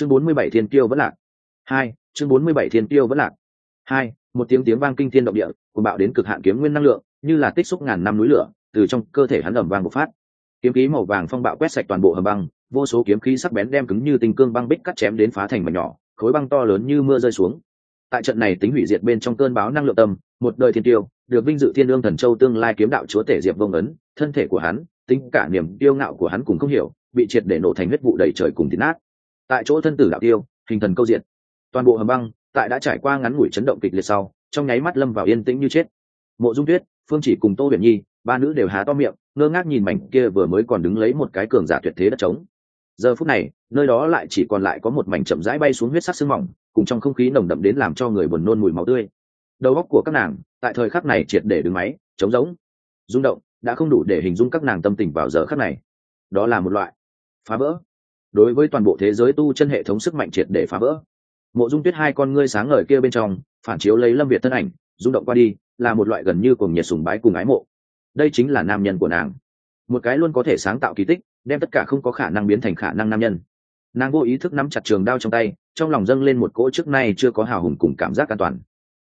chương bốn mươi bảy thiên tiêu vẫn lạc. Hai, chương bốn mươi bảy thiên tiêu vẫn lạc. Hai, một tiếng tiếng vang kinh thiên động địa cùng bạo đến cực hạn kiếm nguyên năng lượng, như là tích xúc ngàn năm núi lửa, từ trong cơ thể hắn ẩm vang bộc phát. Kiếm khí màu vàng phong bạo quét sạch toàn bộ hầm băng, vô số kiếm khí sắc bén đem cứng như tinh cương băng bích cắt chém đến phá thành mảnh nhỏ, khối băng to lớn như mưa rơi xuống. Tại trận này tính hủy diệt bên trong cơn báo năng lượng tâm, một đời thiên tiêu được vinh dự thiên lương thần châu tương lai kiếm đạo chúa tể diệp vông ấn, thân thể của hắn, tính cả niềm tiêu ngạo của hắn cùng không hiểu, bị triệt để nổ thành huyết vụ đầy trời cùng thịt nát tại chỗ thân tử đạo tiêu, hình thần câu diện toàn bộ hầm băng tại đã trải qua ngắn ngủi chấn động kịch liệt sau, trong nháy mắt lâm vào yên tĩnh như chết. Mộ dung tuyết, phương chỉ cùng tô huyền nhi, ba nữ đều há to miệng, ngơ ngác nhìn mảnh kia vừa mới còn đứng lấy một cái cường giả tuyệt thế đất trống. Giờ phút này, nơi đó lại chỉ còn lại có một mảnh chậm rãi bay xuống huyết sắc sương mỏng, cùng trong không khí nồng đậm đến làm cho người buồn nôn mùi máu tươi. Đầu óc của các nàng tại thời khắc này triệt để đứng máy chống rỗng. Rung động đã không đủ để hình dung các nàng tâm tình vào giờ khắc này. Đó là một loại phá vỡ đối với toàn bộ thế giới tu chân hệ thống sức mạnh triệt để phá vỡ. Mộ dung tuyết hai con ngươi sáng ngời kia bên trong, phản chiếu lấy lâm việt thân ảnh, rung động qua đi, là một loại gần như cùng nhiệt sùng bái cùng ái mộ. Đây chính là nam nhân của nàng. Một cái luôn có thể sáng tạo kỳ tích, đem tất cả không có khả năng biến thành khả năng nam nhân. Nàng vô ý thức nắm chặt trường đao trong tay, trong lòng dâng lên một cỗ trước nay chưa có hào hùng cùng cảm giác an toàn.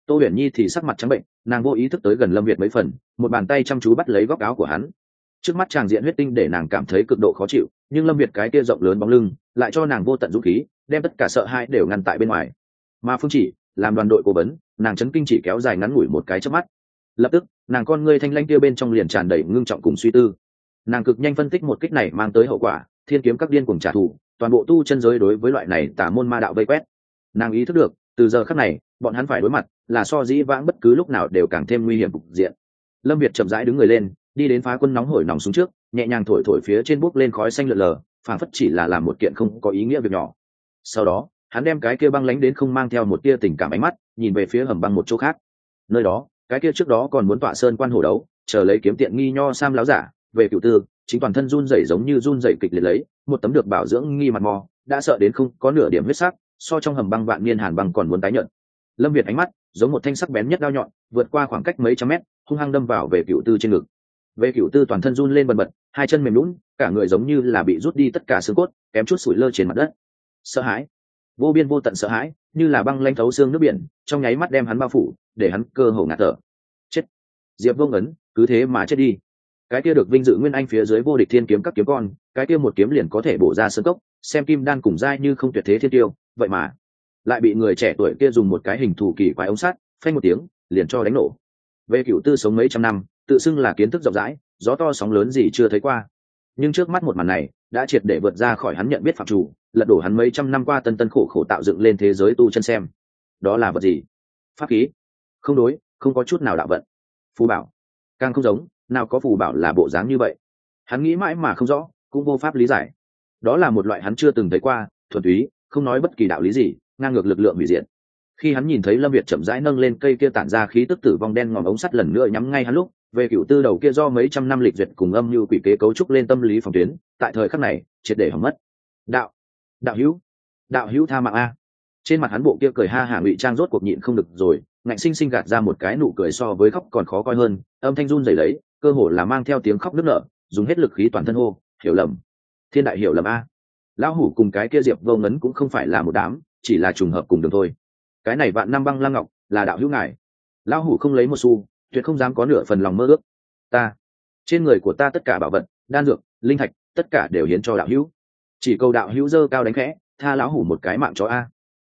Tô huyền nhi thì sắc mặt trắng bệnh, nàng vô ý thức tới gần lâm việt mấy phần, một bàn tay chăm chú bắt lấy góc áo của hắn trước mắt chàng diện huyết tinh để nàng cảm thấy cực độ khó chịu, nhưng lâm việt cái kia rộng lớn bóng lưng lại cho nàng vô tận dũng khí, đem tất cả sợ hãi đều ngăn tại bên ngoài. Mà phương chỉ, làm đoàn đội cố vấn, nàng chấn kinh chỉ kéo dài ngắn ngủi một cái trước mắt. Lập tức, nàng con ngươi thanh lanh kia bên trong liền tràn đầy ngưng trọng cùng suy tư. Nàng cực nhanh phân tích một kích này mang tới hậu quả, thiên kiếm các điên cùng trả thù, toàn bộ tu chân giới đối với loại này tả môn ma đạo vây quét. Nàng ý thức được, từ giờ khắc này, bọn hắn phải đối mặt là so dĩ vãng bất cứ lúc nào đều càng thêm nguy hiểm cục diện. Lâm việt chậm rãi đứng người lên đi đến phá quân nóng hổi nòng xuống trước, nhẹ nhàng thổi thổi phía trên bút lên khói xanh lợn lờ phản phất chỉ là làm một kiện không có ý nghĩa việc nhỏ. Sau đó, hắn đem cái kia băng lánh đến không mang theo một tia tình cảm ánh mắt, nhìn về phía hầm băng một chỗ khác. Nơi đó, cái kia trước đó còn muốn tọa sơn quan hổ đấu, chờ lấy kiếm tiện nghi nho sam láo giả, về cựu tư, chính toàn thân run rẩy giống như run rẩy kịch liệt lấy, một tấm được bảo dưỡng nghi mặt mò, đã sợ đến không có nửa điểm huyết sắc, so trong hầm băng vạn niên hàn băng còn muốn tái nhận lâm việt ánh mắt, giống một thanh sắc bén nhất đao nhọn, vượt qua khoảng cách mấy trăm mét, hung hăng đâm vào về cựu tư trên ngực về cửu tư toàn thân run lên bần bật hai chân mềm nhũn, cả người giống như là bị rút đi tất cả xương cốt kém chút sủi lơ trên mặt đất. Sợ hãi. Vô biên vô tận sợ hãi như là băng lãnh thấu xương nước biển trong nháy mắt đem hắn bao phủ để hắn cơ hồ ngạt thở. Chết. Diệp vô ngấn cứ thế mà chết đi. Cái kia được vinh dự nguyên anh phía dưới vô địch thiên kiếm các kiếm con cái kia một kiếm liền có thể bổ ra sơn cốc xem kim đan cùng giai như không tuyệt thế thiên tiêu vậy mà lại bị người trẻ tuổi kia dùng một cái hình thù kỳ quái ống sắt phanh một tiếng liền cho đánh nổ. Về cửu tư sống mấy trăm năm tự xưng là kiến thức rộng rãi, gió to sóng lớn gì chưa thấy qua. Nhưng trước mắt một màn này, đã triệt để vượt ra khỏi hắn nhận biết phạm chủ, lật đổ hắn mấy trăm năm qua tân tân khổ khổ tạo dựng lên thế giới tu chân xem. Đó là vật gì? Pháp khí? Không đối, không có chút nào đạo vận. Phù bảo? Càng không giống, nào có phù bảo là bộ dáng như vậy. Hắn nghĩ mãi mà không rõ, cũng vô pháp lý giải. Đó là một loại hắn chưa từng thấy qua, thuần túy, không nói bất kỳ đạo lý gì, ngang ngược lực lượng hủy diệt. Khi hắn nhìn thấy lâm việt chậm rãi nâng lên cây kia tản ra khí tức tử vong đen ngòm ống sắt lần nữa nhắm ngay hắn lúc về cựu tư đầu kia do mấy trăm năm lịch duyệt cùng âm như quỷ kế cấu trúc lên tâm lý phòng tuyến, tại thời khắc này, triệt để hỏng mất. Đạo đạo hữu đạo hữu tha mạng a. Trên mặt hắn bộ kia cười ha hả ngụy trang rốt cuộc nhịn không được rồi, ngạnh sinh sinh gạt ra một cái nụ cười so với khóc còn khó coi hơn, âm thanh run rẩy lấy, cơ hồ là mang theo tiếng khóc nức nở, dùng hết lực khí toàn thân hô, hiểu lầm, thiên đại hiểu lầm a. Lão hủ cùng cái kia diệp vô ngấn cũng không phải là một đám, chỉ là trùng hợp cùng đường thôi. Cái này vạn năm băng lăng ngọc, là đạo hữu ngài. Lão hủ không lấy một xu tuyệt không dám có nửa phần lòng mơ ước. Ta, trên người của ta tất cả bảo vật, đan dược, linh thạch, tất cả đều hiến cho đạo hữu. Chỉ câu đạo hữu dơ cao đánh khẽ, tha lão hủ một cái mạng chó a.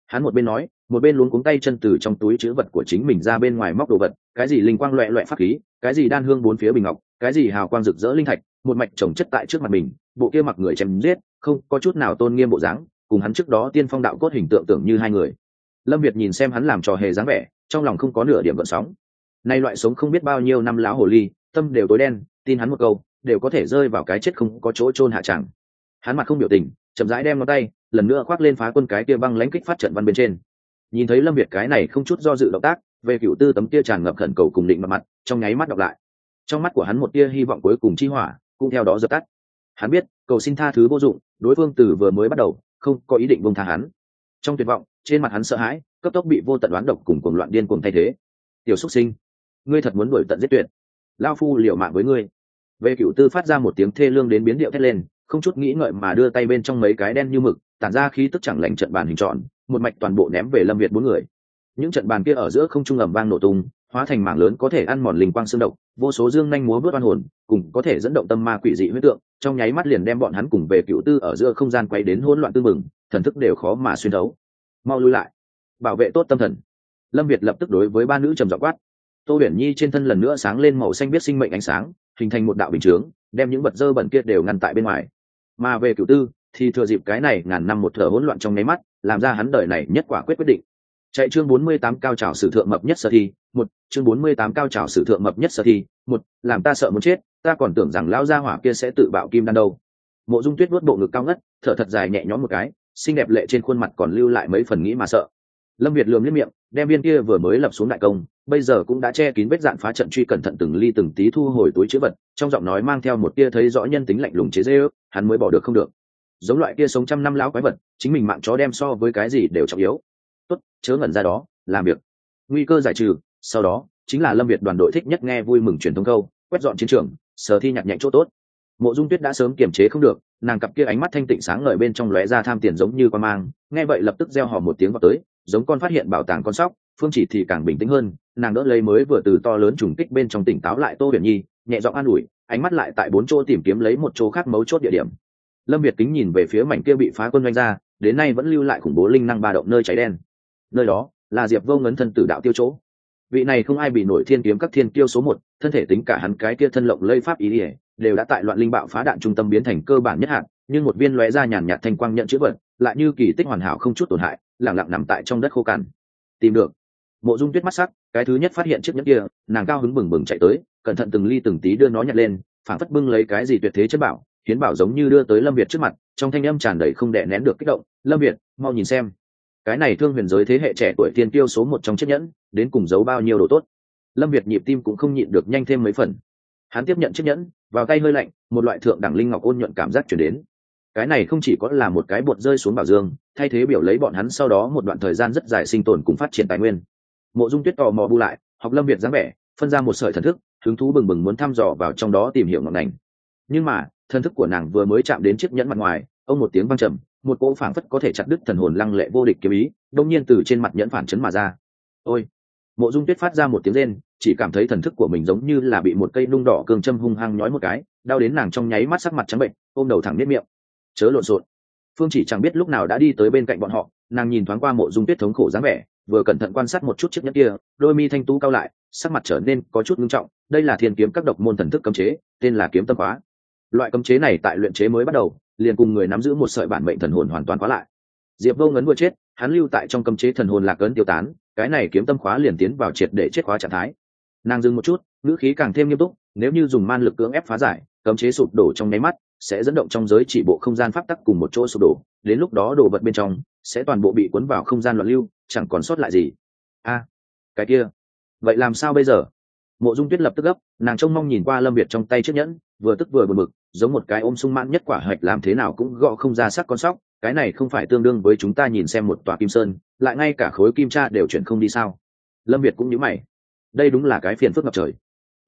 Hắn một bên nói, một bên luống cuống tay chân từ trong túi chữ vật của chính mình ra bên ngoài móc đồ vật, cái gì linh quang loẹ loẹ pháp khí, cái gì đan hương bốn phía bình ngọc, cái gì hào quang rực rỡ linh thạch, một mạch trồng chất tại trước mặt mình, bộ kia mặc người chém giết, không có chút nào tôn nghiêm bộ dáng, cùng hắn trước đó tiên phong đạo cốt hình tượng tưởng như hai người. Lâm việt nhìn xem hắn làm trò hề dáng vẻ, trong lòng không có nửa điểm gợn sóng nay loại sống không biết bao nhiêu năm lão hồ ly, tâm đều tối đen, tin hắn một câu, đều có thể rơi vào cái chết không có chỗ chôn hạ chẳng. Hắn mặt không biểu tình, chậm rãi đem ngón tay, lần nữa khoác lên phá quân cái kia băng lãnh kích phát trận văn bên trên. Nhìn thấy lâm việt cái này không chút do dự động tác, về cựu tư tấm kia tràn ngập khẩn cầu cùng định mặt mặt, trong nháy mắt đọc lại. Trong mắt của hắn một tia hy vọng cuối cùng chi hỏa, cũng theo đó dập tắt. Hắn biết, cầu xin tha thứ vô dụng, đối phương từ vừa mới bắt đầu, không có ý định vông tha hắn. Trong tuyệt vọng, trên mặt hắn sợ hãi, cấp tốc bị vô tận đoán độc cùng cuồng loạn điên cuồng thay thế. Tiểu xúc sinh ngươi thật muốn đuổi tận giết tuyệt. Lao phu liệu mạng với ngươi. Về cựu tư phát ra một tiếng thê lương đến biến điệu thét lên, không chút nghĩ ngợi mà đưa tay bên trong mấy cái đen như mực, tản ra khí tức chẳng lành trận bàn hình tròn, một mạch toàn bộ ném về lâm việt bốn người. Những trận bàn kia ở giữa không trung ầm vang nổ tung, hóa thành mảng lớn có thể ăn mòn linh quang xương độc, vô số dương nhanh múa vớt oan hồn, cùng có thể dẫn động tâm ma quỷ dị huyết tượng, trong nháy mắt liền đem bọn hắn cùng về cựu tư ở giữa không gian quay đến hỗn loạn tư mừng, thần thức đều khó mà xuyên thấu. Mau lui lại. Bảo vệ tốt tâm thần. Lâm việt lập tức đối với ba nữ trầm giọng quát tô huyền nhi trên thân lần nữa sáng lên màu xanh biết sinh mệnh ánh sáng, hình thành một đạo bình chướng, đem những vật dơ bẩn kia đều ngăn tại bên ngoài. Mà về cựu tư, thì thừa dịp cái này ngàn năm một thở hỗn loạn trong nháy mắt, làm ra hắn đời này nhất quả quyết quyết định. Chạy chương bốn mươi tám cao trào sử thượng mập nhất sở thi, một, chương bốn mươi tám cao trào sử thượng mập nhất sở thi, một, làm ta sợ muốn chết, ta còn tưởng rằng lão gia hỏa kia sẽ tự bạo kim đan đâu. Mộ dung tuyết vuốt bộ ngực cao ngất, thở thật dài nhẹ nhõm một cái, xinh đẹp lệ trên khuôn mặt còn lưu lại mấy phần nghĩ mà sợ. Lâm việt lườm liếc miệng, đem viên kia vừa mới lập xuống đại công bây giờ cũng đã che kín vết dạn phá trận truy cẩn thận từng ly từng tí thu hồi túi chữ vật, trong giọng nói mang theo một tia thấy rõ nhân tính lạnh lùng chế dễ ước, hắn mới bỏ được không được. Giống loại kia sống trăm năm lão quái vật, chính mình mạng chó đem so với cái gì đều trọng yếu. Tốt, chớ ngẩn ra đó, làm việc. Nguy cơ giải trừ, sau đó, chính là lâm việt đoàn đội thích nhất nghe vui mừng truyền thông câu, quét dọn chiến trường, sở thi nhặt nhạnh chỗ tốt mộ dung tuyết đã sớm kiềm chế không được, nàng cặp kia ánh mắt thanh tịnh sáng ngời bên trong lóe ra tham tiền giống như con mang, nghe vậy lập tức gieo hò một tiếng vào tới, giống con phát hiện bảo tàng con sóc, phương chỉ thì càng bình tĩnh hơn, nàng đỡ lấy mới vừa từ to lớn trùng kích bên trong tỉnh táo lại tô huyền nhi, nhẹ giọng an ủi, ánh mắt lại tại bốn chỗ tìm kiếm lấy một chỗ khác mấu chốt địa điểm. Lâm việt kính nhìn về phía mảnh kia bị phá quân doanh ra, đến nay vẫn lưu lại khủng bố linh năng ba động nơi cháy đen. Nơi đó là diệp vô ngấn thân tử đạo tiêu chỗ. Vị này không ai bị nổi thiên kiếm các thiên tiêu số một, thân thể tính cả hắn cái kia thân lộng lây pháp ý ỉa đều đã tại loạn linh bạo phá đạn trung tâm biến thành cơ bản nhất hạn nhưng một viên lóe ra nhàn nhạt thanh quang nhận chữ vật, lại như kỳ tích hoàn hảo không chút tổn hại lẳng lặng nằm tại trong đất khô cằn. Tìm được. Mộ dung tuyết mắt sắc, cái thứ nhất phát hiện chiếc nhẫn kia, nàng cao hứng bừng bừng chạy tới, cẩn thận từng ly từng tí đưa nó nhặt lên, phản phất bưng lấy cái gì tuyệt thế chất bảo, hiến bảo giống như đưa tới lâm việt trước mặt, trong thanh âm tràn đầy không đè nén được kích động, lâm việt, mau nhìn xem. Cái này thương huyền giới thế hệ trẻ tuổi tiên tiêu số một trong chiếc nhẫn, đến cùng giấu bao nhiêu đồ tốt. Lâm việt nhịp tim cũng không nhịn được nhanh thêm mấy phần hắn tiếp nhận chiếc nhẫn, vào tay hơi lạnh, một loại thượng đẳng linh ngọc ôn nhuận cảm giác chuyển đến. Cái này không chỉ có là một cái bột rơi xuống bảo dương, thay thế biểu lấy bọn hắn sau đó một đoạn thời gian rất dài sinh tồn cùng phát triển tài nguyên. Mộ dung tuyết tò mò bu lại, học lâm việt dáng vẻ, phân ra một sợi thần thức, hứng thú bừng bừng muốn thăm dò vào trong đó tìm hiểu ngọn ngành. Nhưng mà, thần thức của nàng vừa mới chạm đến chiếc nhẫn mặt ngoài, ông một tiếng văng trầm, một cỗ phảng phất có thể chặt đứt thần hồn lăng lệ vô địch kiếm ý, đông nhiên từ trên mặt nhẫn phản chấn mà ra. Ôi! Mộ dung tuyết phát ra một tiếng rên chỉ cảm thấy thần thức của mình giống như là bị một cây nung đỏ cường châm hung hăng nhói một cái, đau đến nàng trong nháy mắt sắc mặt trắng bệnh, ôm đầu thẳng nếp miệng. Chớ lộn xộn. Phương chỉ chẳng biết lúc nào đã đi tới bên cạnh bọn họ, nàng nhìn thoáng qua mộ dung tuyết thống khổ dáng vẻ, vừa cẩn thận quan sát một chút chiếc nhẫn kia, đôi mi thanh tú cao lại, sắc mặt trở nên có chút ngưng trọng, đây là thiên kiếm các độc môn thần thức cấm chế, tên là kiếm tâm khóa. Loại cấm chế này tại luyện chế mới bắt đầu, liền cùng người nắm giữ một sợi bản mệnh thần hồn hoàn toàn quá lại. Diệp vô ngấn vừa chết, hắn lưu tại trong cấm chế thần hồn lạc ấn tiêu tán, cái này kiếm tâm khóa liền tiến vào triệt để chết khóa trạng thái nàng dừng một chút, ngữ khí càng thêm nghiêm túc, nếu như dùng man lực cưỡng ép phá giải, cấm chế sụp đổ trong nháy mắt, sẽ dẫn động trong giới chỉ bộ không gian pháp tắc cùng một chỗ sụp đổ, đến lúc đó đồ vật bên trong sẽ toàn bộ bị cuốn vào không gian loạn lưu, chẳng còn sót lại gì. A, cái kia. Vậy làm sao bây giờ? Mộ dung tuyết lập tức gấp, nàng trông mong nhìn qua lâm việt trong tay chiếc nhẫn, vừa tức vừa buồn bực, giống một cái ôm sung mãn nhất quả hạch làm thế nào cũng gõ không ra sắc con sóc, cái này không phải tương đương với chúng ta nhìn xem một tòa kim sơn, lại ngay cả khối kim tra đều chuyển không đi sao? Lâm việt cũng nhớ mày đây đúng là cái phiền phức ngập trời.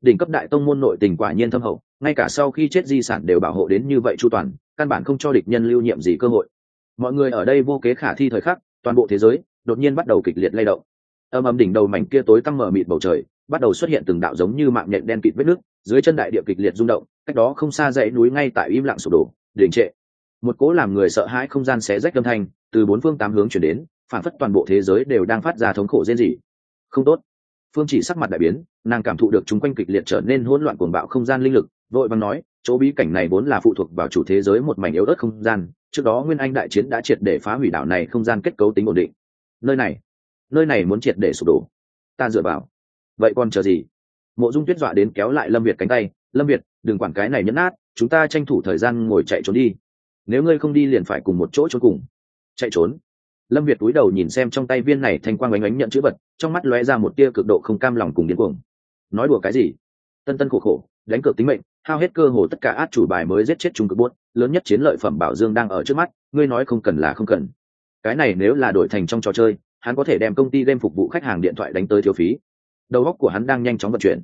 Đỉnh cấp đại tông môn nội tình quả nhiên thâm hậu, ngay cả sau khi chết di sản đều bảo hộ đến như vậy chu toàn, căn bản không cho địch nhân lưu nhiệm gì cơ hội. Mọi người ở đây vô kế khả thi thời khắc, toàn bộ thế giới đột nhiên bắt đầu kịch liệt lay động. Âm âm đỉnh đầu mảnh kia tối tăm mở mịt bầu trời, bắt đầu xuất hiện từng đạo giống như mạng nhện đen kịt vết nước, dưới chân đại địa kịch liệt rung động, cách đó không xa dãy núi ngay tại im lặng sụp đổ, đình trệ. Một cố làm người sợ hãi không gian xé rách âm thanh, từ bốn phương tám hướng chuyển đến, phản phất toàn bộ thế giới đều đang phát ra thống khổ rên rỉ. Không tốt phương chỉ sắc mặt đại biến, nàng cảm thụ được chúng quanh kịch liệt trở nên hỗn loạn cuồng bạo không gian linh lực, vội vàng nói, chỗ bí cảnh này vốn là phụ thuộc vào chủ thế giới một mảnh yếu ớt không gian, trước đó nguyên anh đại chiến đã triệt để phá hủy đảo này không gian kết cấu tính ổn định. Nơi này nơi này muốn triệt để sụp đổ. Ta dựa vào. Vậy còn chờ gì? Mộ dung tuyết dọa đến kéo lại lâm việt cánh tay, lâm việt, đừng quản cái này nhẫn nát, chúng ta tranh thủ thời gian ngồi chạy trốn đi. Nếu ngươi không đi liền phải cùng một chỗ trốn cùng. Chạy trốn? Lâm việt túi đầu nhìn xem trong tay viên này thanh quang oánh oánh nhận chữ vật, trong mắt lóe ra một tia cực độ không cam lòng cùng điên cuồng. Nói đùa cái gì? Tân tân khổ khổ, đánh cược tính mệnh, hao hết cơ hồ tất cả át chủ bài mới giết chết chúng cực buốt, lớn nhất chiến lợi phẩm bảo dương đang ở trước mắt, ngươi nói không cần là không cần. Cái này nếu là đổi thành trong trò chơi, hắn có thể đem công ty game phục vụ khách hàng điện thoại đánh tới thiếu phí. Đầu óc của hắn đang nhanh chóng vận chuyển.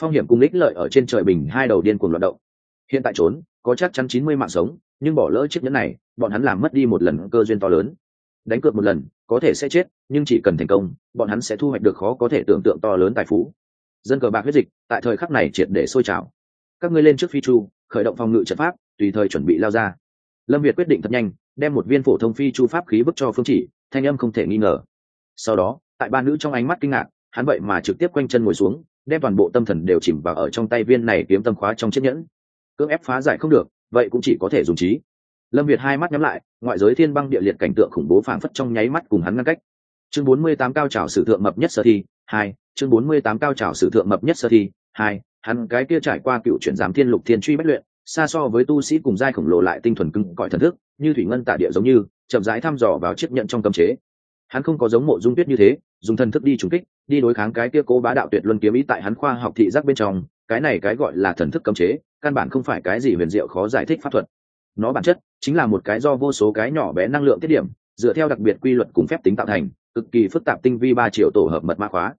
Phong hiểm cung lích lợi ở trên trời bình hai đầu điên cuồng loạt động. Hiện tại trốn, có chắc chắn chín mươi mạng sống, nhưng bỏ lỡ chiếc nhẫn này, bọn hắn làm mất đi một lần cơ duyên to lớn đánh cược một lần, có thể sẽ chết, nhưng chỉ cần thành công, bọn hắn sẽ thu hoạch được khó có thể tưởng tượng to lớn tài phú. Dân cờ bạc huyết dịch, tại thời khắc này triệt để sôi trào. Các ngươi lên trước phi chu, khởi động phòng ngự trận pháp, tùy thời chuẩn bị lao ra. Lâm việt quyết định thật nhanh, đem một viên phổ thông phi chu pháp khí bức cho phương chỉ, thanh âm không thể nghi ngờ. Sau đó, tại ba nữ trong ánh mắt kinh ngạc, hắn vậy mà trực tiếp quanh chân ngồi xuống, đem toàn bộ tâm thần đều chìm vào ở trong tay viên này kiếm tâm khóa trong chiếc nhẫn. Cưỡng ép phá giải không được, vậy cũng chỉ có thể dùng trí lâm việt hai mắt nhắm lại, ngoại giới thiên băng địa liệt cảnh tượng khủng bố phảng phất trong nháy mắt cùng hắn ngăn cách. Chương bốn mươi tám cao trào sử thượng mập nhất sơ thi, hai, chương bốn mươi tám cao trào sử thượng mập nhất sơ thi, hai, hắn cái kia trải qua cựu chuyển giám thiên lục thiên truy bất luyện, xa so với tu sĩ cùng giai khổng lồ lại tinh thuần cứng cỏi thần thức, như thủy ngân tả địa giống như, chậm rãi thăm dò vào chiếc nhận trong cấm chế. Hắn không có giống mộ dung tuyết như thế, dùng thần thức đi trúng kích, đi đối kháng cái kia cố bá đạo tuyệt luân kiếm ý tại hắn khoa học thị giác bên trong, cái này cái gọi là thần thức cấm chế, căn bản không phải cái gì huyền diệu khó giải thích pháp thuật nó bản chất chính là một cái do vô số cái nhỏ bé năng lượng tiết điểm, dựa theo đặc biệt quy luật cùng phép tính tạo thành, cực kỳ phức tạp tinh vi ba triệu tổ hợp mật mã khóa.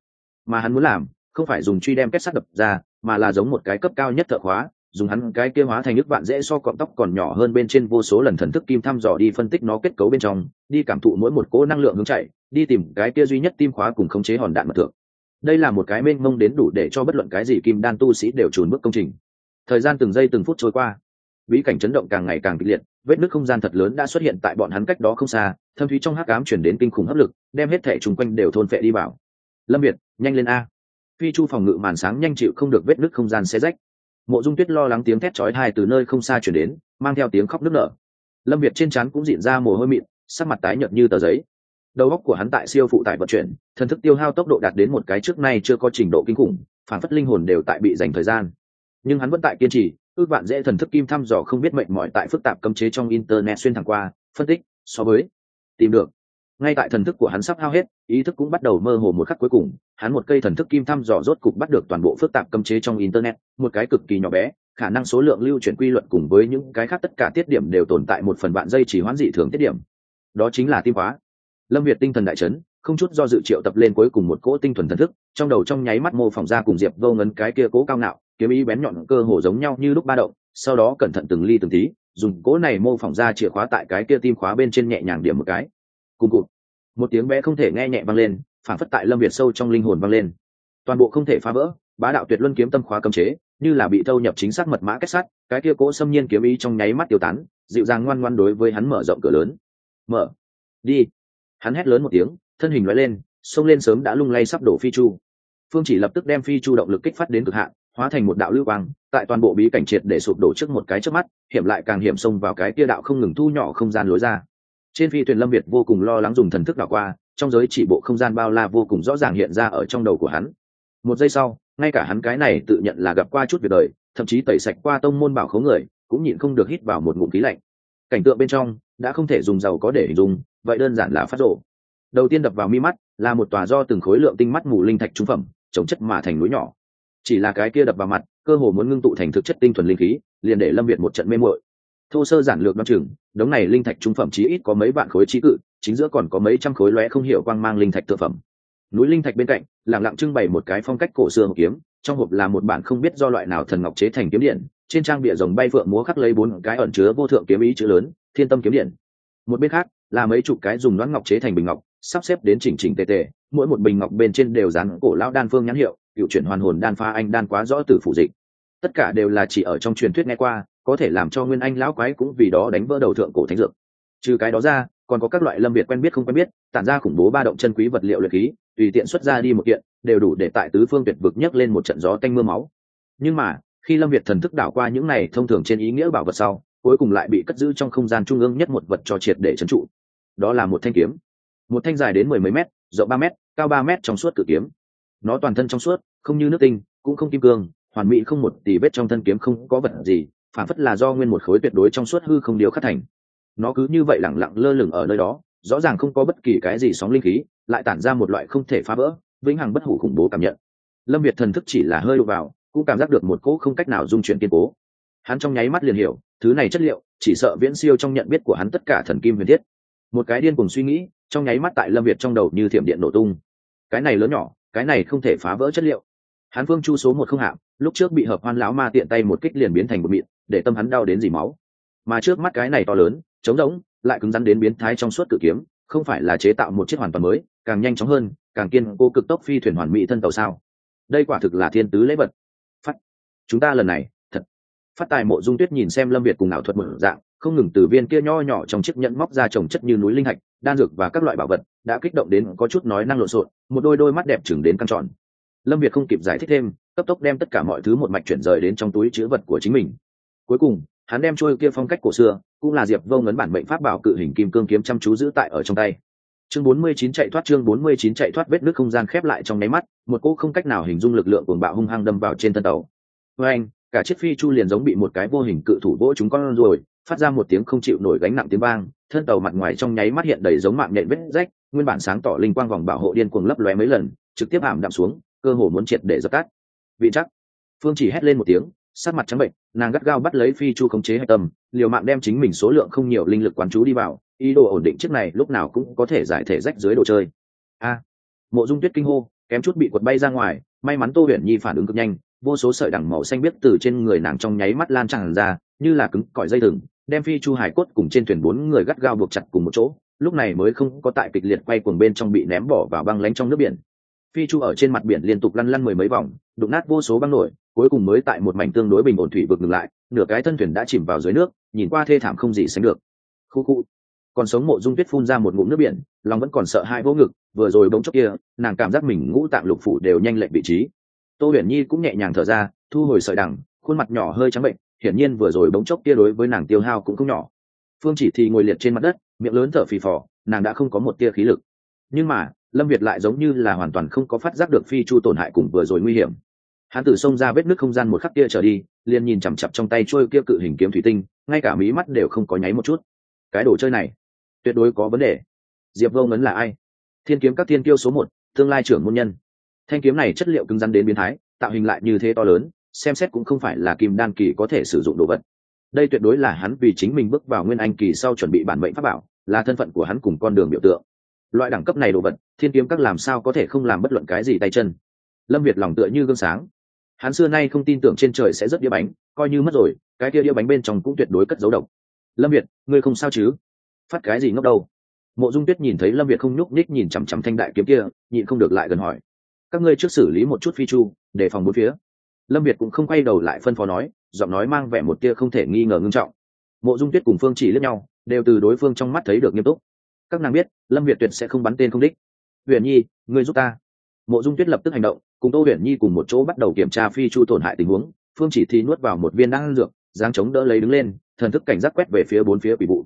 Mà hắn muốn làm, không phải dùng truy đem kết sắt đập ra, mà là giống một cái cấp cao nhất thợ khóa, dùng hắn cái kia hóa thành nước bạn dễ so cọng tóc còn nhỏ hơn bên trên vô số lần thần thức kim thăm dò đi phân tích nó kết cấu bên trong, đi cảm thụ mỗi một cỗ năng lượng hướng chạy, đi tìm cái kia duy nhất tim khóa cùng khống chế hòn đạn mật thượng. Đây là một cái mênh mông đến đủ để cho bất luận cái gì kim đan tu sĩ đều trùn bước công trình. Thời gian từng giây từng phút trôi qua bí cảnh chấn động càng ngày càng kịch liệt, vết nứt không gian thật lớn đã xuất hiện tại bọn hắn cách đó không xa, thâm thúy trong hắc ám chuyển đến kinh khủng hấp lực, đem hết thể chung quanh đều thôn phệ đi vào. Lâm việt, nhanh lên a. Phi chu phòng ngự màn sáng nhanh chịu không được vết nứt không gian xe rách. Mộ dung tuyết lo lắng tiếng thét chói tai từ nơi không xa chuyển đến, mang theo tiếng khóc nức nở. Lâm việt trên trán cũng diện ra mồ hôi mịn, sắc mặt tái nhợt như tờ giấy. Đầu óc của hắn tại siêu phụ tải vận chuyển, thần thức tiêu hao tốc độ đạt đến một cái trước nay chưa có trình độ kinh khủng, phản phất linh hồn đều tại bị dành thời gian. Nhưng hắn vẫn tại kiên trì ước bạn dễ thần thức kim thăm dò không biết mệnh mỏi tại phức tạp cấm chế trong internet xuyên thẳng qua, phân tích, so với, tìm được. Ngay tại thần thức của hắn sắp hao hết, ý thức cũng bắt đầu mơ hồ một khắc cuối cùng, hắn một cây thần thức kim thăm dò rốt cục bắt được toàn bộ phức tạp cấm chế trong internet, một cái cực kỳ nhỏ bé, khả năng số lượng lưu chuyển quy luật cùng với những cái khác tất cả tiết điểm đều tồn tại một phần bạn dây chỉ hoãn dị thường tiết điểm. Đó chính là tim hóa. Lâm việt tinh thần đại chấn, không chút do dự triệu tập lên cuối cùng một cỗ tinh thuần thần thức, trong đầu trong nháy mắt mô phỏng ra cùng diệp vô ngấn cái kia cố cao ngạo kiếm ý bén nhọn cơ hồ giống nhau như lúc ba động, sau đó cẩn thận từng ly từng tí, dùng cỗ này mô phỏng ra chìa khóa tại cái kia tim khóa bên trên nhẹ nhàng điểm một cái. Cùng cụt. Một tiếng bé không thể nghe nhẹ vang lên, phản phất tại lâm việt sâu trong linh hồn vang lên. Toàn bộ không thể phá vỡ, bá đạo tuyệt luân kiếm tâm khóa cấm chế, như là bị thâu nhập chính xác mật mã kết sắt, cái kia cỗ xâm nhiên kiếm ý trong nháy mắt tiêu tán, dịu dàng ngoan ngoan đối với hắn mở rộng cửa lớn. Mở. Đi. Hắn hét lớn một tiếng, thân hình loại lên, xông lên sớm đã lung lay sắp đổ phi chu phương chỉ lập tức đem phi chu động lực kích phát đến cực hạn, hóa thành một đạo lưu quang, tại toàn bộ bí cảnh triệt để sụp đổ trước một cái trước mắt, hiểm lại càng hiểm xông vào cái kia đạo không ngừng thu nhỏ không gian lối ra. Trên phi thuyền lâm việt vô cùng lo lắng dùng thần thức đảo qua, trong giới chỉ bộ không gian bao la vô cùng rõ ràng hiện ra ở trong đầu của hắn. Một giây sau, ngay cả hắn cái này tự nhận là gặp qua chút việc đời, thậm chí tẩy sạch qua tông môn bảo khấu người, cũng nhịn không được hít vào một ngụm khí lạnh. Cảnh tượng bên trong, đã không thể dùng giàu có để hình dung, vậy đơn giản là phát rộ. Đầu tiên đập vào mi mắt, là một tòa do từng khối lượng tinh mắt mù linh thạch trung phẩm chống chất mà thành núi nhỏ. Chỉ là cái kia đập vào mặt, cơ hồ muốn ngưng tụ thành thực chất tinh thuần linh khí, liền để lâm việt một trận mê muội. Thô sơ giản lược đ o chừng, đống này linh thạch trung phẩm chí ít có mấy vạn khối trí cự, chính giữa còn có mấy trăm khối lóe không hiểu quang mang linh thạch thực phẩm. Núi linh thạch bên cạnh lẳng lặng trưng bày một cái phong cách cổ xưa hộp kiếm, trong hộp là một bản không biết do loại nào thần ngọc chế thành kiếm điện, trên trang bìa rồng bay phượng múa khắc lấy bốn cái ẩn chứa vô thượng kiếm ý chữ lớn, thiên tâm kiếm điện. Một bên khác, là mấy chục cái dùng đoán ngọc chế thành bình ngọc sắp xếp đến chỉnh chỉnh tề tề, mỗi một bình ngọc bên trên đều dán cổ lão đan phương nhãn hiệu, cựu chuyển hoàn hồn đan pha anh đan quá rõ từ phủ dịch. Tất cả đều là chỉ ở trong truyền thuyết nghe qua, có thể làm cho nguyên anh lão quái cũng vì đó đánh vỡ đầu thượng cổ thánh dược. Trừ cái đó ra, còn có các loại lâm việt quen biết không quen biết, tản ra khủng bố ba động chân quý vật liệu luyện khí, tùy tiện xuất ra đi một kiện, đều đủ để tại tứ phương tuyệt vực nhấc lên một trận gió tanh mưa máu. Nhưng mà, khi lâm việt thần thức đảo qua những này thông thường trên ý nghĩa bảo vật sau, cuối cùng lại bị cất giữ trong không gian trung ương nhất một vật cho triệt để trấn trụ. Đó là một thanh kiếm một thanh dài đến mười mấy mét, rộng ba mét, cao ba mét trong suốt cự kiếm. Nó toàn thân trong suốt, không như nước tinh, cũng không kim cương, hoàn mỹ không một tì vết trong thân kiếm không có vật gì, phản phất là do nguyên một khối tuyệt đối trong suốt hư không điều khắc thành. Nó cứ như vậy lẳng lặng lơ lửng ở nơi đó, rõ ràng không có bất kỳ cái gì sóng linh khí, lại tản ra một loại không thể phá vỡ, vĩnh hằng bất hủ khủng bố cảm nhận. Lâm việt thần thức chỉ là hơi đụng vào, cũng cảm giác được một cỗ không cách nào dung chuyển kiên cố. Hắn trong nháy mắt liền hiểu, thứ này chất liệu, chỉ sợ viễn siêu trong nhận biết của hắn tất cả thần kim huyền thiết một cái điên cùng suy nghĩ, trong nháy mắt tại lâm việt trong đầu như thiểm điện nổ tung. Cái này lớn nhỏ, cái này không thể phá vỡ chất liệu. Hắn phương chu số một không hạm lúc trước bị hợp hoan lão ma tiện tay một kích liền biến thành một mịn để tâm hắn đau đến dỉ máu. Mà trước mắt cái này to lớn, trống rỗng, lại cứng rắn đến biến thái trong suốt cự kiếm, không phải là chế tạo một chiếc hoàn toàn mới, càng nhanh chóng hơn, càng kiên cố cực tốc phi thuyền hoàn mỹ thân tàu sao. Đây quả thực là thiên tứ lễ vật. Phát. Chúng ta lần này, thật. Phát tài mộ dung tuyết nhìn xem lâm việt cùng ảo thuật một dạng không ngừng từ viên kia nho nhỏ trong chiếc nhẫn móc ra trồng chất như núi linh hạch, đan dược và các loại bảo vật, đã kích động đến có chút nói năng lộn xộn, một đôi đôi mắt đẹp chừng đến căng tròn. Lâm việt không kịp giải thích thêm, cấp tốc đem tất cả mọi thứ một mạch chuyển rời đến trong túi chứa vật của chính mình. Cuối cùng, hắn đem trôi kia phong cách cổ xưa, cũng là diệp vô ngấn bản mệnh pháp bảo cự hình kim cương kiếm chăm chú giữ tại ở trong tay. Chương 49 chạy thoát, chương 49 chạy thoát vết nước không gian khép lại trong nháy mắt, một cô không cách nào hình dung lực lượng cuồng bạo hung hăng đâm vào trên thân tàu. Với anh cả chiếc phi chu liền giống bị một cái vô hình cự thủ vỗ chúng con rồi phát ra một tiếng không chịu nổi gánh nặng tiếng vang, thân tàu mặt ngoài trong nháy mắt hiện đầy giống mạng nhện vết rách, nguyên bản sáng tỏ linh quang vòng bảo hộ điên cuồng lấp lóe mấy lần, trực tiếp ảm đạm xuống, cơ hồ muốn triệt để dập tắt. Vị chắc. Phương chỉ hét lên một tiếng sát mặt trắng bệnh, nàng gắt gao bắt lấy phi chu khống chế hạch tâm, liều mạng đem chính mình số lượng không nhiều linh lực quán chú đi vào, ý đồ ổn định chiếc này lúc nào cũng có thể giải thể rách dưới đồ chơi. A. Mộ dung tuyết kinh hô, kém chút bị quật bay ra ngoài, may mắn tô huyền nhi phản ứng cực nhanh, vô số sợi đẳng màu xanh biết từ trên người nàng trong nháy mắt lan tràn ra như là cứng, cỏi dây thừng, đem phi chu hải cốt cùng trên thuyền bốn người gắt gao buộc chặt cùng một chỗ, lúc này mới không có tại kịch liệt quay cuồng bên trong bị ném bỏ vào băng lánh trong nước biển. Phi chu ở trên mặt biển liên tục lăn lăn mười mấy vòng, đụng nát vô số băng nổi, cuối cùng mới tại một mảnh tương đối bình ổn thủy vực ngừng lại, nửa cái thân thuyền đã chìm vào dưới nước, nhìn qua thê thảm không gì sánh được. Khu khu. Còn sống mộ dung tuyết phun ra một ngụm nước biển, lòng vẫn còn sợ hai vỗ ngực, vừa rồi bỗng chốc kia, nàng cảm giác mình ngũ tạng lục phủ đều nhanh lệch vị trí. Tô huyền nhi cũng nhẹ nhàng thở ra, thu hồi sợi đằng, khuôn mặt nhỏ hơi trắng bệnh hiển nhiên vừa rồi bỗng chốc kia đối với nàng tiêu hao cũng không nhỏ. Phương chỉ thì ngồi liệt trên mặt đất, miệng lớn thở phì phò, nàng đã không có một tia khí lực. Nhưng mà, lâm việt lại giống như là hoàn toàn không có phát giác được phi chu tổn hại cùng vừa rồi nguy hiểm. Hắn Tử xông ra vết nước không gian một khắc kia trở đi, liền nhìn chằm chặp trong tay trôi kia cự hình kiếm thủy tinh, ngay cả mí mắt đều không có nháy một chút. Cái đồ chơi này, tuyệt đối có vấn đề. Diệp vô ngấn là ai? Thiên kiếm các thiên kiêu số một, tương lai trưởng môn nhân. Thanh kiếm này chất liệu cứng rắn đến biến thái, tạo hình lại như thế to lớn xem xét cũng không phải là kim đan kỳ có thể sử dụng đồ vật. Đây tuyệt đối là hắn vì chính mình bước vào nguyên anh kỳ sau chuẩn bị bản mệnh pháp bảo, là thân phận của hắn cùng con đường biểu tượng. Loại đẳng cấp này đồ vật, thiên kiếm các làm sao có thể không làm bất luận cái gì tay chân. Lâm việt lòng tựa như gương sáng. Hắn xưa nay không tin tưởng trên trời sẽ rất đĩa bánh, coi như mất rồi, cái kia đĩa bánh bên trong cũng tuyệt đối cất dấu độc. Lâm việt, ngươi không sao chứ? Phát cái gì ngốc đâu? Mộ dung tuyết nhìn thấy lâm việt không nhúc nhích nhìn chằm chằm thanh đại kiếm kia, nhịn không được lại gần hỏi. Các ngươi trước xử lý một chút phi chu, để phòng bốn phía lâm việt cũng không quay đầu lại phân phó nói giọng nói mang vẻ một tia không thể nghi ngờ ngưng trọng. Mộ dung tuyết cùng phương chỉ lướt nhau đều từ đối phương trong mắt thấy được nghiêm túc. Các nàng biết lâm việt tuyệt sẽ không bắn tên không đích. Huyền nhi ngươi giúp ta. Mộ dung tuyết lập tức hành động cùng tô huyền nhi cùng một chỗ bắt đầu kiểm tra phi chu tổn hại tình huống. Phương chỉ thi nuốt vào một viên năng lượng, giáng chống đỡ lấy đứng lên thần thức cảnh giác quét về phía bốn phía quỷ vụ.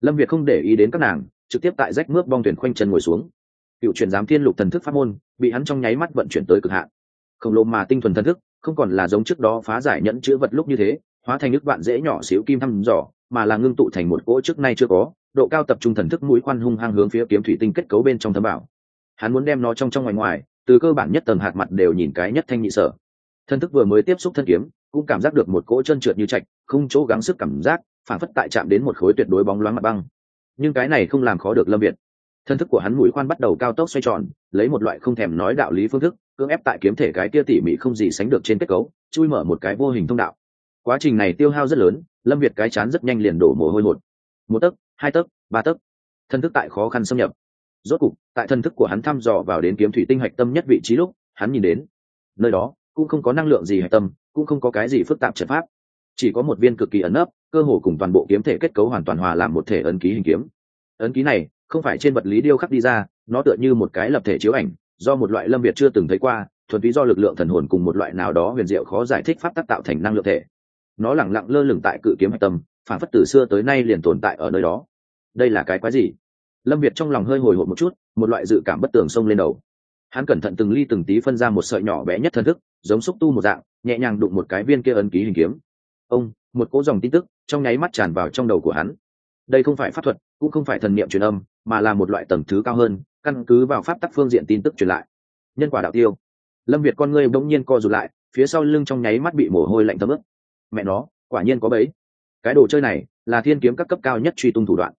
Lâm việt không để ý đến các nàng trực tiếp tại rách mướp bong thuyền khoanh chân ngồi xuống. Cựu truyền giám thiên lục thần thức pháp môn bị hắn trong nháy mắt vận chuyển tới cực hạn. Khổng lồ mà tinh thuần thần thức không còn là giống trước đó phá giải nhẫn chữ vật lúc như thế, hóa thành nước bạn dễ nhỏ xíu kim thăm dò, mà là ngưng tụ thành một cỗ trước nay chưa có, độ cao tập trung thần thức mũi khoan hung hăng hướng phía kiếm thủy tinh kết cấu bên trong thấm bảo. Hắn muốn đem nó trong trong ngoài ngoài, từ cơ bản nhất tầng hạt mặt đều nhìn cái nhất thanh nhị sở. Thân thức vừa mới tiếp xúc thân kiếm, cũng cảm giác được một cỗ chân trượt như chạch không chỗ gắng sức cảm giác, phản phất tại chạm đến một khối tuyệt đối bóng loáng mặt băng. Nhưng cái này không làm khó được lâm việt. Thân thức của hắn mũi khoan bắt đầu cao tốc xoay tròn, lấy một loại không thèm nói đạo lý phương thức cưỡng ép tại kiếm thể cái kia tỉ mỉ không gì sánh được trên kết cấu, chui mở một cái vô hình thông đạo. Quá trình này tiêu hao rất lớn, lâm việt cái chán rất nhanh liền đổ mồ hôi hột. Một tấc, hai tấc, ba tấc. Thân thức tại khó khăn xâm nhập. Rốt cục, tại thân thức của hắn thăm dò vào đến kiếm thủy tinh hạch tâm nhất vị trí lúc, hắn nhìn đến, nơi đó cũng không có năng lượng gì hạch tâm, cũng không có cái gì phức tạp trật pháp. Chỉ có một viên cực kỳ ẩn ấp cơ hồ cùng toàn bộ kiếm thể kết cấu hoàn toàn hòa làm một thể ấn ký hình kiếm. Ấn ký này, không phải trên vật lý điêu khắc đi ra, nó tựa như một cái lập thể chiếu ảnh do một loại lâm việt chưa từng thấy qua, thuần túy do lực lượng thần hồn cùng một loại nào đó huyền diệu khó giải thích pháp tác tạo thành năng lượng thể. Nó lẳng lặng lơ lửng tại cự kiếm hạch tâm, phản phất từ xưa tới nay liền tồn tại ở nơi đó. Đây là cái quái gì? Lâm việt trong lòng hơi hồi hộp một chút, một loại dự cảm bất tường xông lên đầu. Hắn cẩn thận từng ly từng tí phân ra một sợi nhỏ bé nhất thân thức, giống xúc tu một dạng, nhẹ nhàng đụng một cái viên kia ấn ký hình kiếm. Ông, một cỗ dòng tin tức, trong nháy mắt tràn vào trong đầu của hắn. Đây không phải pháp thuật, cũng không phải thần niệm truyền âm, mà là một loại tầng thứ cao hơn căn cứ vào pháp tắc phương diện tin tức truyền lại. Nhân quả đạo tiêu. Lâm việt con ngươi bỗng nhiên co rụt lại, phía sau lưng trong nháy mắt bị mồ hôi lạnh thấm ướt. Mẹ nó, quả nhiên có bấy cái đồ chơi này là thiên kiếm các cấp cao nhất truy tung thủ đoạn.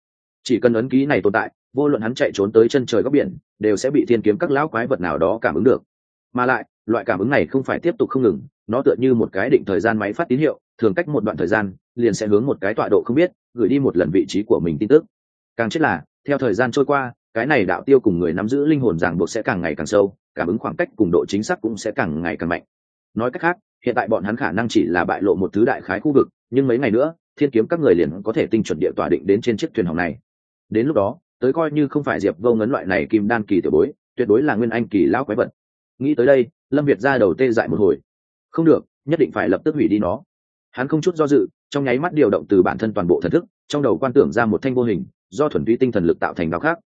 Chỉ cần ấn ký này tồn tại, vô luận hắn chạy trốn tới chân trời góc biển, đều sẽ bị thiên kiếm các lão quái vật nào đó cảm ứng được. Mà lại, loại cảm ứng này không phải tiếp tục không ngừng, nó tựa như một cái định thời gian máy phát tín hiệu, thường cách một đoạn thời gian, liền sẽ hướng một cái tọa độ không biết, gửi đi một lần vị trí của mình tin tức. Càng chết là, theo thời gian trôi qua cái này đạo tiêu cùng người nắm giữ linh hồn ràng buộc sẽ càng ngày càng sâu, cảm ứng khoảng cách cùng độ chính xác cũng sẽ càng ngày càng mạnh. Nói cách khác, hiện tại bọn hắn khả năng chỉ là bại lộ một thứ đại khái khu vực, nhưng mấy ngày nữa, thiên kiếm các người liền có thể tinh chuẩn địa tỏa định đến trên chiếc thuyền hỏng này. Đến lúc đó, tới coi như không phải diệp vô ngấn loại này kim đan kỳ tiểu bối, tuyệt đối là nguyên anh kỳ lão quái vật. Nghĩ tới đây, lâm việt ra đầu tê dại một hồi. Không được, nhất định phải lập tức hủy đi nó. Hắn không chút do dự, trong nháy mắt điều động từ bản thân toàn bộ thần thức, trong đầu quan tưởng ra một thanh vô hình, do thuần túy tinh thần lực tạo thành đạo khác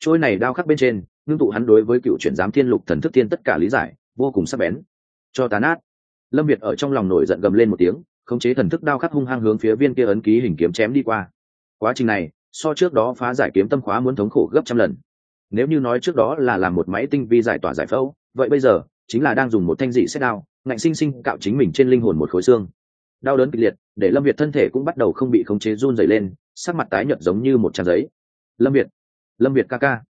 trôi này đao khắc bên trên, ngưng tụ hắn đối với cựu chuyển giám thiên lục thần thức thiên tất cả lý giải, vô cùng sắc bén. Cho tán át lâm việt ở trong lòng nổi giận gầm lên một tiếng, khống chế thần thức đao khắc hung hăng hướng phía viên kia ấn ký hình kiếm chém đi qua. Quá trình này, so trước đó phá giải kiếm tâm khóa muốn thống khổ gấp trăm lần. Nếu như nói trước đó là làm một máy tinh vi giải tỏa giải phẫu, vậy bây giờ, chính là đang dùng một thanh dị xét đao, ngạnh sinh sinh cạo chính mình trên linh hồn một khối xương. Đau đớn kịch liệt, để lâm việt thân thể cũng bắt đầu không bị khống chế run dày lên, sắc mặt tái nhợt giống như một trang giấy. Lâm việt lâm việt ca ca.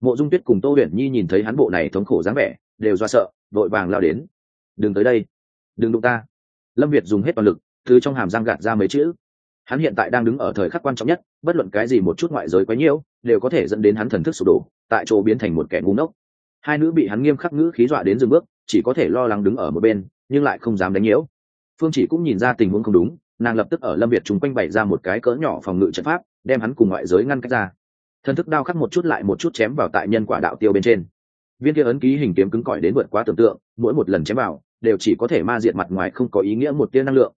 Mộ dung tuyết cùng tô huyền nhi nhìn thấy hắn bộ này thống khổ dáng vẻ, đều do sợ, vội vàng lao đến. Đừng tới đây, đừng đụng ta. Lâm việt dùng hết toàn lực, từ trong hàm răng gạt ra mấy chữ. Hắn hiện tại đang đứng ở thời khắc quan trọng nhất, bất luận cái gì một chút ngoại giới quấy nhiễu, đều có thể dẫn đến hắn thần thức sụp đổ, tại chỗ biến thành một kẻ ngu ngốc. Hai nữ bị hắn nghiêm khắc ngữ khí dọa đến dừng bước, chỉ có thể lo lắng đứng ở một bên, nhưng lại không dám đánh nhiễu. Phương chỉ cũng nhìn ra tình huống không đúng, nàng lập tức ở lâm việt chúng quanh bày ra một cái cỡ nhỏ phòng ngự trận pháp, đem hắn cùng ngoại giới ngăn cách ra thần thức đao khắc một chút lại một chút chém vào tại nhân quả đạo tiêu bên trên. Viên kia ấn ký hình kiếm cứng cỏi đến vượt quá tưởng tượng, mỗi một lần chém vào, đều chỉ có thể ma diệt mặt ngoài không có ý nghĩa một tia năng lượng.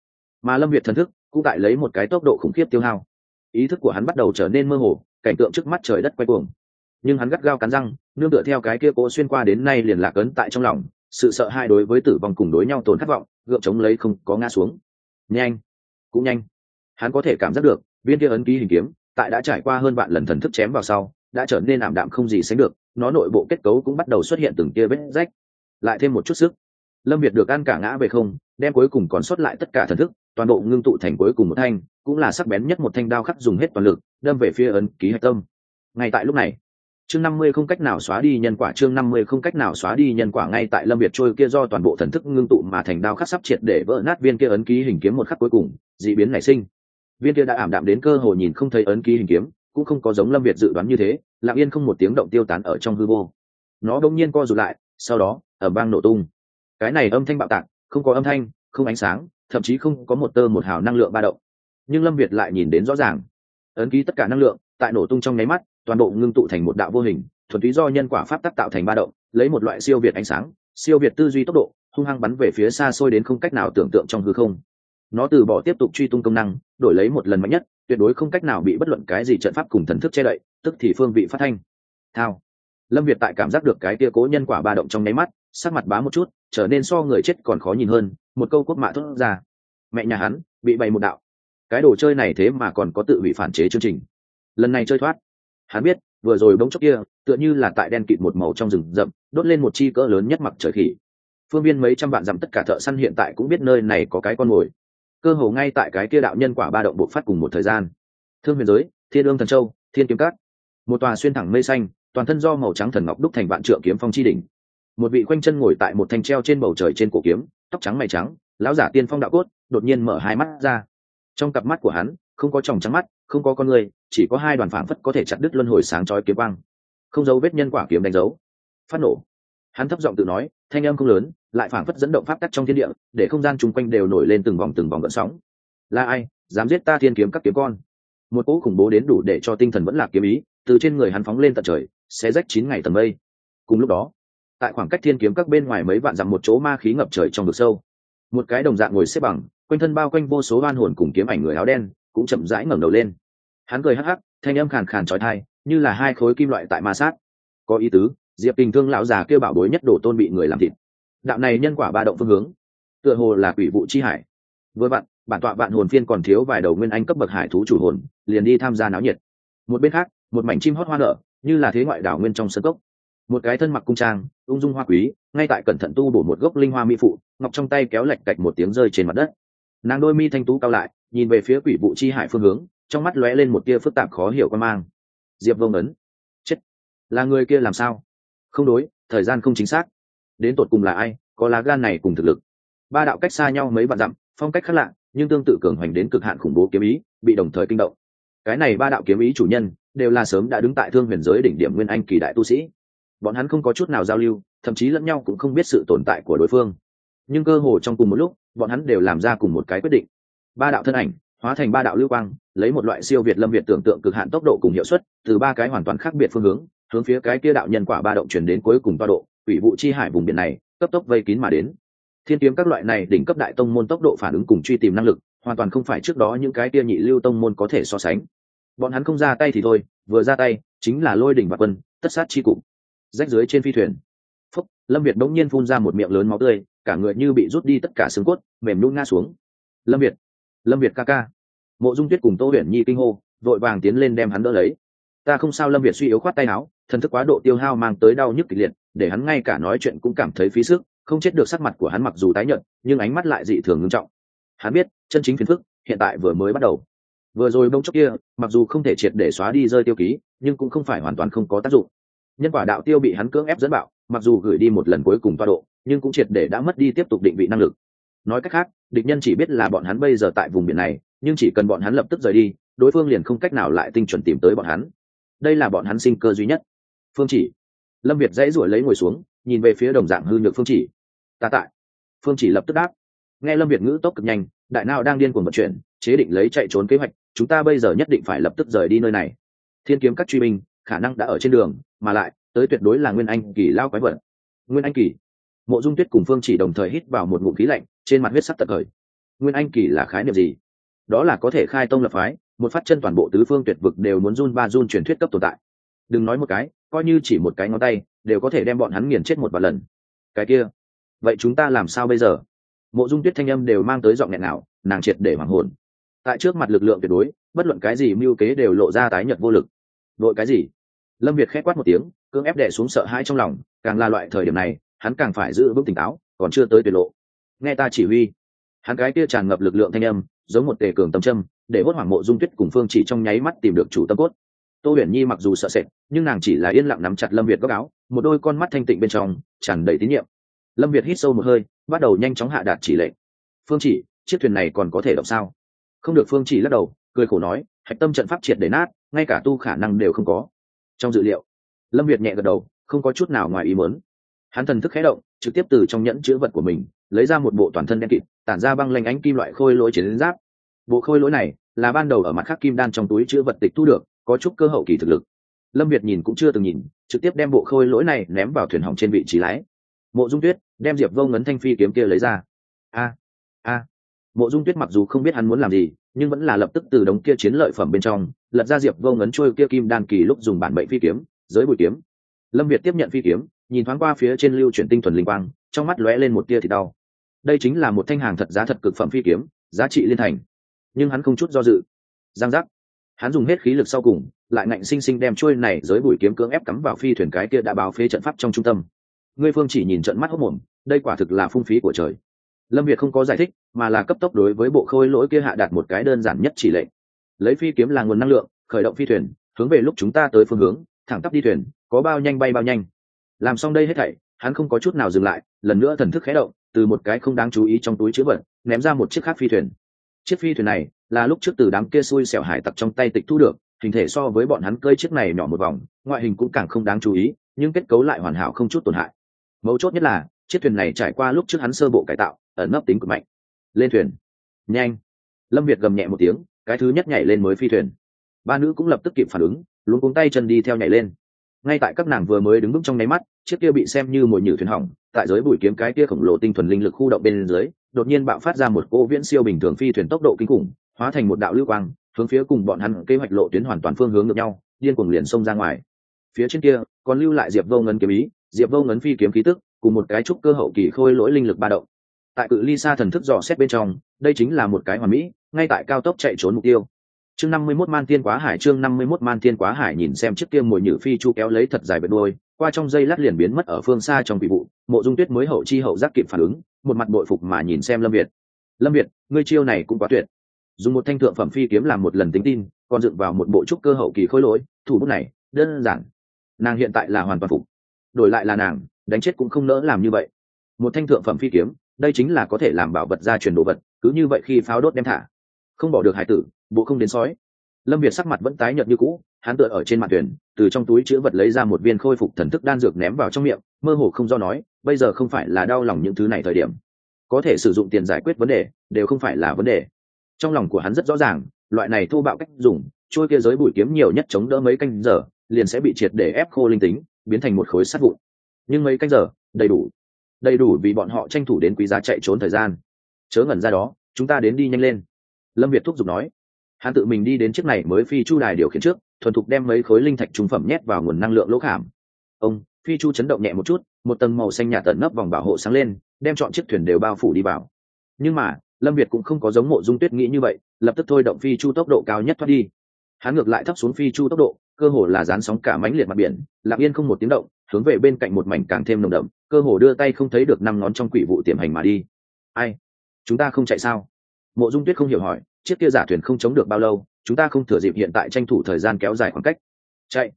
Mà lâm việt thần thức cũng tại lấy một cái tốc độ khủng khiếp tiêu hao. Ý thức của hắn bắt đầu trở nên mơ hồ, cảnh tượng trước mắt trời đất quay cuồng. Nhưng hắn gắt gao cắn răng, nương tựa theo cái kia cố xuyên qua đến nay liền lạc ấn tại trong lòng, sự sợ hai đối với tử vong cùng đối nhau tồn khát vọng, gượng chống lấy không có ngã xuống. Nhanh, cũng nhanh. Hắn có thể cảm giác được, viên kia ấn ký hình kiếm tại đã trải qua hơn vạn lần thần thức chém vào sau, đã trở nên ảm đạm không gì sánh được, nó nội bộ kết cấu cũng bắt đầu xuất hiện từng tia vết rách. Lại thêm một chút sức, lâm việt được ăn cả ngã về không, đem cuối cùng còn sót lại tất cả thần thức, toàn bộ ngưng tụ thành cuối cùng một thanh, cũng là sắc bén nhất một thanh đao khắc dùng hết toàn lực, đâm về phía ấn ký hạch tâm. Ngay tại lúc này, chương năm mươi không cách nào xóa đi nhân quả, chương năm mươi không cách nào xóa đi nhân quả, ngay tại lâm việt trôi kia do toàn bộ thần thức ngưng tụ mà thành đao khắc sắp triệt để vỡ nát viên kia ấn ký hình kiếm một khắc cuối cùng d ị biến nảy sinh viên kia đã ảm đạm đến cơ hồ nhìn không thấy ấn ký hình kiếm, cũng không có giống lâm việt dự đoán như thế lạng yên không một tiếng động tiêu tán ở trong hư vô. Nó đông nhiên co rụt lại, sau đó ở bang nổ tung. Cái này âm thanh bạo tạc, không có âm thanh, không ánh sáng, thậm chí không có một tơ một hào năng lượng ba động. Nhưng lâm việt lại nhìn đến rõ ràng. Ấn ký tất cả năng lượng, tại nổ tung trong nháy mắt, toàn bộ ngưng tụ thành một đạo vô hình, thuần túy do nhân quả pháp tác tạo thành ba động, lấy một loại siêu việt ánh sáng, siêu việt tư duy tốc độ, hung hăng bắn về phía xa xôi đến không cách nào tưởng tượng trong hư không. Nó từ bỏ tiếp tục truy tung công năng đổi lấy một lần mạnh nhất, tuyệt đối không cách nào bị bất luận cái gì trận pháp cùng thần thức che đậy, tức thì phương vị phát thanh. Thao. Lâm việt tại cảm giác được cái tia cố nhân quả ba động trong nháy mắt, sắc mặt bá một chút, trở nên so người chết còn khó nhìn hơn, một câu quốc mạ thốt ra. Mẹ nhà hắn, bị bày một đạo. Cái đồ chơi này thế mà còn có tự bị phản chế chương trình. Lần này chơi thoát. Hắn biết, vừa rồi bỗng chốc kia, tựa như là tại đen kịt một màu trong rừng rậm, đốt lên một chi cỡ lớn nhất mặc trời khỉ. Phương viên mấy trăm vạn dặm tất cả thợ săn hiện tại cũng biết nơi này có cái con mồi cơ hồ ngay tại cái kia đạo nhân quả ba động bộc phát cùng một thời gian. Thương huyền giới, thiên ương thần châu, thiên kiếm cát một tòa xuyên thẳng mây xanh, toàn thân do màu trắng thần ngọc đúc thành vạn trượng kiếm phong chi đỉnh. Một vị khoanh chân ngồi tại một thanh treo trên bầu trời trên cổ kiếm, tóc trắng mày trắng, lão giả tiên phong đạo cốt, đột nhiên mở hai mắt ra. Trong cặp mắt của hắn, không có tròng trắng mắt, không có con người, chỉ có hai đoàn phảng phất có thể chặt đứt luân hồi sáng chói kiếm băng không dấu vết nhân quả kiếm đánh dấu. Phát nổ hắn thấp giọng tự nói, thanh âm không lớn, lại phảng phất dẫn động pháp tắc trong thiên địa, để không gian chung quanh đều nổi lên từng vòng từng vòng gợn sóng. Là ai, dám giết ta thiên kiếm các kiếm con? Một cỗ khủng bố đến đủ để cho tinh thần vẫn lạc kiếm ý, từ trên người hắn phóng lên tận trời, sẽ rách chín ngày tầng mây. Cùng lúc đó, tại khoảng cách thiên kiếm các bên ngoài mấy vạn dặm một chỗ ma khí ngập trời trong vực sâu, một cái đồng dạng ngồi xếp bằng, quanh thân bao quanh vô số oan hồn cùng kiếm ảnh người áo đen, cũng chậm rãi ngẩng đầu lên. Hắn cười hắc hắc, thanh âm khàn khàn trói thai như là hai khối kim loại tại ma sát. Có ý tứ diệp tình thương lão già kêu bảo bối nhất đổ tôn bị người làm thịt. Đạo này nhân quả ba động phương hướng, tựa hồ là quỷ vụ chi hải. Vừa vặn, bản tọa vạn hồn phiên còn thiếu vài đầu nguyên anh cấp bậc hải thú chủ hồn, liền đi tham gia náo nhiệt. Một bên khác, một mảnh chim hót hoa nở, như là thế ngoại đảo nguyên trong sân cốc. Một cái thân mặc cung trang, ung dung hoa quý, ngay tại cẩn thận tu bổ một gốc linh hoa mỹ phụ, ngọc trong tay kéo lạch cạch một tiếng rơi trên mặt đất. Nàng đôi mi thanh tú cao lại, nhìn về phía quỷ vụ chi hải phương hướng, trong mắt lóe lên một tia phức tạp khó hiểu quan mang. Diệp vông ấn chết, là người kia làm sao? Không đối, thời gian không chính xác. Đến tột cùng là ai, có lá gan này cùng thực lực. Ba đạo cách xa nhau mấy vạn dặm, phong cách khác lạ, nhưng tương tự cường hoành đến cực hạn khủng bố kiếm ý, bị đồng thời kinh động. Cái này ba đạo kiếm ý chủ nhân, đều là sớm đã đứng tại thương huyền giới đỉnh điểm nguyên anh kỳ đại tu sĩ. Bọn hắn không có chút nào giao lưu, thậm chí lẫn nhau cũng không biết sự tồn tại của đối phương. Nhưng cơ hồ trong cùng một lúc, bọn hắn đều làm ra cùng một cái quyết định. Ba đạo thân ảnh, hóa thành ba đạo lưu quang, lấy một loại siêu việt lâm việt tưởng tượng cực hạn tốc độ cùng hiệu suất, từ ba cái hoàn toàn khác biệt phương hướng hướng phía cái kia đạo nhân quả ba động truyền đến cuối cùng toa độ ủy vụ chi hải vùng biển này, cấp tốc vây kín mà đến. Thiên kiếm các loại này đỉnh cấp đại tông môn tốc độ phản ứng cùng truy tìm năng lực, hoàn toàn không phải trước đó những cái kia nhị lưu tông môn có thể so sánh. Bọn hắn không ra tay thì thôi, vừa ra tay, chính là lôi đỉnh và quân, tất sát chi cụm rách dưới trên phi thuyền. Phúc, lâm việt bỗng nhiên phun ra một miệng lớn máu tươi, cả người như bị rút đi tất cả xương cốt, mềm nhún ngã xuống. Lâm việt lâm việt ca ca. Mộ dung tuyết cùng tô huyền nhi kinh hô, vội vàng tiến lên đem hắn đỡ lấy. Ta không sao lâm việt suy yếu khoát tay áo thần thức quá độ tiêu hao mang tới đau nhức kịch liệt, để hắn ngay cả nói chuyện cũng cảm thấy phí sức, không chết được sắc mặt của hắn mặc dù tái nhợt, nhưng ánh mắt lại dị thường ngưng trọng. Hắn biết, chân chính phiền phức, hiện tại vừa mới bắt đầu. Vừa rồi bông chốc kia, mặc dù không thể triệt để xóa đi rơi tiêu ký, nhưng cũng không phải hoàn toàn không có tác dụng. Nhân quả đạo tiêu bị hắn cưỡng ép dẫn bạo, mặc dù gửi đi một lần cuối cùng toa độ, nhưng cũng triệt để đã mất đi tiếp tục định vị năng lực. Nói cách khác, địch nhân chỉ biết là bọn hắn bây giờ tại vùng biển này, nhưng chỉ cần bọn hắn lập tức rời đi, đối phương liền không cách nào lại tinh chuẩn tìm tới bọn hắn. Đây là bọn hắn sinh cơ duy nhất phương chỉ. Lâm việt dãy ruổi lấy ngồi xuống, nhìn về phía đồng dạng hư nhược phương chỉ. Ta tại. Phương chỉ lập tức đáp. Nghe lâm việt ngữ tốc cực nhanh, đại nào đang điên cuồng vận chuyển, chế định lấy chạy trốn kế hoạch, chúng ta bây giờ nhất định phải lập tức rời đi nơi này. Thiên kiếm các truy binh, khả năng đã ở trên đường, mà lại, tới tuyệt đối là nguyên anh kỳ lao quái vật. Nguyên anh kỳ. Mộ dung tuyết cùng phương chỉ đồng thời hít vào một ngụm khí lạnh, trên mặt huyết sắc tật thời nguyên anh kỳ là khái niệm gì? Đó là có thể khai tông lập phái, một phát chân toàn bộ tứ phương tuyệt vực đều muốn run ba run truyền thuyết cấp tồn tại. Đừng nói một cái coi như chỉ một cái ngón tay, đều có thể đem bọn hắn nghiền chết một vài lần. Cái kia, vậy chúng ta làm sao bây giờ? Mộ dung tuyết thanh âm đều mang tới giọng nghẹn nào nàng triệt để hoàng hồn. Tại trước mặt lực lượng tuyệt đối, bất luận cái gì mưu kế đều lộ ra tái nhật vô lực. Đội cái gì? Lâm việt khét quát một tiếng, cưỡng ép đẻ xuống sợ hãi trong lòng, càng là loại thời điểm này, hắn càng phải giữ vững tỉnh táo, còn chưa tới tuyệt lộ. Nghe ta chỉ huy. Hắn cái kia tràn ngập lực lượng thanh âm, giống một tề cường tâm châm, để hốt hoảng mộ dung tuyết cùng phương chỉ trong nháy mắt tìm được chủ tâm cốt tô huyền nhi mặc dù sợ sệt, nhưng nàng chỉ là yên lặng nắm chặt lâm việt góc áo, một đôi con mắt thanh tịnh bên trong, tràn đầy tín nhiệm. Lâm việt hít sâu một hơi, bắt đầu nhanh chóng hạ đạt chỉ lệnh. Phương chỉ, chiếc thuyền này còn có thể động sao? Không được, phương chỉ lắc đầu, cười khổ nói, hạch tâm trận pháp triệt để nát, ngay cả tu khả năng đều không có. Trong dự liệu, lâm việt nhẹ gật đầu, không có chút nào ngoài ý muốn. Hắn thần thức khé động, trực tiếp từ trong nhẫn chữ vật của mình, lấy ra một bộ toàn thân đen kịt, tản ra băng lanh ánh kim loại khôi lỗi chiến giáp. Bộ khôi lỗi này là ban đầu ở mặt khác kim đan trong túi chữ vật tịch thu được có chút cơ hậu kỳ thực lực. Lâm việt nhìn cũng chưa từng nhìn, trực tiếp đem bộ khôi lỗi này ném vào thuyền hỏng trên vị trí lái. Mộ dung tuyết đem diệp vô ngấn thanh phi kiếm kia lấy ra. A a. Mộ dung tuyết mặc dù không biết hắn muốn làm gì, nhưng vẫn là lập tức từ đống kia chiến lợi phẩm bên trong, lật ra diệp vô ngấn trôi kia kim đan kỳ lúc dùng bản bệnh phi kiếm, giới bụi kiếm. Lâm việt tiếp nhận phi kiếm, nhìn thoáng qua phía trên lưu chuyển tinh thuần linh quang, trong mắt lóe lên một tia thì đau. Đây chính là một thanh hàng thật giá thật cực phẩm phi kiếm, giá trị liên thành. Nhưng hắn không chút do dự. Giang giác hắn dùng hết khí lực sau cùng, lại ngạnh sinh sinh đem trôi này giới bụi kiếm cưỡng ép cắm vào phi thuyền cái kia đã báo phế trận pháp trong trung tâm. Ngươi phương chỉ nhìn trận mắt hốc mồm, đây quả thực là phung phí của trời. Lâm việt không có giải thích, mà là cấp tốc đối với bộ khôi lỗi kia hạ đạt một cái đơn giản nhất chỉ lệnh. Lấy phi kiếm là nguồn năng lượng, khởi động phi thuyền, hướng về lúc chúng ta tới phương hướng, thẳng tắp đi thuyền, có bao nhanh bay bao nhanh. Làm xong đây hết thảy, hắn không có chút nào dừng lại, lần nữa thần thức khé động, từ một cái không đáng chú ý trong túi chữ vật, ném ra một chiếc khác phi thuyền chiếc phi thuyền này là lúc trước từ đám kia xui xẻo hải tặc trong tay tịch thu được, hình thể so với bọn hắn cơi chiếc này nhỏ một vòng, ngoại hình cũng càng không đáng chú ý, nhưng kết cấu lại hoàn hảo không chút tổn hại. Mấu chốt nhất là, chiếc thuyền này trải qua lúc trước hắn sơ bộ cải tạo, ẩn nấp tính cực mạnh. Lên thuyền. Nhanh. Lâm việt gầm nhẹ một tiếng, cái thứ nhất nhảy lên mới phi thuyền. Ba nữ cũng lập tức kịp phản ứng luôn cuống tay chân đi theo nhảy lên. Ngay tại các nàng vừa mới đứng vững trong nháy mắt, chiếc kia bị xem như mồi nhử thuyền hỏng, tại giới bụi kiếm cái kia khổng lồ tinh thuần linh lực khu động bên dưới đột nhiên bạo phát ra một cỗ viễn siêu bình thường phi thuyền tốc độ kinh khủng, hóa thành một đạo lưu quang, hướng phía cùng bọn hắn kế hoạch lộ tuyến hoàn toàn phương hướng ngược nhau, điên cuồng liền xông ra ngoài. Phía trên kia, còn lưu lại diệp vô ngân kiếm ý, diệp vô ngấn phi kiếm khí tức, cùng một cái trúc cơ hậu kỳ khôi lỗi linh lực ba động. Tại cự ly xa thần thức dò xét bên trong, đây chính là một cái hoàn mỹ, ngay tại cao tốc chạy trốn mục tiêu chương năm mươi 51 man tiên quá hải, chương năm mươi 51 man tiên quá hải nhìn xem chiếc kia mồi nhử phi chu kéo lấy thật dài bật đuôi, qua trong dây lát liền biến mất ở phương xa trong bị vụ, mộ dung tuyết mới hậu chi hậu giác kịp phản ứng, một mặt bội phục mà nhìn xem lâm việt. Lâm việt, ngươi chiêu này cũng quá tuyệt. Dùng một thanh thượng phẩm phi kiếm làm một lần tính tin, còn dựng vào một bộ trúc cơ hậu kỳ khối lỗi, thủ bút này, đơn giản. Nàng hiện tại là hoàn toàn phục. Đổi lại là nàng, đánh chết cũng không nỡ làm như vậy. Một thanh thượng phẩm phi kiếm, đây chính là có thể làm bảo vật ra truyền đồ vật, cứ như vậy khi pháo đốt đem thả. Không bỏ được hải tử bộ không đến sói. Lâm việt sắc mặt vẫn tái nhợt như cũ, hắn tựa ở trên mặt thuyền, từ trong túi chữ vật lấy ra một viên khôi phục thần thức đan dược ném vào trong miệng, mơ hồ không do nói, bây giờ không phải là đau lòng những thứ này thời điểm. Có thể sử dụng tiền giải quyết vấn đề, đều không phải là vấn đề. Trong lòng của hắn rất rõ ràng, loại này thô bạo cách dùng, trôi kia giới bụi kiếm nhiều nhất chống đỡ mấy canh giờ, liền sẽ bị triệt để ép khô linh tính, biến thành một khối sắt vụn. Nhưng mấy canh giờ, đầy đủ. Đầy đủ vì bọn họ tranh thủ đến quý giá chạy trốn thời gian. Chớ ngẩn ra đó, chúng ta đến đi nhanh lên. Lâm việt thúc giục nói hắn tự mình đi đến chiếc này mới phi chu đài điều khiển trước, thuần thục đem mấy khối linh thạch trung phẩm nhét vào nguồn năng lượng lỗ khảm. Ông, phi chu chấn động nhẹ một chút, một tầng màu xanh nhạt tận nấp vòng bảo hộ sáng lên, đem chọn chiếc thuyền đều bao phủ đi vào. Nhưng mà, lâm việt cũng không có giống mộ dung tuyết nghĩ như vậy, lập tức thôi động phi chu tốc độ cao nhất thoát đi. Hắn ngược lại thấp xuống phi chu tốc độ, cơ hồ là dán sóng cả mánh liệt mặt biển, lặng yên không một tiếng động, hướng về bên cạnh một mảnh càng thêm nồng đậm, cơ hồ đưa tay không thấy được năm ngón trong quỷ vụ tiềm hành mà đi. Ai? Chúng ta không chạy sao? Mộ dung tuyết không hiểu hỏi chiếc kia giả thuyền không chống được bao lâu, chúng ta không thừa dịp hiện tại tranh thủ thời gian kéo dài khoảng cách. Chạy.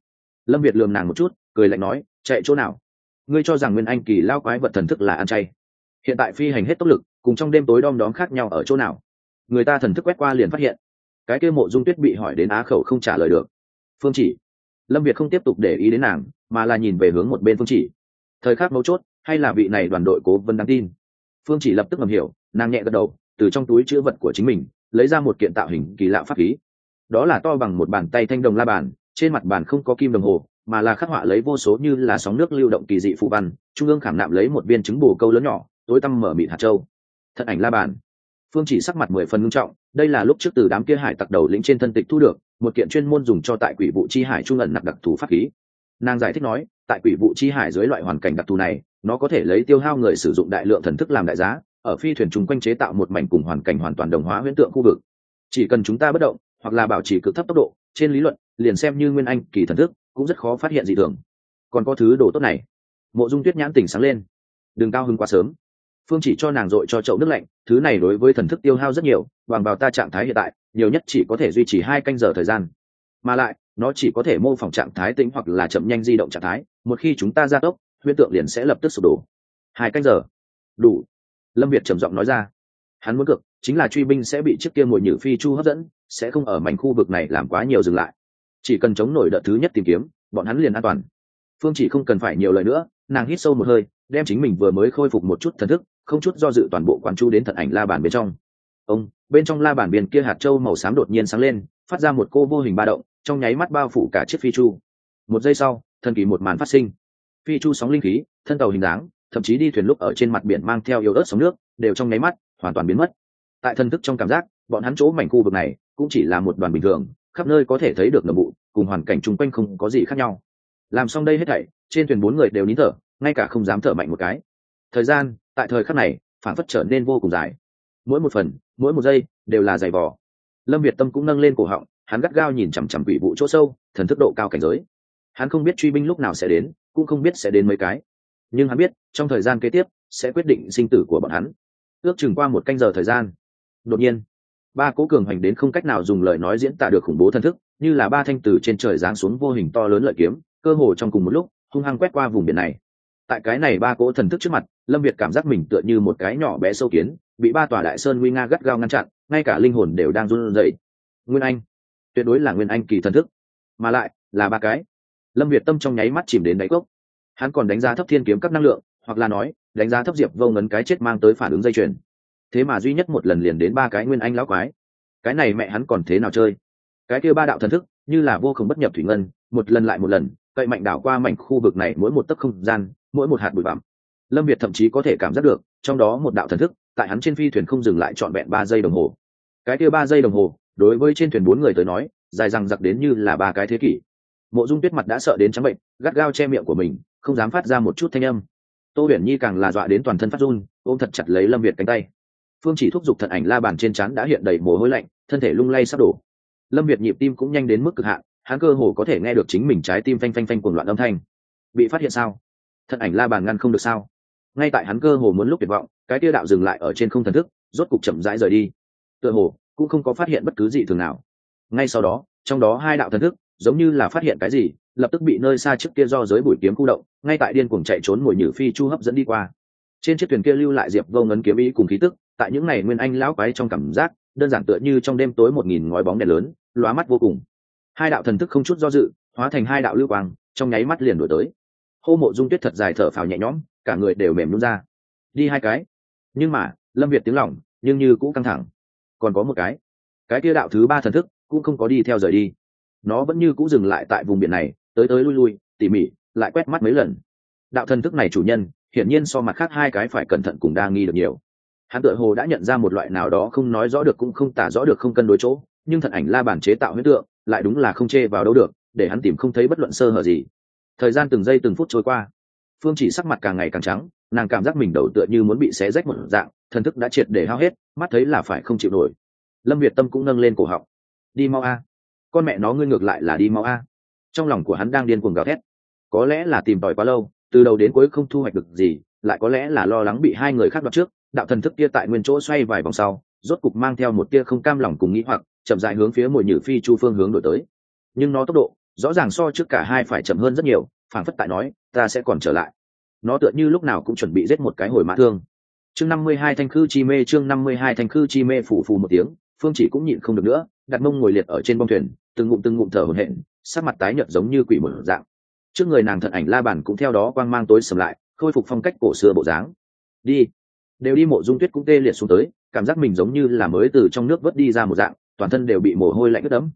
Lâm việt lườm nàng một chút, cười lạnh nói, chạy chỗ nào? Ngươi cho rằng nguyên anh kỳ lao quái vật thần thức là ăn chay. Hiện tại phi hành hết tốc lực, cùng trong đêm tối đom đóm khác nhau ở chỗ nào? Người ta thần thức quét qua liền phát hiện. Cái kia mộ dung tuyết bị hỏi đến á khẩu không trả lời được. Phương chỉ. Lâm việt không tiếp tục để ý đến nàng, mà là nhìn về hướng một bên phương chỉ. Thời khắc mấu chốt, hay là vị này đoàn đội cố vấn đáng tin? Phương chỉ lập tức ngầm hiểu, nàng nhẹ gật đầu, từ trong túi chữ vật của chính mình lấy ra một kiện tạo hình kỳ lạ pháp khí. Đó là to bằng một bàn tay thanh đồng la bàn, trên mặt bàn không có kim đồng hồ, mà là khắc họa lấy vô số như là sóng nước lưu động kỳ dị phù văn, trung ương khảm nạm lấy một viên trứng bồ câu lớn nhỏ, tối tăm mở mịt hạt châu. Thật ảnh la bàn. Phương chỉ sắc mặt mười phần ngưng trọng, đây là lúc trước từ đám kia hải tặc đầu lĩnh trên thân tịch thu được, một kiện chuyên môn dùng cho tại quỷ vụ chi hải trung ẩn nặc đặc thù pháp khí. Nàng giải thích nói, tại quỷ vụ chi hải dưới loại hoàn cảnh đặc thù này, nó có thể lấy tiêu hao người sử dụng đại lượng thần thức làm đại giá ở phi thuyền chung quanh chế tạo một mảnh cùng hoàn cảnh hoàn toàn đồng hóa huyễn tượng khu vực. Chỉ cần chúng ta bất động, hoặc là bảo trì cực thấp tốc độ, trên lý luận, liền xem như nguyên anh, kỳ thần thức, cũng rất khó phát hiện dị thường. Còn có thứ đồ tốt này. Mộ dung tuyết nhãn tỉnh sáng lên. Đừng cao hứng quá sớm. Phương chỉ cho nàng dội cho chậu nước lạnh, thứ này đối với thần thức tiêu hao rất nhiều, bằng vào ta trạng thái hiện tại, nhiều nhất chỉ có thể duy trì hai canh giờ thời gian. Mà lại, nó chỉ có thể mô phỏng trạng thái tĩnh hoặc là chậm nhanh di động trạng thái, một khi chúng ta gia tốc, huyễn tượng liền sẽ lập tức sụp đổ. Hai canh giờ. Đủ lâm việt trầm giọng nói ra. Hắn muốn cực chính là truy binh sẽ bị chiếc kia ngồi nhử phi chu hấp dẫn, sẽ không ở mảnh khu vực này làm quá nhiều dừng lại. Chỉ cần chống nổi đợt thứ nhất tìm kiếm, bọn hắn liền an toàn. Phương chỉ không cần phải nhiều lời nữa, nàng hít sâu một hơi, đem chính mình vừa mới khôi phục một chút thần thức, không chút do dự toàn bộ quán chu đến thật ảnh la bàn bên trong. Ông, bên trong la bàn biển kia hạt trâu màu xám đột nhiên sáng lên, phát ra một cô vô hình ba động, trong nháy mắt bao phủ cả chiếc phi chu. Một giây sau, thần kỳ một màn phát sinh. Phi chu sóng linh khí, thân tàu hình dáng thậm chí đi thuyền lúc ở trên mặt biển mang theo yếu ớt sóng nước, đều trong nháy mắt, hoàn toàn biến mất. Tại thân thức trong cảm giác, bọn hắn chỗ mảnh khu vực này cũng chỉ là một đoàn bình thường, khắp nơi có thể thấy được nồng bụ cùng hoàn cảnh chung quanh không có gì khác nhau. Làm xong đây hết thảy, trên thuyền bốn người đều nín thở, ngay cả không dám thở mạnh một cái. Thời gian, tại thời khắc này phản phất trở nên vô cùng dài. Mỗi một phần, mỗi một giây, đều là giày vò. Lâm việt tâm cũng nâng lên cổ họng, hắn gắt gao nhìn chằm chằm quỷ vụ chỗ sâu, thần thức độ cao cảnh giới. Hắn không biết truy binh lúc nào sẽ đến, cũng không biết sẽ đến mấy cái nhưng hắn biết, trong thời gian kế tiếp, sẽ quyết định sinh tử của bọn hắn. Ước chừng qua một canh giờ thời gian. Đột nhiên, ba cố cường hành đến không cách nào dùng lời nói diễn tả được khủng bố thân thức, như là ba thanh từ trên trời giáng xuống vô hình to lớn lợi kiếm, cơ hồ trong cùng một lúc, hung hăng quét qua vùng biển này. Tại cái này ba cỗ thần thức trước mặt, lâm việt cảm giác mình tựa như một cái nhỏ bé sâu kiến, bị ba tòa đại sơn nguy nga gắt gao ngăn chặn, ngay cả linh hồn đều đang run rẩy. Nguyên anh, tuyệt đối là nguyên anh kỳ thần thức. Mà lại, là ba cái. Lâm việt tâm trong nháy mắt chìm đến đáy cốc hắn còn đánh giá thấp thiên kiếm các năng lượng, hoặc là nói, đánh giá thấp diệp vô ngấn cái chết mang tới phản ứng dây chuyền. Thế mà duy nhất một lần liền đến ba cái nguyên anh lão quái. Cái này mẹ hắn còn thế nào chơi? Cái kia ba đạo thần thức, như là vô cùng bất nhập thủy ngân, một lần lại một lần, cậy mạnh đảo qua mảnh khu vực này mỗi một tấc không gian, mỗi một hạt bụi bặm. Lâm việt thậm chí có thể cảm giác được, trong đó một đạo thần thức, tại hắn trên phi thuyền không dừng lại trọn vẹn ba giây đồng hồ. Cái kia ba giây đồng hồ, đối với trên thuyền bốn người tới nói, dài rằng giặc đến như là ba cái thế kỷ. Mộ dung tuyết mặt đã sợ đến trắng bệnh, gắt gao che miệng của mình không dám phát ra một chút thanh âm. Tô huyền nhi càng là dọa đến toàn thân phát run, ôm thật chặt lấy lâm việt cánh tay. Phương chỉ thúc giục thận ảnh la bàn trên trán đã hiện đầy mồ hôi lạnh, thân thể lung lay sắp đổ. Lâm việt nhịp tim cũng nhanh đến mức cực hạn, hắn cơ hồ có thể nghe được chính mình trái tim phanh phanh phanh cuồng loạn âm thanh. Bị phát hiện sao? Thận ảnh la bàn ngăn không được sao? Ngay tại hắn cơ hồ muốn lúc tuyệt vọng, cái tia đạo dừng lại ở trên không thần thức, rốt cục chậm rãi rời đi. Tựa hồ, cũng không có phát hiện bất cứ gì thường nào. Ngay sau đó, trong đó hai đạo thần thức, giống như là phát hiện cái gì lập tức bị nơi xa trước kia do giới bụi kiếm khu động, ngay tại điên cuồng chạy trốn ngồi nhử phi chu hấp dẫn đi qua. Trên chiếc thuyền kia lưu lại diệp vô ngấn kiếm ý cùng khí tức, tại những ngày nguyên anh lão quái trong cảm giác, đơn giản tựa như trong đêm tối một nghìn ngói bóng đèn lớn, lóa mắt vô cùng. Hai đạo thần thức không chút do dự, hóa thành hai đạo lưu quang, trong nháy mắt liền đổi tới. Hô mộ dung tuyết thật dài thở phào nhẹ nhõm, cả người đều mềm nhún ra. Đi hai cái. Nhưng mà, lâm việt tiếng lỏng nhưng như cũng căng thẳng. Còn có một cái. Cái kia đạo thứ ba thần thức, cũng không có đi theo rời đi. Nó vẫn như cũng dừng lại tại vùng biển này tới tới lui lui, tỉ mỉ, lại quét mắt mấy lần. Đạo thần thức này chủ nhân, hiển nhiên so mặt khác hai cái phải cẩn thận cùng đa nghi được nhiều. Hắn tự hồ đã nhận ra một loại nào đó không nói rõ được cũng không tả rõ được không cân đối chỗ, nhưng thần ảnh la bản chế tạo huyết tượng, lại đúng là không chê vào đâu được, để hắn tìm không thấy bất luận sơ hở gì. Thời gian từng giây từng phút trôi qua, phương chỉ sắc mặt càng ngày càng trắng, nàng cảm giác mình đầu tựa như muốn bị xé rách một dạng, thần thức đã triệt để hao hết, mắt thấy là phải không chịu nổi. Lâm việt tâm cũng nâng lên cổ họng. Đi mau a. Con mẹ nó ngươi ngược lại là đi mau a trong lòng của hắn đang điên cuồng gào thét. Có lẽ là tìm tòi quá lâu, từ đầu đến cuối không thu hoạch được gì, lại có lẽ là lo lắng bị hai người khác đoạt trước, đạo thần thức kia tại nguyên chỗ xoay vài vòng sau, rốt cục mang theo một tia không cam lòng cùng nghĩ hoặc, chậm dại hướng phía mùi nhử phi chu phương hướng đổi tới. Nhưng nó tốc độ, rõ ràng so trước cả hai phải chậm hơn rất nhiều, phảng phất tại nói, ta sẽ còn trở lại. Nó tựa như lúc nào cũng chuẩn bị giết một cái hồi mã thương. Chương năm mươi hai thanh khư chi mê, chương năm mươi hai thanh khư chi mê phủ phù một tiếng, phương chỉ cũng nhịn không được nữa, đặt mông ngồi liệt ở trên bông thuyền, từng ngụm từng ngụm thở hổn hển sắc mặt tái nhợt giống như quỷ mở dạng. Trước người nàng thận ảnh la bàn cũng theo đó quang mang tối sầm lại, khôi phục phong cách cổ xưa bộ dáng. Đi. Đều đi mộ dung tuyết cũng tê liệt xuống tới, cảm giác mình giống như là mới từ trong nước vớt đi ra một dạng, toàn thân đều bị mồ hôi lạnh ướt đẫm.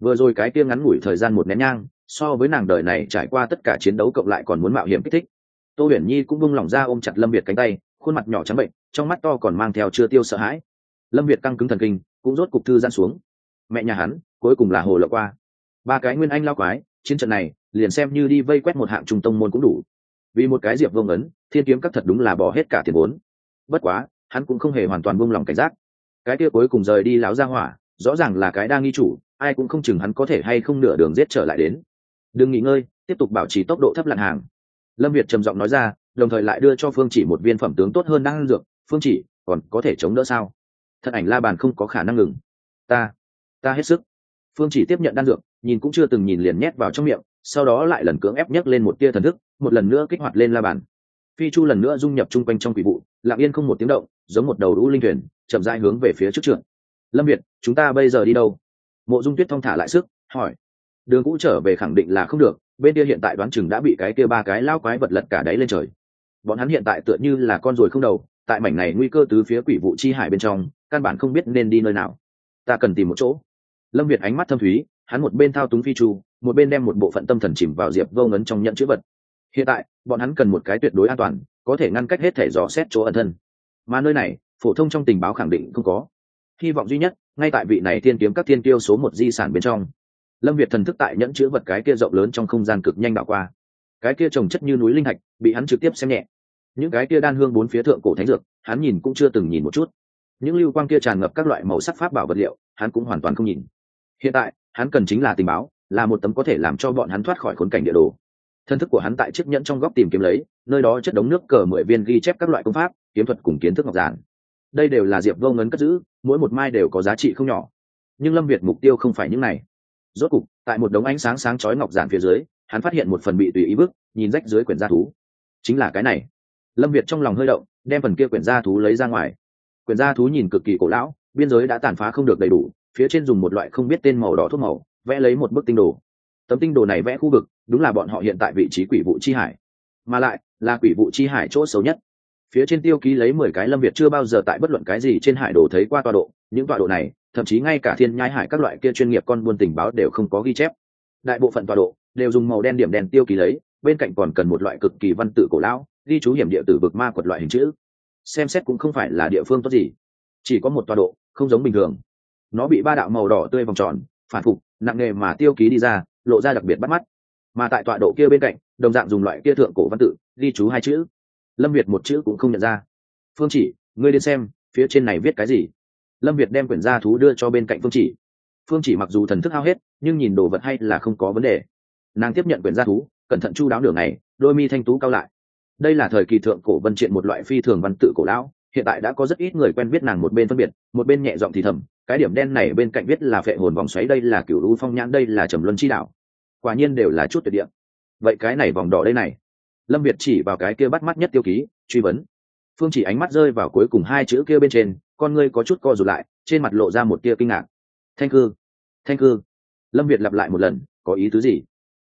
Vừa rồi cái kia ngắn ngủi thời gian một nén nhang, so với nàng đời này trải qua tất cả chiến đấu cộng lại còn muốn mạo hiểm kích thích. Tô huyền nhi cũng buông lòng ra ôm chặt lâm việt cánh tay, khuôn mặt nhỏ trắng bệnh, trong mắt to còn mang theo chưa tiêu sợ hãi. Lâm việt căng cứng thần kinh, cũng rốt cục thư gian xuống. Mẹ nhà hắn, cuối cùng là hồ lộ qua ba cái nguyên anh lao quái, chiến trận này, liền xem như đi vây quét một hạng trung tông môn cũng đủ. Vì một cái diệp vương ấn, thiên kiếm các thật đúng là bỏ hết cả tiền vốn. Bất quá, hắn cũng không hề hoàn toàn buông lòng cảnh giác. Cái kia cuối cùng rời đi láo ra hỏa, rõ ràng là cái đang nghi chủ, ai cũng không chừng hắn có thể hay không nửa đường giết trở lại đến. Đừng nghỉ ngơi, tiếp tục bảo trì tốc độ thấp lặn hàng. Lâm việt trầm giọng nói ra, đồng thời lại đưa cho phương chỉ một viên phẩm tướng tốt hơn đang dược. Phương chỉ, còn có thể chống đỡ sao? Thân ảnh la bàn không có khả năng ngừng. Ta ta hết sức. Phương chỉ tiếp nhận đan dược nhìn cũng chưa từng nhìn liền nhét vào trong miệng, sau đó lại lần cưỡng ép nhấc lên một tia thần thức, một lần nữa kích hoạt lên la bàn. Phi chu lần nữa dung nhập chung quanh trong quỷ vụ, lặng yên không một tiếng động, giống một đầu đũ linh thuyền, chậm rãi hướng về phía trước trường lâm việt, chúng ta bây giờ đi đâu? Mộ dung tuyết thong thả lại sức, hỏi. Đường cũ trở về khẳng định là không được, bên kia hiện tại đoán chừng đã bị cái kia ba cái lao quái vật lật cả đáy lên trời. Bọn hắn hiện tại tựa như là con ruồi không đầu, tại mảnh này nguy cơ tứ phía quỷ vụ chi hải bên trong, căn bản không biết nên đi nơi nào. Ta cần tìm một chỗ. Lâm việt ánh mắt thâm thúy hắn một bên thao túng phi chu, một bên đem một bộ phận tâm thần chìm vào diệp vô ngấn trong nhận chữ vật. Hiện tại, bọn hắn cần một cái tuyệt đối an toàn, có thể ngăn cách hết thể dò xét chỗ ẩn thân. Mà nơi này, phổ thông trong tình báo khẳng định không có. Hy vọng duy nhất, ngay tại vị này tiên kiếm các thiên tiêu số một di sản bên trong. Lâm việt thần thức tại nhẫn chữ vật cái kia rộng lớn trong không gian cực nhanh đảo qua. Cái kia trồng chất như núi linh hạch, bị hắn trực tiếp xem nhẹ. Những cái kia đan hương bốn phía thượng cổ thánh dược, hắn nhìn cũng chưa từng nhìn một chút. Những lưu quang kia tràn ngập các loại màu sắc pháp bảo vật liệu, hắn cũng hoàn toàn không nhìn. Hiện tại hắn cần chính là tình báo, là một tấm có thể làm cho bọn hắn thoát khỏi khốn cảnh địa đồ. Thân thức của hắn tại chiếc nhẫn trong góc tìm kiếm lấy, nơi đó chất đống nước cờ mười viên ghi chép các loại công pháp, kiếm thuật cùng kiến thức ngọc giản. Đây đều là diệp vô ngấn cất giữ, mỗi một mai đều có giá trị không nhỏ. Nhưng lâm việt mục tiêu không phải những này. Rốt cục, tại một đống ánh sáng sáng chói ngọc giản phía dưới, hắn phát hiện một phần bị tùy ý bức, nhìn rách dưới quyển gia thú. Chính là cái này. Lâm việt trong lòng hơi động, đem phần kia quyển gia thú lấy ra ngoài. Quyển gia thú nhìn cực kỳ cổ lão, biên giới đã tàn phá không được đầy đủ phía trên dùng một loại không biết tên màu đỏ thuốc màu, vẽ lấy một bức tinh đồ. Tấm tinh đồ này vẽ khu vực, đúng là bọn họ hiện tại vị trí quỷ vụ chi hải. Mà lại, là quỷ vụ chi hải chỗ xấu nhất. Phía trên tiêu ký lấy mười cái lâm việt chưa bao giờ tại bất luận cái gì trên hải đồ thấy qua tọa độ, những tọa độ này, thậm chí ngay cả thiên nhai hải các loại kia chuyên nghiệp con buôn tình báo đều không có ghi chép. Đại bộ phận tọa độ, đều dùng màu đen điểm đèn tiêu ký lấy, bên cạnh còn cần một loại cực kỳ văn tự cổ lão, ghi chú hiểm địa tử vực ma quật loại hình chữ. Xem xét cũng không phải là địa phương tốt gì. Chỉ có một tọa độ, không giống bình thường nó bị ba đạo màu đỏ tươi vòng tròn, phản phục, nặng nề mà tiêu ký đi ra, lộ ra đặc biệt bắt mắt. Mà tại tọa độ kia bên cạnh, đồng dạng dùng loại kia thượng cổ văn tự, ghi chú hai chữ. Lâm việt một chữ cũng không nhận ra. Phương chỉ, ngươi đến xem, phía trên này viết cái gì? Lâm việt đem quyển gia thú đưa cho bên cạnh phương chỉ. Phương chỉ mặc dù thần thức hao hết, nhưng nhìn đồ vật hay là không có vấn đề. Nàng tiếp nhận quyển gia thú, cẩn thận chu đáo đường này đôi mi thanh tú cao lại. Đây là thời kỳ thượng cổ vân triện một loại phi thường văn tự cổ lão, hiện tại đã có rất ít người quen biết nàng một bên phân biệt, một bên nhẹ giọng thì thầm cái điểm đen này bên cạnh viết là phệ hồn vòng xoáy, đây là cựu lũ phong nhãn, đây là trầm luân chi đạo. Quả nhiên đều là chút tuyệt địa. Vậy cái này vòng đỏ đây này. Lâm việt chỉ vào cái kia bắt mắt nhất tiêu ký, truy vấn. Phương chỉ ánh mắt rơi vào cuối cùng hai chữ kia bên trên, con ngươi có chút co rụt lại, trên mặt lộ ra một tia kinh ngạc. Thanh cư thanh cư. Lâm việt lặp lại một lần, có ý tứ gì?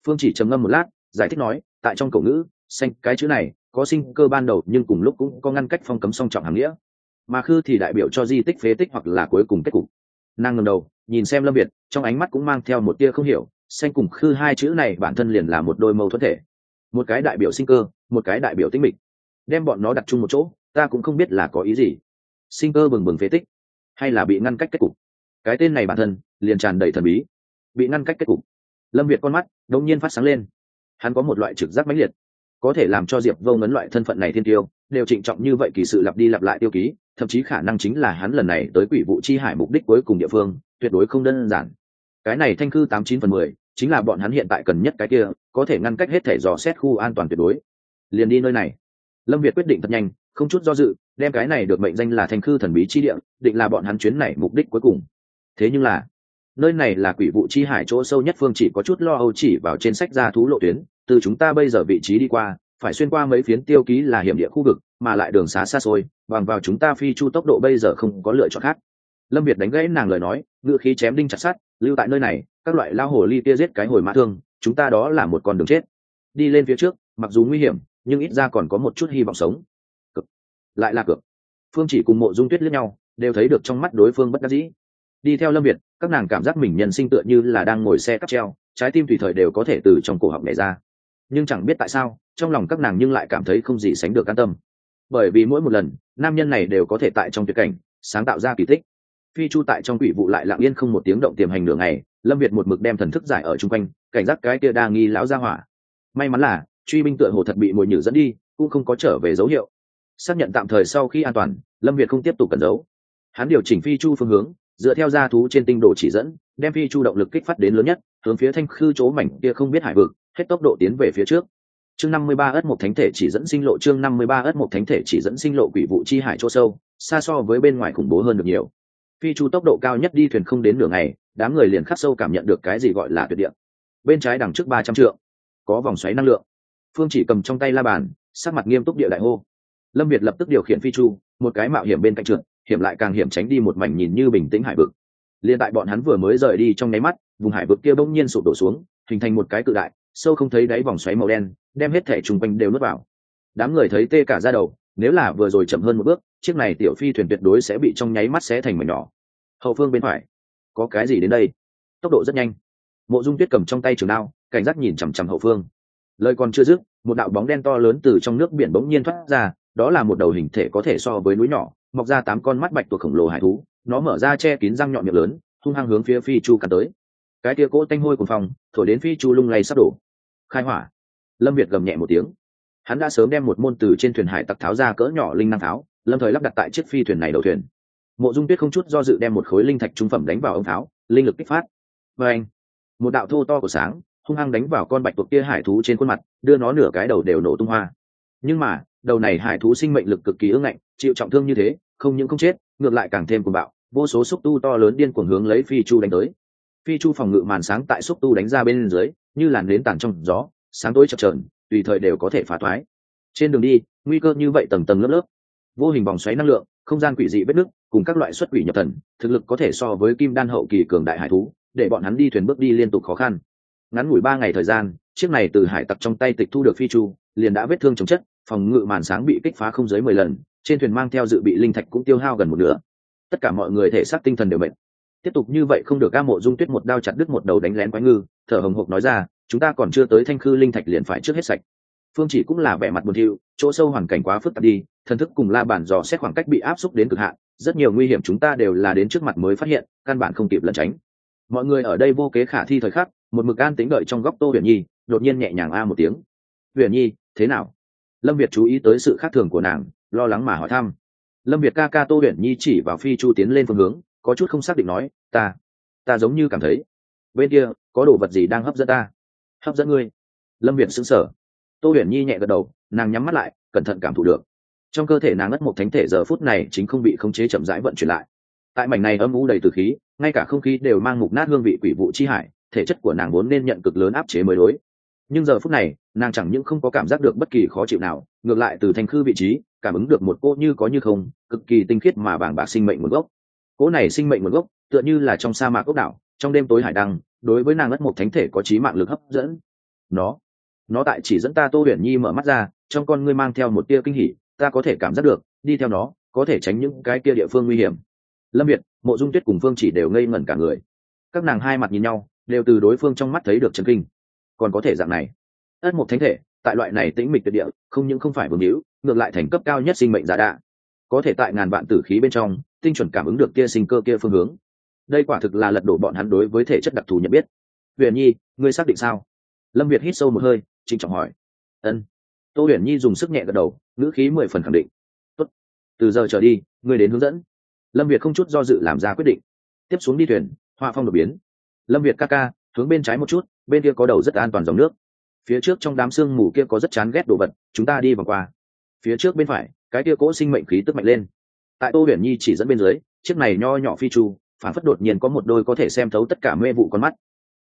Phương chỉ trầm ngâm một lát, giải thích nói, tại trong cổ ngữ, xanh, cái chữ này, có sinh cơ ban đầu, nhưng cùng lúc cũng có ngăn cách phong cấm song trọng hàng nghĩa mà khư thì đại biểu cho di tích phế tích hoặc là cuối cùng kết cục. Nàng ngầm đầu, nhìn xem lâm việt, trong ánh mắt cũng mang theo một tia không hiểu, xanh cùng khư hai chữ này bản thân liền là một đôi mâu thuẫn thể. Một cái đại biểu sinh cơ, một cái đại biểu tinh mịch. Đem bọn nó đặt chung một chỗ, ta cũng không biết là có ý gì. Sinh cơ bừng bừng phế tích, hay là bị ngăn cách kết cục? Cái tên này bản thân, liền tràn đầy thần bí. Bị ngăn cách kết cục. Lâm việt con mắt đột nhiên phát sáng lên. Hắn có một loại trực giác mãnh liệt có thể làm cho diệp vô ngấn loại thân phận này thiên tiêu, đều trịnh trọng như vậy kỳ sự lặp đi lặp lại tiêu ký, thậm chí khả năng chính là hắn lần này tới quỷ vụ chi hải mục đích cuối cùng địa phương, tuyệt đối không đơn giản. Cái này thanh cư tám chín phần mười, chính là bọn hắn hiện tại cần nhất cái kia, có thể ngăn cách hết thể dò xét khu an toàn tuyệt đối. Liền đi nơi này. Lâm việt quyết định thật nhanh, không chút do dự, đem cái này được mệnh danh là thanh cư thần bí chi địa, định là bọn hắn chuyến này mục đích cuối cùng. Thế nhưng là nơi này là quỷ vụ chi hải chỗ sâu nhất phương chỉ có chút lo âu chỉ vào trên sách ra thú lộ tuyến, từ chúng ta bây giờ vị trí đi qua, phải xuyên qua mấy phiến tiêu ký là hiểm địa khu vực, mà lại đường xá xa xôi, bằng vào chúng ta phi chu tốc độ bây giờ không có lựa chọn khác. Lâm việt đánh gãy nàng lời nói, ngựa khí chém đinh chặt sắt, lưu tại nơi này, các loại lao hồ ly kia giết cái hồi mã thương, chúng ta đó là một con đường chết. Đi lên phía trước, mặc dù nguy hiểm, nhưng ít ra còn có một chút hy vọng sống. Cực lại là cực phương chỉ cùng mộ dung tuyết lẫn nhau, đều thấy được trong mắt đối phương bất đắc dĩ đi theo lâm việt, các nàng cảm giác mình nhân sinh tựa như là đang ngồi xe cắp treo, trái tim tùy thời đều có thể từ trong cổ họng này ra. Nhưng chẳng biết tại sao, trong lòng các nàng nhưng lại cảm thấy không gì sánh được an tâm. Bởi vì mỗi một lần, nam nhân này đều có thể tại trong tuyệt cảnh, sáng tạo ra kỳ tích. Phi chu tại trong quỷ vụ lại lặng yên không một tiếng động tiềm hành nửa ngày, lâm việt một mực đem thần thức giải ở chung quanh, cảnh giác cái kia đa nghi lão ra hỏa. May mắn là, truy binh tựa hồ thật bị mồi nhử dẫn đi, cũng không có trở về dấu hiệu. Xác nhận tạm thời sau khi an toàn, lâm việt không tiếp tục cẩn giấu. Hắn điều chỉnh phi chu phương hướng dựa theo gia thú trên tinh đồ chỉ dẫn, đem phi chu động lực kích phát đến lớn nhất, hướng phía thanh khư chỗ mảnh kia không biết hải vực, hết tốc độ tiến về phía trước. Chương năm mươi ba ất một thánh thể chỉ dẫn sinh lộ, chương năm mươi ba ất một thánh thể chỉ dẫn sinh lộ quỷ vụ chi hải chỗ sâu, xa so với bên ngoài khủng bố hơn được nhiều. Phi chu tốc độ cao nhất đi thuyền không đến nửa ngày, đám người liền khắc sâu cảm nhận được cái gì gọi là tuyệt địa. Bên trái đằng trước ba trăm trượng, có vòng xoáy năng lượng. Phương chỉ cầm trong tay la bàn, sắc mặt nghiêm túc địa đại hô. Lâm việt lập tức điều khiển phi chu, một cái mạo hiểm bên cạnh trượt hiểm lại càng hiểm tránh đi một mảnh nhìn như bình tĩnh hải vực. Liền tại bọn hắn vừa mới rời đi trong nháy mắt, vùng hải vực kia bỗng nhiên sụp đổ xuống, hình thành một cái cự đại, sâu không thấy đáy vòng xoáy màu đen, đem hết thể chung quanh đều nuốt vào. Đám người thấy tê cả ra đầu, nếu là vừa rồi chậm hơn một bước, chiếc này tiểu phi thuyền tuyệt đối sẽ bị trong nháy mắt xé thành mảnh nhỏ. Hậu phương bên phải, có cái gì đến đây? Tốc độ rất nhanh. Mộ dung tuyết cầm trong tay trường đao, cảnh giác nhìn chằm chằm hậu phương. Lời còn chưa dứt, một đạo bóng đen to lớn từ trong nước biển bỗng nhiên thoát ra, đó là một đầu hình thể có thể so với núi nhỏ mọc ra tám con mắt bạch tuộc khổng lồ hải thú, nó mở ra che kín răng nhọn miệng lớn, hung hăng hướng phía phi chu cắn tới. Cái tia cỗ tanh hôi cùng phòng thổi đến phi chu lung lay sắp đổ. Khai hỏa. Lâm việt gầm nhẹ một tiếng. Hắn đã sớm đem một môn từ trên thuyền hải tặc tháo ra cỡ nhỏ linh năng tháo, lâm thời lắp đặt tại chiếc phi thuyền này đầu thuyền. Mộ dung tuyết không chút do dự đem một khối linh thạch trung phẩm đánh vào ông tháo, linh lực kích phát. Và anh, một đạo thô to của sáng, hung hăng đánh vào con bạch tuộc kia hải thú trên khuôn mặt, đưa nó nửa cái đầu đều nổ tung hoa. Nhưng mà đầu này hải thú sinh mệnh lực cực kỳ ưng ngạnh, chịu trọng thương như thế, không những không chết, ngược lại càng thêm cuồng bạo, vô số xúc tu to lớn điên cuồng hướng lấy phi chu đánh tới. Phi chu phòng ngự màn sáng tại xúc tu đánh ra bên dưới, như làn nến tàn trong gió, sáng tối chập trờn tùy thời đều có thể phá thoái. Trên đường đi, nguy cơ như vậy tầng tầng lớp lớp, vô hình vòng xoáy năng lượng, không gian quỷ dị vết nứt, cùng các loại xuất quỷ nhập thần, thực lực có thể so với kim đan hậu kỳ cường đại hải thú, để bọn hắn đi thuyền bước đi liên tục khó khăn. Ngắn ngủi ba ngày thời gian, chiếc này từ hải tặc trong tay tịch thu được phi chu liền đã vết thương chống chất, phòng ngự màn sáng bị kích phá không dưới mười lần, trên thuyền mang theo dự bị linh thạch cũng tiêu hao gần một nửa. Tất cả mọi người thể xác tinh thần đều mệt. Tiếp tục như vậy không được ca mộ dung tuyết một đao chặt đứt một đầu đánh lén quái ngư, thở hồng hộc nói ra, chúng ta còn chưa tới thanh khư linh thạch liền phải trước hết sạch. Phương chỉ cũng là vẻ mặt buồn thiu, chỗ sâu hoàn cảnh quá phức tạp đi, thần thức cùng la bản dò xét khoảng cách bị áp xúc đến cực hạn, rất nhiều nguy hiểm chúng ta đều là đến trước mặt mới phát hiện, căn bản không kịp lẩn tránh. Mọi người ở đây vô kế khả thi thời khắc, một mực an tính đợi trong góc tô huyền nhi, đột nhiên nhẹ nhàng a một tiếng. Huyền nhi thế nào? Lâm việt chú ý tới sự khác thường của nàng, lo lắng mà hỏi thăm. Lâm việt ca ca tô huyền nhi chỉ vào phi chu tiến lên phương hướng, có chút không xác định nói, ta ta giống như cảm thấy, bên kia có đồ vật gì đang hấp dẫn ta? Hấp dẫn ngươi. Lâm việt xứng sở tô huyền nhi nhẹ gật đầu, nàng nhắm mắt lại, cẩn thận cảm thụ được. Trong cơ thể nàng ngất một thánh thể giờ phút này chính không bị khống chế chậm rãi vận chuyển lại. Tại mảnh này âm u đầy từ khí, ngay cả không khí đều mang mục nát hương vị quỷ vụ chi hải, thể chất của nàng vốn nên nhận cực lớn áp chế mới đối nhưng giờ phút này, nàng chẳng những không có cảm giác được bất kỳ khó chịu nào, ngược lại từ thanh khư vị trí, cảm ứng được một cô như có như không, cực kỳ tinh khiết mà bảng bạc sinh mệnh nguồn gốc. Cỗ này sinh mệnh nguồn gốc, tựa như là trong sa mạc ốc đảo, trong đêm tối hải đăng, đối với nàng ất mộc thánh thể có trí mạng lực hấp dẫn. Nó nó tại chỉ dẫn ta tô huyền nhi mở mắt ra, trong con ngươi mang theo một tia kinh hỉ, ta có thể cảm giác được, đi theo nó, có thể tránh những cái kia địa phương nguy hiểm. Lâm việt, mộ dung tuyết cùng phương chỉ đều ngây ngẩn cả người. Các nàng hai mặt nhìn nhau, đều từ đối phương trong mắt thấy được trần kinh còn có thể dạng này. Ất mục thánh thể, tại loại này tĩnh mịch tuyệt địa, không những không phải vương hữu, ngược lại thành cấp cao nhất sinh mệnh giả đạ. Có thể tại ngàn vạn tử khí bên trong, tinh chuẩn cảm ứng được kia sinh cơ kia phương hướng. Đây quả thực là lật đổ bọn hắn đối với thể chất đặc thù nhận biết. Huyền nhi, ngươi xác định sao? Lâm việt hít sâu một hơi, trịnh trọng hỏi. Ân. Tô huyền nhi dùng sức nhẹ gật đầu, ngữ khí mười phần khẳng định. Tốt. từ giờ trở đi, ngươi đến hướng dẫn. Lâm việt không chút do dự làm ra quyết định. Tiếp xuống đi thuyền, họa phong đột biến. Lâm việt ca ca hướng bên trái một chút, bên kia có đầu rất an toàn dòng nước. Phía trước trong đám sương mù kia có rất chán ghét đồ vật, chúng ta đi vòng qua. Phía trước bên phải, cái kia cỗ sinh mệnh khí tức mạnh lên. Tại tô huyền nhi chỉ dẫn bên dưới, chiếc này nho nhỏ phi chu phản phất đột nhiên có một đôi có thể xem thấu tất cả mê vụ con mắt.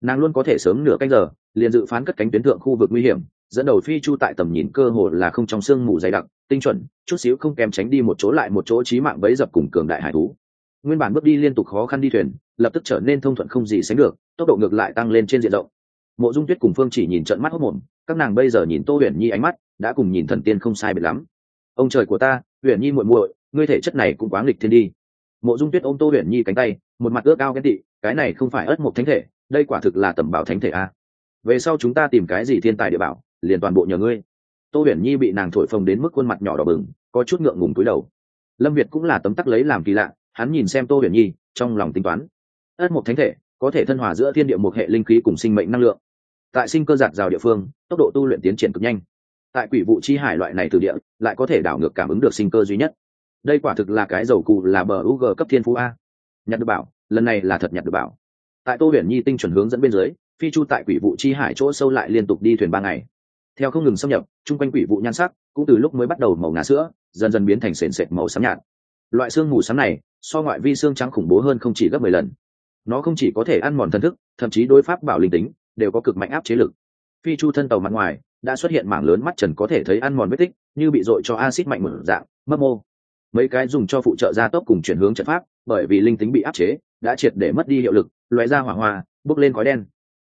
Nàng luôn có thể sớm nửa canh giờ, liền dự phán cất cánh tuyến thượng khu vực nguy hiểm, dẫn đầu phi chu tại tầm nhìn cơ hồ là không trong sương mù dày đặc, tinh chuẩn, chút xíu không kèm tránh đi một chỗ lại một chỗ trí mạng bấy dập cùng cường đại hải thú nguyên bản bước đi liên tục khó khăn đi thuyền, lập tức trở nên thông thuận không gì sánh được, tốc độ ngược lại tăng lên trên diện rộng. Mộ dung tuyết cùng phương chỉ nhìn trận mắt hốc mồm các nàng bây giờ nhìn tô huyền nhi ánh mắt, đã cùng nhìn thần tiên không sai biệt lắm. Ông trời của ta, huyền nhi muội muội, ngươi thể chất này cũng quá nghịch thiên đi. Mộ dung tuyết ôm tô huyền nhi cánh tay, một mặt ước ao ghen tị, cái này không phải ớt một thánh thể, đây quả thực là tầm bảo thánh thể a. Về sau chúng ta tìm cái gì thiên tài địa bảo, liền toàn bộ nhờ ngươi. Tô huyền nhi bị nàng thổi phồng đến mức khuôn mặt nhỏ đỏ bừng, có chút ngượng ngùng túi đầu. Lâm việt cũng là tấm tắc lấy làm kỳ lạ hắn nhìn xem tô huyền nhi, trong lòng tính toán. Ất một thánh thể, có thể thân hòa giữa thiên địa một hệ linh khí cùng sinh mệnh năng lượng. Tại sinh cơ giạt rào địa phương, tốc độ tu luyện tiến triển cực nhanh. Tại quỷ vụ chi hải loại này từ địa, lại có thể đảo ngược cảm ứng được sinh cơ duy nhất. Đây quả thực là cái dầu cụ là bờ u g cấp thiên phú a. Nhặt được bảo, lần này là thật nhặt được bảo. Tại tô huyền nhi tinh chuẩn hướng dẫn bên dưới, phi chu tại quỷ vụ chi hải chỗ sâu lại liên tục đi thuyền ba ngày. Theo không ngừng xâm nhập, chung quanh quỷ vụ nhan sắc cũng từ lúc mới bắt đầu màu ngà sữa, dần dần biến thành sền sệt màu xám nhạt loại xương mù sáng này, so ngoại vi xương trắng khủng bố hơn không chỉ gấp mười lần. Nó không chỉ có thể ăn mòn thân thức, thậm chí đối pháp bảo linh tính, đều có cực mạnh áp chế lực. Phi chu thân tàu mặt ngoài, đã xuất hiện mảng lớn mắt trần có thể thấy ăn mòn vết tích, như bị dội cho acid mạnh mở dạng, mấp mô. Mấy cái dùng cho phụ trợ gia tốc cùng chuyển hướng trận pháp, bởi vì linh tính bị áp chế, đã triệt để mất đi hiệu lực loé ra hỏa hoa, bốc lên khói đen.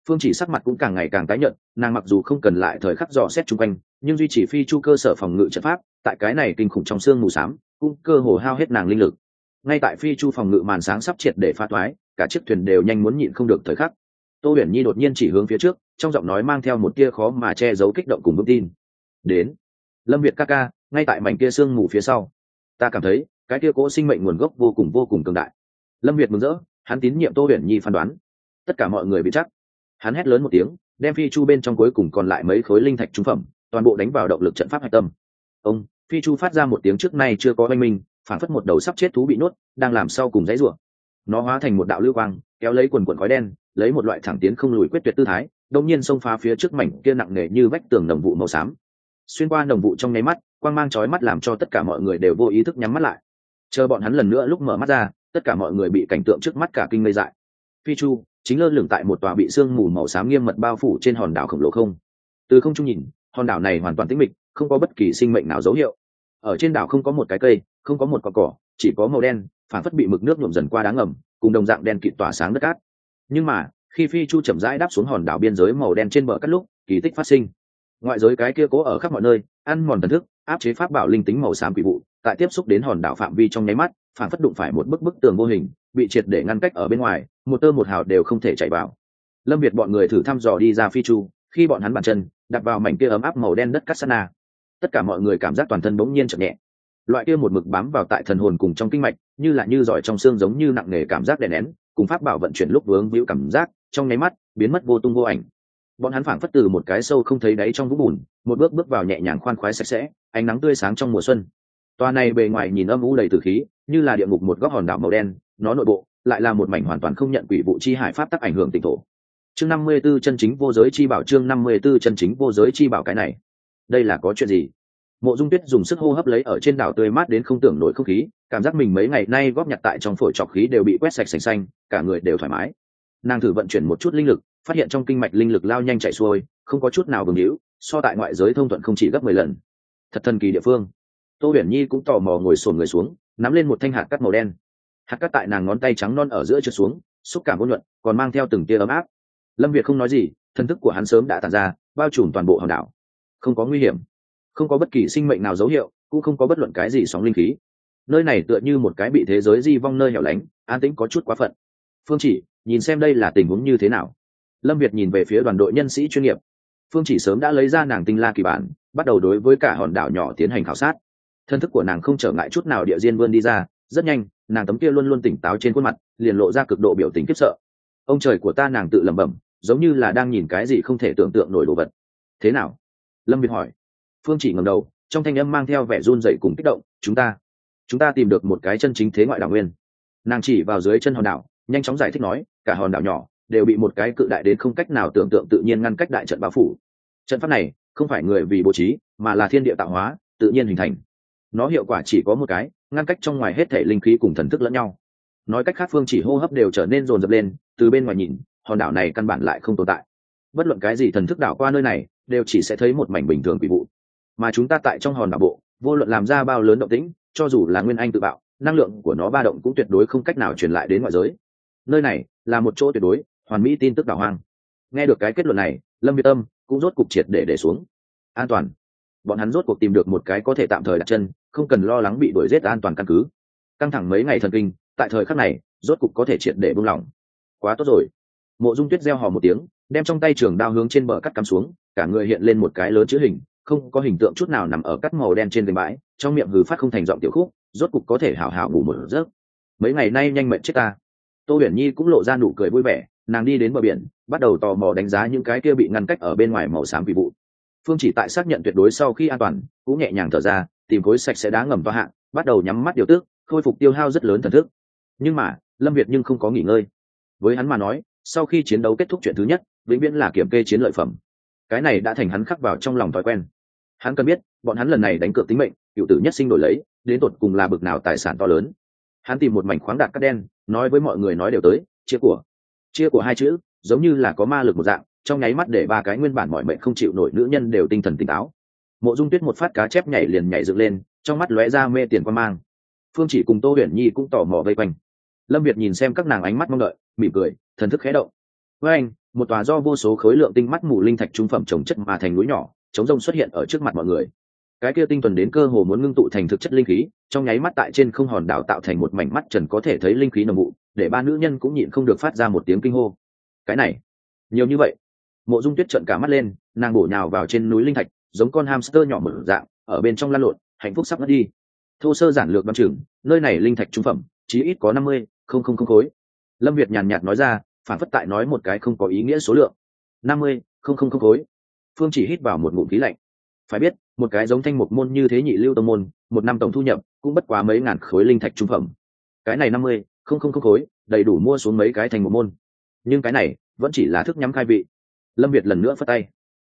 Phương chỉ sắc mặt cũng càng ngày càng tái nhợt, nàng mặc dù không cần lại thời khắc dò xét chung quanh, nhưng duy trì phi chu cơ sở phòng ngự trận pháp, tại cái này kinh khủng trong xương mù xám cũng cơ hồ hao hết nàng linh lực. Ngay tại phi chu phòng ngự màn sáng sắp triệt để phá toái cả chiếc thuyền đều nhanh muốn nhịn không được thời khắc. Tô huyền nhi đột nhiên chỉ hướng phía trước, trong giọng nói mang theo một tia khó mà che giấu kích động cùng vững tin. Đến, lâm việt ca ca, ngay tại mảnh kia sương mù phía sau. Ta cảm thấy, cái kia cỗ sinh mệnh nguồn gốc vô cùng vô cùng cường đại. Lâm việt mừng rỡ, hắn tín nhiệm tô huyền nhi phán đoán. Tất cả mọi người bị chắc hắn hét lớn một tiếng, đem phi chu bên trong cuối cùng còn lại mấy khối linh thạch trung phẩm, toàn bộ đánh vào động lực trận pháp hạch tâm. Ông phi chu phát ra một tiếng trước nay chưa có oanh minh phản phất một đầu sắp chết thú bị nuốt đang làm sau cùng dãy rủa. Nó hóa thành một đạo lưu quang, kéo lấy quần quần khói đen, lấy một loại thẳng tiến không lùi quyết tuyệt tư thái đông nhiên xông phá phía trước mảnh kia nặng nề như vách tường đồng vụ màu xám. Xuyên qua đồng vụ trong nháy mắt, quang mang chói mắt làm cho tất cả mọi người đều vô ý thức nhắm mắt lại. Chờ bọn hắn lần nữa lúc mở mắt ra, tất cả mọi người bị cảnh tượng trước mắt cả kinh ngây dại. Phi chu, chính lơ lửng tại một tòa bị sương mù màu xám nghiêm mật bao phủ trên hòn đảo khổng lồ không. Từ không trung nhìn, hòn đảo này hoàn toàn tĩnh mịch, không có bất kỳ sinh mệnh nào dấu hiệu ở trên đảo không có một cái cây, không có một cỏ cỏ, chỉ có màu đen phản phất bị mực nước nhuộm dần qua đá ngầm, cùng đồng dạng đen kịt tỏa sáng đất cát. Nhưng mà, khi phi chu chậm rãi đáp xuống hòn đảo biên giới màu đen trên bờ cắt lúc, kỳ tích phát sinh. Ngoại giới cái kia cố ở khắp mọi nơi, ăn mòn thần thức, áp chế pháp bảo linh tính màu xám quỷ vụ tại tiếp xúc đến hòn đảo phạm vi trong nháy mắt phản phất đụng phải một bức bức tường vô hình, bị triệt để ngăn cách ở bên ngoài, một tơ một hào đều không thể chạy vào. Lâm việt bọn người thử thăm dò đi ra phi chu, khi bọn hắn bàn chân, đặt vào mảnh kia ấm áp màu đen đất cát sana tất cả mọi người cảm giác toàn thân bỗng nhiên chậm nhẹ. Loại kia một mực bám vào tại thần hồn cùng trong kinh mạch, như là như giỏi trong xương giống như nặng nề cảm giác đè nén, cùng pháp bảo vận chuyển lúc vướng víu cảm giác, trong nháy mắt, biến mất vô tung vô ảnh. Bọn hắn phảng phất từ một cái sâu không thấy đáy trong vũng bùn, một bước bước vào nhẹ nhàng khoan khoái sạch sẽ, ánh nắng tươi sáng trong mùa xuân. Tòa này bề ngoài nhìn âm u đầy từ khí, như là địa ngục một góc hòn đảo màu đen, nó nội bộ lại là một mảnh hoàn toàn không nhận quỷ vụ chi hải pháp tắc ảnh hưởng tỉnh thổ. Chương năm mươi 54 chân chính vô giới chi bảo, chương năm mươi 54 chân chính vô giới chi bảo cái này đây là có chuyện gì? Mộ dung tuyết dùng sức hô hấp lấy ở trên đảo tươi mát đến không tưởng nổi không khí, cảm giác mình mấy ngày nay góp nhặt tại trong phổi trọc khí đều bị quét sạch sành xanh, cả người đều thoải mái. Nàng thử vận chuyển một chút linh lực, phát hiện trong kinh mạch linh lực lao nhanh chạy xuôi, không có chút nào vương hữu so tại ngoại giới thông thuận không chỉ gấp mười lần. Thật thần kỳ địa phương. Tô huyền nhi cũng tò mò ngồi sồn người xuống, nắm lên một thanh hạt cắt màu đen. Hạt cắt tại nàng ngón tay trắng non ở giữa trượt xuống, xúc cảm ôn nhuận, còn mang theo từng tia ấm áp. Lâm việt không nói gì thân thức của hắn sớm đã tàn ra, bao trùm toàn bộ hòn đảo không có nguy hiểm, không có bất kỳ sinh mệnh nào dấu hiệu, cũng không có bất luận cái gì sóng linh khí. Nơi này tựa như một cái bị thế giới di vong nơi hẻo lánh, an tĩnh có chút quá phận. Phương chỉ, nhìn xem đây là tình huống như thế nào. Lâm việt nhìn về phía đoàn đội nhân sĩ chuyên nghiệp. Phương chỉ sớm đã lấy ra nàng tinh la kỳ bản, bắt đầu đối với cả hòn đảo nhỏ tiến hành khảo sát. Thân thức của nàng không trở ngại chút nào địa diên vươn đi ra, rất nhanh, nàng tấm kia luôn luôn tỉnh táo trên khuôn mặt, liền lộ ra cực độ biểu tình khiếp sợ. Ông trời của ta nàng tự lẩm bẩm, giống như là đang nhìn cái gì không thể tưởng tượng nổi đồ vật. Thế nào? Lâm việt hỏi. Phương chỉ ngầm đầu, trong thanh âm mang theo vẻ run dậy cùng kích động, chúng ta chúng ta tìm được một cái chân chính thế ngoại đảo nguyên. Nàng chỉ vào dưới chân hòn đảo, nhanh chóng giải thích nói, cả hòn đảo nhỏ đều bị một cái cự đại đến không cách nào tưởng tượng tự nhiên ngăn cách đại trận bao phủ. Trận pháp này không phải người vì bố trí, mà là thiên địa tạo hóa, tự nhiên hình thành. Nó hiệu quả chỉ có một cái, ngăn cách trong ngoài hết thể linh khí cùng thần thức lẫn nhau. Nói cách khác, phương chỉ hô hấp đều trở nên rồn rập lên, từ bên ngoài nhìn, hòn đảo này căn bản lại không tồn tại. Bất luận cái gì thần thức đảo qua nơi này đều chỉ sẽ thấy một mảnh bình thường quỷ vụ. Mà chúng ta tại trong hòn đảo bộ, vô luận làm ra bao lớn động tĩnh, cho dù là nguyên anh tự bạo, năng lượng của nó ba động cũng tuyệt đối không cách nào truyền lại đến ngoại giới. Nơi này là một chỗ tuyệt đối, hoàn mỹ tin tức đảo hoang. Nghe được cái kết luận này, lâm việt tâm cũng rốt cục triệt để để xuống. An toàn. Bọn hắn rốt cuộc tìm được một cái có thể tạm thời đặt chân, không cần lo lắng bị đuổi giết an toàn căn cứ. Căng thẳng mấy ngày thần kinh, tại thời khắc này, rốt cục có thể triệt để buông lỏng. Quá tốt rồi. Mộ dung tuyết gieo hò một tiếng, đem trong tay trường đao hướng trên bờ cắt cắm xuống cả người hiện lên một cái lớn chữ hình, không có hình tượng chút nào nằm ở cắt màu đen trên gành bãi, trong miệng hừ phát không thành giọng tiểu khúc, rốt cục có thể hào hào ngủ một giấc. Mấy ngày nay nhanh mệnh chết ta. Tô huyền nhi cũng lộ ra nụ cười vui vẻ, nàng đi đến bờ biển, bắt đầu tò mò đánh giá những cái kia bị ngăn cách ở bên ngoài màu xám vì vụ. Phương chỉ tại xác nhận tuyệt đối sau khi an toàn, cũng nhẹ nhàng thở ra, tìm khối sạch sẽ đá ngầm và hạng bắt đầu nhắm mắt điều tước khôi phục tiêu hao rất lớn thần thức. Nhưng mà, lâm việt nhưng không có nghỉ ngơi. Với hắn mà nói, sau khi chiến đấu kết thúc chuyện thứ nhất, vĩnh viễn là kiểm kê chiến lợi phẩm cái này đã thành hắn khắc vào trong lòng thói quen. Hắn cần biết, bọn hắn lần này đánh cược tính mệnh, cựu tử nhất sinh đổi lấy, đến tột cùng là bực nào tài sản to lớn. Hắn tìm một mảnh khoáng đạt cắt đen, nói với mọi người nói đều tới, chia của chia của hai chữ, giống như là có ma lực một dạng, trong nháy mắt để ba cái nguyên bản mọi mệnh không chịu nổi nữ nhân đều tinh thần tỉnh táo. Mộ dung tuyết một phát cá chép nhảy liền nhảy dựng lên, trong mắt lóe ra mê tiền quan mang. Phương chỉ cùng tô huyền nhi cũng tò mò vây quanh. Lâm việt nhìn xem các nàng ánh mắt mong đợi, mỉm cười, thần thức khé động. Với anh một tòa do vô số khối lượng tinh mắt mù linh thạch trung phẩm trồng chất mà thành núi nhỏ chống rông xuất hiện ở trước mặt mọi người. Cái kia tinh tuần đến cơ hồ muốn ngưng tụ thành thực chất linh khí, trong nháy mắt tại trên không hòn đảo tạo thành một mảnh mắt trần có thể thấy linh khí nồng vụ, để ba nữ nhân cũng nhịn không được phát ra một tiếng kinh hô. Cái này, nhiều như vậy. Mộ dung tuyết trợn cả mắt lên, nàng bổ nhào vào trên núi linh thạch, giống con hamster nhỏ mở dạng, ở bên trong lan lộn, hạnh phúc sắp mất đi. Thô sơ giản lược văn o chừng, nơi này linh thạch trung phẩm, chí ít có năm mươi, không không không khối. Lâm việt nhàn nhạt nói ra phản phất tại nói một cái không có ý nghĩa số lượng. Năm mươi, không không không khối. Phương chỉ hít vào một ngụm khí lạnh. Phải biết, một cái giống thanh một môn như thế nhị lưu tông môn, một năm tổng thu nhập cũng bất quá mấy ngàn khối linh thạch trung phẩm. Cái này năm mươi, không không không khối, đầy đủ mua xuống mấy cái thành một môn. Nhưng cái này vẫn chỉ là thức nhắm khai vị. Lâm việt lần nữa phất tay.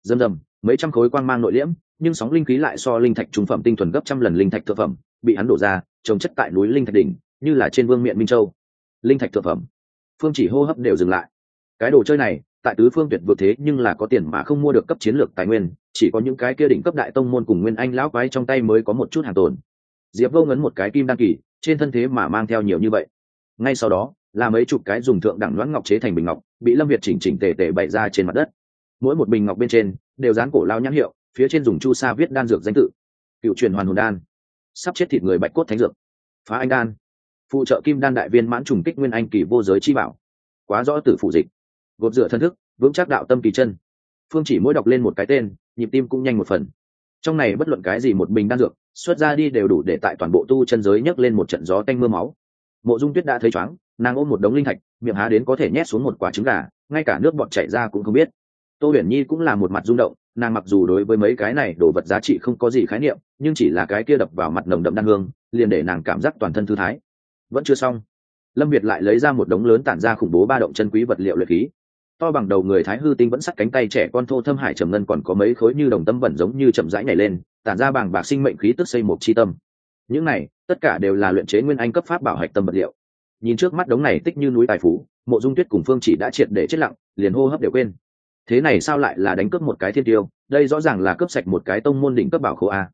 Dầm dầm mấy trăm khối quang mang nội liễm, nhưng sóng linh khí lại so linh thạch trung phẩm tinh thuần gấp trăm lần linh thạch thượng phẩm, bị hắn đổ ra, trồng chất tại núi linh thạch đỉnh, như là trên vương miện minh châu. Linh thạch thượng phẩm phương chỉ hô hấp đều dừng lại. Cái đồ chơi này, tại tứ phương tuyệt vượt thế nhưng là có tiền mà không mua được cấp chiến lược tài nguyên, chỉ có những cái kia đỉnh cấp đại tông môn cùng nguyên anh lão quái trong tay mới có một chút hàng tồn. Diệp vô ngấn một cái kim đăng kỳ, trên thân thế mà mang theo nhiều như vậy. Ngay sau đó, là mấy chục cái dùng thượng đẳng đoán ngọc chế thành bình ngọc, bị lâm việt chỉnh chỉnh tề tề bày ra trên mặt đất. Mỗi một bình ngọc bên trên, đều dán cổ lao nhãn hiệu, phía trên dùng chu sa viết đan dược danh tự. Cựu truyền hoàn hồn đan. Sắp chết thịt người bạch cốt thánh dược. Phá anh đan phụ trợ kim đan đại viên mãn trùng kích nguyên anh kỳ vô giới chi bảo. Quá rõ tử phụ dịch. Gột rửa thân thức, vững chắc đạo tâm kỳ chân. Phương chỉ mỗi đọc lên một cái tên, nhịp tim cũng nhanh một phần. Trong này bất luận cái gì một bình đan dược, xuất ra đi đều đủ để tại toàn bộ tu chân giới nhấc lên một trận gió tanh mưa máu. Mộ dung tuyết đã thấy chóng, nàng ôm một đống linh thạch, miệng há đến có thể nhét xuống một quả trứng gà, ngay cả nước bọt chảy ra cũng không biết. Tô huyền nhi cũng là một mặt rung động, nàng mặc dù đối với mấy cái này đồ vật giá trị không có gì khái niệm, nhưng chỉ là cái kia đập vào mặt nồng đậm đan hương, liền để nàng cảm giác toàn thân thư thái vẫn chưa xong. Lâm việt lại lấy ra một đống lớn tản ra khủng bố ba động chân quý vật liệu luyện khí. To bằng đầu người thái hư tinh vẫn sắt cánh tay trẻ con thô thâm hải trầm ngân còn có mấy khối như đồng tâm vẩn giống như chậm rãi nhảy lên, tản ra bằng bạc sinh mệnh khí tức xây một chi tâm. Những này, tất cả đều là luyện chế nguyên anh cấp pháp bảo hạch tâm vật liệu. Nhìn trước mắt đống này tích như núi tài phú, mộ dung tuyết cùng phương chỉ đã triệt để chết lặng, liền hô hấp đều quên. Thế này sao lại là đánh cướp một cái thiên tiêu? Đây rõ ràng là cướp sạch một cái tông môn đỉnh cấp bảo khô a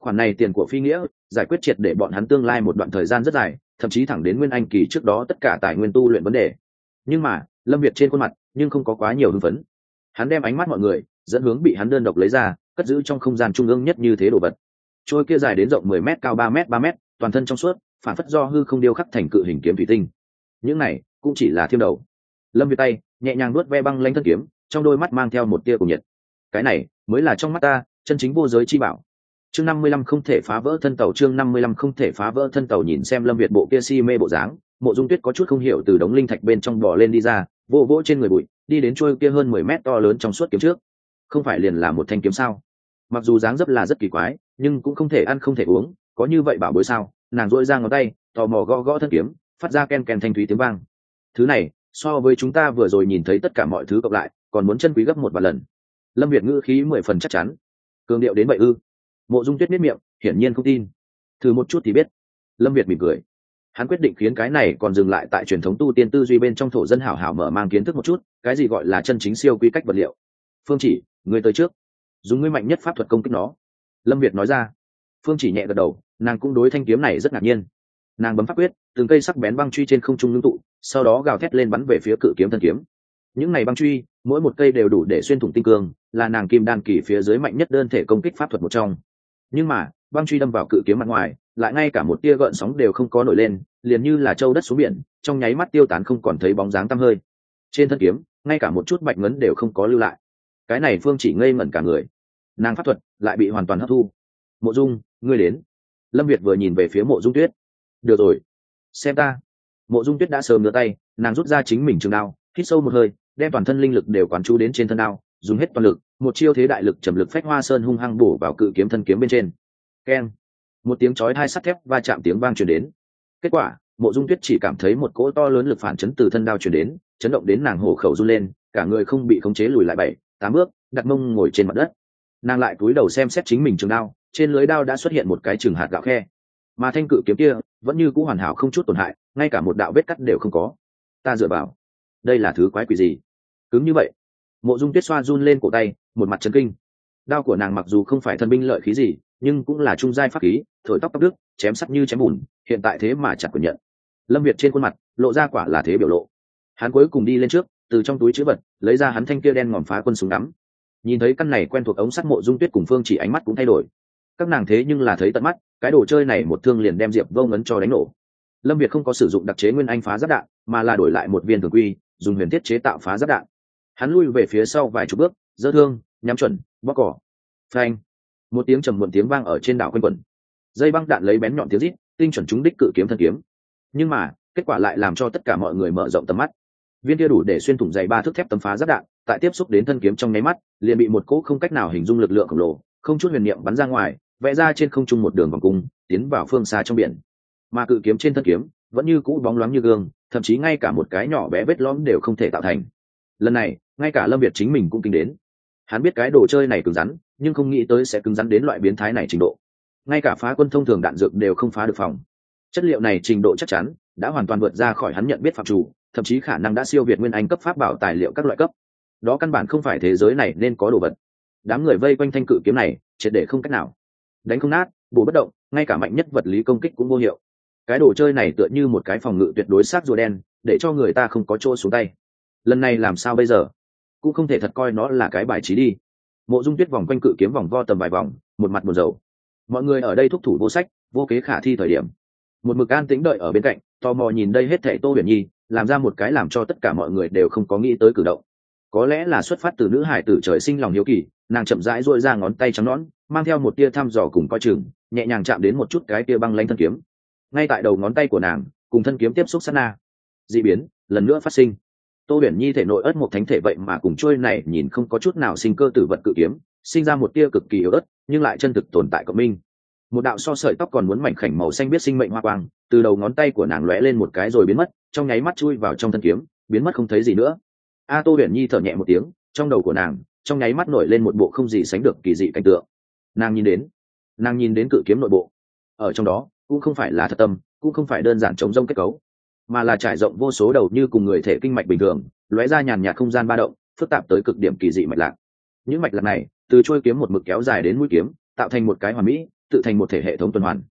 khoản này tiền của phi nghĩa, giải quyết triệt để bọn hắn tương lai một đoạn thời gian rất dài, thậm chí thẳng đến nguyên anh kỳ trước đó tất cả tài nguyên tu luyện vấn đề. Nhưng mà, lâm việt trên khuôn mặt, nhưng không có quá nhiều hưng phấn. Hắn đem ánh mắt mọi người, dẫn hướng bị hắn đơn độc lấy ra, cất giữ trong không gian trung ương nhất như thế đồ vật. Trôi kia dài đến rộng mười m cao ba m ba m toàn thân trong suốt, phản phất do hư không điêu khắc thành cự hình kiếm thủy tinh. Những này, cũng chỉ là thiêm đầu. Lâm việt tay, nhẹ nhàng nuốt ve băng lanh thân kiếm, trong đôi mắt mang theo một tia của nhiệt. Cái này, mới là trong mắt ta, chân chính vô giới chi bảo chương năm mươi lăm không thể phá vỡ thân tàu, chương năm mươi lăm không thể phá vỡ thân tàu nhìn xem lâm việt bộ kia si mê bộ dáng, mộ dung tuyết có chút không hiểu từ đống linh thạch bên trong bò lên đi ra vô vỗ trên người bụi, đi đến trôi kia hơn mười mét to lớn trong suốt kiếm trước. Không phải liền là một thanh kiếm sao? Mặc dù dáng dấp là rất kỳ quái, nhưng cũng không thể ăn không thể uống, có như vậy bảo bối sao? Nàng dội ra ngón tay, tò mò gõ gõ thân kiếm, phát ra ken ken thanh thúy tiếng vang. Thứ này, so với chúng ta vừa rồi nhìn thấy tất cả mọi thứ cộng lại, còn muốn chân quý gấp một vài lần. Lâm việt ngữ khí mười phần chắc chắn. Cường điệu đến vậy ư? Mộ dung tuyết miết miệng, hiển nhiên không tin. Thử một chút thì biết. Lâm việt mỉm cười. Hắn quyết định khiến cái này còn dừng lại tại truyền thống tu tiên tư duy bên trong thổ dân hảo hảo mở mang kiến thức một chút, cái gì gọi là chân chính siêu quy cách vật liệu. Phương chỉ, người tới trước. Dùng ngươi mạnh nhất pháp thuật công kích nó. Lâm việt nói ra. Phương chỉ nhẹ gật đầu, nàng cũng đối thanh kiếm này rất ngạc nhiên. Nàng bấm pháp quyết, từng cây sắc bén băng truy trên không trung ngưng tụ, sau đó gào thét lên bắn về phía cự kiếm thân kiếm. Những này băng truy, mỗi một cây đều đủ để xuyên thủng tinh cương, là nàng kim đan kỳ phía dưới mạnh nhất đơn thể công kích pháp thuật một trong nhưng mà, băng truy đâm vào cự kiếm mặt ngoài, lại ngay cả một tia gợn sóng đều không có nổi lên, liền như là châu đất xuống biển, trong nháy mắt tiêu tán không còn thấy bóng dáng tăm hơi. Trên thân kiếm, ngay cả một chút bạch ngấn đều không có lưu lại. Cái này phương chỉ ngây ngẩn cả người. Nàng pháp thuật lại bị hoàn toàn hấp thu. Mộ dung, ngươi đến. Lâm việt vừa nhìn về phía mộ dung tuyết. Được rồi. Xem ta. Mộ dung tuyết đã sớm ngửa tay, nàng rút ra chính mình trường đao, hít sâu một hơi, đem toàn thân linh lực đều quán chú đến trên thân đao dùng hết toàn lực, một chiêu thế đại lực trầm lực phách hoa sơn hung hăng bổ vào cự kiếm thân kiếm bên trên. Keng. Một tiếng chói hai sắt thép va chạm tiếng vang truyền đến. Kết quả, mộ dung tuyết chỉ cảm thấy một cỗ to lớn lực phản chấn từ thân đao truyền đến, chấn động đến nàng hổ khẩu run lên, cả người không bị khống chế lùi lại bảy, tám bước, đặt mông ngồi trên mặt đất. Nàng lại cúi đầu xem xét chính mình trường đao, trên lưới đao đã xuất hiện một cái trường hạt gạo khe. Mà thanh cự kiếm kia, vẫn như c ũ hoàn hảo không chút tổn hại, ngay cả một đạo vết cắt đều không có. Ta dựa vào. Đây là thứ quái quỷ gì? Cứng như vậy mộ dung tuyết xoa run lên cổ tay, một mặt chân kinh. Đao của nàng mặc dù không phải thân binh lợi khí gì, nhưng cũng là trung giai pháp khí, thổi tóc tóc đức chém sắc như chém bùn, hiện tại thế mà chặt quyền nhận. Lâm việt trên khuôn mặt, lộ ra quả là thế biểu lộ. Hắn cuối cùng đi lên trước, từ trong túi chữ vật, lấy ra hắn thanh kia đen ngòm phá quân súng đắm nhìn thấy căn này quen thuộc ống sắt mộ dung tuyết cùng phương chỉ ánh mắt cũng thay đổi. Các nàng thế nhưng là thấy tận mắt, cái đồ chơi này một thương liền đem diệp vô ngấn cho đánh nổ. Lâm việt không có sử dụng đặc chế nguyên anh phá giáp đạn, mà là đổi lại một viên thường quy, dùng huyền thiết chế tạo phá giáp đạn hắn lui về phía sau vài chục bước dỡ thương, nhắm chuẩn bóc cỏ. Phanh. Một tiếng trầm muộn tiếng vang ở trên đảo quanh quẩn. Dây băng đạn lấy bén nhọn tiếng rít, tinh chuẩn trúng đích cự kiếm thân kiếm. Nhưng mà, kết quả lại làm cho tất cả mọi người mở rộng tầm mắt. Viên kia đủ để xuyên thủng dày ba thước thép tấm phá giáp đạn, tại tiếp xúc đến thân kiếm trong nháy mắt, liền bị một cỗ không cách nào hình dung lực lượng khổng lồ, không chút huyền niệm bắn ra ngoài, vẽ ra trên không trung một đường vòng cung, tiến vào phương xa trong biển. Mà cự kiếm trên thân kiếm, vẫn như cũ bóng loáng như gương, thậm chí ngay cả một cái nhỏ bé vết lõm đều không thể tạo thành lần này, ngay cả lâm việt chính mình cũng kinh đến. Hắn biết cái đồ chơi này cứng rắn, nhưng không nghĩ tới sẽ cứng rắn đến loại biến thái này trình độ. Ngay cả phá quân thông thường đạn dược đều không phá được phòng. Chất liệu này trình độ chắc chắn, đã hoàn toàn vượt ra khỏi hắn nhận biết phạm chủ, thậm chí khả năng đã siêu việt nguyên anh cấp pháp bảo tài liệu các loại cấp. Đó căn bản không phải thế giới này nên có đồ vật. Đám người vây quanh thanh cự kiếm này, triệt để không cách nào. Đánh không nát bù bất động, ngay cả mạnh nhất vật lý công kích cũng vô hiệu. Cái đồ chơi này tựa như một cái phòng ngự tuyệt đối sát rùa đen, để cho người ta không có chỗ xuống tay lần này làm sao bây giờ? Cũng không thể thật coi nó là cái bài trí đi. Mộ dung tuyết vòng quanh cự kiếm vòng vo tầm vài vòng, một mặt một rầu. Mọi người ở đây thúc thủ vô sách, vô kế khả thi thời điểm. Một mực an tĩnh đợi ở bên cạnh, tò mò nhìn đây hết thệ tô huyền nhi, làm ra một cái làm cho tất cả mọi người đều không có nghĩ tới cử động. Có lẽ là xuất phát từ nữ hải tử trời sinh lòng hiếu kỳ, nàng chậm rãi dội ra ngón tay trắng nõn, mang theo một tia thăm dò cùng coi chừng, nhẹ nhàng chạm đến một chút cái tia băng lanh thân kiếm. Ngay tại đầu ngón tay của nàng, cùng thân kiếm tiếp xúc sát na. D ị biến, lần nữa phát sinh tô huyền nhi thể nội ớt một thánh thể vậy mà cùng trôi này nhìn không có chút nào sinh cơ tử vật cự kiếm, sinh ra một tia cực kỳ yếu ớt, nhưng lại chân thực tồn tại cộng minh. Một đạo so sợi tóc còn muốn mảnh khảnh màu xanh biết sinh mệnh hoa quang, từ đầu ngón tay của nàng lóe lên một cái rồi biến mất, trong nháy mắt chui vào trong thân kiếm, biến mất không thấy gì nữa. A tô huyền nhi thở nhẹ một tiếng, trong đầu của nàng, trong nháy mắt nổi lên một bộ không gì sánh được kỳ dị cảnh tượng. Nàng nhìn đến, nàng nhìn đến cự kiếm nội bộ. Ở trong đó, cũng không phải là thật tâm, cũng không phải đơn giản chống rông kết cấu mà là trải rộng vô số đầu như cùng người thể kinh mạch bình thường, lóe ra nhàn nhạt không gian ba động, phức tạp tới cực điểm kỳ dị mạch lạc. Những mạch lạc này, từ trôi kiếm một mực kéo dài đến mũi kiếm, tạo thành một cái hoàn mỹ, tự thành một thể hệ thống tuần hoàn.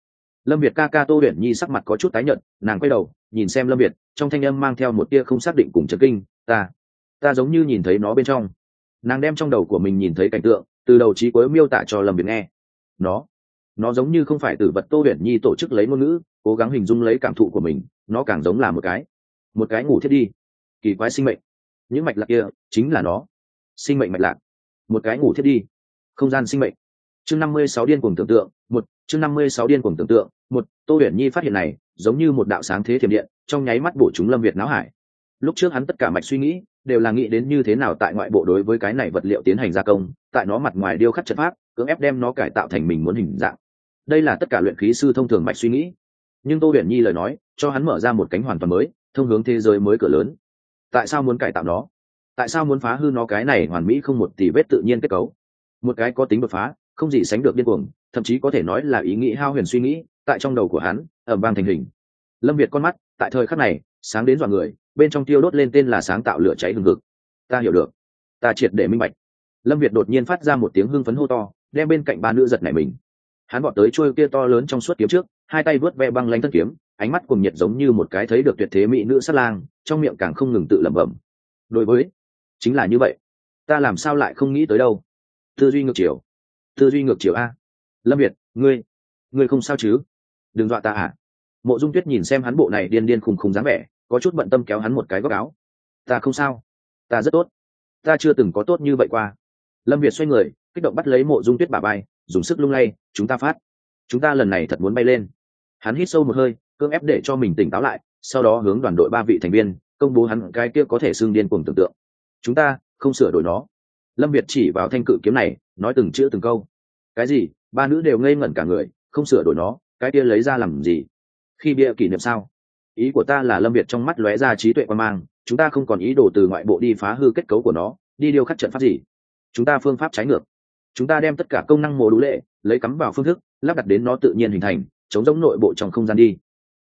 Lâm việt ca ca tô huyền nhi sắc mặt có chút tái nhợt, nàng quay đầu, nhìn xem lâm việt, trong thanh âm mang theo một tia không xác định cùng chấn kinh, ta ta giống như nhìn thấy nó bên trong. Nàng đem trong đầu của mình nhìn thấy cảnh tượng, từ đầu trí cuối miêu tả cho lâm việt nghe. Nó nó giống như không phải từ vật tô huyền nhi tổ chức lấy ngôn ngữ, cố gắng hình dung lấy cảm thụ của mình nó càng giống là một cái một cái ngủ thiết đi. Kỳ quái sinh mệnh. Những mạch lạc kia chính là nó. Sinh mệnh mạch lạc. Một cái ngủ thiết đi. Không gian sinh mệnh. Chương năm mươi sáu điên cuồng tưởng tượng, một, chương năm mươi sáu điên cuồng tưởng tượng, một, tô huyền nhi phát hiện này, giống như một đạo sáng thế thiểm điện, trong nháy mắt bổ chúng lâm việt náo hải. Lúc trước hắn tất cả mạch suy nghĩ, đều là nghĩ đến như thế nào tại ngoại bộ đối với cái này vật liệu tiến hành gia công, tại nó mặt ngoài điêu khắc trận pháp, cưỡng ép đem nó cải tạo thành mình muốn hình dạng. Đây là tất cả luyện khí sư thông thường mạch suy nghĩ nhưng tô huyền nhi lời nói, cho hắn mở ra một cánh hoàn toàn mới, thông hướng thế giới mới cửa lớn. Tại sao muốn cải tạo nó? Tại sao muốn phá hư nó? Cái này hoàn mỹ không một tỷ vết tự nhiên kết cấu. Một cái có tính đột phá, không gì sánh được điên cuồng, thậm chí có thể nói là ý nghĩ hao huyền suy nghĩ, tại trong đầu của hắn ở bang thành hình. Lâm việt con mắt, tại thời khắc này, sáng đến dọa người, bên trong tiêu đốt lên tên là sáng tạo lửa cháy hừng hực. Ta hiểu được. Ta triệt để minh bạch. Lâm việt đột nhiên phát ra một tiếng hưng phấn hô to, đem bên cạnh ba nữ giật này mình. Hắn bọn tới trôi kia to lớn trong suốt kiếm trước hai tay vớt ve băng lanh thân kiếm, ánh mắt cùng nhiệt giống như một cái thấy được tuyệt thế mỹ nữ sát lang, trong miệng càng không ngừng tự lẩm bẩm. Đối với, chính là như vậy. Ta làm sao lại không nghĩ tới đâu? Tư duy ngược chiều. Tư duy ngược chiều a. Lâm việt, ngươi ngươi không sao chứ? Đừng dọa ta à? Mộ dung tuyết nhìn xem hắn bộ này điên điên khùng khùng dáng vẻ, có chút bận tâm kéo hắn một cái góc áo. Ta không sao. Ta rất tốt. Ta chưa từng có tốt như vậy qua. Lâm việt xoay người, kích động bắt lấy mộ dung tuyết bà bay dùng sức lung lay, chúng ta phát. Chúng ta lần này thật muốn bay lên hắn hít sâu một hơi, cưỡng ép để cho mình tỉnh táo lại, sau đó hướng đoàn đội ba vị thành viên, công bố hắn cái kia có thể xưng điên cuồng tưởng tượng. Chúng ta, không sửa đổi nó. Lâm việt chỉ vào thanh cự kiếm này, nói từng chữ từng câu. Cái gì? Ba nữ đều ngây ngẩn cả người, không sửa đổi nó, cái kia lấy ra làm gì? Khi bịa kỷ niệm sao? Ý của ta là lâm việt trong mắt lóe ra trí tuệ quan mang, chúng ta không còn ý đồ từ ngoại bộ đi phá hư kết cấu của nó, đi điều khắc trận pháp gì? Chúng ta phương pháp trái ngược. Chúng ta đem tất cả công năng mùa đủ lệ, lấy cắm vào phương thức, lắp đặt đến nó tự nhiên hình thành chống giống nội bộ trong không gian đi.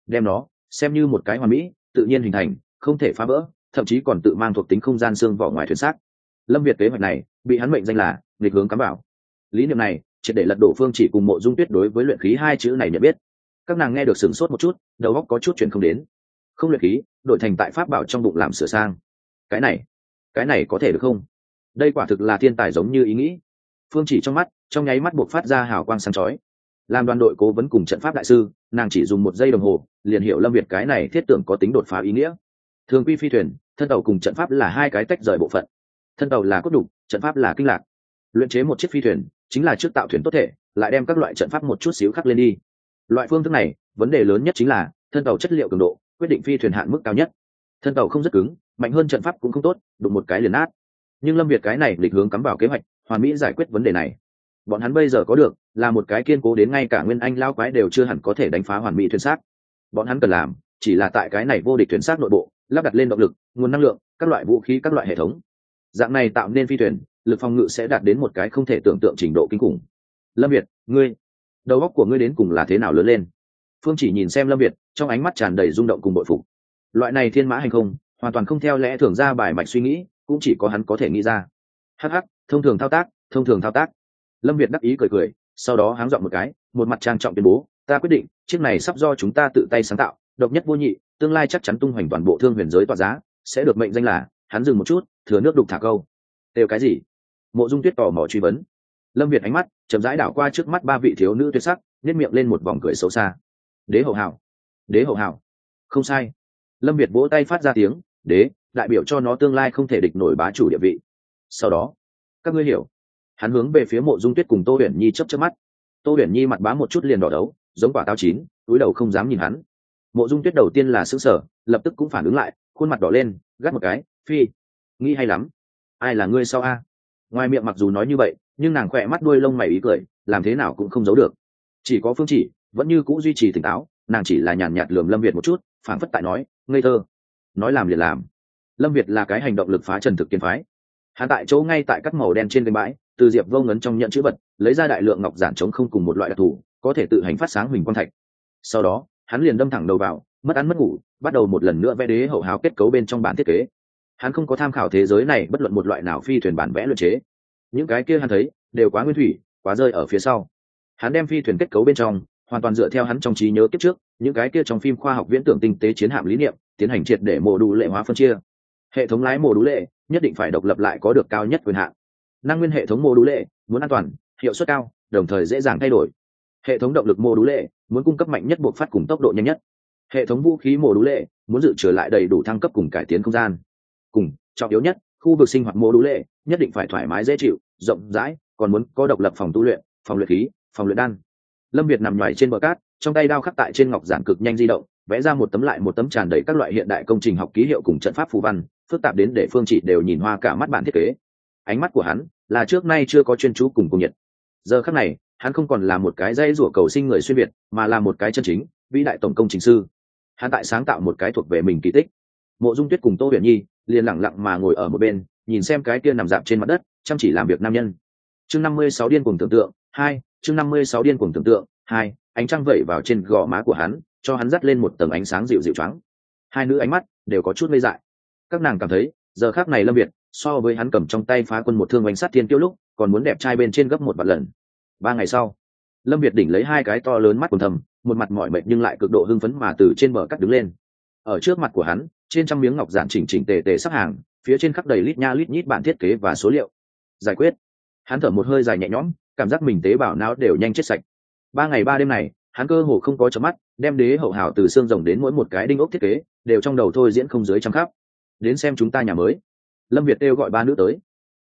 Đem nó xem như một cái hoàn mỹ, tự nhiên hình thành, không thể phá vỡ, thậm chí còn tự mang thuộc tính không gian xương vỏ ngoài thuyền xác. Lâm việt kế hoạch này bị hắn mệnh danh là nghịch hướng cắm bảo. lý niệm này, triệt để lật đổ phương chỉ cùng mộ dung tuyết đối với luyện khí hai chữ này nhận biết. Các nàng nghe được sửng sốt một chút, đầu óc có chút chuyện không đến. Không luyện khí, đổi thành tại pháp bảo trong bụng làm sửa sang. Cái này cái này có thể được không? Đây quả thực là thiên tài giống như ý nghĩ. Phương chỉ trong mắt, trong nháy mắt buộc phát ra hào quang sáng chói làm đoàn đội cố vấn cùng trận pháp đại sư, nàng chỉ dùng một giây đồng hồ, liền hiểu lâm việt cái này thiết tưởng có tính đột phá ý nghĩa. Thường quy phi thuyền, thân tàu cùng trận pháp là hai cái tách rời bộ phận. Thân tàu là cốt đục, trận pháp là kinh lạc. Luyện chế một chiếc phi thuyền, chính là trước tạo thuyền tốt thể, lại đem các loại trận pháp một chút xíu khắc lên đi. Loại phương thức này, vấn đề lớn nhất chính là, thân tàu chất liệu cường độ, quyết định phi thuyền hạn mức cao nhất. Thân tàu không rất cứng, mạnh hơn trận pháp cũng không tốt, đụng một cái liền nát. Nhưng lâm việt cái này lịch hướng cắm vào kế hoạch, hoàn mỹ giải quyết vấn đề này bọn hắn bây giờ có được, là một cái kiên cố đến ngay cả nguyên anh lao quái đều chưa hẳn có thể đánh phá hoàn mỹ thuyền xác. Bọn hắn cần làm, chỉ là tại cái này vô địch thuyền xác nội bộ, lắp đặt lên động lực, nguồn năng lượng, các loại vũ khí, các loại hệ thống. Dạng này tạo nên phi thuyền, lực phòng ngự sẽ đạt đến một cái không thể tưởng tượng trình độ kinh khủng. Lâm việt, ngươi, đầu óc của ngươi đến cùng là thế nào lớn lên? Phương chỉ nhìn xem lâm việt, trong ánh mắt tràn đầy rung động cùng bội phục. Loại này thiên mã hành không, hoàn toàn không theo lẽ thường ra bài mạch suy nghĩ, cũng chỉ có hắn có thể nghĩ ra. Hh thông thường thao tác, thông thường thao tác lâm việt đắc ý cười cười, sau đó háng dọn một cái, một mặt trang trọng tuyên bố, ta quyết định, chiếc này sắp do chúng ta tự tay sáng tạo, độc nhất vô nhị, tương lai chắc chắn tung hoành toàn bộ thương huyền giới tỏa giá, sẽ được mệnh danh là, hắn dừng một chút, thừa nước đục thả câu. Đều cái gì? Mộ dung tuyết tò mò truy vấn. Lâm việt ánh mắt chậm rãi đảo qua trước mắt ba vị thiếu nữ tuyệt sắc nhét miệng lên một vòng cười xấu xa. Đế hậu hảo, đế hậu hảo. Không sai. Lâm việt vỗ tay phát ra tiếng, đế, đại biểu cho nó tương lai không thể địch nổi bá chủ địa vị. Sau đó, các ngươi hiểu hắn hướng về phía mộ dung tuyết cùng tô huyền nhi chấp chấp mắt. Tô huyền nhi mặt bá một chút liền đỏ đấu, giống quả táo chín, túi đầu không dám nhìn hắn. Mộ dung tuyết đầu tiên là xứng sở lập tức cũng phản ứng lại, khuôn mặt đỏ lên, gắt một cái, phi, nghĩ hay lắm. Ai là ngươi sau a? Ngoài miệng mặc dù nói như vậy, nhưng nàng khỏe mắt đuôi lông mày ý cười, làm thế nào cũng không giấu được. Chỉ có phương chỉ, vẫn như c ũ duy trì tỉnh táo, nàng chỉ là nhàn nhạt lườm lâm việt một chút phản phất tại nói, ngây thơ. Nói làm liền làm. Lâm việt là cái hành động lực phá trần thực kiến phái. Hắn tại chỗ ngay tại các màu đen trên bên bãi từ diệp vô ngấn trong nhận chữ vật, lấy ra đại lượng ngọc giản chống không cùng một loại đặc thù, có thể tự hành phát sáng huỳnh quang thạch. Sau đó, hắn liền đâm thẳng đầu vào, mất ăn mất ngủ, bắt đầu một lần nữa vẽ đế hậu háo kết cấu bên trong bản thiết kế. Hắn không có tham khảo thế giới này bất luận một loại nào phi thuyền bản vẽ luật chế. Những cái kia hắn thấy, đều quá nguyên thủy, quá rơi ở phía sau. Hắn đem phi thuyền kết cấu bên trong, hoàn toàn dựa theo hắn trong trí nhớ kiếp trước, những cái kia trong phim khoa học viễn tưởng tinh tế chiến hạm lý niệm, tiến hành triệt để mổ đủ lệ hóa phân chia. Hệ thống lái mổ đủ lệ, nhất định phải độc lập lại có được cao nhất quyền hạn năng nguyên hệ thống mô đủ lệ, muốn an toàn, hiệu suất cao, đồng thời dễ dàng thay đổi. Hệ thống động lực mô đủ lệ, muốn cung cấp mạnh nhất buộc phát cùng tốc độ nhanh nhất. Hệ thống vũ khí mô đủ lệ, muốn dự trừ lại đầy đủ thăng cấp cùng cải tiến không gian. Cùng, trọng yếu nhất, khu vực sinh hoạt mô đủ lệ, nhất định phải thoải mái dễ chịu, rộng rãi, còn muốn có độc lập phòng tu luyện, phòng luyện khí, phòng luyện đan. Lâm việt nằm ngoài trên bờ cát, trong tay đao khắc tại trên ngọc giản cực nhanh di động, vẽ ra một tấm lại một tấm tràn đầy các loại hiện đại công trình học ký hiệu cùng trận pháp phù văn, phức tạp đến để phương trị đều nhìn hoa cả mắt bản thiết kế. Ánh mắt của hắn là trước nay chưa có chuyên chú cùng cùng nhiệt. Giờ khắc này, hắn không còn là một cái dây rủa cầu sinh người xuyên việt, mà là một cái chân chính, vĩ đại tổng công chính sư. Hắn tại sáng tạo một cái thuộc về mình kỳ tích. Mộ dung tuyết cùng tô huyền nhi liền lẳng lặng mà ngồi ở một bên, nhìn xem cái kia nằm dạp trên mặt đất, chăm chỉ làm việc nam nhân. Chương năm mươi sáu điên cùng tưởng tượng, hai, chương năm mươi sáu điên cùng tưởng tượng, hai, ánh trăng vẩy vào trên gò má của hắn, cho hắn dắt lên một tầng ánh sáng dịu dịu trắng hai nữ ánh mắt đều có chút mê dại. Các nàng cảm thấy, giờ khác này lâm việt so với hắn cầm trong tay phá quân một thương bánh sắt thiên kiêu lúc, còn muốn đẹp trai bên trên gấp một vạn lần. Ba ngày sau, lâm việt đỉnh lấy hai cái to lớn mắt quần thầm một mặt mỏi mệt nhưng lại cực độ hưng phấn mà từ trên bờ cắt đứng lên. Ở trước mặt của hắn, trên trăm miếng ngọc giản chỉnh chỉnh tề tề sắp hàng, phía trên khắp đầy lít nha lít nhít bản thiết kế và số liệu. Giải quyết. Hắn thở một hơi dài nhẹ nhõm, cảm giác mình tế bào não đều nhanh chết sạch. Ba ngày ba đêm này, hắn cơ hồ không có chớm mắt, đem đế hậu hảo từ xương rồng đến mỗi một cái đinh ốc thiết kế, đều trong đầu thôi diễn không dưới trăm khắp. Đến xem chúng ta nhà mới lâm việt kêu gọi ba nữ tới.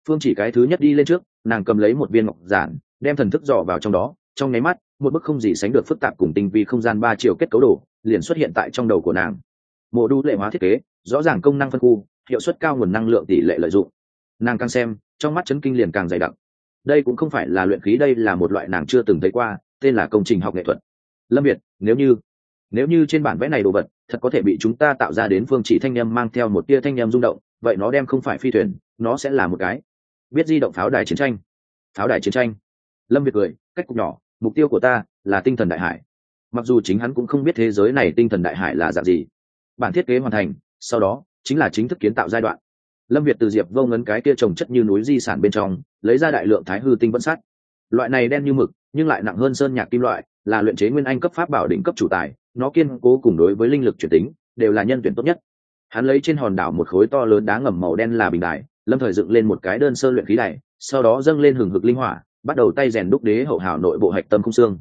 Phương chỉ cái thứ nhất đi lên trước, nàng cầm lấy một viên ngọc giản, đem thần thức dò vào trong đó, trong nháy mắt, một bức không gì sánh được phức tạp cùng tinh vi không gian ba chiều kết cấu đồ, liền xuất hiện tại trong đầu của nàng. Mộ đu lệ hóa thiết kế, rõ ràng công năng phân khu, hiệu suất cao nguồn năng lượng tỷ lệ lợi dụng. Nàng càng xem, trong mắt chấn kinh liền càng dày đặc. Đây cũng không phải là luyện khí, đây là một loại nàng chưa từng thấy qua, tên là công trình học nghệ thuật. Lâm việt, nếu như nếu như trên bản vẽ này đồ vật, thật có thể bị chúng ta tạo ra đến phương chỉ thanh â m mang theo một tia thanh â m rung động vậy nó đem không phải phi thuyền, nó sẽ là một cái. Biết di động pháo đài chiến tranh. Pháo đài chiến tranh. Lâm việt cười, cách cục nhỏ, mục tiêu của ta là tinh thần đại hải. Mặc dù chính hắn cũng không biết thế giới này tinh thần đại hải là dạng gì. Bản thiết kế hoàn thành, sau đó, chính là chính thức kiến tạo giai đoạn. Lâm việt từ diệp vô ngấn cái kia trồng chất như núi di sản bên trong, lấy ra đại lượng thái hư tinh vẫn sắt loại này đen như mực, nhưng lại nặng hơn sơn nhạc kim loại, là luyện chế nguyên anh cấp pháp bảo định cấp chủ tài, nó kiên cố cùng đối với linh lực chuyển tính, đều là nhân tuyển tốt nhất hắn lấy trên hòn đảo một khối to lớn đá ngầm màu đen là bình đài lâm thời dựng lên một cái đơn sơ luyện khí đài sau đó dâng lên hừng hực linh hỏa bắt đầu tay rèn đúc đế hậu hảo nội bộ hạch tâm khung xương.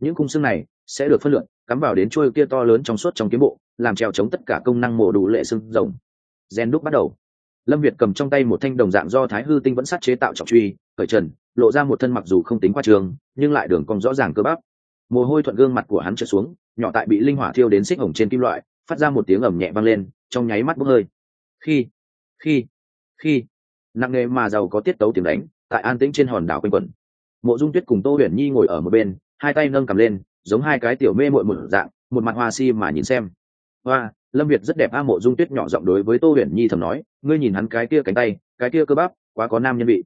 Những khung xương này sẽ được phân luận, cắm vào đến trôi kia to lớn trong suốt trong kiếm bộ làm treo chống tất cả công năng mổ đủ lệ xương rồng. Rèn đúc bắt đầu. Lâm việt cầm trong tay một thanh đồng dạng do thái hư tinh vẫn sắt chế tạo trọng truy cởi trần lộ ra một thân mặc dù không tính qua trường nhưng lại đường cong rõ ràng cơ bắp. Mồ hôi thuận gương mặt của hắn trượt xuống nhỏ tại bị linh hỏa thiêu đến xích hồng trên kim loại phát ra một tiếng ẩm nhẹ vang lên trong nháy mắt bốc hơi. Khi khi khi, nặng nề mà giàu có tiết tấu tiếng đánh, tại an tĩnh trên hòn đảo quanh quẩn. Mộ dung tuyết cùng tô huyền nhi ngồi ở một bên, hai tay nâng cầm lên, giống hai cái tiểu mê mội một dạng, một mặt hoa si mà nhìn xem. Hoa, lâm việt rất đẹp a mộ dung tuyết nhỏ giọng đối với tô huyền nhi thầm nói, ngươi nhìn hắn cái kia cánh tay, cái kia cơ bắp, quá có nam nhân vị.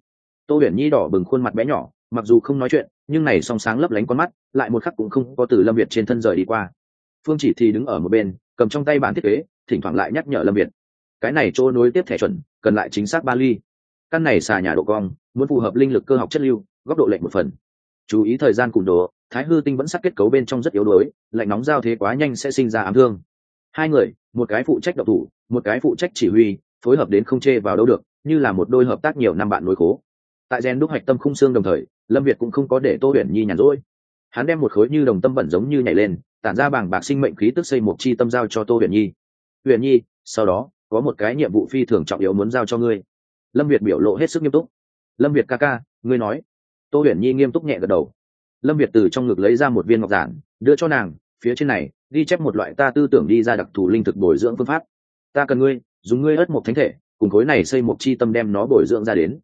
Tô huyền nhi đỏ bừng khuôn mặt bé nhỏ, mặc dù không nói chuyện, nhưng này song sáng lấp lánh con mắt, lại một khắc cũng không có từ lâm việt trên thân rời đi qua. Phương chỉ thì đứng ở một bên cầm trong tay bản thiết kế, thỉnh thoảng lại nhắc nhở lâm việt. Cái này chỗ nối tiếp thẻ chuẩn, cần lại chính xác ba ly căn này xà nhà độ cong, muốn phù hợp linh lực cơ học chất lưu, góc độ lệnh một phần. Chú ý thời gian cùng đồ, thái hư tinh vẫn sắc kết cấu bên trong rất yếu đuối, lạnh nóng giao thế quá nhanh sẽ sinh ra ám thương. Hai người, một cái phụ trách độc thủ, một cái phụ trách chỉ huy, phối hợp đến không chê vào đâu được, như là một đôi hợp tác nhiều năm bạn nối khố. Tại gen đúc hạch tâm khung xương đồng thời, lâm việt cũng không có để tô huyền nhi nhàn rỗi. Hắn đem một khối như đồng tâm bẩn giống như nhảy lên tản ra bảng bạc sinh mệnh khí tức xây một chi tâm giao cho tô huyền nhi. Huyền nhi, sau đó, có một cái nhiệm vụ phi thường trọng yếu muốn giao cho ngươi. Lâm việt biểu lộ hết sức nghiêm túc. Lâm việt ca ca, ngươi nói. Tô huyền nhi nghiêm túc nhẹ gật đầu. Lâm việt từ trong ngực lấy ra một viên ngọc giản, đưa cho nàng, phía trên này, ghi chép một loại ta tư tưởng đi ra đặc thù linh thực bồi dưỡng phương pháp. Ta cần ngươi, dùng ngươi ớt một thánh thể, cùng khối này xây một chi tâm đem nó bồi dưỡng ra đến.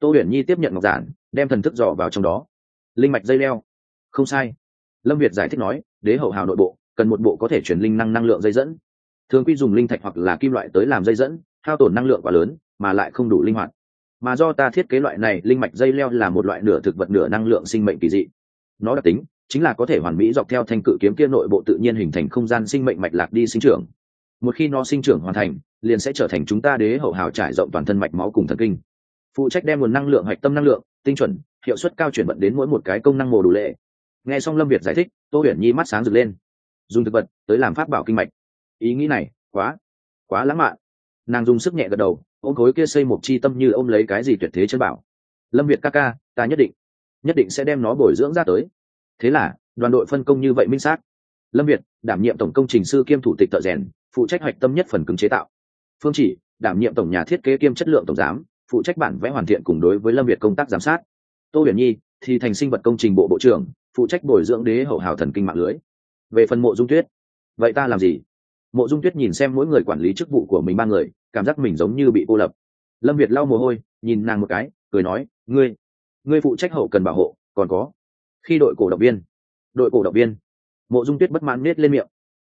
Tô huyền nhi tiếp nhận ngọc giản, đem thần thức dò vào trong đó. Linh mạch dây leo. Không sai lâm việt giải thích nói, đế hậu hào nội bộ, cần một bộ có thể chuyển linh năng năng lượng dây dẫn. Thường quy dùng linh thạch hoặc là kim loại tới làm dây dẫn, hao tổn năng lượng quá lớn, mà lại không đủ linh hoạt. Mà do ta thiết kế loại này, linh mạch dây leo là một loại nửa thực vật nửa năng lượng sinh mệnh kỳ dị. Nó đặc tính, chính là có thể hoàn mỹ dọc theo thanh cự kiếm kia nội bộ tự nhiên hình thành không gian sinh mệnh mạch lạc đi sinh trưởng. Một khi nó sinh trưởng hoàn thành, liền sẽ trở thành chúng ta đế hậu hào trải rộng toàn thân mạch máu cùng thần kinh. Phụ trách đem nguồn năng lượng hạch tâm năng lượng, tinh chuẩn, hiệu suất cao chuyển vận đến mỗi một cái công năng mồ đủ lệ nghe xong lâm việt giải thích, tô huyền nhi mắt sáng rực lên. Dùng thực vật tới làm pháp bảo kinh mạch. Ý nghĩ này, quá quá lãng mạn. Nàng dùng sức nhẹ gật đầu, ôm khối kia xây một chi tâm như ôm lấy cái gì tuyệt thế chân bảo. Lâm việt ca ca, ta nhất định nhất định sẽ đem nó bồi dưỡng ra tới. Thế là, đoàn đội phân công như vậy minh xác. Lâm việt, đảm nhiệm tổng công trình sư kiêm thủ tịch thợ rèn, phụ trách hoạch tâm nhất phần cứng chế tạo. Phương chỉ, đảm nhiệm tổng nhà thiết kế kiêm chất lượng tổng giám, phụ trách bản vẽ hoàn thiện cùng đối với lâm việt công tác giám sát. Tô huyền nhi, thì thành sinh vật công trình bộ bộ trưởng phụ trách bồi dưỡng đế hậu hào thần kinh mạng lưới. Về phần mộ dung tuyết, vậy ta làm gì? Mộ dung tuyết nhìn xem mỗi người quản lý chức vụ của mình ba người, cảm giác mình giống như bị cô lập. Lâm việt lau mồ hôi, nhìn nàng một cái, cười nói, ngươi ngươi phụ trách hậu cần bảo hộ, còn có. Khi đội cổ động viên, đội cổ động viên, mộ dung tuyết bất mãn nết lên miệng.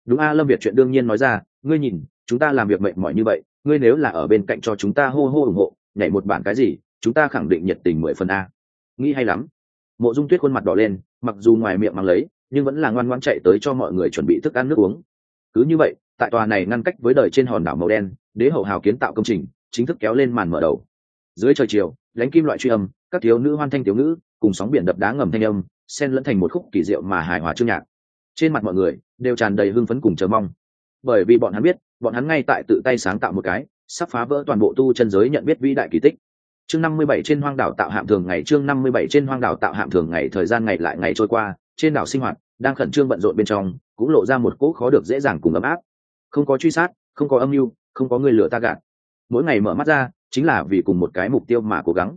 Đúng a, lâm việt chuyện đương nhiên nói ra, ngươi nhìn, chúng ta làm việc mệt mỏi như vậy, ngươi nếu là ở bên cạnh cho chúng ta hô hô ủng hộ, nhảy một bản cái gì, chúng ta khẳng định nhiệt tình mười phần a. Nghĩ hay lắm mộ dung tuyết khuôn mặt đỏ lên, mặc dù ngoài miệng mang lấy, nhưng vẫn là ngoan ngoan chạy tới cho mọi người chuẩn bị thức ăn nước uống. Cứ như vậy, tại tòa này ngăn cách với đời trên hòn đảo màu đen, đế hậu hào kiến tạo công trình chính thức kéo lên màn mở đầu. Dưới trời chiều, lánh kim loại truy âm, các thiếu nữ hoan thanh thiếu ngữ, cùng sóng biển đập đá ngầm thanh âm, xen lẫn thành một khúc kỳ diệu mà hài hòa chương nhạc. Trên mặt mọi người đều tràn đầy hưng phấn cùng chờ mong. Bởi vì bọn hắn biết, bọn hắn ngay tại tự tay sáng tạo một cái, sắp phá vỡ toàn bộ tu chân giới nhận biết vĩ đại kỳ tích chương năm mươi bảy trên hoang đảo tạo hạm thường ngày, chương năm mươi bảy trên hoang đảo tạo hạm thường ngày, thời gian ngày lại ngày trôi qua, trên đảo sinh hoạt đang khẩn trương bận rộn bên trong, cũng lộ ra một cỗ khó được dễ dàng cùng ấm áp. Không có truy sát, không có âm mưu, không có người lừa ta gạt. Mỗi ngày mở mắt ra, chính là vì cùng một cái mục tiêu mà cố gắng.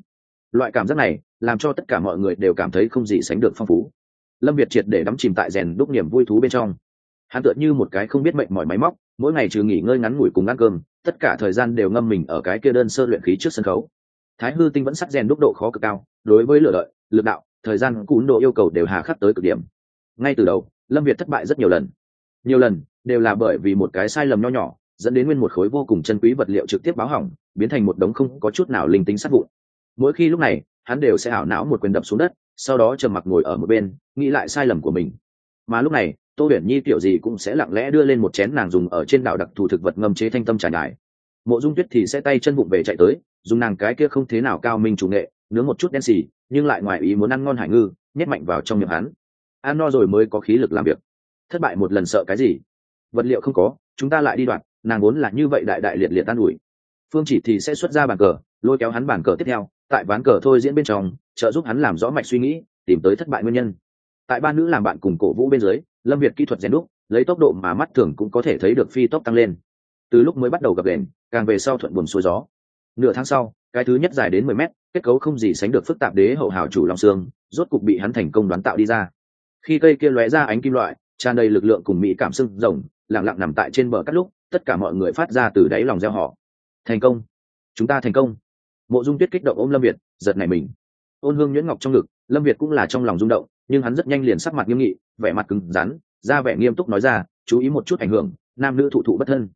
Loại cảm giác này làm cho tất cả mọi người đều cảm thấy không gì sánh được phong phú. Lâm việt triệt để đắm chìm tại rèn đúc niềm vui thú bên trong. Hắn tựa như một cái không biết mệnh mỏi máy móc, mỗi ngày trừ nghỉ ngơi ngắn ngủi cùng ăn cơm, tất cả thời gian đều ngâm mình ở cái kia đơn sơ luyện khí trước sân khấu thái hư tinh vẫn sắc rèn đúc độ khó cực cao, đối với lựa lợi lực đạo, thời gian, cún độ yêu cầu đều hà khắc tới cực điểm. Ngay từ đầu, lâm việt thất bại rất nhiều lần. Nhiều lần, đều là bởi vì một cái sai lầm nho nhỏ, dẫn đến nguyên một khối vô cùng chân quý vật liệu trực tiếp báo hỏng, biến thành một đống không có chút nào linh tính sát vụn. Mỗi khi lúc này, hắn đều sẽ ảo não một quyền đập xuống đất, sau đó trầm mặc ngồi ở một bên, nghĩ lại sai lầm của mình. Mà lúc này, tô huyền nhi tiểu gì cũng sẽ lặng lẽ đưa lên một chén nàng dùng ở trên đảo đặc thù thực vật ngâm chế thanh tâm trải nhải mộ dung tuyết thì sẽ tay chân bụng về chạy tới, dùng nàng cái kia không thế nào cao minh chủ nghệ, nướng một chút đen xì, nhưng lại ngoài ý muốn ăn ngon hải ngư, nhét mạnh vào trong miệng hắn. Ăn no rồi mới có khí lực làm việc. Thất bại một lần sợ cái gì? Vật liệu không có, chúng ta lại đi đoạn, nàng vốn là như vậy đại đại liệt liệt tan ủi. Phương chỉ thì sẽ xuất ra bàn cờ, lôi kéo hắn bàn cờ tiếp theo, tại ván cờ thôi diễn bên trong, trợ giúp hắn làm rõ mạch suy nghĩ, tìm tới thất bại nguyên nhân. Tại ba nữ làm bạn cùng cổ vũ bên dưới, lâm việt kỹ thuật rèn đúc, lấy tốc độ mà mắt thường cũng có thể thấy được phi tốc tăng lên từ lúc mới bắt đầu gặp đèn càng về sau thuận buồm xuôi gió. Nửa tháng sau, cái thứ nhất dài đến mười mét, kết cấu không gì sánh được phức tạp đế hậu hào chủ long xương rốt cục bị hắn thành công đoán tạo đi ra. Khi cây kia lóe ra ánh kim loại, tràn đầy lực lượng cùng mỹ cảm sưng rồng, lặng lặng nằm tại trên bờ cắt lúc, tất cả mọi người phát ra từ đáy lòng gieo họ thành công! Chúng ta thành công! Mộ dung tuyết kích động ôm lâm việt, giật này mình. Ôn hương nhuyễn ngọc trong ngực, lâm việt cũng là trong lòng rung động, nhưng hắn rất nhanh liền sắc mặt nghiêm nghị, vẻ mặt cứng rắn ra vẻ nghiêm túc nói ra, chú ý một chút ảnh hưởng, nam nữ thụ thụ bất thân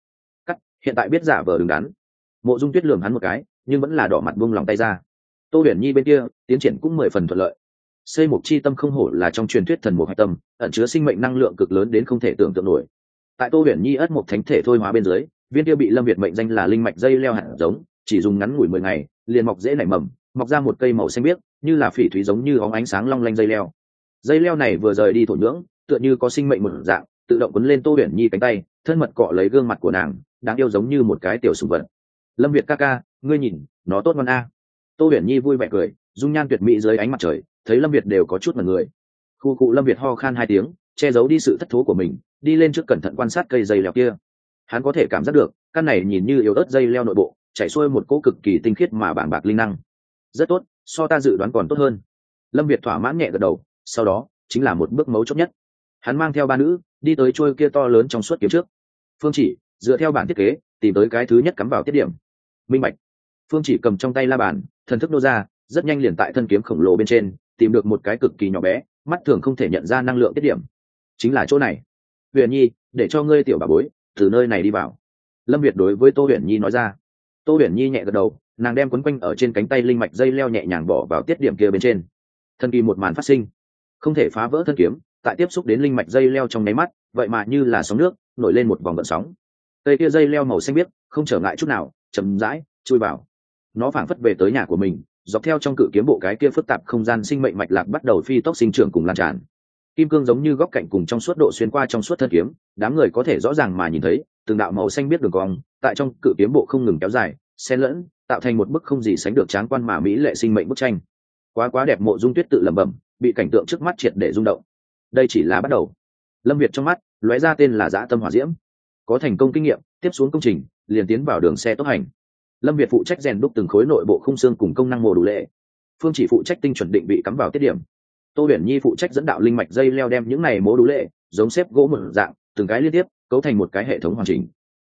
hiện tại biết giả vờ đứng đắn. Mộ dung tuyết lường hắn một cái, nhưng vẫn là đỏ mặt buông lòng tay ra. Tô huyền nhi bên kia, tiến triển cũng mười phần thuận lợi. Xây mục chi tâm không hổ là trong truyền thuyết thần mục hạch tâm, ẩn chứa sinh mệnh năng lượng cực lớn đến không thể tưởng tượng nổi. Tại tô huyền nhi ất một thánh thể thôi hóa bên dưới, viên kia bị lâm việt mệnh danh là linh mạch dây leo hạt giống, chỉ dùng ngắn ngủi mười ngày, liền mọc dễ nảy mầm, mọc ra một cây màu xanh biếc, như là phỉ thúy giống như óng ánh sáng long lanh dây leo. Dây leo này vừa rời đi thổ nhưỡng, tựa như có sinh mệnh một dạng, tự động quấn lên tô huyền nhi cánh tay, thân mật cọ lấy gương mặt của nàng đáng yêu giống như một cái tiểu sùng vật. Lâm việt ca ca, ngươi nhìn, nó tốt ngon a. Tô huyền nhi vui vẻ cười, dung nhan tuyệt mỹ dưới ánh mặt trời, thấy lâm việt đều có chút mật người. Khu cụ lâm việt ho khan hai tiếng, che giấu đi sự thất thố của mình, đi lên trước cẩn thận quan sát cây dây leo kia. Hắn có thể cảm giác được, căn này nhìn như yếu ớt dây leo nội bộ, chảy xuôi một cỗ cực kỳ tinh khiết mà bảng bạc linh năng. Rất tốt, so ta dự đoán còn tốt hơn. Lâm việt thỏa mãn nhẹ gật đầu, sau đó, chính là một bước mấu chốt nhất. Hắn mang theo ba nữ, đi tới trôi kia to lớn trong suốt kiếm trước. Phương chỉ dựa theo bản thiết kế, tìm tới cái thứ nhất cắm vào tiết điểm. Minh bạch. Phương chỉ cầm trong tay la bàn, thần thức nô ra, rất nhanh liền tại thân kiếm khổng lồ bên trên, tìm được một cái cực kỳ nhỏ bé, mắt thường không thể nhận ra năng lượng tiết điểm. Chính là chỗ này. Huyền nhi, để cho ngươi tiểu bà bối, từ nơi này đi vào. Lâm việt đối với tô huyền nhi nói ra. Tô huyền nhi nhẹ gật đầu, nàng đem quấn quanh ở trên cánh tay linh mạch dây leo nhẹ nhàng bỏ vào tiết điểm kia bên trên. Thân kỳ một màn phát sinh. Không thể phá vỡ thân kiếm, tại tiếp xúc đến linh mạch dây leo trong nháy mắt, vậy mà như là sóng nước, nổi lên một vòng gợn sóng cây kia dây leo màu xanh biếc, không trở ngại chút nào, chậm rãi, chui vào. Nó phảng phất về tới nhà của mình, dọc theo trong cự kiếm bộ cái kia phức tạp không gian sinh mệnh mạch lạc bắt đầu phi tốc sinh trưởng cùng lan tràn. Kim cương giống như góc cạnh cùng trong suốt độ xuyên qua trong suốt thân kiếm, đám người có thể rõ ràng mà nhìn thấy, từng đạo màu xanh biết đường cong, tại trong cự kiếm bộ không ngừng kéo dài, xen lẫn, tạo thành một bức không gì sánh được tráng quan mà mỹ lệ sinh mệnh bức tranh. Quá quá đẹp mộ dung tuyết tự lẩm bẩm, bị cảnh tượng trước mắt triệt để rung động. Đây chỉ là bắt đầu. Lâm việt trong mắt lóe ra tên là dã tâm hỏa diễm có thành công kinh nghiệm, tiếp xuống công trình, liền tiến vào đường xe tốc hành. Lâm việt phụ trách rèn đúc từng khối nội bộ khung xương cùng công năng mồ đủ lệ. Phương chỉ phụ trách tinh chuẩn định vị cắm vào tiết điểm. Tô huyền nhi phụ trách dẫn đạo linh mạch dây leo đem những này mố đủ lệ, giống xếp gỗ một dạng, từng cái liên tiếp, cấu thành một cái hệ thống hoàn chỉnh.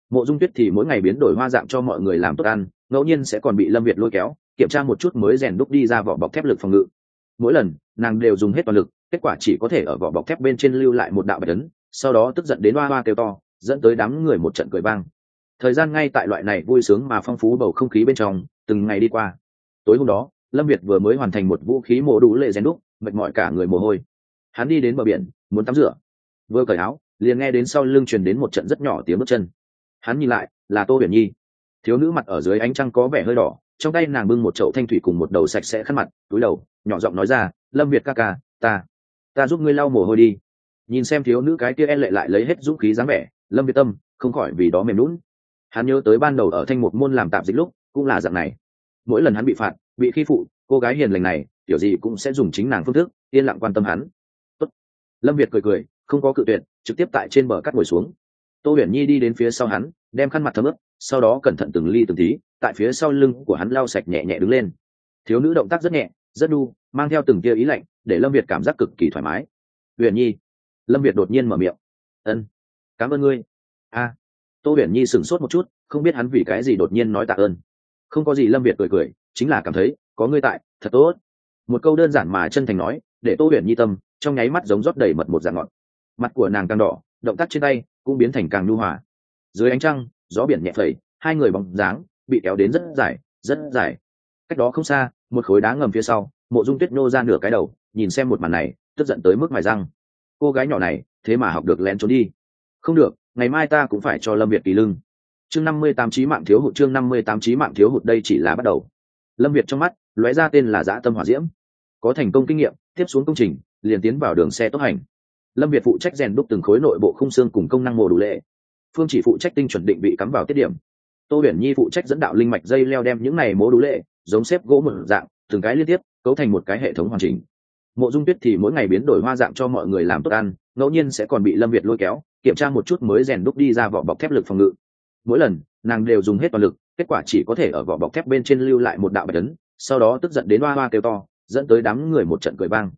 Mộ dung tuyết thì mỗi ngày biến đổi hoa dạng cho mọi người làm tốt ăn, ngẫu nhiên sẽ còn bị lâm việt lôi kéo, kiểm tra một chút mới rèn đúc đi ra vỏ bọc thép lực phòng ngự. Mỗi lần, nàng đều dùng hết toàn lực, kết quả chỉ có thể ở vỏ bọc thép bên trên lưu lại một đạo bạch ấn, sau đó tức giận đến hoa hoa kêu to dẫn tới đám người một trận cười vang. Thời gian ngay tại loại này vui sướng mà phong phú bầu không khí bên trong, từng ngày đi qua. Tối hôm đó, lâm việt vừa mới hoàn thành một vũ khí mổ đủ lệ rèn đúc, mệt mỏi cả người mồ hôi. Hắn đi đến bờ biển, muốn tắm rửa. Vừa cởi áo, liền nghe đến sau lưng truyền đến một trận rất nhỏ tiếng bước chân. Hắn nhìn lại, là tô huyền nhi. Thiếu nữ mặt ở dưới ánh trăng có vẻ hơi đỏ, trong tay nàng bưng một chậu thanh thủy cùng một đầu sạch sẽ khăn mặt, túi đầu, nhỏ giọng nói ra, lâm việt ca ca, ta ta giúp ngươi lau mồ hôi đi. Nhìn xem thiếu nữ cái kia e lệ lại lấy hết dũng khí dáng vẻ lâm việt tâm, không khỏi vì đó mềm lún hắn nhớ tới ban đầu ở thanh một môn làm tạm dịch lúc, cũng là dạng này. Mỗi lần hắn bị phạt, bị khi phụ, cô gái hiền lành này, kiểu gì cũng sẽ dùng chính nàng phương thức, yên lặng quan tâm hắn. Tốt. lâm việt cười cười, không có cự tuyệt, trực tiếp tại trên bờ cắt ngồi xuống. Tô huyền nhi đi đến phía sau hắn, đem khăn mặt thấm ướp sau đó cẩn thận từng ly từng tí, tại phía sau lưng của hắn lau sạch nhẹ nhẹ đứng lên. Thiếu nữ động tác rất nhẹ, rất đu, mang theo từng tia ý lạnh, để lâm việt cảm giác cực kỳ thoải mái. Huyền nhi. Lâm việt đột nhiên mở miệng. Ân cảm ơn ngươi. A. Tô huyền nhi sửng sốt một chút, không biết hắn vì cái gì đột nhiên nói tạ ơn. Không có gì lâm việt cười cười, chính là cảm thấy, có ngươi tại, thật tốt. Một câu đơn giản mà chân thành nói, để tô huyền nhi tâm, trong nháy mắt giống rót đầy mật một dạng ngọt. Mặt của nàng càng đỏ, động tác trên tay cũng biến thành càng nhu hòa. Dưới ánh trăng, gió biển nhẹ phẩy, hai người bóng dáng bị kéo đến rất dài rất dài. Cách đó không xa, một khối đá ngầm phía sau, mộ dung tuyết nô ra nửa cái đầu, nhìn xem một màn này, tức giận tới mức mài răng. Cô gái nhỏ này, thế mà học được lén trốn đi không được, ngày mai ta cũng phải cho lâm việt kỳ lưng. Chương năm mươi tám trí mạng thiếu hụt, chương năm mươi tám trí mạng thiếu hụt đây chỉ là bắt đầu. Lâm việt trong mắt, lóe ra tên là dã tâm hỏa diễm. Có thành công kinh nghiệm, tiếp xuống công trình, liền tiến vào đường xe tốc hành. Lâm việt phụ trách rèn đúc từng khối nội bộ khung xương cùng công năng mồ đủ lệ. Phương chỉ phụ trách tinh chuẩn định vị cắm vào tiết điểm. Tô huyền nhi phụ trách dẫn đạo linh mạch dây leo đem những này mố đủ lệ, giống xếp gỗ một dạng, từng cái liên tiếp, cấu thành một cái hệ thống hoàn chỉnh. Mộ dung tuyết thì mỗi ngày biến đổi hoa dạng cho mọi người làm tốt ăn, ngẫu nhiên sẽ còn bị lâm việt lôi kéo kiểm tra một chút mới rèn đúc đi ra vỏ bọc thép lực phòng ngự. Mỗi lần, nàng đều dùng hết toàn lực, kết quả chỉ có thể ở vỏ bọc thép bên trên lưu lại một đạo bạch ấn, sau đó tức giận đến hoa hoa kêu to, dẫn tới đám người một trận cười vang.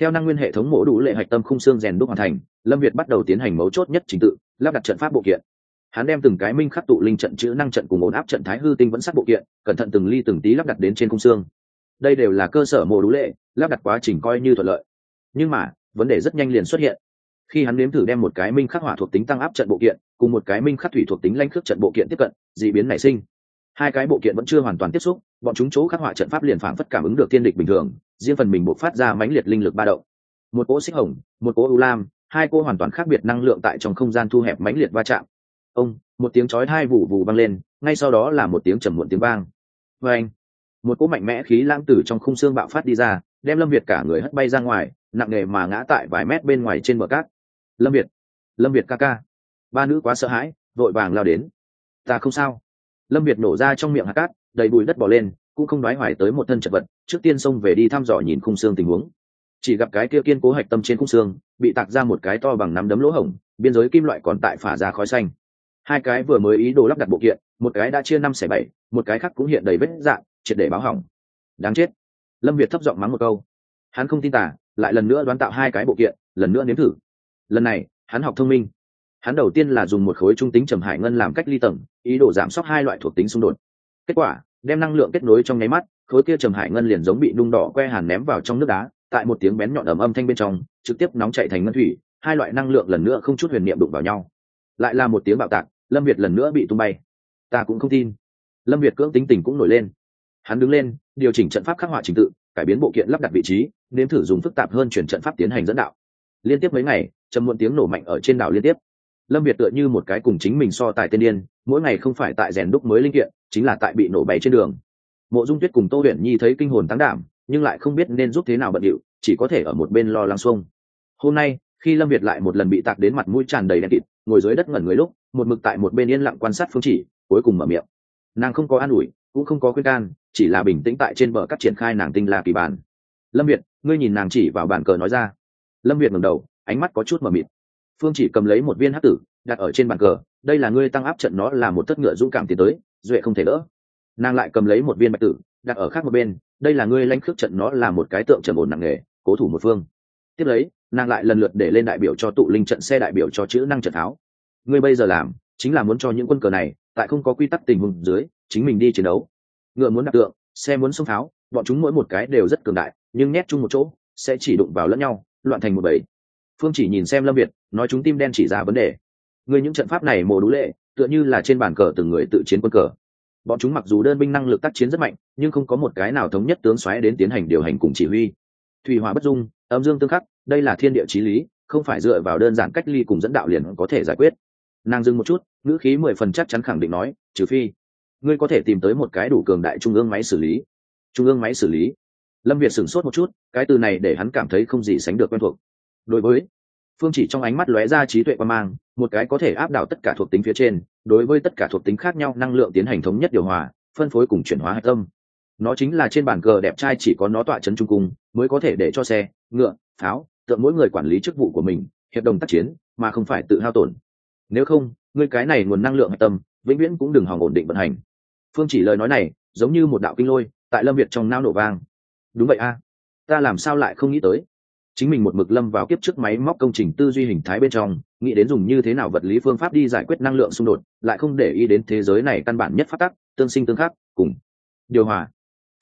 Theo năng nguyên hệ thống mổ đủ lệ hạch tâm khung xương rèn đúc hoàn thành, lâm việt bắt đầu tiến hành mấu chốt nhất trình tự, lắp đặt trận pháp bộ kiện. Hắn đem từng cái minh khắc tụ linh trận chữ năng trận cùng ổn áp trận thái hư tinh vẫn sát bộ kiện, cẩn thận từng ly từng tí lắp đặt đến trên khung xương. Đây đều là cơ sở mổ đủ lệ, lắp đặt quá trình coi như thuận lợi. Nhưng mà, vấn đề rất nhanh liền xuất hiện khi hắn nếm thử đem một cái minh khắc hỏa thuộc tính tăng áp trận bộ kiện, cùng một cái minh khắc thủy thuộc tính lanh khước trận bộ kiện tiếp cận d ị biến nảy sinh. Hai cái bộ kiện vẫn chưa hoàn toàn tiếp xúc, bọn chúng chỗ khắc họa trận pháp liền phản phất cảm ứng được thiên địch bình thường, riêng phần mình buộc phát ra mãnh liệt linh lực ba động. Một cỗ xích hồng, một cỗ ưu lam, hai cô hoàn toàn khác biệt năng lượng tại trong không gian thu hẹp mãnh liệt va chạm. Ông, một tiếng chói hai vụ vù vang lên, ngay sau đó là một tiếng trầm muộn tiếng vang. Và anh, một cỗ mạnh mẽ khí lãng tử trong khung xương bạo phát đi ra, đem lâm việt cả người hất bay ra ngoài, nặng nề mà ngã tại vài mét bên ngoài trên bờ cát lâm việt. Lâm việt ca ca. Ba nữ quá sợ hãi, vội vàng lao đến. Ta không sao. Lâm việt nổ ra trong miệng hạt cát, đầy bụi đất bỏ lên, cũng không đoái hoài tới một thân chật vật, trước tiên xông về đi thăm dò nhìn khung xương tình huống. Chỉ gặp cái kia kiên cố hạch tâm trên khung xương, bị tạc ra một cái to bằng nắm đấm lỗ hổng, biên giới kim loại còn tại phả ra khói xanh. Hai cái vừa mới ý đồ lắp đặt bộ kiện, một cái đã chia năm xẻ bảy, một cái khác cũng hiện đầy vết dạng, triệt để báo hỏng. Đáng chết. Lâm việt thấp giọng mắng một câu. Hắn không tin tả lại lần nữa đoán tạo hai cái bộ kiện, lần nữa nếm thử lần này, hắn học thông minh. Hắn đầu tiên là dùng một khối trung tính trầm hải ngân làm cách ly tầng, ý đồ giảm sốc hai loại thuộc tính xung đột. Kết quả, đem năng lượng kết nối trong nháy mắt, khối kia trầm hải ngân liền giống bị nung đỏ que hàn ném vào trong nước đá, tại một tiếng bén nhọn ầm âm thanh bên trong, trực tiếp nóng chạy thành ngân thủy, hai loại năng lượng lần nữa không chút huyền niệm đụng vào nhau. Lại là một tiếng bạo tạc, lâm việt lần nữa bị tung bay. Ta cũng không tin. Lâm việt cưỡng tính tình cũng nổi lên. Hắn đứng lên, điều chỉnh trận pháp khắc họa trình tự, cải biến bộ kiện lắp đặt vị trí, nếm thử dùng phức tạp hơn chuyển trận pháp tiến hành dẫn đạo. Liên tiếp mấy ngày trầm muộn tiếng nổ mạnh ở trên đảo liên tiếp. Lâm việt tựa như một cái cùng chính mình so tài tên điên, mỗi ngày không phải tại rèn đúc mới linh kiện, chính là tại bị nổ bày trên đường. Mộ dung tuyết cùng tô huyền nhi thấy kinh hồn tăng đảm, nhưng lại không biết nên giúp thế nào bận điệu, chỉ có thể ở một bên lo lắng xuông. Hôm nay, khi lâm việt lại một lần bị tạc đến mặt mũi tràn đầy đen kịt, ngồi dưới đất ngẩn người lúc, một mực tại một bên yên lặng quan sát phương chỉ, cuối cùng mở miệng. Nàng không có an ủi, cũng không có khuyên can, chỉ là bình tĩnh tại trên bờ cắt triển khai nàng tinh là kỳ bản. Lâm việt, ngươi nhìn nàng chỉ vào bàn cờ nói ra. Lâm việt ngẩng đầu ánh mắt có chút mờ mịt. Phương chỉ cầm lấy một viên hắc tử đặt ở trên bàn cờ. Đây là ngươi tăng áp trận nó là một thất ngựa dũng cảm tiến tới duệ không thể đỡ. Nàng lại cầm lấy một viên bạch tử đặt ở khác một bên. Đây là ngươi lãnh khước trận nó là một cái tượng trầm ổn nặng nghề, cố thủ một phương. Tiếp lấy nàng lại lần lượt để lên đại biểu cho tụ linh trận xe đại biểu cho chữ năng trận tháo. Ngươi bây giờ làm chính là muốn cho những quân cờ này tại không có quy tắc tình huống dưới chính mình đi chiến đấu. Ngựa muốn đặt tượng xe muốn xông tháo bọn chúng mỗi một cái đều rất cường đại nhưng nhét chung một chỗ sẽ chỉ đụng vào lẫn nhau loạn thành một bầy phương chỉ nhìn xem lâm việt, nói chúng tim đen chỉ ra vấn đề. Người những trận pháp này mồ đũ lệ, tựa như là trên bàn cờ từng người tự chiến quân cờ. Bọn chúng mặc dù đơn binh năng lực tác chiến rất mạnh, nhưng không có một cái nào thống nhất tướng xoáy đến tiến hành điều hành cùng chỉ huy. Thủy hòa bất dung, âm dương tương khắc, đây là thiên địa chí lý, không phải dựa vào đơn giản cách ly cùng dẫn đạo liền có thể giải quyết. Nàng dừng một chút, ngữ khí mười phần chắc chắn khẳng định nói, trừ phi, ngươi có thể tìm tới một cái đủ cường đại trung ương máy xử lý. Trung ương máy xử lý? Lâm việt sửng sốt một chút, cái từ này để hắn cảm thấy không gì sánh được quen thuộc đối với phương chỉ trong ánh mắt lóe ra trí tuệ quan mang, một cái có thể áp đảo tất cả thuộc tính phía trên, đối với tất cả thuộc tính khác nhau năng lượng tiến hành thống nhất điều hòa, phân phối cùng chuyển hóa hạch tâm. Nó chính là trên bàn cờ đẹp trai chỉ có nó tọa chấn trung cung, mới có thể để cho xe, ngựa, pháo, tượng mỗi người quản lý chức vụ của mình, hiệp đồng tác chiến, mà không phải tự hao tổn. Nếu không người cái này nguồn năng lượng hạch tâm, vĩnh viễn cũng đừng hòng ổn định vận hành. Phương chỉ lời nói này, giống như một đạo kinh lôi, tại lâm việt trong nao nổ vang. Đúng vậy a, ta làm sao lại không nghĩ tới? Chính mình một mực lâm vào kiếp trước máy móc công trình tư duy hình thái bên trong, nghĩ đến dùng như thế nào vật lý phương pháp đi giải quyết năng lượng xung đột, lại không để ý đến thế giới này căn bản nhất phát tắc, tương sinh tương khắc, cùng điều hòa.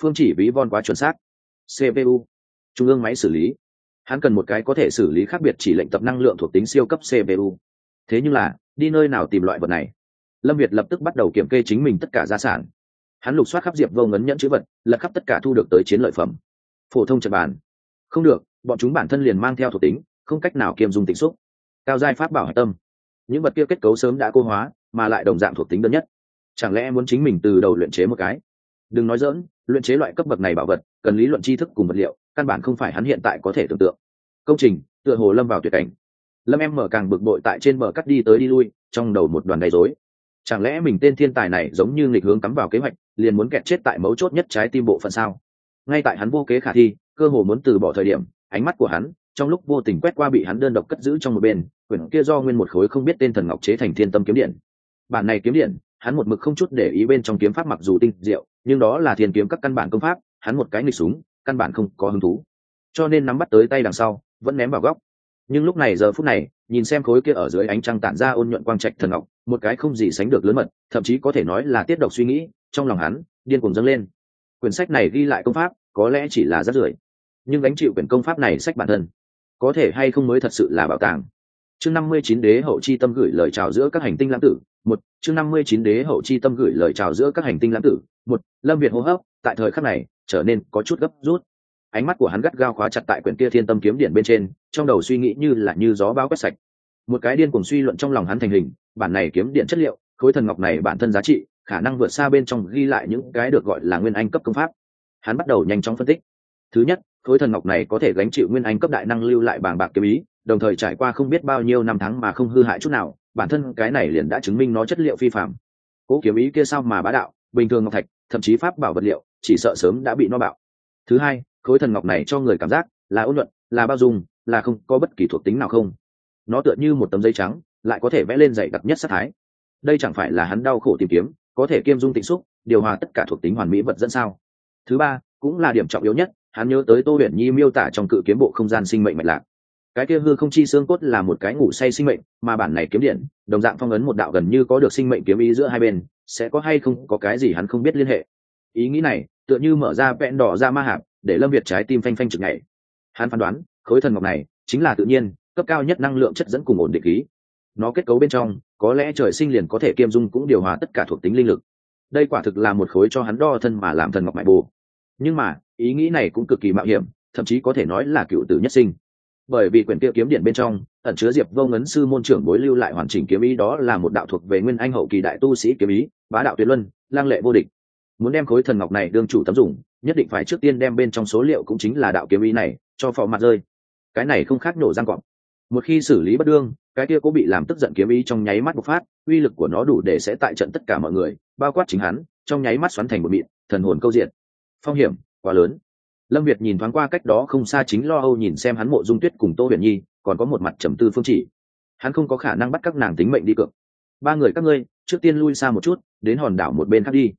Phương chỉ ví von quá chuẩn xác. Cpu trung ương máy xử lý. Hắn cần một cái có thể xử lý khác biệt chỉ lệnh tập năng lượng thuộc tính siêu cấp cpu thế nhưng là, đi nơi nào tìm loại vật này? Lâm việt lập tức bắt đầu kiểm kê chính mình tất cả gia sản. Hắn lục soát khắp diệp vô ngấn nhẫn chữ vật, lật khắp tất cả thu được tới chiến lợi phẩm. Phổ thông trật bàn không được, bọn chúng bản thân liền mang theo thuộc tính, không cách nào kiềm dùng tính xúc. Cao giai pháp bảo hạch tâm. Những vật kia kết cấu sớm đã cô hóa, mà lại đồng dạng thuộc tính đơn nhất. Chẳng lẽ muốn chính mình từ đầu luyện chế một cái? Đừng nói dỡn luyện chế loại cấp bậc này bảo vật, cần lý luận tri thức cùng vật liệu, căn bản không phải hắn hiện tại có thể tưởng tượng. Công trình, tựa hồ lâm vào tuyệt cảnh. Lâm em mở càng bực bội tại trên bờ cắt đi tới đi lui, trong đầu một đoàn gây dối chẳng lẽ mình tên thiên tài này giống như nghịch hướng cắm vào kế hoạch, liền muốn kẹt chết tại mấu chốt nhất trái tim bộ phận sao? Ngay tại hắn vô kế khả thi cơ hồ muốn từ bỏ thời điểm, ánh mắt của hắn, trong lúc vô tình quét qua bị hắn đơn độc cất giữ trong một bên, quyển kia do nguyên một khối không biết tên thần ngọc chế thành thiên tâm kiếm điện. Bản này kiếm điện, hắn một mực không chút để ý bên trong kiếm pháp mặc dù tinh diệu, nhưng đó là thiên kiếm các căn bản công pháp, hắn một cái nghịch súng, căn bản không có hứng thú. Cho nên nắm bắt tới tay đằng sau, vẫn ném vào góc. Nhưng lúc này giờ phút này, nhìn xem khối kia ở dưới ánh trăng tản ra ôn nhuận quang trạch thần ngọc, một cái không gì sánh được lớn mật, thậm chí có thể nói là tiết độc suy nghĩ, trong lòng hắn, điên cuồng dâng lên. Quyển sách này ghi lại công pháp có lẽ chỉ là rất rưởi, nhưng gánh chịu quyển công pháp này sách bản thân, có thể hay không mới thật sự là bảo tàng. Chương năm mươi chín đế hậu chi tâm gửi lời chào giữa các hành tinh lãng tử, một, chương năm mươi chín đế hậu chi tâm gửi lời chào giữa các hành tinh lãng tử, một, lâm việt hô hấp, tại thời khắc này, trở nên có chút gấp rút. Ánh mắt của hắn gắt gao khóa chặt tại quyển kia thiên tâm kiếm điện bên trên, trong đầu suy nghĩ như là như gió bao quét sạch. Một cái điên cùng suy luận trong lòng hắn thành hình, bản này kiếm điện chất liệu, khối thần ngọc này bản thân giá trị, khả năng vượt xa bên trong ghi lại những cái được gọi là nguyên anh cấp công pháp hắn bắt đầu nhanh chóng phân tích. Thứ nhất, khối thần ngọc này có thể gánh chịu nguyên anh cấp đại năng lưu lại bàng bạc kiếm ý, đồng thời trải qua không biết bao nhiêu năm tháng mà không hư hại chút nào, bản thân cái này liền đã chứng minh nó chất liệu phi phạm cố kiếm ý kia sao mà bá đạo, bình thường ngọc thạch, thậm chí pháp bảo vật liệu, chỉ sợ sớm đã bị no bạo. Thứ hai, khối thần ngọc này cho người cảm giác là ôn luận, là bao dung, là không có bất kỳ thuộc tính nào không. Nó tựa như một tấm giấy trắng, lại có thể vẽ lên dạy đặc nhất sát thái. Đây chẳng phải là hắn đau khổ tìm kiếm, có thể kiêm dung tịnh xúc, điều hòa tất cả thuộc tính hoàn mỹ vật dẫn sao? Thứ ba, cũng là điểm trọng yếu nhất, hắn nhớ tới tô huyền nhi miêu tả trong cự kiếm bộ không gian sinh mệnh mạch lạc. Cái kia hư không chi xương cốt là một cái ngủ say sinh mệnh, mà bản này kiếm điện, đồng dạng phong ấn một đạo gần như có được sinh mệnh kiếm ý giữa hai bên, sẽ có hay không có cái gì hắn không biết liên hệ. Ý nghĩ này, tựa như mở ra vẹn đỏ ra ma hạp, để lâm việt trái tim phanh phanh chực ngày. Hắn phán đoán, khối thần ngọc này, chính là tự nhiên, cấp cao nhất năng lượng chất dẫn cùng ổn định khí. Nó kết cấu bên trong, có lẽ trời sinh liền có thể kiêm dung cũng điều hòa tất cả thuộc tính linh lực. Đây quả thực là một khối cho hắn đo thân mà làm thần ngọc mại bù nhưng mà, ý nghĩ này cũng cực kỳ mạo hiểm, thậm chí có thể nói là cựu tử nhất sinh. Bởi vì quyển kia kiếm điện bên trong, ẩn chứa diệp vô ngấn sư môn trưởng bối lưu lại hoàn chỉnh kiếm ý đó là một đạo thuộc về nguyên anh hậu kỳ đại tu sĩ kiếm ý, bá đạo tuyệt luân lang lệ vô địch. Muốn đem khối thần ngọc này đương chủ tấm dùng, nhất định phải trước tiên đem bên trong số liệu cũng chính là đạo kiếm ý này, cho phò mặt rơi. Cái này không khác nổ răng cọp. Một khi xử lý bất đương, cái kia cũng bị làm tức giận kiếm ý trong nháy mắt bộc phát, uy lực của nó đủ để sẽ tại trận tất cả mọi người, bao quát chính hắn, trong nháy mắt xoắn thành một mịn, thần hồn câu diện phong hiểm, quá lớn. Lâm việt nhìn thoáng qua cách đó không xa chính lo âu nhìn xem hắn mộ dung tuyết cùng tô huyền nhi, còn có một mặt trầm tư phương chỉ. Hắn không có khả năng bắt các nàng tính mệnh đi cược. Ba người các ngươi, trước tiên lui xa một chút, đến hòn đảo một bên khác đi.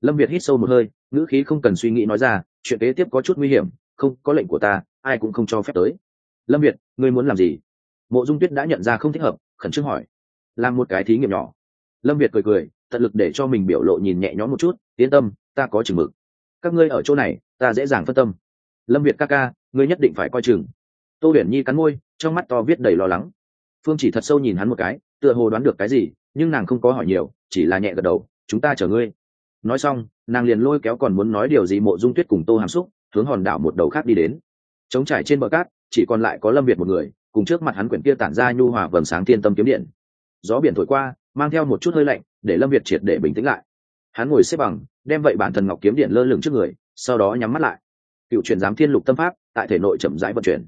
Lâm việt hít sâu một hơi, ngữ khí không cần suy nghĩ nói ra, chuyện kế tiếp có chút nguy hiểm, không, có lệnh của ta, ai cũng không cho phép tới. Lâm việt, ngươi muốn làm gì? Mộ dung tuyết đã nhận ra không thích hợp, khẩn trương hỏi. Làm một cái thí nghiệm nhỏ. Lâm việt cười cười, tận lực để cho mình biểu lộ nhìn nhẹ nhõm một chút, yên tâm, ta có chừng mực các ngươi ở chỗ này, ta dễ dàng phân tâm. Lâm việt ca ca, ngươi nhất định phải coi chừng. Tô huyền nhi cắn môi, trong mắt to viết đầy lo lắng. Phương chỉ thật sâu nhìn hắn một cái, tựa hồ đoán được cái gì, nhưng nàng không có hỏi nhiều, chỉ là nhẹ gật đầu, chúng ta chở ngươi. Nói xong, nàng liền lôi kéo còn muốn nói điều gì mộ dung tuyết cùng tô hàm xúc, hướng hòn đảo một đầu khác đi đến. Trống trải trên bờ cát, chỉ còn lại có lâm việt một người, cùng trước mặt hắn quyển kia tản ra nhu hòa vầng sáng thiên tâm kiếm điện. Gió biển thổi qua, mang theo một chút hơi lạnh, để lâm việt triệt để bình tĩnh lại hắn ngồi xếp bằng, đem vậy bản thần ngọc kiếm điện lơ lửng trước người, sau đó nhắm mắt lại. Cựu truyền giám thiên lục tâm pháp, tại thể nội chậm rãi vận chuyển.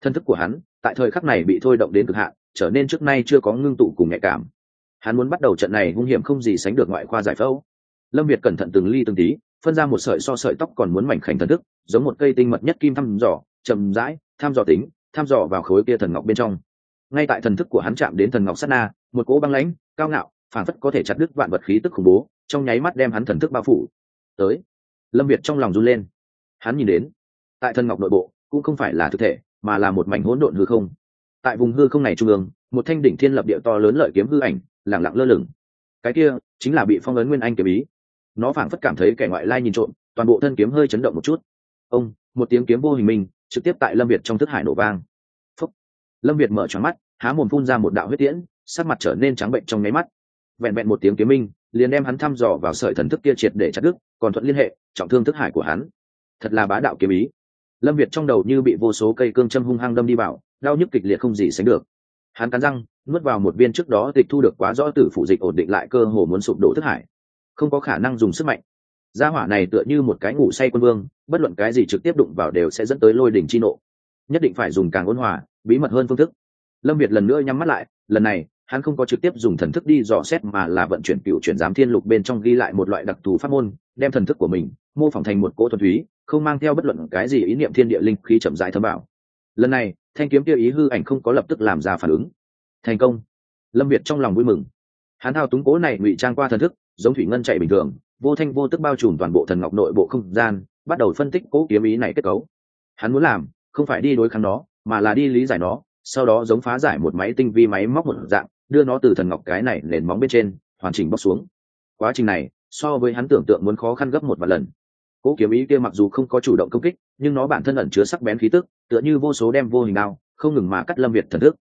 Thân thức của hắn, tại thời khắc này bị thôi động đến cực hạn, trở nên trước nay chưa có ngưng tụ cùng nhạy cảm. Hắn muốn bắt đầu trận này hung hiểm không gì sánh được ngoại khoa giải phẫu. Lâm việt cẩn thận từng ly từng tí, phân ra một sợi so sợi tóc còn muốn mảnh khảnh thần thức, giống một cây tinh mật nhất kim thăm dò, chậm rãi, thăm dò tính, thăm dò vào khối kia thần ngọc bên trong. Ngay tại thần thức của hắn chạm đến thần ngọc sát na, một cỗ băng lãnh, cao ngạo phản phất có thể chặt đứt vạn vật khí tức khủng bố trong nháy mắt đem hắn thần thức bao phủ. Tới. Lâm việt trong lòng run lên. Hắn nhìn đến, tại thần ngọc nội bộ, cũng không phải là thực thể, mà là một mảnh hỗn độn hư không. Tại vùng hư không này trung ương, một thanh đỉnh thiên lập địa to lớn lợi kiếm hư ảnh lẳng lặng lơ lửng. Cái kia, chính là bị phong ấn nguyên anh kiếm ý. Nó phảng phất cảm thấy kẻ ngoại lai nhìn trộm, toàn bộ thân kiếm hơi chấn động một chút. Ông, một tiếng kiếm vô hình minh, trực tiếp tại lâm việt trong thức hải nổ vang. Phúc. lâm việt mở tròn mắt, há mồm phun ra một đạo huyết tiễn, sắc mặt trở nên trắng bệnh trong nháy mắt. Vẹn vẹn một tiếng kiếm minh liền đem hắn thăm dò vào sợi thần thức kia triệt để chặt đứt, còn thuận liên hệ, trọng thương thức hải của hắn. Thật là bá đạo kiếm ý. Lâm việt trong đầu như bị vô số cây cương châm hung hăng đâm đi vào, đau nhức kịch liệt không gì sánh được. Hắn cắn răng, nuốt vào một viên trước đó tịch thu được quá rõ tử phụ dịch ổn định lại cơ hồ muốn sụp đổ thức hải. Không có khả năng dùng sức mạnh. Gia hỏa này tựa như một cái ngủ say quân vương, bất luận cái gì trực tiếp đụng vào đều sẽ dẫn tới lôi đỉnh chi nộ. Nhất định phải dùng càng ôn hòa, bí mật hơn phương thức. Lâm việt lần nữa nhắm mắt lại, lần này hắn không có trực tiếp dùng thần thức đi dò xét mà là vận chuyển cựu chuyển giám thiên lục bên trong ghi lại một loại đặc thù pháp môn, đem thần thức của mình mô phỏng thành một cỗ thuần túy, không mang theo bất luận cái gì ý niệm thiên địa linh khi chậm rãi thấm bảo lần này, thanh kiếm tiêu ý hư ảnh không có lập tức làm ra phản ứng. Thành công. Lâm việt trong lòng vui mừng. Hắn thao túng cố này ngụy trang qua thần thức, giống thủy ngân chạy bình thường, vô thanh vô tức bao trùm toàn bộ thần ngọc nội bộ không gian, bắt đầu phân tích cố kiếm ý này kết cấu. Hắn muốn làm, không phải đi đối kháng nó, mà là đi lý giải nó, sau đó giống phá giải một máy tinh vi máy móc một dạng đưa nó từ thần ngọc cái này nền móng bên trên, hoàn chỉnh bóc xuống. Quá trình này, so với hắn tưởng tượng muốn khó khăn gấp một vài lần. Cố kiếm ý kia mặc dù không có chủ động công kích, nhưng nó bản thân ẩn chứa sắc bén khí tức, tựa như vô số đem vô hình đao, không ngừng mà cắt lâm việt thần thức.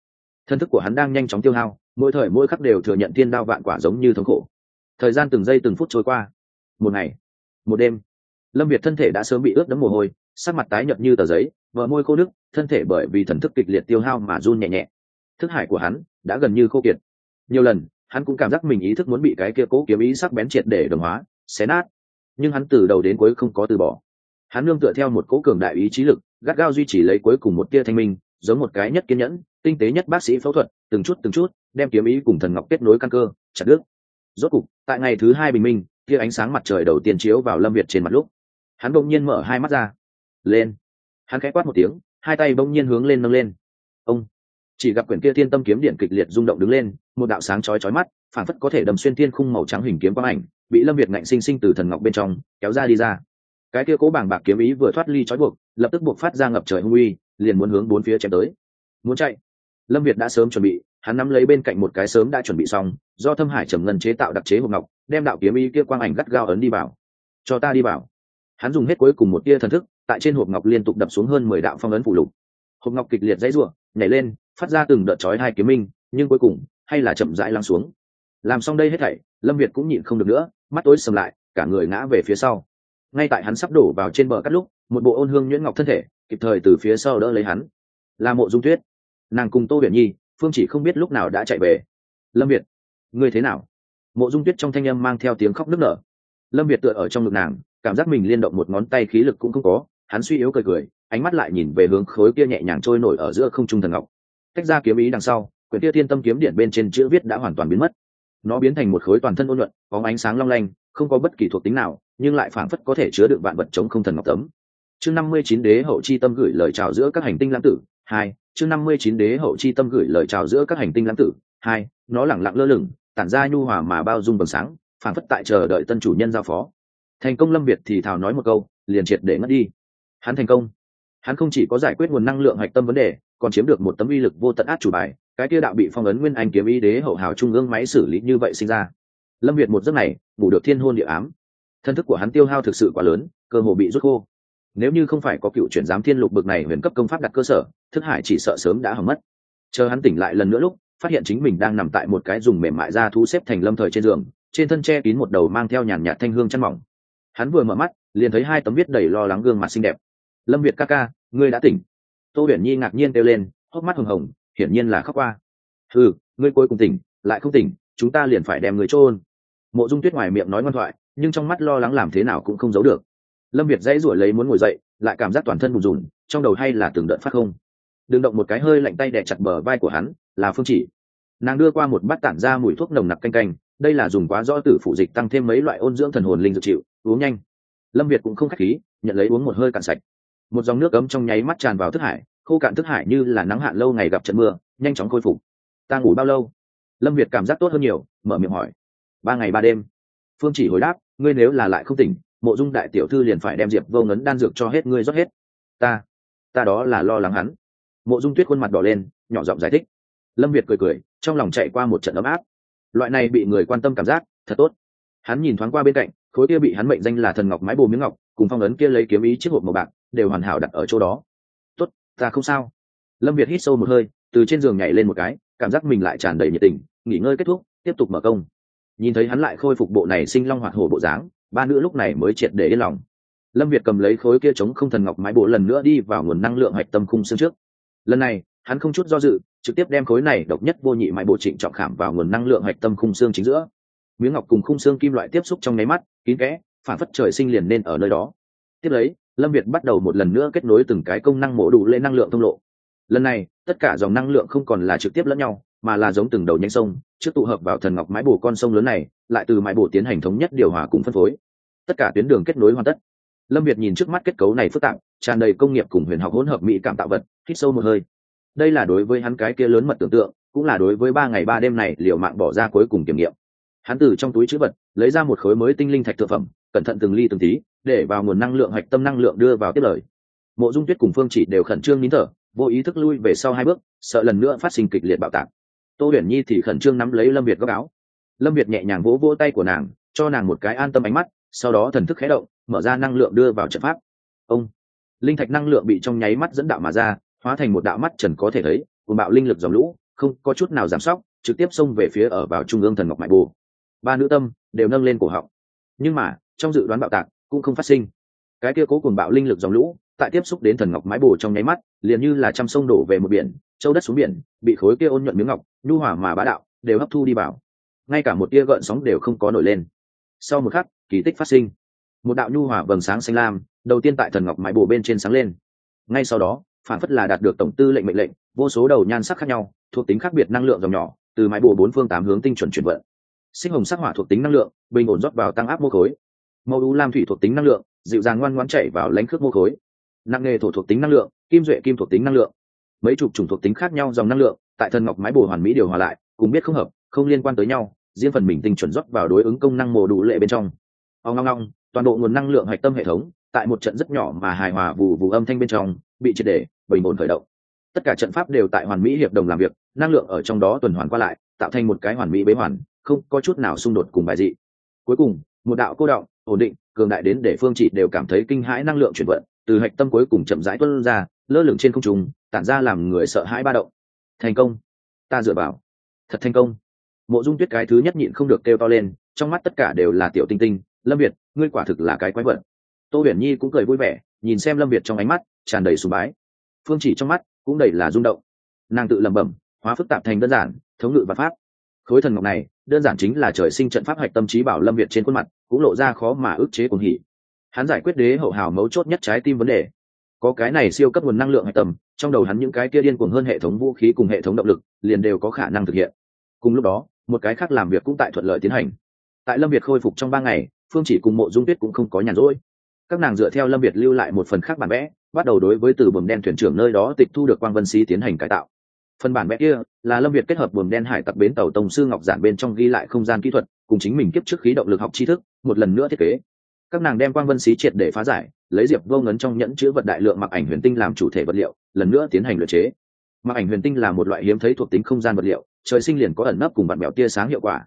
Thần thức của hắn đang nhanh chóng tiêu hao, mỗi thời mỗi khắc đều thừa nhận thiên đao vạn quả giống như thống khổ. Thời gian từng giây từng phút trôi qua. Một ngày, một đêm, lâm việt thân thể đã sớm bị ướt đẫm mồ hôi, sắc mặt tái nhợt như tờ giấy vợ môi khô nước thân thể bởi vì thần thức kịch liệt tiêu hao mà run nhẹ nhẹ thức hải của hắn đã gần như khô kiệt. Nhiều lần, hắn cũng cảm giác mình ý thức muốn bị cái kia cố kiếm ý sắc bén triệt để đồng hóa, xé nát. Nhưng hắn từ đầu đến cuối không có từ bỏ. Hắn nương tựa theo một cố cường đại ý trí lực, gắt gao duy trì lấy cuối cùng một tia thanh minh, giống một cái nhất kiên nhẫn, tinh tế nhất bác sĩ phẫu thuật, từng chút từng chút, đem kiếm ý cùng thần ngọc kết nối căn cơ, chặt đứt. Rốt cục, tại ngày thứ hai bình minh, tia ánh sáng mặt trời đầu tiên chiếu vào lâm việt trên mặt lúc, hắn bỗng nhiên mở hai mắt ra. Lên. Hắn khẽ quát một tiếng, hai tay bỗng nhiên hướng lên nâng lên. Ông chỉ gặp quyển kia thiên tâm kiếm điện kịch liệt rung động đứng lên, một đạo sáng chói chói mắt phản phất có thể đầm xuyên thiên khung màu trắng hình kiếm quang ảnh, bị lâm việt ngạnh sinh sinh từ thần ngọc bên trong kéo ra đi ra. Cái kia cố bảng bạc kiếm ý vừa thoát ly trói buộc, lập tức buộc phát ra ngập trời hung uy, liền muốn hướng bốn phía chém tới. Muốn chạy? Lâm việt đã sớm chuẩn bị, hắn nắm lấy bên cạnh một cái sớm đã chuẩn bị xong, do thâm hải trầm ngân chế tạo đặc chế hộp ngọc, đem đạo kiếm ý kia quang ảnh gắt gao ấn đi vào. Cho ta đi vào. Hắn dùng hết cuối cùng một tia thần thức, tại trên hộp ngọc liên tục đập xuống hơn mười đạo phong ấn phủ lục hộp ngọc kịch liệt dãy rủa, nhảy lên, phát ra từng đợt chói hai kiếm minh, nhưng cuối cùng, hay là chậm rãi lắng xuống. Làm xong đây hết thảy, lâm việt cũng nhịn không được nữa, mắt tối sầm lại, cả người ngã về phía sau. Ngay tại hắn sắp đổ vào trên bờ cắt lúc, một bộ ôn hương nhuyễn ngọc thân thể, kịp thời từ phía sau đỡ lấy hắn. Là mộ dung tuyết. Nàng cùng tô huyền nhi, phương chỉ không biết lúc nào đã chạy về. Lâm việt, ngươi thế nào? Mộ dung tuyết trong thanh âm mang theo tiếng khóc nức nở. Lâm việt tựa ở trong ngực nàng, cảm giác mình liên động một ngón tay khí lực cũng không có, hắn suy yếu cười cười ánh mắt lại nhìn về hướng khối kia nhẹ nhàng trôi nổi ở giữa không trung thần ngọc. Tách ra kiếm ý đằng sau, quyển kia thiên tâm kiếm điện bên trên chữ viết đã hoàn toàn biến mất. Nó biến thành một khối toàn thân ôn nhuận có ánh sáng long lanh, không có bất kỳ thuộc tính nào, nhưng lại phảng phất có thể chứa đựng vạn vật chống không thần ngọc tấm. Chương năm mươi chín đế hậu chi tâm gửi lời chào giữa các hành tinh lãng tử, hai, chương năm mươi chín đế hậu chi tâm gửi lời chào giữa các hành tinh lãng tử, hai, nó lẳng lặng lơ lửng, tản ra nhu hòa mà bao dung bằng sáng, phảng phất tại chờ đợi tân chủ nhân giao phó. Thành công lâm việt thì thào nói một câu, liền triệt để ngất đi. Hắn thành công hắn không chỉ có giải quyết nguồn năng lượng hạch tâm vấn đề, còn chiếm được một tấm uy lực vô tận át chủ bài, cái kia đạo bị phong ấn nguyên anh kiếm y đế hậu hào trung ương máy xử lý như vậy sinh ra. Lâm việt một giấc này, ngủ được thiên hôn địa ám. Thân thức của hắn tiêu hao thực sự quá lớn, cơ hồ bị rút khô. Nếu như không phải có cựu chuyển giám thiên lục bực này huyền cấp công pháp đặt cơ sở, thức hải chỉ sợ sớm đã hỏng mất. Chờ hắn tỉnh lại lần nữa lúc, phát hiện chính mình đang nằm tại một cái dùng mềm mại ra thu xếp thành lâm thời trên giường, trên thân che kín một đầu mang theo nhàn nhạt thanh hương chăn mỏng. Hắn vừa mở mắt, liền thấy hai tấm viết đầy lo lắng gương mặt xinh đẹp lâm việt ca ca, ngươi đã tỉnh. Tô huyền nhi ngạc nhiên kêu lên, hốc mắt hồng hồng, hiển nhiên là khóc qua. Ừ ngươi cuối cùng tỉnh, lại không tỉnh, chúng ta liền phải đem người trôn mộ dung tuyết ngoài miệng nói ngoan thoại, nhưng trong mắt lo lắng làm thế nào cũng không giấu được. Lâm việt dãy ruổi lấy muốn ngồi dậy, lại cảm giác toàn thân bùn rùn, trong đầu hay là từng đợt phát không. Đừng động một cái hơi lạnh tay đè chặt bờ vai của hắn, là phương chỉ. Nàng đưa qua một bát tản ra mùi thuốc nồng nặc canh canh, đây là dùng quá rõ tử phụ dịch tăng thêm mấy loại ôn dưỡng thần hồn linh dược chịu, uống nhanh. Lâm việt cũng không k h á c h khí, nhận lấy uống một hơi cạn sạch một dòng nước ấm trong nháy mắt tràn vào thức hải, khô cạn thức hải như là nắng hạn lâu ngày gặp trận mưa, nhanh chóng khôi phục. Ta ngủ bao lâu? Lâm việt cảm giác tốt hơn nhiều, mở miệng hỏi. Ba ngày ba đêm. Phương chỉ hồi đáp, ngươi nếu là lại không tỉnh, mộ dung đại tiểu thư liền phải đem diệp vô ngấn đan dược cho hết ngươi rót hết. Ta ta đó là lo lắng hắn. Mộ dung tuyết khuôn mặt đỏ lên, nhỏ giọng giải thích. Lâm việt cười cười, trong lòng chạy qua một trận ấm áp. Loại này bị người quan tâm cảm giác, thật tốt. Hắn nhìn thoáng qua bên cạnh, khối kia bị hắn mệnh danh là thần ngọc mái bồ miếng ngọc, cùng phong ấn kia lấy kiếm ý chiếc hộp màu bạc đều hoàn hảo đặt ở chỗ đó. Tốt, ta không sao. Lâm việt hít sâu một hơi, từ trên giường nhảy lên một cái, cảm giác mình lại tràn đầy nhiệt tình, nghỉ ngơi kết thúc, tiếp tục mở công. Nhìn thấy hắn lại khôi phục bộ này sinh long hoạt hổ bộ dáng, ba nữ lúc này mới triệt để yên lòng. Lâm việt cầm lấy khối kia chống không thần ngọc mái bộ lần nữa đi vào nguồn năng lượng hạch tâm khung xương trước. Lần này, hắn không chút do dự, trực tiếp đem khối này độc nhất vô nhị mái bộ trịnh trọng khảm vào nguồn năng lượng hạch tâm khung xương chính giữa. Miếng ngọc cùng khung xương kim loại tiếp xúc trong nháy mắt, kín kẽ, phản phất trời sinh liền nên ở nơi đó. Tiếp lấy lâm việt bắt đầu một lần nữa kết nối từng cái công năng mổ đủ lên năng lượng thông lộ. Lần này, tất cả dòng năng lượng không còn là trực tiếp lẫn nhau, mà là giống từng đầu nhánh sông, trước tụ hợp vào thần ngọc mái bồ con sông lớn này, lại từ mái bồ tiến hành thống nhất điều hòa cùng phân phối. Tất cả tuyến đường kết nối hoàn tất. Lâm việt nhìn trước mắt kết cấu này phức tạp, tràn đầy công nghiệp cùng huyền học hỗn hợp mỹ cảm tạo vật, hít sâu một hơi. Đây là đối với hắn cái kia lớn mật tưởng tượng, cũng là đối với ba ngày ba đêm này liệu mạng bỏ ra cuối cùng kiểm nghiệm. Hắn từ trong túi chữ vật, lấy ra một khối mới tinh linh thạch thực phẩm cẩn thận từng ly từng tí, để vào nguồn năng lượng hạch tâm năng lượng đưa vào tiếp lời. Mộ dung tuyết cùng phương chỉ đều khẩn trương nín thở, vô ý thức lui về sau hai bước, sợ lần nữa phát sinh kịch liệt bạo tạc. Tô huyền nhi thì khẩn trương nắm lấy lâm việt góc áo. Lâm việt nhẹ nhàng vỗ vỗ tay của nàng, cho nàng một cái an tâm ánh mắt, sau đó thần thức khé động, mở ra năng lượng đưa vào trận pháp. Ông! Linh thạch năng lượng bị trong nháy mắt dẫn đạo mà ra, hóa thành một đạo mắt trần có thể thấy cùng bạo linh lực dòng lũ, không có chút nào giảm sóc, trực tiếp xông về phía ở vào trung ương thần ngọc mại bồ. Ba nữ tâm đều nâng lên cổ họng. Nhưng mà trong dự đoán bạo tạc cũng không phát sinh. Cái kia cố cùng bạo linh lực dòng lũ tại tiếp xúc đến thần ngọc mái bồ trong nháy mắt, liền như là trăm sông đổ về một biển, châu đất xuống biển, bị khối kia ôn nhuận miếng ngọc, nhu hòa mà bá đạo, đều hấp thu đi vào. Ngay cả một tia gợn sóng đều không có nổi lên. Sau một khắc, kỳ tích phát sinh. Một đạo nhu hòa vầng sáng xanh lam, đầu tiên tại thần ngọc mái bồ bên trên sáng lên. Ngay sau đó, phản phất là đạt được tổng tư lệnh mệnh lệnh, vô số đầu nhan sắc khác nhau, thuộc tính khác biệt năng lượng dòng nhỏ, từ mái bồ bốn phương tám hướng tinh chuẩn chuyển vận. Sinh hồng sắc hỏa thuộc tính năng lượng, bình ổn rót vào tăng áp mô khối màu u lam thủy thuộc tính năng lượng, dịu dàng ngoan ngoãn chạy vào lãnh khước mô khối. Nặng nghề thổ thuộc tính năng lượng, kim duệ kim thuộc tính năng lượng. Mấy chục chủng thuộc tính khác nhau dòng năng lượng, tại thần ngọc mái bồ hoàn mỹ điều hòa lại, cùng biết không hợp, không liên quan tới nhau, riêng phần mình tinh chuẩn rót vào đối ứng công năng mồ đủ lệ bên trong. Ông ngong ngong toàn bộ nguồn năng lượng hạch tâm hệ thống, tại một trận rất nhỏ mà hài hòa vù vù âm thanh bên trong, bị triệt để bình ổn khởi động. Tất cả trận pháp đều tại hoàn mỹ hiệp đồng làm việc, năng lượng ở trong đó tuần hoàn qua lại, tạo thành một cái hoàn mỹ bế hoàn, không có chút nào xung đột cùng bài dị. Cuối cùng, một đạo cô động ổn định, cường đại đến để phương chị đều cảm thấy kinh hãi năng lượng chuyển vận, từ hạch tâm cuối cùng chậm rãi tuân ra, lơ lửng trên không trung, tản ra làm người sợ hãi ba động. Thành công! Ta dựa vào! Thật thành công! Mộ dung tuyết cái thứ nhất nhịn không được kêu to lên, trong mắt tất cả đều là tiểu tinh tinh, lâm việt, ngươi quả thực là cái quái vật. Tô huyền nhi cũng cười vui vẻ, nhìn xem lâm việt trong ánh mắt, tràn đầy sùng bái. Phương chỉ trong mắt cũng đầy là rung động. Nàng tự lẩm bẩm, hóa phức tạp thành đơn giản, thống ngự và pháp. Khối thần ngọc này đơn giản chính là trời sinh trận pháp hạch tâm trí bảo lâm việt trên khuôn mặt, cũng lộ ra khó mà ức chế cuồng hỉ. Hắn giải quyết đế hậu hào mấu chốt nhất trái tim vấn đề. Có cái này siêu cấp nguồn năng lượng hạch tâm, trong đầu hắn những cái kia điên cuồng hơn hệ thống vũ khí cùng hệ thống động lực, liền đều có khả năng thực hiện. Cùng lúc đó, một cái khác làm việc cũng tại thuận lợi tiến hành. Tại lâm việt khôi phục trong ba ngày, phương chỉ cùng mộ dung tuyết cũng không có nhàn rỗi. Các nàng dựa theo lâm việt lưu lại một phần khác bản vẽ, bắt đầu đối với từ bầm đen thuyền trưởng nơi đó tịch thu được quang vân sĩ tiến hành cải tạo phần bản vẽ kia là lâm việt kết hợp buồm đen hải tặc bến tàu tông sư ngọc giản bên trong ghi lại không gian kỹ thuật, cùng chính mình kiếp trước khí động lực học tri thức, một lần nữa thiết kế. Các nàng đem quang vân xí triệt để phá giải, lấy diệp vô ngấn trong nhẫn chữ vật đại lượng mặc ảnh huyền tinh làm chủ thể vật liệu, lần nữa tiến hành luyện chế. Mặc ảnh huyền tinh là một loại hiếm thấy thuộc tính không gian vật liệu, trời sinh liền có ẩn nấp cùng bạn mẹo tia sáng hiệu quả.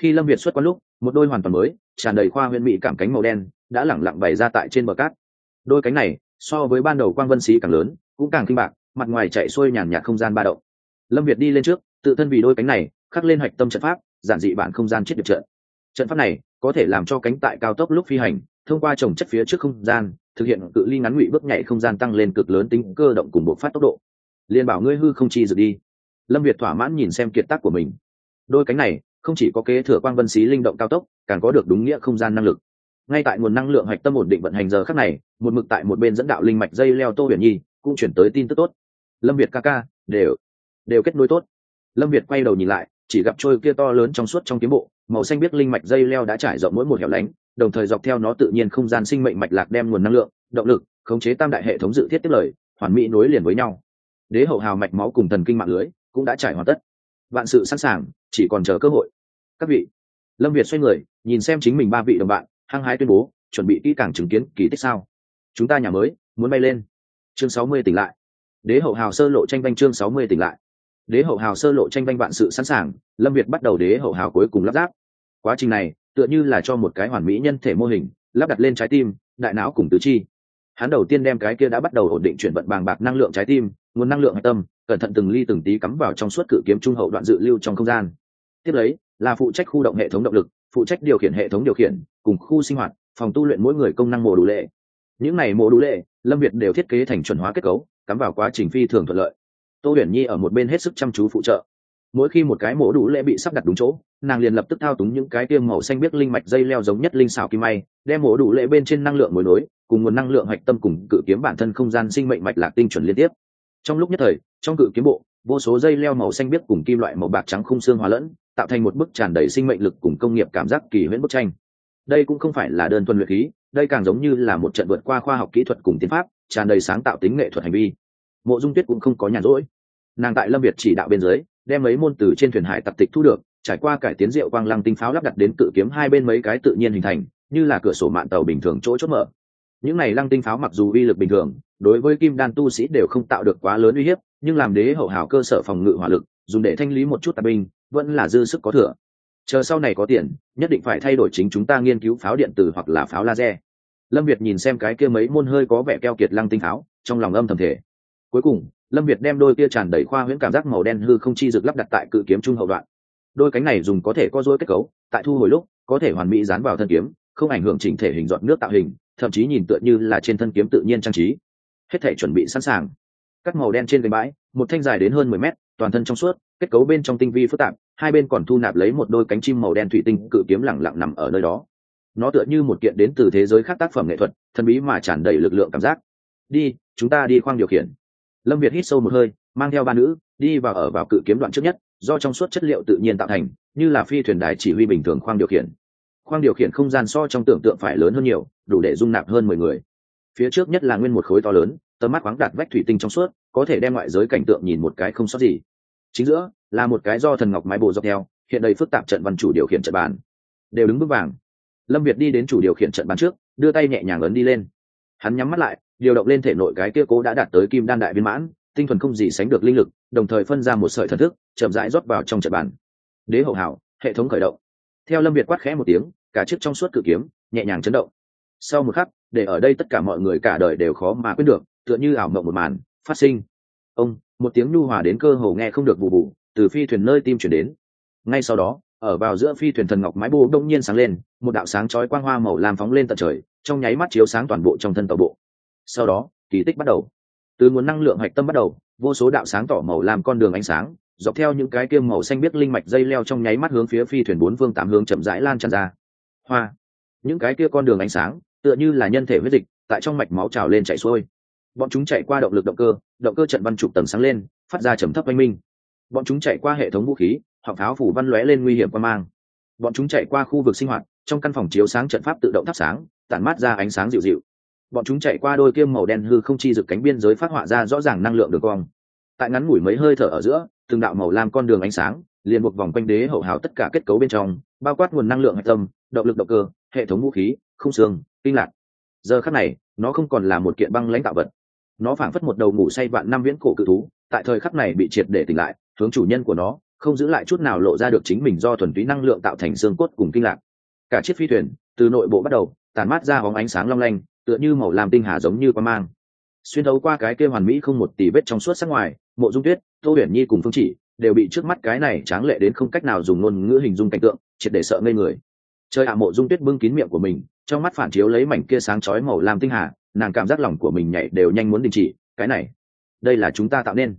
Khi lâm việt xuất quan lúc, một đôi hoàn toàn mới, tràn đầy khoa huyện mỹ cảm cánh màu đen, đã lẳng lặng bày ra tại trên bờ cát. Đôi cánh này, so với ban đầu quang vân xí càng lớn, cũng càng kinh bạc, mặt ngoài chạy xuôi nhàn nhạt không gian ba động lâm việt đi lên trước, tự thân vì đôi cánh này, khắc lên hạch tâm trận pháp, giản dị bản không gian chết được trận. Trận pháp này có thể làm cho cánh tại cao tốc lúc phi hành, thông qua trồng chất phía trước không gian, thực hiện cự ly ngắn ngụy bước nhảy không gian tăng lên cực lớn tính cơ động cùng bộc phát tốc độ. Liền bảo ngươi hư không chi dự đi. Lâm việt thỏa mãn nhìn xem kiệt tác của mình. Đôi cánh này, không chỉ có kế thừa quang vân xí linh động cao tốc, càng có được đúng nghĩa không gian năng lực. Ngay tại nguồn năng lượng hạch tâm ổn định vận hành giờ khác này, một mực tại một bên dẫn đạo linh mạch dây leo tô huyền nhi, cũng chuyển tới tin tức tốt. Lâm việt ca ca, đều đều kết nối tốt. Lâm việt quay đầu nhìn lại, chỉ gặp trôi kia to lớn trong suốt trong kiếm bộ, màu xanh biết linh mạch dây leo đã trải rộng mỗi một hẻo lánh, đồng thời dọc theo nó tự nhiên không gian sinh mệnh mạch lạc đem nguồn năng lượng, động lực, khống chế tam đại hệ thống dự thiết tiếp lời, hoàn mỹ nối liền với nhau. Đế hậu hào mạch máu cùng thần kinh mạng lưới cũng đã trải hoàn tất. Vạn sự sẵn sàng, chỉ còn chờ cơ hội. Các vị, lâm việt xoay người, nhìn xem chính mình ba vị đồng bạn, hăng hái tuyên bố, chuẩn bị kỹ càng chứng kiến kỳ tích sao. Chúng ta nhà mới, muốn bay lên. Chương sáu mươi tỉnh lại. Đế hậu hào sơ lộ tranh banh chương sáu mươi tỉnh lại đế hậu hào sơ lộ tranh banh vạn sự sẵn sàng, lâm việt bắt đầu đế hậu hào cuối cùng lắp ráp. Quá trình này, tựa như là cho một cái hoàn mỹ nhân thể mô hình, lắp đặt lên trái tim, đại não cùng tứ chi. Hắn đầu tiên đem cái kia đã bắt đầu ổn định chuyển vận bàng bạc năng lượng trái tim, nguồn năng lượng hạch tâm, cẩn thận từng ly từng tí cắm vào trong suốt cự kiếm trung hậu đoạn dự lưu trong không gian. Tiếp lấy, là phụ trách khu động hệ thống động lực, phụ trách điều khiển hệ thống điều khiển, cùng khu sinh hoạt, phòng tu luyện mỗi người công năng mổ đủ lệ. Những này mổ đủ lệ, lâm việt đều thiết kế thành chuẩn hóa kết cấu, cắm vào quá trình phi thường thuận lợi tô huyền nhi ở một bên hết sức chăm chú phụ trợ. Mỗi khi một cái mổ đủ lễ bị sắp đặt đúng chỗ, nàng liền lập tức thao túng những cái tiêm màu xanh biết linh mạch dây leo giống nhất linh xào kim may, đem mổ đủ lễ bên trên năng lượng mối nối, cùng nguồn năng lượng hạch tâm cùng cự kiếm bản thân không gian sinh mệnh mạch lạc tinh chuẩn liên tiếp. Trong lúc nhất thời, trong cự kiếm bộ, vô số dây leo màu xanh biết cùng kim loại màu bạc trắng khung xương hòa lẫn, tạo thành một bức tràn đầy sinh mệnh lực cùng công nghiệp cảm giác kỳ huyễn bức tranh. Đây cũng không phải là đơn thuần luyện khí, đây càng giống như là một trận vượt qua khoa học kỹ thuật cùng tiến pháp, tràn đầy sáng tạo tính nghệ thuật hành vi mộ dung tuyết cũng không có nhàn rỗi. Nàng tại lâm việt chỉ đạo bên dưới, đem mấy môn từ trên thuyền hải tập tịch thu được, trải qua cải tiến rượu quang lăng tinh pháo lắp đặt đến cự kiếm hai bên mấy cái tự nhiên hình thành, như là cửa sổ mạng tàu bình thường chỗ chốt mở. Những này lăng tinh pháo mặc dù uy lực bình thường, đối với kim đan tu sĩ đều không tạo được quá lớn uy hiếp, nhưng làm đế hậu hảo cơ sở phòng ngự hỏa lực, dùng để thanh lý một chút tạp binh, vẫn là dư sức có thừa. Chờ sau này có tiền, nhất định phải thay đổi chính chúng ta nghiên cứu pháo điện tử hoặc là pháo laser. Lâm việt nhìn xem cái kia mấy môn hơi có vẻ keo kiệt lăng tinh pháo, trong lòng âm thầm thể cuối cùng, lâm việt đem đôi kia tràn đầy khoa huyễn cảm giác màu đen hư không chi rực lắp đặt tại cự kiếm trung hậu đoạn. Đôi cánh này dùng có thể có dối kết cấu, tại thu hồi lúc, có thể hoàn mỹ dán vào thân kiếm, không ảnh hưởng chỉnh thể hình dọn nước tạo hình, thậm chí nhìn tựa như là trên thân kiếm tự nhiên trang trí. Hết thể chuẩn bị sẵn sàng. Cắt màu đen trên gánh bãi, một thanh dài đến hơn mười mét, toàn thân trong suốt, kết cấu bên trong tinh vi phức tạp, hai bên còn thu nạp lấy một đôi cánh chim màu đen thủy tinh cự kiếm lẳng lặng nằm ở nơi đó. Nó tựa như một kiện đến từ thế giới khác tác phẩm nghệ thuật, thần bí mà tràn đầy lực lượng cảm giác. Đi, chúng ta đi khoang điều khiển lâm việt hít sâu một hơi, mang theo ba nữ, đi vào ở vào cự kiếm đoạn trước nhất, do trong suốt chất liệu tự nhiên tạo thành, như là phi thuyền đài chỉ huy bình thường khoang điều khiển. Khoang điều khiển không gian so trong tưởng tượng phải lớn hơn nhiều, đủ để dung nạp hơn mười người. Phía trước nhất là nguyên một khối to lớn, tầm mắt khoáng đạt vách thủy tinh trong suốt, có thể đem ngoại giới cảnh tượng nhìn một cái không sót gì. Chính giữa, là một cái do thần ngọc mái bồ dọc theo, hiện đầy phức tạp trận văn chủ điều khiển trận bàn. Đều đứng bước vàng. Lâm việt đi đến chủ điều khiển trận bàn trước, đưa tay nhẹ nhàng ấn đi lên. Hắn nhắm mắt lại điều động lên thể nội cái kia cố đã đạt tới kim đan đại viên mãn, tinh thuần không gì sánh được linh lực, đồng thời phân ra một sợi thần thức, chậm rãi rót vào trong trận bàn. Đế hậu hảo, hệ thống khởi động. Theo lâm việt quát khẽ một tiếng, cả chiếc trong suốt cự kiếm, nhẹ nhàng chấn động. Sau một khắc, để ở đây tất cả mọi người cả đời đều khó mà quyết được, tựa như ảo mộng một màn, phát sinh. Ông, một tiếng nhu hòa đến cơ hồ nghe không được bù bù từ phi thuyền nơi tim chuyển đến. Ngay sau đó, ở vào giữa phi thuyền thần ngọc mái bô đông nhiên sáng lên, một đạo sáng chói quang hoa màu làm phóng lên tận trời, trong nháy mắt chiếu sáng toàn bộ trong thân tàu bộ sau đó, kỳ tích bắt đầu. Từ nguồn năng lượng hạch tâm bắt đầu, vô số đạo sáng tỏ màu làm con đường ánh sáng, dọc theo những cái kiêm màu xanh biết linh mạch dây leo trong nháy mắt hướng phía phi thuyền bốn phương tám hướng chậm rãi lan tràn ra. Hoa! Những cái kia con đường ánh sáng, tựa như là nhân thể huyết dịch, tại trong mạch máu trào lên chạy xuôi. Bọn chúng chạy qua động lực động cơ động cơ trận văn trục tầng sáng lên, phát ra trầm thấp oanh minh. Bọn chúng chạy qua hệ thống vũ khí, hoặc pháo phủ văn lóe lên nguy hiểm quan mang. Bọn chúng chạy qua khu vực sinh hoạt, trong căn phòng chiếu sáng trận pháp tự động thắp sáng, tản mát ra ánh sáng dịu dịu bọn chúng chạy qua đôi kiêm màu đen hư không chi rực cánh biên giới phát họa ra rõ ràng năng lượng đường cong. Tại ngắn ngủi mấy hơi thở ở giữa, từng đạo màu lam con đường ánh sáng liền buộc vòng quanh đế hậu hào tất cả kết cấu bên trong, bao quát nguồn năng lượng hạch tâm, động lực động cơ, hệ thống vũ khí không xương, kinh lạc. Giờ khắc này, nó không còn là một kiện băng lãnh tạo vật. Nó phảng phất một đầu ngủ say vạn năm viễn cổ cự thú, tại thời khắc này bị triệt để tỉnh lại, hướng chủ nhân của nó, không giữ lại chút nào lộ ra được chính mình do thuần túy năng lượng tạo thành xương cốt cùng kinh lạc. Cả chiếc phi thuyền, từ nội bộ bắt đầu tàn mát ra hóng ánh sáng long lanh tựa như màu làm tinh hà giống như quan mang. Xuyên thấu qua cái kia hoàn mỹ không một tỷ vết trong suốt sắc ngoài, mộ dung tuyết, tô huyền nhi cùng phương chỉ đều bị trước mắt cái này tráng lệ đến không cách nào dùng ngôn ngữ hình dung cảnh tượng, triệt để sợ ngây người. Chơi ạ, mộ dung tuyết bưng kín miệng của mình, trong mắt phản chiếu lấy mảnh kia sáng chói màu lam tinh hà, nàng cảm giác lòng của mình nhảy đều nhanh muốn đình chỉ, cái này, đây là chúng ta tạo nên.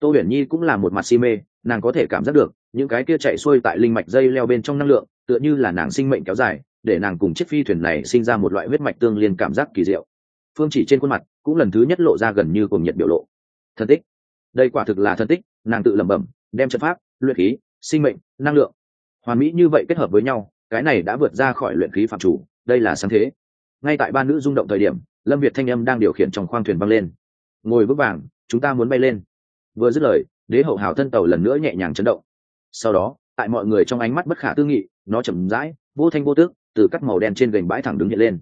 Tô huyền nhi cũng là một mặt si mê, nàng có thể cảm giác được, những cái kia chạy xuôi tại linh mạch dây leo bên trong năng lượng, tựa như là nàng sinh mệnh kéo dài để nàng cùng chiếc phi thuyền này sinh ra một loại huyết mạch tương liên cảm giác kỳ diệu. Phương chỉ trên khuôn mặt cũng lần thứ nhất lộ ra gần như cùng nhiệt biểu lộ. Thân tích. Đây quả thực là thân tích, nàng tự lẩm bẩm, đem trận pháp, luyện khí, sinh mệnh, năng lượng, hoàn mỹ như vậy kết hợp với nhau, cái này đã vượt ra khỏi luyện khí phạm chủ, đây là sáng thế. Ngay tại ba nữ rung động thời điểm, lâm việt thanh âm đang điều khiển trong khoang thuyền băng lên. Ngồi vững vàng, chúng ta muốn bay lên. Vừa dứt lời, đế hậu hào thân tàu lần nữa nhẹ nhàng chấn động. Sau đó, tại mọi người trong ánh mắt bất khả tư nghị, nó chậm rãi, vô thanh vô tước từ cắt màu đen trên gành bãi thẳng đứng hiện lên.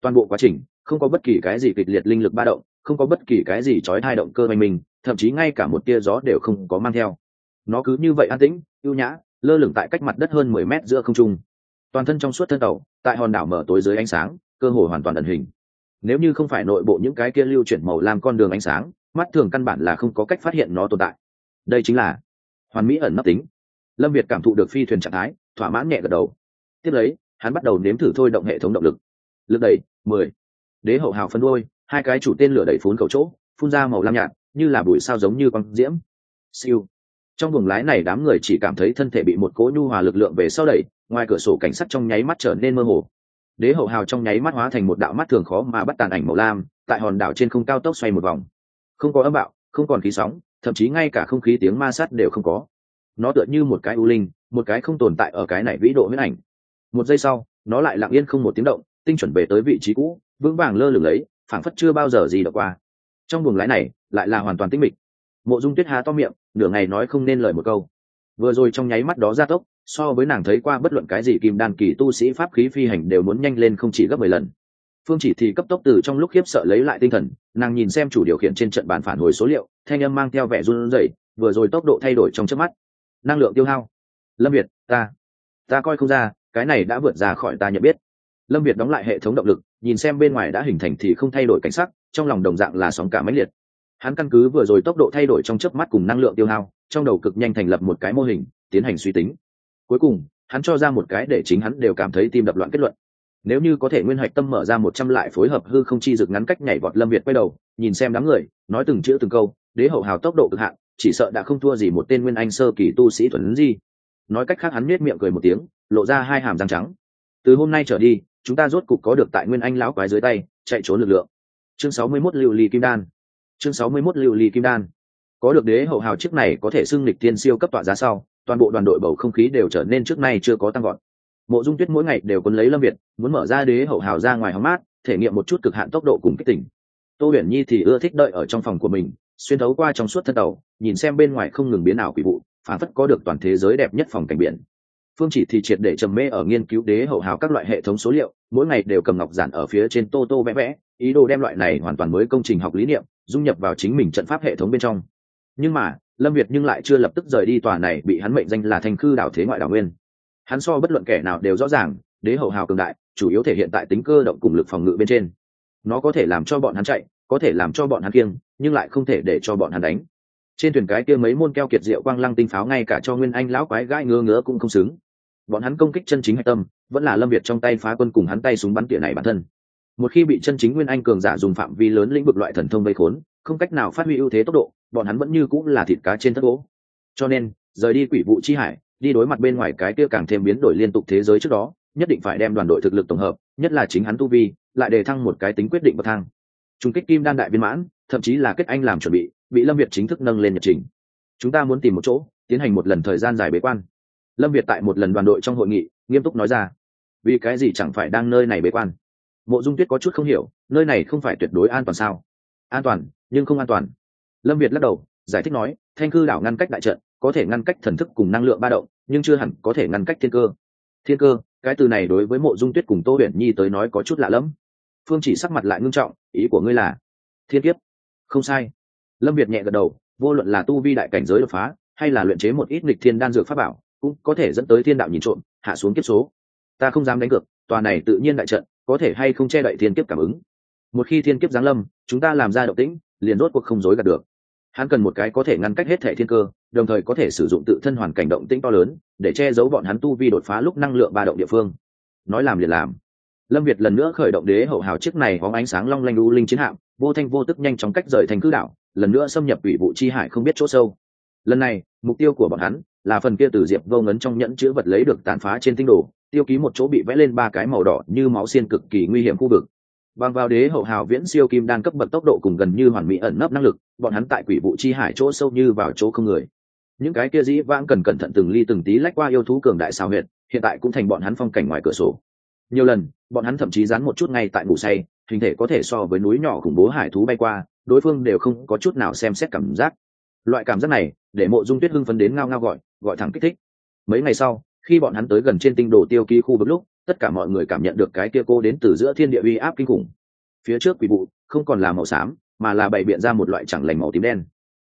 Toàn bộ quá trình không có bất kỳ cái gì kịch liệt linh lực ba động, không có bất kỳ cái gì trói thai động cơ mình mình, thậm chí ngay cả một tia gió đều không có mang theo. Nó cứ như vậy an tĩnh, ưu nhã, lơ lửng tại cách mặt đất hơn mười mét giữa không trung. Toàn thân trong suốt thân tàu, tại hòn đảo mở tối dưới ánh sáng, cơ hội hoàn toàn ẩn hình. Nếu như không phải nội bộ những cái kia lưu chuyển màu làm con đường ánh sáng, mắt thường căn bản là không có cách phát hiện nó tồn tại. Đây chính là hoàn mỹ ẩn nấp tính. Lâm việt cảm thụ được phi thuyền trạng thái, thỏa mãn nhẹ gật đầu. Tiếp lấy hắn bắt đầu nếm thử thôi động hệ thống động lực. Lực đẩy, mười. Đế hậu hào phân đôi, hai cái chủ tên lửa đẩy phun cầu chỗ, phun ra màu lam nhạt, như là bụi sao giống như con diễm. Siêu. Trong buồng lái này đám người chỉ cảm thấy thân thể bị một cỗ nhu hòa lực lượng về sau đẩy, ngoài cửa sổ cảnh sát trong nháy mắt trở nên mơ hồ. Đế hậu hào trong nháy mắt hóa thành một đạo mắt thường khó mà bắt tàn ảnh màu lam, tại hòn đảo trên không cao tốc xoay một vòng. Không có âm bạo, không còn khí sóng, thậm chí ngay cả không khí tiếng ma sát đều không có. Nó tựa như một cái u linh, một cái không tồn tại ở cái này vĩ độ huyết ảnh một giây sau, nó lại lặng yên không một tiếng động, tinh chuẩn về tới vị trí cũ, vững vàng lơ lửng lấy, phảng phất chưa bao giờ gì đọc qua. Trong buồng lái này, lại là hoàn toàn tĩnh mịch. Mộ dung tuyết há to miệng, nửa ngày nói không nên lời một câu. Vừa rồi trong nháy mắt đó ra tốc, so với nàng thấy qua bất luận cái gì kim đan kỳ tu sĩ pháp khí phi hành đều muốn nhanh lên không chỉ gấp mười lần. Phương chỉ thì cấp tốc từ trong lúc khiếp sợ lấy lại tinh thần, nàng nhìn xem chủ điều khiển trên trận bàn phản hồi số liệu, thanh âm mang theo vẻ run rẩy, vừa rồi tốc độ thay đổi trong trước mắt. Năng lượng tiêu hao. Lâm việt, ta ta coi không ra cái này đã vượt ra khỏi ta nhận biết. Lâm việt đóng lại hệ thống động lực, nhìn xem bên ngoài đã hình thành thì không thay đổi cảnh sắc, trong lòng đồng dạng là sóng cả máy liệt. Hắn căn cứ vừa rồi tốc độ thay đổi trong chớp mắt cùng năng lượng tiêu hao, trong đầu cực nhanh thành lập một cái mô hình, tiến hành suy tính. Cuối cùng, hắn cho ra một cái để chính hắn đều cảm thấy tim đập loạn kết luận. Nếu như có thể nguyên hạch tâm mở ra một trăm lại phối hợp hư không chi rực ngắn cách nhảy vọt lâm việt quay đầu, nhìn xem đám người, nói từng chữ từng câu, đế hậu hào tốc độ cực hạn, chỉ sợ đã không thua gì một tên nguyên anh sơ kỳ tu sĩ thuần di nói cách khác hắn nhếch miệng cười một tiếng, lộ ra hai hàm răng trắng. Từ hôm nay trở đi, chúng ta rốt cục có được tại nguyên anh lão quái dưới tay, chạy trốn lực lượng. Chương sáu mươi 61 lưu ly kim đan. Chương sáu mươi 61 lưu ly kim đan. Có được đế hậu hào chiếc này có thể xưng lịch tiên siêu cấp tọa giá sau, toàn bộ đoàn đội bầu không khí đều trở nên trước nay chưa có tăng gọn mộ dung tuyết mỗi ngày đều quân lấy lâm việt, muốn mở ra đế hậu hào ra ngoài hóng mát, thể nghiệm một chút cực hạn tốc độ cùng kích tỉnh tô huyền nhi thì ưa thích đợi ở trong phòng của mình, xuyên thấu qua trong suốt thân tàu, nhìn xem bên ngoài không ngừng biến ảo quỷ vụ phản phất có được toàn thế giới đẹp nhất phòng cảnh biển. Phương chỉ thì triệt để trầm mê ở nghiên cứu đế hậu hào các loại hệ thống số liệu, mỗi ngày đều cầm ngọc giản ở phía trên tô tô vẽ vẽ, ý đồ đem loại này hoàn toàn mới công trình học lý niệm, dung nhập vào chính mình trận pháp hệ thống bên trong. Nhưng mà, lâm việt nhưng lại chưa lập tức rời đi tòa này bị hắn mệnh danh là thanh khư đảo thế ngoại đảo nguyên. Hắn so bất luận kẻ nào đều rõ ràng, đế hậu hào cường đại, chủ yếu thể hiện tại tính cơ động cùng lực phòng ngự bên trên. Nó có thể làm cho bọn hắn chạy, có thể làm cho bọn hắn kiêng, nhưng lại không thể để cho bọn hắn đánh trên thuyền cái kia mấy môn keo kiệt rượu quang lăng tinh pháo ngay cả cho nguyên anh lão quái gãi ngứa ngứa cũng không xứng. Bọn hắn công kích chân chính hạch tâm, vẫn là lâm việt trong tay phá quân cùng hắn tay súng bắn tỉa này bản thân. Một khi bị chân chính nguyên anh cường giả dùng phạm vi lớn lĩnh vực loại thần thông vây khốn, không cách nào phát huy ưu thế tốc độ, bọn hắn vẫn như cũng là thịt cá trên thất gỗ. Cho nên, rời đi quỷ vụ chi hải, đi đối mặt bên ngoài cái kia càng thêm biến đổi liên tục thế giới trước đó, nhất định phải đem đoàn đội thực lực tổng hợp, nhất là chính hắn tu vi, lại đề thăng một cái tính quyết định bậc thang. Trung kích kim đan đại viên mãn, thậm chí là kết anh làm chuẩn bị bị lâm việt chính thức nâng lên nhật trình. Chúng ta muốn tìm một chỗ, tiến hành một lần thời gian dài bế quan. Lâm việt tại một lần đoàn đội trong hội nghị, nghiêm túc nói ra, vì cái gì chẳng phải đang nơi này bế quan? Mộ dung tuyết có chút không hiểu, nơi này không phải tuyệt đối an toàn sao? An toàn, nhưng không an toàn. Lâm việt lắc đầu, giải thích nói, thanh cư đảo ngăn cách đại trận, có thể ngăn cách thần thức cùng năng lượng ba động, nhưng chưa hẳn có thể ngăn cách thiên cơ. Thiên cơ? Cái từ này đối với mộ dung tuyết cùng tô huyền nhi tới nói có chút lạ lẫm. Phương chỉ sắc mặt lại ngưng trọng, ý của ngươi là, thiên kiếp? Không sai lâm việt nhẹ gật đầu, vô luận là tu vi đại cảnh giới đột phá, hay là luyện chế một ít nghịch thiên đan dược pháp bảo, cũng có thể dẫn tới thiên đạo nhìn trộm, hạ xuống kiếp số. Ta không dám đánh cược, tòa này tự nhiên đại trận, có thể hay không che đậy thiên kiếp cảm ứng. Một khi thiên kiếp giáng lâm, chúng ta làm ra động tĩnh, liền rốt cuộc không dối gạt được. Hắn cần một cái có thể ngăn cách hết thẻ thiên cơ, đồng thời có thể sử dụng tự thân hoàn cảnh động tĩnh to lớn, để che giấu bọn hắn tu vi đột phá lúc năng lượng ba động địa phương. Nói làm liền làm. Lâm việt lần nữa khởi động đế hậu hào chiếc này hóng ánh sáng long lanh u linh chiến hạm, vô thanh vô tức nhanh chóng cách rời thành cư đảo lần nữa xâm nhập ủy vụ chi hải không biết chỗ sâu. Lần này, mục tiêu của bọn hắn là phần kia từ diệp vô ngấn trong nhẫn chữ vật lấy được tàn phá trên tinh đồ, tiêu ký một chỗ bị vẽ lên ba cái màu đỏ như máu xiên cực kỳ nguy hiểm khu vực. Bằng vào đế hậu hào viễn siêu kim đan cấp bậc tốc độ cùng gần như hoàn mỹ ẩn nấp năng lực, bọn hắn tại quỷ vụ chi hải chỗ sâu như vào chỗ không người. Những cái kia dĩ vãng cần cẩn thận từng ly từng tí lách qua yêu thú cường đại sao huyệt, hiện tại cũng thành bọn hắn phong cảnh ngoài cửa sổ. Nhiều lần, bọn hắn thậm chí dán một chút ngay tại ngủ say, hình thể có thể so với núi nhỏ khủng bố hải thú bay qua đối phương đều không có chút nào xem xét cảm giác. Loại cảm giác này, để mộ dung tuyết hưng phấn đến ngao ngao gọi gọi thẳng kích thích. Mấy ngày sau, khi bọn hắn tới gần trên tinh đồ tiêu ký khu vực lúc, tất cả mọi người cảm nhận được cái kia cô đến từ giữa thiên địa uy áp kinh khủng. Phía trước quỷ vụ không còn là màu xám, mà là bày biện ra một loại chẳng lành màu tím đen.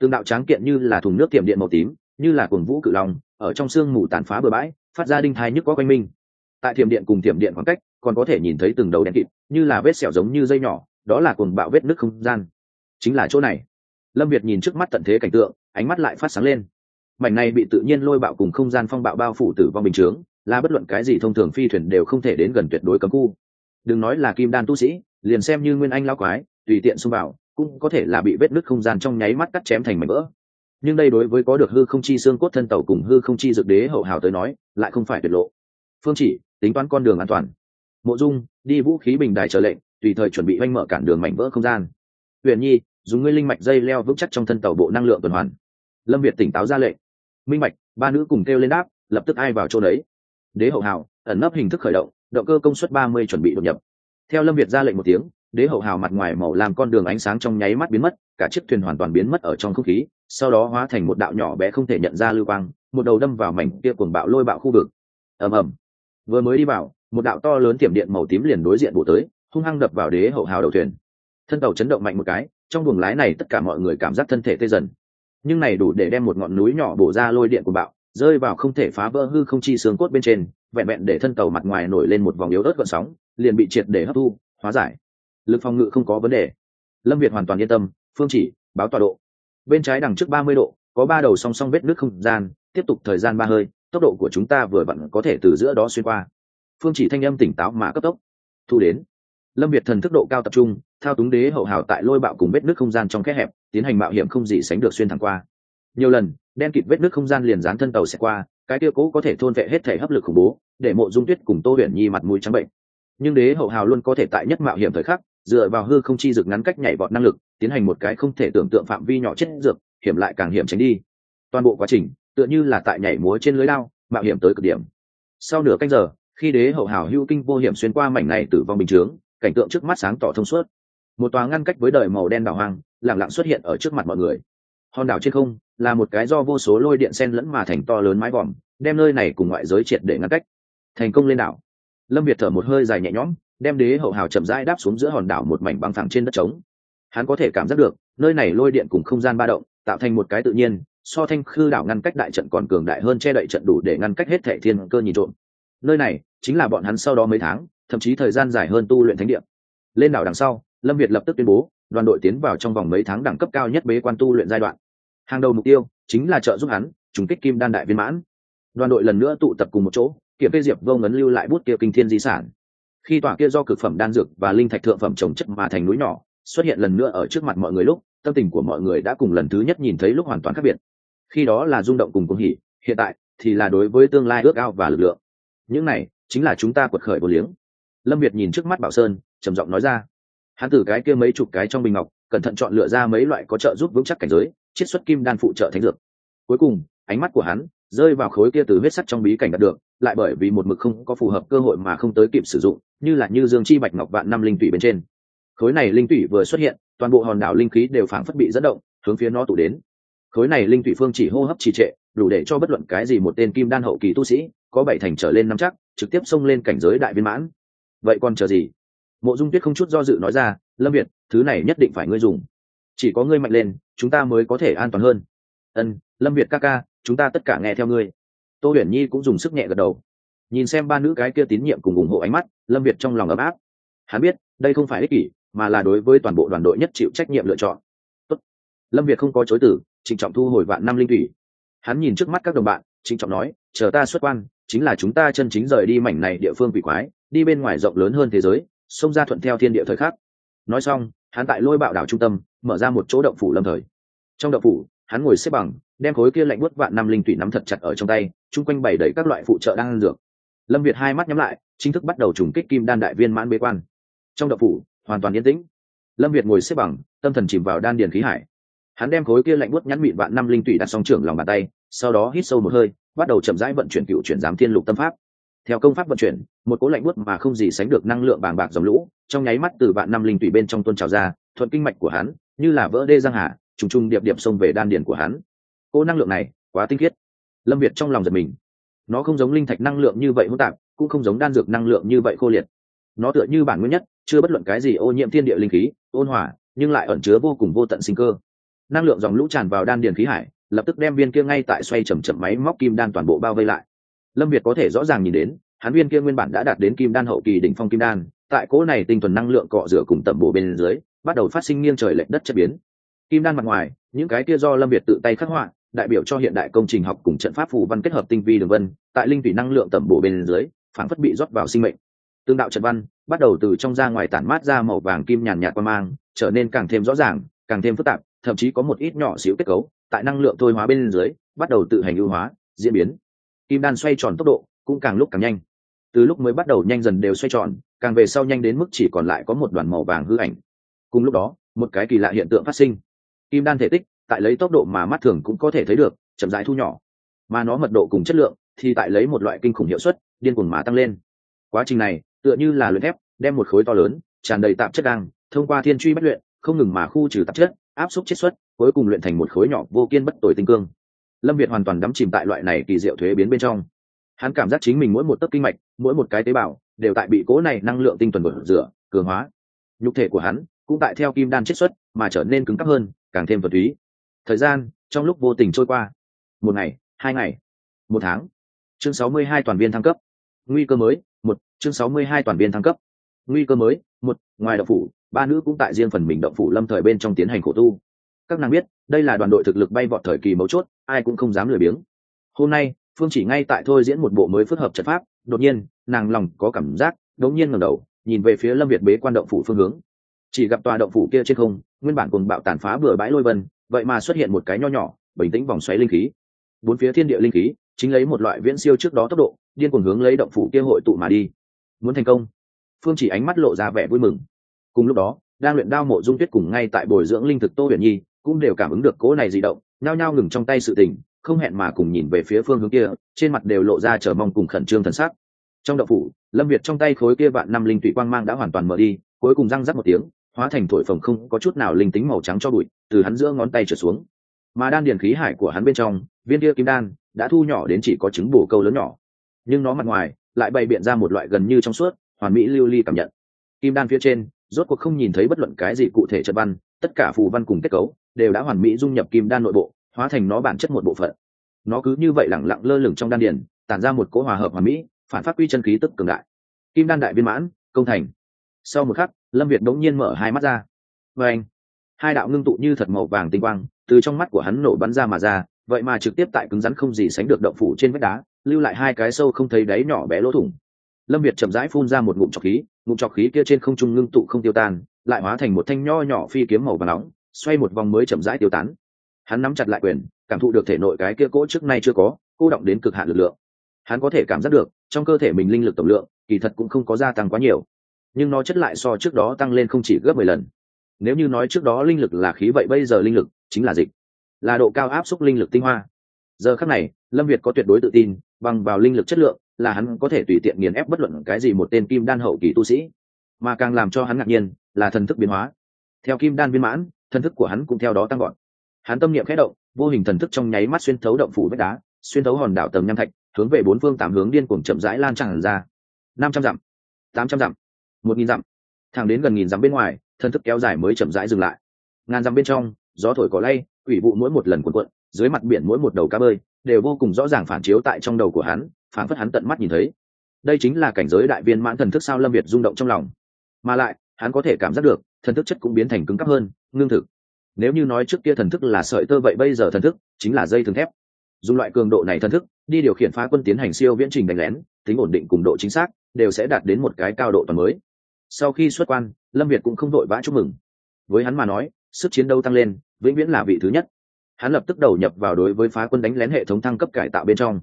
Tương đạo tráng kiện như là thùng nước tiệm điện màu tím, như là cuồng vũ cự long, ở trong sương mù tàn phá bừa bãi, phát ra đinh thai nhức có quanh minh tại thiểm điện cùng thiểm điện khoảng cách, còn có thể nhìn thấy từng đầu đen kịt, như là vết sẹo giống như dây nhỏ, đó là cuồng bạo vết nước không gian chính là chỗ này. Lâm việt nhìn trước mắt tận thế cảnh tượng, ánh mắt lại phát sáng lên. Mảnh này bị tự nhiên lôi bạo cùng không gian phong bạo bao phủ tử vong bình chướng, là bất luận cái gì thông thường phi thuyền đều không thể đến gần tuyệt đối cấm khu. Đừng nói là kim đan tu sĩ, liền xem như nguyên anh lao quái, tùy tiện xung vào, cũng có thể là bị vết nứt không gian trong nháy mắt cắt chém thành mảnh vỡ. Nhưng đây đối với có được hư không chi xương cốt thân tàu cùng hư không chi dược đế hậu hào tới nói, lại không phải tuyệt lộ. Phương chỉ, tính toán con đường an toàn. Mộ dung, đi vũ khí bình đài trở lệnh, tùy thời chuẩn bị oanh mở cản đường mảnh vỡ không gian. Huyền nhi dùng ngươi linh mạch dây leo vững chắc trong thân tàu bộ năng lượng tuần hoàn. Lâm việt tỉnh táo ra lệnh. Minh mạch ba nữ cùng kêu lên đáp, lập tức ai vào chỗ đấy? Đế hậu hào, ẩn nấp hình thức khởi động động cơ công suất ba mươi chuẩn bị đột nhập. Theo lâm việt ra lệnh một tiếng, đế hậu hào mặt ngoài màu làm con đường ánh sáng trong nháy mắt biến mất, cả chiếc thuyền hoàn toàn biến mất ở trong không khí, sau đó hóa thành một đạo nhỏ bé không thể nhận ra lưu quang, một đầu đâm vào mảnh kia cuồng bạo lôi bạo khu vực. Ầm ầm. Vừa mới đi vào, một đạo to lớn tiềm điện màu tím liền đối diện bổ tới, hung hăng đập vào đế hậu hào đầu thuyền. Thân tàu chấn động mạnh một cái trong buồng lái này tất cả mọi người cảm giác thân thể tê dần. Nhưng này đủ để đem một ngọn núi nhỏ bổ ra lôi điện của bạo, rơi vào không thể phá vỡ hư không chi xương cốt bên trên, vẹn vẹn để thân tàu mặt ngoài nổi lên một vòng yếu ớt gợn sóng, liền bị triệt để hấp thu, hóa giải. Lực phòng ngự không có vấn đề. Lâm việt hoàn toàn yên tâm, phương chỉ, báo tọa độ. Bên trái đằng trước ba mươi độ, có ba đầu song song vết nước không gian, tiếp tục thời gian ba hơi, tốc độ của chúng ta vừa vặn có thể từ giữa đó xuyên qua. Phương chỉ thanh âm tỉnh táo mà cấp tốc. Thu đến. Lâm việt thần thức độ cao tập trung thao túng đế hậu hào tại lôi bạo cùng vết nước không gian trong kẽ hẹp, tiến hành mạo hiểm không gì sánh được xuyên thẳng qua. Nhiều lần, đen kịt vết nước không gian liền dán thân tàu sẽ qua, cái kia cố có thể thôn vệ hết thể hấp lực khủng bố, để mộ dung tuyết cùng tô huyền nhi mặt mũi trắng bệnh. Nhưng đế hậu hào luôn có thể tại nhất mạo hiểm thời khắc, dựa vào hư không chi dược ngắn cách nhảy vọt năng lực, tiến hành một cái không thể tưởng tượng phạm vi nhỏ chết dược, hiểm lại càng hiểm tránh đi. Toàn bộ quá trình, tựa như là tại nhảy múa trên lưới lao, mạo hiểm tới cực điểm. Sau nửa canh giờ, khi đế hậu hào hưu kinh vô hiểm xuyên qua mảnh này tử vong bình chướng, cảnh tượng trước mắt sáng tỏ thông suốt một tòa ngăn cách với đời màu đen đảo hoang lẳng lặng xuất hiện ở trước mặt mọi người. Hòn đảo trên không là một cái do vô số lôi điện sen lẫn mà thành to lớn mái vòm, đem nơi này cùng ngoại giới triệt để ngăn cách. Thành công lên đảo. Lâm việt thở một hơi dài nhẹ nhõm, đem đế hậu hào chậm rãi đáp xuống giữa hòn đảo một mảnh băng thẳng trên đất trống. Hắn có thể cảm giác được, nơi này lôi điện cùng không gian ba động, tạo thành một cái tự nhiên, so thanh khư đảo ngăn cách đại trận còn cường đại hơn che đậy trận đủ để ngăn cách hết thệ thiên cơ nhìn trộm. Nơi này chính là bọn hắn sau đó mấy tháng, thậm chí thời gian dài hơn tu luyện thánh địa. Lên đảo đằng sau lâm việt lập tức tuyên bố, đoàn đội tiến vào trong vòng mấy tháng đẳng cấp cao nhất bế quan tu luyện giai đoạn. Hàng đầu mục tiêu chính là trợ giúp hắn trùng kích kim đan đại viên mãn. Đoàn đội lần nữa tụ tập cùng một chỗ, kiểm kê diệp vô ngấn lưu lại bút kia kinh thiên di sản. Khi tòa kia do cực phẩm đan dược và linh thạch thượng phẩm trồng chất mà thành núi nhỏ, xuất hiện lần nữa ở trước mặt mọi người lúc, tâm tình của mọi người đã cùng lần thứ nhất nhìn thấy lúc hoàn toàn khác biệt. Khi đó là rung động cùng cung hỉ, hiện tại thì là đối với tương lai ước ao và lực lượng. Những này chính là chúng ta quật khởi vô liếng. Lâm việt nhìn trước mắt bảo sơn, trầm giọng nói ra hắn từ cái kia mấy chục cái trong bình ngọc, cẩn thận chọn lựa ra mấy loại có trợ giúp vững chắc cảnh giới, chiết xuất kim đan phụ trợ thánh dược. Cuối cùng, ánh mắt của hắn rơi vào khối kia từ huyết sắt trong bí cảnh đạt được, lại bởi vì một mực không có phù hợp cơ hội mà không tới kịp sử dụng, như là như dương chi bạch ngọc vạn năm linh tủy bên trên. Khối này linh tủy vừa xuất hiện, toàn bộ hòn đảo linh khí đều phảng phất bị dẫn động, hướng phía nó tụ đến. Khối này linh tủy phương chỉ hô hấp trì trệ, đủ để cho bất luận cái gì một tên kim đan hậu kỳ tu sĩ, có bảy thành trở lên năm chắc, trực tiếp xông lên cảnh giới đại viên mãn. Vậy còn chờ gì? Mộ dung tuyết không chút do dự nói ra, lâm việt, thứ này nhất định phải ngươi dùng. Chỉ có ngươi mạnh lên, chúng ta mới có thể an toàn hơn. Ân, lâm việt ca ca, chúng ta tất cả nghe theo ngươi. Tô huyền nhi cũng dùng sức nhẹ gật đầu. Nhìn xem ba nữ cái kia tín nhiệm cùng ủng hộ ánh mắt, lâm việt trong lòng ấm áp. Hắn biết, đây không phải ích kỷ, mà là đối với toàn bộ đoàn đội nhất chịu trách nhiệm lựa chọn. Tốt. lâm việt không có chối tử trịnh trọng thu hồi vạn năm linh thủy. Hắn nhìn trước mắt các đồng bạn, trịnh trọng nói, chờ ta xuất quan, chính là chúng ta chân chính rời đi mảnh này địa phương quỷ quái, đi bên ngoài rộng lớn hơn thế giới xông ra thuận theo thiên địa thời khắc. Nói xong, hắn tại lôi bạo đảo trung tâm, mở ra một chỗ động phủ lâm thời. Trong động phủ, hắn ngồi xếp bằng, đem khối kia lạnh buốt vạn năm linh thủy nắm thật chặt ở trong tay, chung quanh bày đầy các loại phụ trợ đang ăn dược. Lâm việt hai mắt nhắm lại, chính thức bắt đầu trùng kích kim đan đại viên mãn bế quan. Trong động phủ, hoàn toàn yên tĩnh. Lâm việt ngồi xếp bằng, tâm thần chìm vào đan điền khí hải. Hắn đem khối kia lạnh buốt nhắn mịn vạn năm linh thủy đặt song trưởng lòng bàn tay, sau đó hít sâu một hơi, bắt đầu chậm rãi vận chuyển cựu chuyển giám thiên lục tâm pháp theo công pháp vận chuyển, một cố lạnh bút mà không gì sánh được năng lượng bàng bạc dòng lũ, trong nháy mắt từ vạn năm linh thủy bên trong tuôn trào ra, thuận kinh mạch của hắn, như là vỡ đê giang hà, trùng trùng điệp điệp xông về đan điền của hắn. Cô năng lượng này, quá tinh khiết. Lâm việt trong lòng giật mình. Nó không giống linh thạch năng lượng như vậy hỗn tạp, cũng không giống đan dược năng lượng như vậy khô liệt. Nó tựa như bản nguyên nhất, chưa bất luận cái gì ô nhiễm thiên địa linh khí, ôn hòa, nhưng lại ẩn chứa vô cùng vô tận sinh cơ. Năng lượng dòng lũ tràn vào đan điền khí hải, lập tức đem viên kia ngay tại xoay chầm chậm máy móc kim đan toàn bộ bao vây lại lâm việt có thể rõ ràng nhìn đến, hắn viên kia nguyên bản đã đạt đến kim đan hậu kỳ đỉnh phong kim đan, tại cỗ này tinh thuần năng lượng cọ rửa cùng tẩm bổ bên dưới, bắt đầu phát sinh nghiêng trời lệch đất chất biến. Kim đan mặt ngoài, những cái kia do lâm việt tự tay khắc họa, đại biểu cho hiện đại công trình học cùng trận pháp phù văn kết hợp tinh vi đường vân, tại linh thủy năng lượng tẩm bổ bên dưới, phản phất bị rót vào sinh mệnh. Tương đạo trận văn bắt đầu từ trong ra ngoài tản mát ra màu vàng kim nhàn nhạt qua mang, trở nên càng thêm rõ ràng, càng thêm phức tạp, thậm chí có một ít nhỏ xíu kết cấu, tại năng lượng thôi hóa bên dưới, bắt đầu tự hành ưu hóa, diễn biến kim đan xoay tròn tốc độ cũng càng lúc càng nhanh. Từ lúc mới bắt đầu nhanh dần đều xoay tròn, càng về sau nhanh đến mức chỉ còn lại có một đoàn màu vàng hư ảnh. Cùng lúc đó, một cái kỳ lạ hiện tượng phát sinh. Kim đan thể tích, tại lấy tốc độ mà mắt thường cũng có thể thấy được, chậm rãi thu nhỏ. Mà nó mật độ cùng chất lượng thì tại lấy một loại kinh khủng hiệu suất, điên cuồng mà tăng lên. Quá trình này, tựa như là luyện thép, đem một khối to lớn, tràn đầy tạp chất đang, thông qua thiên truy bất luyện, không ngừng mà khu trừ tạp chất, áp suất chiết xuất, cuối cùng luyện thành một khối nhỏ vô kiên bất tồi tinh cương lâm việt hoàn toàn đắm chìm tại loại này kỳ diệu thuế biến bên trong. Hắn cảm giác chính mình mỗi một tấc kinh mạch, mỗi một cái tế bào, đều tại bị cố này năng lượng tinh tuần bột rửa, cường hóa. Nhục thể của hắn cũng tại theo kim đan chiết xuất, mà trở nên cứng cắp hơn, càng thêm vật túy. Thời gian, trong lúc vô tình trôi qua. Một ngày, hai ngày, một tháng. Chương sáu mươi hai toàn viên thăng cấp. Nguy cơ mới, một. Chương sáu mươi hai toàn viên thăng cấp. Nguy cơ mới, một. Ngoài động phủ, ba nữ cũng tại riêng phần mình động phủ lâm thời bên trong tiến hành khổ tu các nàng biết, đây là đoàn đội thực lực bay vọt thời kỳ mấu chốt, ai cũng không dám lười biếng. Hôm nay, phương chỉ ngay tại thôi diễn một bộ mới phức hợp trận pháp, đột nhiên, nàng lòng có cảm giác đống nhiên ngẩng đầu, nhìn về phía lâm việt bế quan động phủ phương hướng. Chỉ gặp tòa động phủ kia trên không, nguyên bản cùng bạo tàn phá bừa bãi lôi vân, vậy mà xuất hiện một cái nho nhỏ, bình tĩnh vòng xoáy linh khí. Bốn phía thiên địa linh khí, chính lấy một loại viễn siêu trước đó tốc độ, điên cuồng hướng lấy động phủ kia hội tụ mà đi. Muốn thành công? Phương chỉ ánh mắt lộ ra vẻ vui mừng. Cùng lúc đó, đang luyện đao mộ dung tuyết cùng ngay tại bồi dưỡng linh thực tô huyền nhi cũng đều cảm ứng được cỗ này di động, nhao nhao ngừng trong tay sự tình, không hẹn mà cùng nhìn về phía phương hướng kia, trên mặt đều lộ ra chờ mong cùng khẩn trương thần sắc. Trong đậu phủ, lâm việt trong tay khối kia vạn năm linh tụy quang mang đã hoàn toàn mở đi, cuối cùng răng rắc một tiếng, hóa thành thổi phồng không có chút nào linh tính màu trắng cho bụi, từ hắn giữa ngón tay trở xuống. Mà đan điền khí hải của hắn bên trong, viên kia kim đan, đã thu nhỏ đến chỉ có trứng bổ câu lớn nhỏ. Nhưng nó mặt ngoài, lại bày biện ra một loại gần như trong suốt, hoàn mỹ lưu ly cảm nhận. Kim đan phía trên, rốt cuộc không nhìn thấy bất luận cái gì cụ thể chất văn, tất cả phù văn cùng kết cấu đều đã hoàn mỹ dung nhập kim đan nội bộ, hóa thành nó bản chất một bộ phận. Nó cứ như vậy lẳng lặng lơ lửng trong đan điền, tản ra một cỗ hòa hợp hoàn mỹ, phản phát quy chân khí tức cường đại. Kim đan đại viên mãn, công thành. Sau một khắc, lâm việt đống nhiên mở hai mắt ra. Và anh hai đạo ngưng tụ như thật màu vàng tinh quang, từ trong mắt của hắn nổ bắn ra mà ra, vậy mà trực tiếp tại cứng rắn không gì sánh được động phủ trên vách đá, lưu lại hai cái sâu không thấy đáy nhỏ bé lỗ thủng. Lâm việt chậm rãi phun ra một ngụm trọc khí, ngụm trọc khí kia trên không trung ngưng tụ không tiêu tan, lại hóa thành một thanh nho nhỏ phi kiếm màu và nóng xoay một vòng mới chậm rãi tiêu tán. Hắn nắm chặt lại quyền, cảm thụ được thể nội cái kia cỗ trước nay chưa có, cô động đến cực hạn lực lượng. Hắn có thể cảm giác được, trong cơ thể mình linh lực tổng lượng, kỳ thật cũng không có gia tăng quá nhiều. Nhưng nó chất lại so trước đó tăng lên không chỉ gấp mười lần. Nếu như nói trước đó linh lực là khí vậy, bây giờ linh lực chính là dịch. Là độ cao áp suất linh lực tinh hoa. Giờ khắc này, lâm việt có tuyệt đối tự tin, bằng vào linh lực chất lượng, là hắn có thể tùy tiện nghiền ép bất luận cái gì một tên kim đan hậu kỳ tu sĩ. Mà càng làm cho hắn ngạc nhiên, là thần thức biến hóa. Theo kim đan viên mãn thần thức của hắn cũng theo đó tăng gọn hắn tâm niệm khẽ động, vô hình thần thức trong nháy mắt xuyên thấu động phủ vách đá, xuyên thấu hòn đảo tầng nham thạch, hướng về bốn phương tám hướng điên cuồng chậm rãi lan tràn ra. Năm trăm dặm, tám trăm dặm, một nghìn dặm. Thẳng đến gần nghìn dặm bên ngoài, thần thức kéo dài mới chậm rãi dừng lại. Ngàn dặm bên trong, gió thổi có lay ủy vụ mỗi một lần cuộn cuộn, dưới mặt biển mỗi một đầu cá bơi, đều vô cùng rõ ràng phản chiếu tại trong đầu của hắn, phản phất hắn tận mắt nhìn thấy. Đây chính là cảnh giới đại viên mãn thần thức sao lâm việt rung động trong lòng. Mà lại hắn có thể cảm giác được, thần thức chất cũng biến thành cứng cắp hơn, ngưng thực. Nếu như nói trước kia thần thức là sợi tơ vậy bây giờ thần thức chính là dây thường thép. Dùng loại cường độ này thần thức, đi điều khiển phá quân tiến hành siêu viễn trình đánh lén, tính ổn định cùng độ chính xác, đều sẽ đạt đến một cái cao độ toàn mới. Sau khi xuất quan, lâm việt cũng không đội vã chúc mừng. Với hắn mà nói, sức chiến đấu tăng lên, vĩnh viễn là vị thứ nhất. Hắn lập tức đầu nhập vào đối với phá quân đánh lén hệ thống thăng cấp cải tạo bên trong.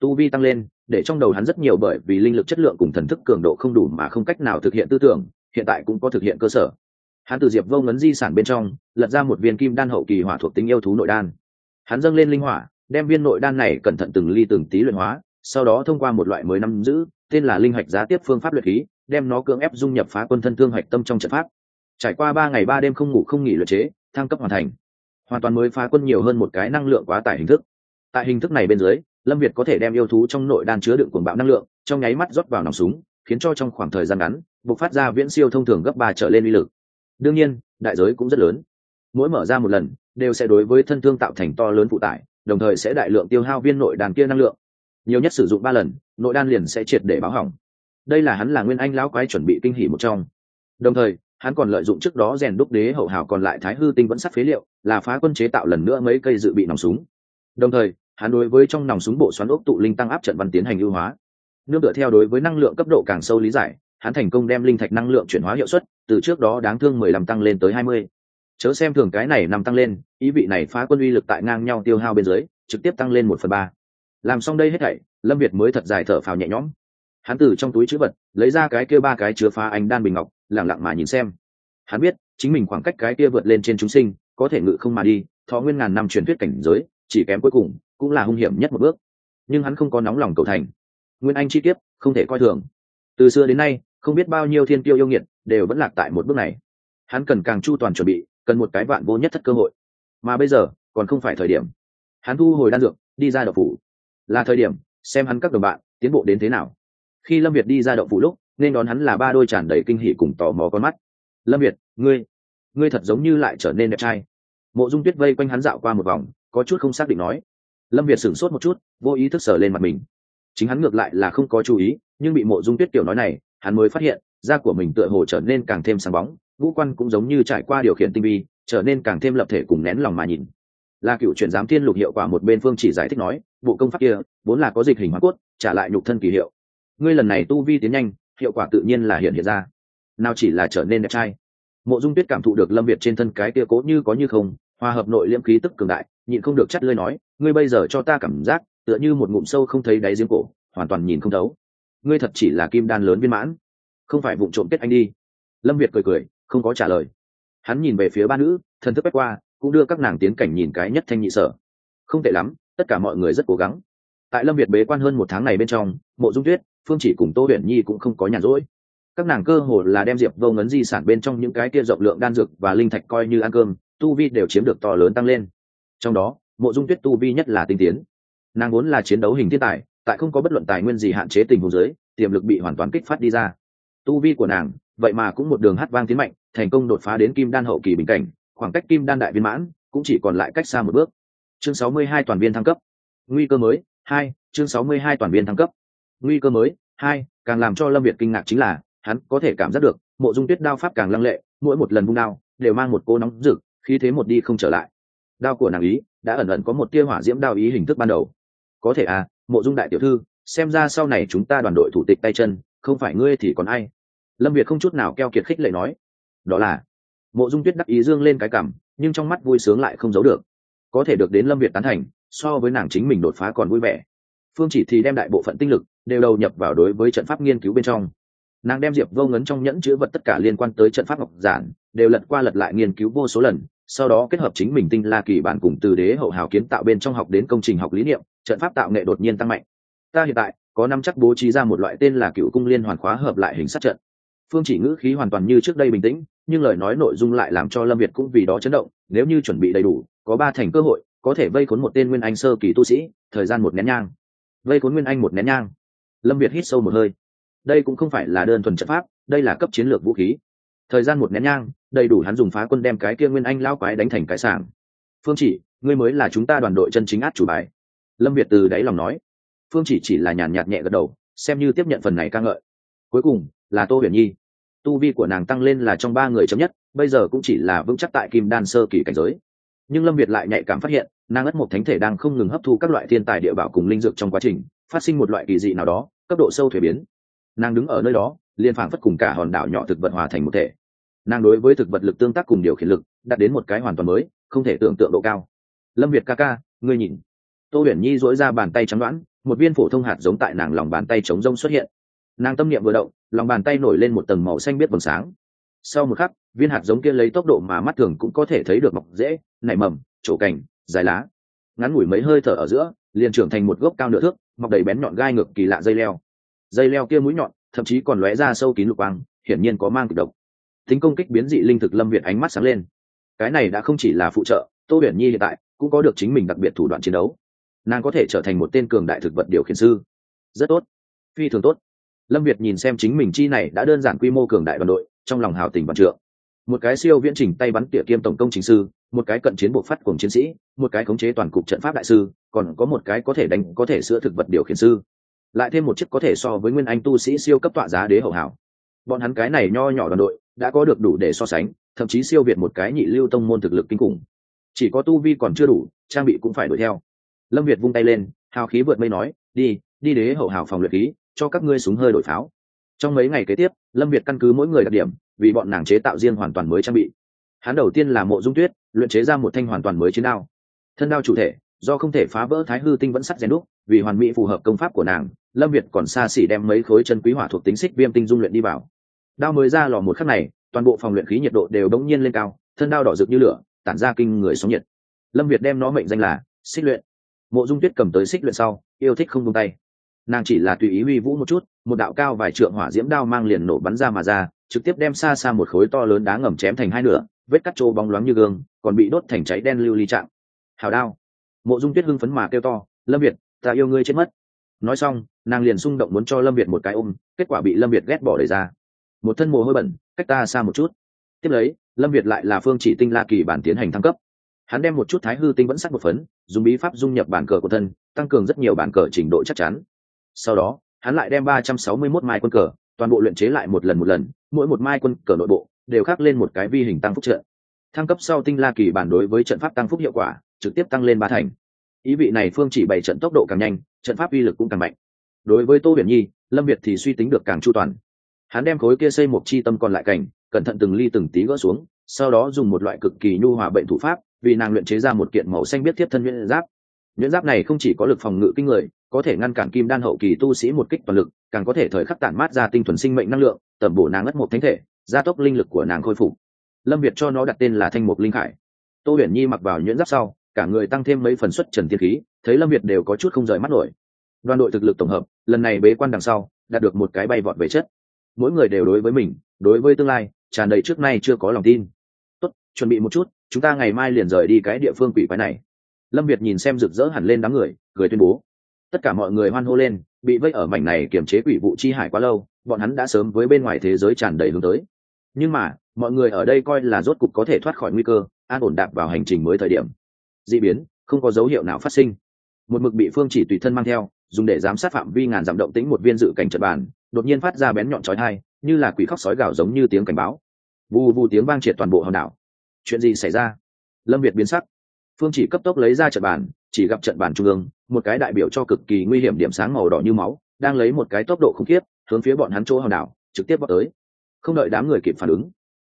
Tu vi tăng lên, để trong đầu hắn rất nhiều bởi vì linh lực chất lượng cùng thần thức cường độ không đủ mà không cách nào thực hiện tư tưởng hiện tại cũng có thực hiện cơ sở. Hắn từ diệp vô ngấn di sản bên trong, lật ra một viên kim đan hậu kỳ hỏa thuộc tính yêu thú nội đan. Hắn dâng lên linh hỏa, đem viên nội đan này cẩn thận từng ly từng tí luyện hóa, sau đó thông qua một loại mới năm giữ, tên là linh hạch giá tiếp phương pháp luyện khí, đem nó cưỡng ép dung nhập phá quân thân thương hạch tâm trong trận pháp. Trải qua ba ngày ba đêm không ngủ không nghỉ luyện chế, thăng cấp hoàn thành. Hoàn toàn mới phá quân nhiều hơn một cái năng lượng quá tải hình thức. Tại hình thức này bên dưới, lâm việt có thể đem yêu thú trong nội đan chứa đựng cuồng bạo năng lượng, trong nháy mắt rót vào nòng súng, khiến cho trong khoảng thời gian ngắn bộc phát ra viễn siêu thông thường gấp ba trở lên uy lực. Đương nhiên, đại giới cũng rất lớn. Mỗi mở ra một lần, đều sẽ đối với thân thương tạo thành to lớn phụ tải, đồng thời sẽ đại lượng tiêu hao viên nội đàn kia năng lượng. Nhiều nhất sử dụng ba lần, nội đan liền sẽ triệt để báo hỏng. Đây là hắn là nguyên anh lão quái chuẩn bị kinh hỉ một trong. Đồng thời, hắn còn lợi dụng trước đó rèn đúc đế hậu hào còn lại thái hư tinh vẫn sắt phế liệu, là phá quân chế tạo lần nữa mấy cây dự bị nòng súng. Đồng thời, hắn đối với trong nòng súng bộ xoắn ốc tụ linh tăng áp trận văn tiến hành ưu hóa. Nương tựa theo đối với năng lượng cấp độ càng sâu lý giải hắn thành công đem linh thạch năng lượng chuyển hóa hiệu suất, từ trước đó đáng thương mười lăm tăng lên tới hai mươi. Chớ xem thường cái này nằm tăng lên, ý vị này phá quân uy lực tại ngang nhau tiêu hao bên dưới, trực tiếp tăng lên một phần ba. Làm xong đây hết thảy, lâm việt mới thật dài thở phào nhẹ nhõm. Hắn từ trong túi chữ vật, lấy ra cái kia ba cái chứa phá anh đan bình ngọc lẳng lặng mà nhìn xem. Hắn biết, chính mình khoảng cách cái kia vượt lên trên chúng sinh, có thể ngự không mà đi, thọ nguyên ngàn năm truyền thuyết cảnh giới, chỉ kém cuối cùng, cũng là hung hiểm nhất một bước. Nhưng hắn không có nóng lòng cầu thành. Nguyên anh chi tiết không thể coi thường. Từ xưa đến nay không biết bao nhiêu thiên tiêu yêu nghiệt đều vẫn lạc tại một bước này. Hắn cần càng chu toàn chuẩn bị, cần một cái vạn vô nhất thất cơ hội. Mà bây giờ, còn không phải thời điểm. Hắn thu hồi đan dược, đi ra đậu phủ. Là thời điểm, xem hắn các đồng bạn, tiến bộ đến thế nào. Khi lâm việt đi ra đậu phủ lúc, nên đón hắn là ba đôi tràn đầy kinh hỉ cùng tò mò con mắt. Lâm việt, ngươi ngươi thật giống như lại trở nên đẹp trai. Mộ dung tuyết vây quanh hắn dạo qua một vòng, có chút không xác định nói. Lâm việt sửng sốt một chút, vô ý thức sờ lên mặt mình. Chính hắn ngược lại là không có chú ý, nhưng bị mộ dung tuyết kiểu nói này hắn mới phát hiện, da của mình tựa hồ trở nên càng thêm sáng bóng, ngũ quan cũng giống như trải qua điều khiển tinh vi, trở nên càng thêm lập thể cùng nén lòng mà nhìn. Là cựu chuyển giám thiên lục hiệu quả một bên phương chỉ giải thích nói, bộ công pháp kia vốn là có dịch hình hóa cốt, trả lại nhục thân kỳ hiệu. Ngươi lần này tu vi tiến nhanh, hiệu quả tự nhiên là hiện hiện ra. Nào chỉ là trở nên đẹp trai. Mộ dung tuyết cảm thụ được lâm việt trên thân cái kia cố như có như không, hòa hợp nội liễm khí tức cường đại, nhịn không được chắt lơi nói, ngươi bây giờ cho ta cảm giác, tựa như một ngụm sâu không thấy đáy giếng cổ, hoàn toàn nhìn không thấu ngươi thật chỉ là kim đan lớn viên mãn, không phải vụ trộm kết anh đi. Lâm việt cười cười, không có trả lời. Hắn nhìn về phía ba nữ, thần thức quét qua, cũng đưa các nàng tiến cảnh nhìn cái nhất thanh nhị sở. Không tệ lắm, tất cả mọi người rất cố gắng. Tại lâm việt bế quan hơn một tháng này bên trong, mộ dung tuyết, phương chỉ cùng tô huyền nhi cũng không có nhàn rỗi. Các nàng cơ hồ là đem diệp vô ngấn di sản bên trong những cái kia rộng lượng đan dược và linh thạch coi như ăn cơm, tu vi đều chiếm được to lớn tăng lên. Trong đó, mộ dung tuyết tu vi nhất là tinh tiến. Nàng vốn là chiến đấu hình thiên tài tại không có bất luận tài nguyên gì hạn chế tình huống giới tiềm lực bị hoàn toàn kích phát đi ra. Tu vi của nàng, vậy mà cũng một đường hát vang tiến mạnh, thành công đột phá đến kim đan hậu kỳ bình cảnh, khoảng cách kim đan đại viên mãn cũng chỉ còn lại cách xa một bước. Chương 62 toàn viên thăng cấp. Nguy cơ mới, hai, chương 62 toàn viên thăng cấp. Nguy cơ mới, hai, càng làm cho lâm việt kinh ngạc chính là, hắn có thể cảm giác được, mộ dung tuyết đao pháp càng lăng lệ, mỗi một lần vung đao, đều mang một cô nóng rực khi thế một đi không trở lại. Đao của nàng ý, đã ẩn ẩn có một tia hỏa diễm đao ý hình thức ban đầu. Có thể à mộ dung đại tiểu thư, xem ra sau này chúng ta đoàn đội thủ tịch tay chân, không phải ngươi thì còn ai? Lâm việt không chút nào keo kiệt khích lệ nói. Đó là, mộ dung tuyết đắc ý dương lên cái cảm nhưng trong mắt vui sướng lại không giấu được. Có thể được đến lâm việt tán thành, so với nàng chính mình đột phá còn vui vẻ. Phương chỉ thì đem đại bộ phận tinh lực đều đầu nhập vào đối với trận pháp nghiên cứu bên trong. Nàng đem diệp vô ngấn trong nhẫn chữ vật tất cả liên quan tới trận pháp ngọc giản đều lật qua lật lại nghiên cứu vô số lần sau đó kết hợp chính mình tinh la kỳ bản cùng từ đế hậu hào kiến tạo bên trong học đến công trình học lý niệm, trận pháp tạo nghệ đột nhiên tăng mạnh. Ta hiện tại có năm chắc bố trí ra một loại tên là cựu cung liên hoàn khóa hợp lại hình sát trận. Phương chỉ ngữ khí hoàn toàn như trước đây bình tĩnh, nhưng lời nói nội dung lại làm cho lâm việt cũng vì đó chấn động, nếu như chuẩn bị đầy đủ, có ba thành cơ hội, có thể vây khốn một tên nguyên anh sơ kỳ tu sĩ, thời gian một nén nhang. Vây khốn nguyên anh một nén nhang. Lâm việt hít sâu một hơi. Đây cũng không phải là đơn thuần trận pháp, đây là cấp chiến lược vũ khí thời gian một nén nhang, đầy đủ hắn dùng phá quân đem cái kia nguyên anh lao quái đánh thành cái sảng. Phương chỉ, ngươi mới là chúng ta đoàn đội chân chính át chủ bài. Lâm việt từ đáy lòng nói. Phương chỉ chỉ là nhàn nhạt nhẹ gật đầu, xem như tiếp nhận phần này ca ngợi. Cuối cùng, là tô huyền nhi. Tu vi của nàng tăng lên là trong ba người chấm nhất, bây giờ cũng chỉ là vững chắc tại kim đan sơ kỳ cảnh giới. Nhưng lâm việt lại nhạy cảm phát hiện, nàng ất một thánh thể đang không ngừng hấp thu các loại thiên tài địa bảo cùng linh dược trong quá trình, phát sinh một loại kỳ dị nào đó, cấp độ sâu thuế biến. Nàng đứng ở nơi đó, liền phảng phất cùng cả hòn đảo nhỏ thực vật hòa thành một thể nàng đối với thực vật lực tương tác cùng điều khiển lực đạt đến một cái hoàn toàn mới, không thể tưởng tượng độ cao. Lâm việt ca ca, ngươi nhìn. Tô huyền nhi dỗi ra bàn tay trắng đoãn một viên phổ thông hạt giống tại nàng lòng bàn tay trống rông xuất hiện. Nàng tâm niệm vừa động, lòng bàn tay nổi lên một tầng màu xanh biết vầng sáng. Sau một khắc, viên hạt giống kia lấy tốc độ mà mắt thường cũng có thể thấy được mọc dễ, nảy mầm trổ cành, dài lá. Ngắn ngủi mấy hơi thở ở giữa, liền trưởng thành một gốc cao nửa thước, mọc đầy bén nhọn gai ngược kỳ lạ dây leo. Dây leo kia mũi nhọn, thậm chí còn lóe ra sâu kín lục quang, hiển nhiên có mang kịch độc tính công kích biến dị linh thực lâm việt ánh mắt sáng lên. Cái này đã không chỉ là phụ trợ, tô huyền nhi hiện tại cũng có được chính mình đặc biệt thủ đoạn chiến đấu. Nàng có thể trở thành một tên cường đại thực vật điều khiển sư. Rất tốt. Phi thường tốt. Lâm việt nhìn xem chính mình chi này đã đơn giản quy mô cường đại đoàn đội, trong lòng hào tình vạn trượng. Một cái siêu viễn trình tay bắn tỉa kiêm tổng công chính sư, một cái cận chiến bộ phát cùng chiến sĩ, một cái khống chế toàn cục trận pháp đại sư, còn có một cái có thể đánh, có thể sửa thực vật điều khiển sư. Lại thêm một chiếc có thể so với nguyên anh tu sĩ siêu cấp tọa giá đế hậu hảo. Bọn hắn cái này nho nhỏ đoàn đội đã có được đủ để so sánh, thậm chí siêu việt một cái nhị lưu tông môn thực lực kinh khủng. Chỉ có tu vi còn chưa đủ, trang bị cũng phải đuổi theo. Lâm việt vung tay lên, hào khí vượt mây nói, đi đi đế hậu hào phòng luyện khí, cho các ngươi súng hơi đổi pháo. Trong mấy ngày kế tiếp, lâm việt căn cứ mỗi người đặc điểm, vì bọn nàng chế tạo riêng hoàn toàn mới trang bị. Hắn đầu tiên là mộ dung tuyết, luyện chế ra một thanh hoàn toàn mới chiến đao. Thân đao chủ thể, do không thể phá vỡ thái hư tinh vẫn sắt rèn đúc, vì hoàn mỹ phù hợp công pháp của nàng, lâm việt còn xa xỉ đem mấy khối chân quý hỏa thuộc tính xích viêm tinh dung luyện đi vào đao mới ra lò một khắc này, toàn bộ phòng luyện khí nhiệt độ đều đống nhiên lên cao, thân đao đỏ rực như lửa, tản ra kinh người sóng nhiệt. Lâm việt đem nó mệnh danh là xích luyện. Mộ dung tuyết cầm tới xích luyện sau, yêu thích không tung tay. Nàng chỉ là tùy ý huy vũ một chút, một đạo cao vài trượng hỏa diễm đao mang liền nổ bắn ra mà ra, trực tiếp đem xa xa một khối to lớn đá ngầm chém thành hai nửa, vết cắt trô bóng loáng như gương, còn bị đốt thành cháy đen lưu ly trạng. Hào đao. Mộ dung tuyết hưng phấn mà kêu to, lâm việt, ta yêu ngươi chết mất. Nói xong, nàng liền xung động muốn cho lâm việt một cái ôm, kết quả bị lâm việt ghét bỏ đẩy ra một thân mồ hôi bẩn, cách ta xa một chút. Tiếp lấy, lâm việt lại là phương chỉ tinh la kỳ bản tiến hành thăng cấp. Hắn đem một chút thái hư tinh vẫn sắc một phấn, dùng bí pháp dung nhập bản cờ của thân, tăng cường rất nhiều bản cờ trình độ chắc chắn. Sau đó, hắn lại đem ba trăm sáu mươi mốt mai quân cờ, toàn bộ luyện chế lại một lần một lần, mỗi một mai quân cờ nội bộ đều khắc lên một cái vi hình tăng phúc trợ. thăng cấp sau tinh la kỳ bản đối với trận pháp tăng phúc hiệu quả, trực tiếp tăng lên ba thành. Ý vị này phương chỉ bày trận tốc độ càng nhanh, trận pháp uy lực cũng càng mạnh. Đối với tô huyền nhi, lâm việt thì suy tính được càng chu toàn hắn đem khối kia xây một chi tâm còn lại cảnh, cẩn thận từng ly từng tí gỡ xuống, sau đó dùng một loại cực kỳ nhu hòa bệnh thủ pháp, vì nàng luyện chế ra một kiện màu xanh biết tiếp thân nhuyễn giáp. Nhuyễn giáp này không chỉ có lực phòng ngự kinh người, có thể ngăn cản kim đan hậu kỳ tu sĩ một kích toàn lực, càng có thể thời khắc tản mát ra tinh thuần sinh mệnh năng lượng, tẩm bổ nàng ất một thánh thể, gia tốc linh lực của nàng khôi phục. Lâm việt cho nó đặt tên là thanh mục linh khải. Tô huyền nhi mặc vào nhuyễn giáp sau, cả người tăng thêm mấy phần xuất trần tiên khí, thấy lâm việt đều có chút không rời mắt nổi. Đoàn đội thực lực tổng hợp, lần này bế quan đằng sau, đạt được một cái bay vọt về chất mỗi người đều đối với mình, đối với tương lai, tràn đầy trước nay chưa có lòng tin. Tốt, chuẩn bị một chút, chúng ta ngày mai liền rời đi cái địa phương quỷ quái này. Lâm việt nhìn xem rực rỡ hẳn lên đám người, cười tuyên bố. Tất cả mọi người hoan hô lên, bị vây ở mảnh này kiềm chế quỷ vụ chi hải quá lâu, bọn hắn đã sớm với bên ngoài thế giới tràn đầy hướng tới. Nhưng mà, mọi người ở đây coi là rốt cục có thể thoát khỏi nguy cơ, an ổn đạp vào hành trình mới thời điểm. D ị biến, không có dấu hiệu nào phát sinh. Một mực bị phương chỉ tùy thân mang theo, dùng để giám sát phạm vi ngàn dặm động tĩnh một viên dự cảnh trận bàn đột nhiên phát ra bén nhọn chói tai, như là quỷ khóc sói gào giống như tiếng cảnh báo. Vù vù tiếng vang triệt toàn bộ hòn đảo. Chuyện gì xảy ra? Lâm việt biến sắc. Phương chỉ cấp tốc lấy ra trận bàn chỉ gặp trận bàn trung ương một cái đại biểu cho cực kỳ nguy hiểm điểm sáng màu đỏ như máu đang lấy một cái tốc độ khủng khiếp hướng phía bọn hắn chỗ hòn đảo trực tiếp vào tới. Không đợi đám người kịp phản ứng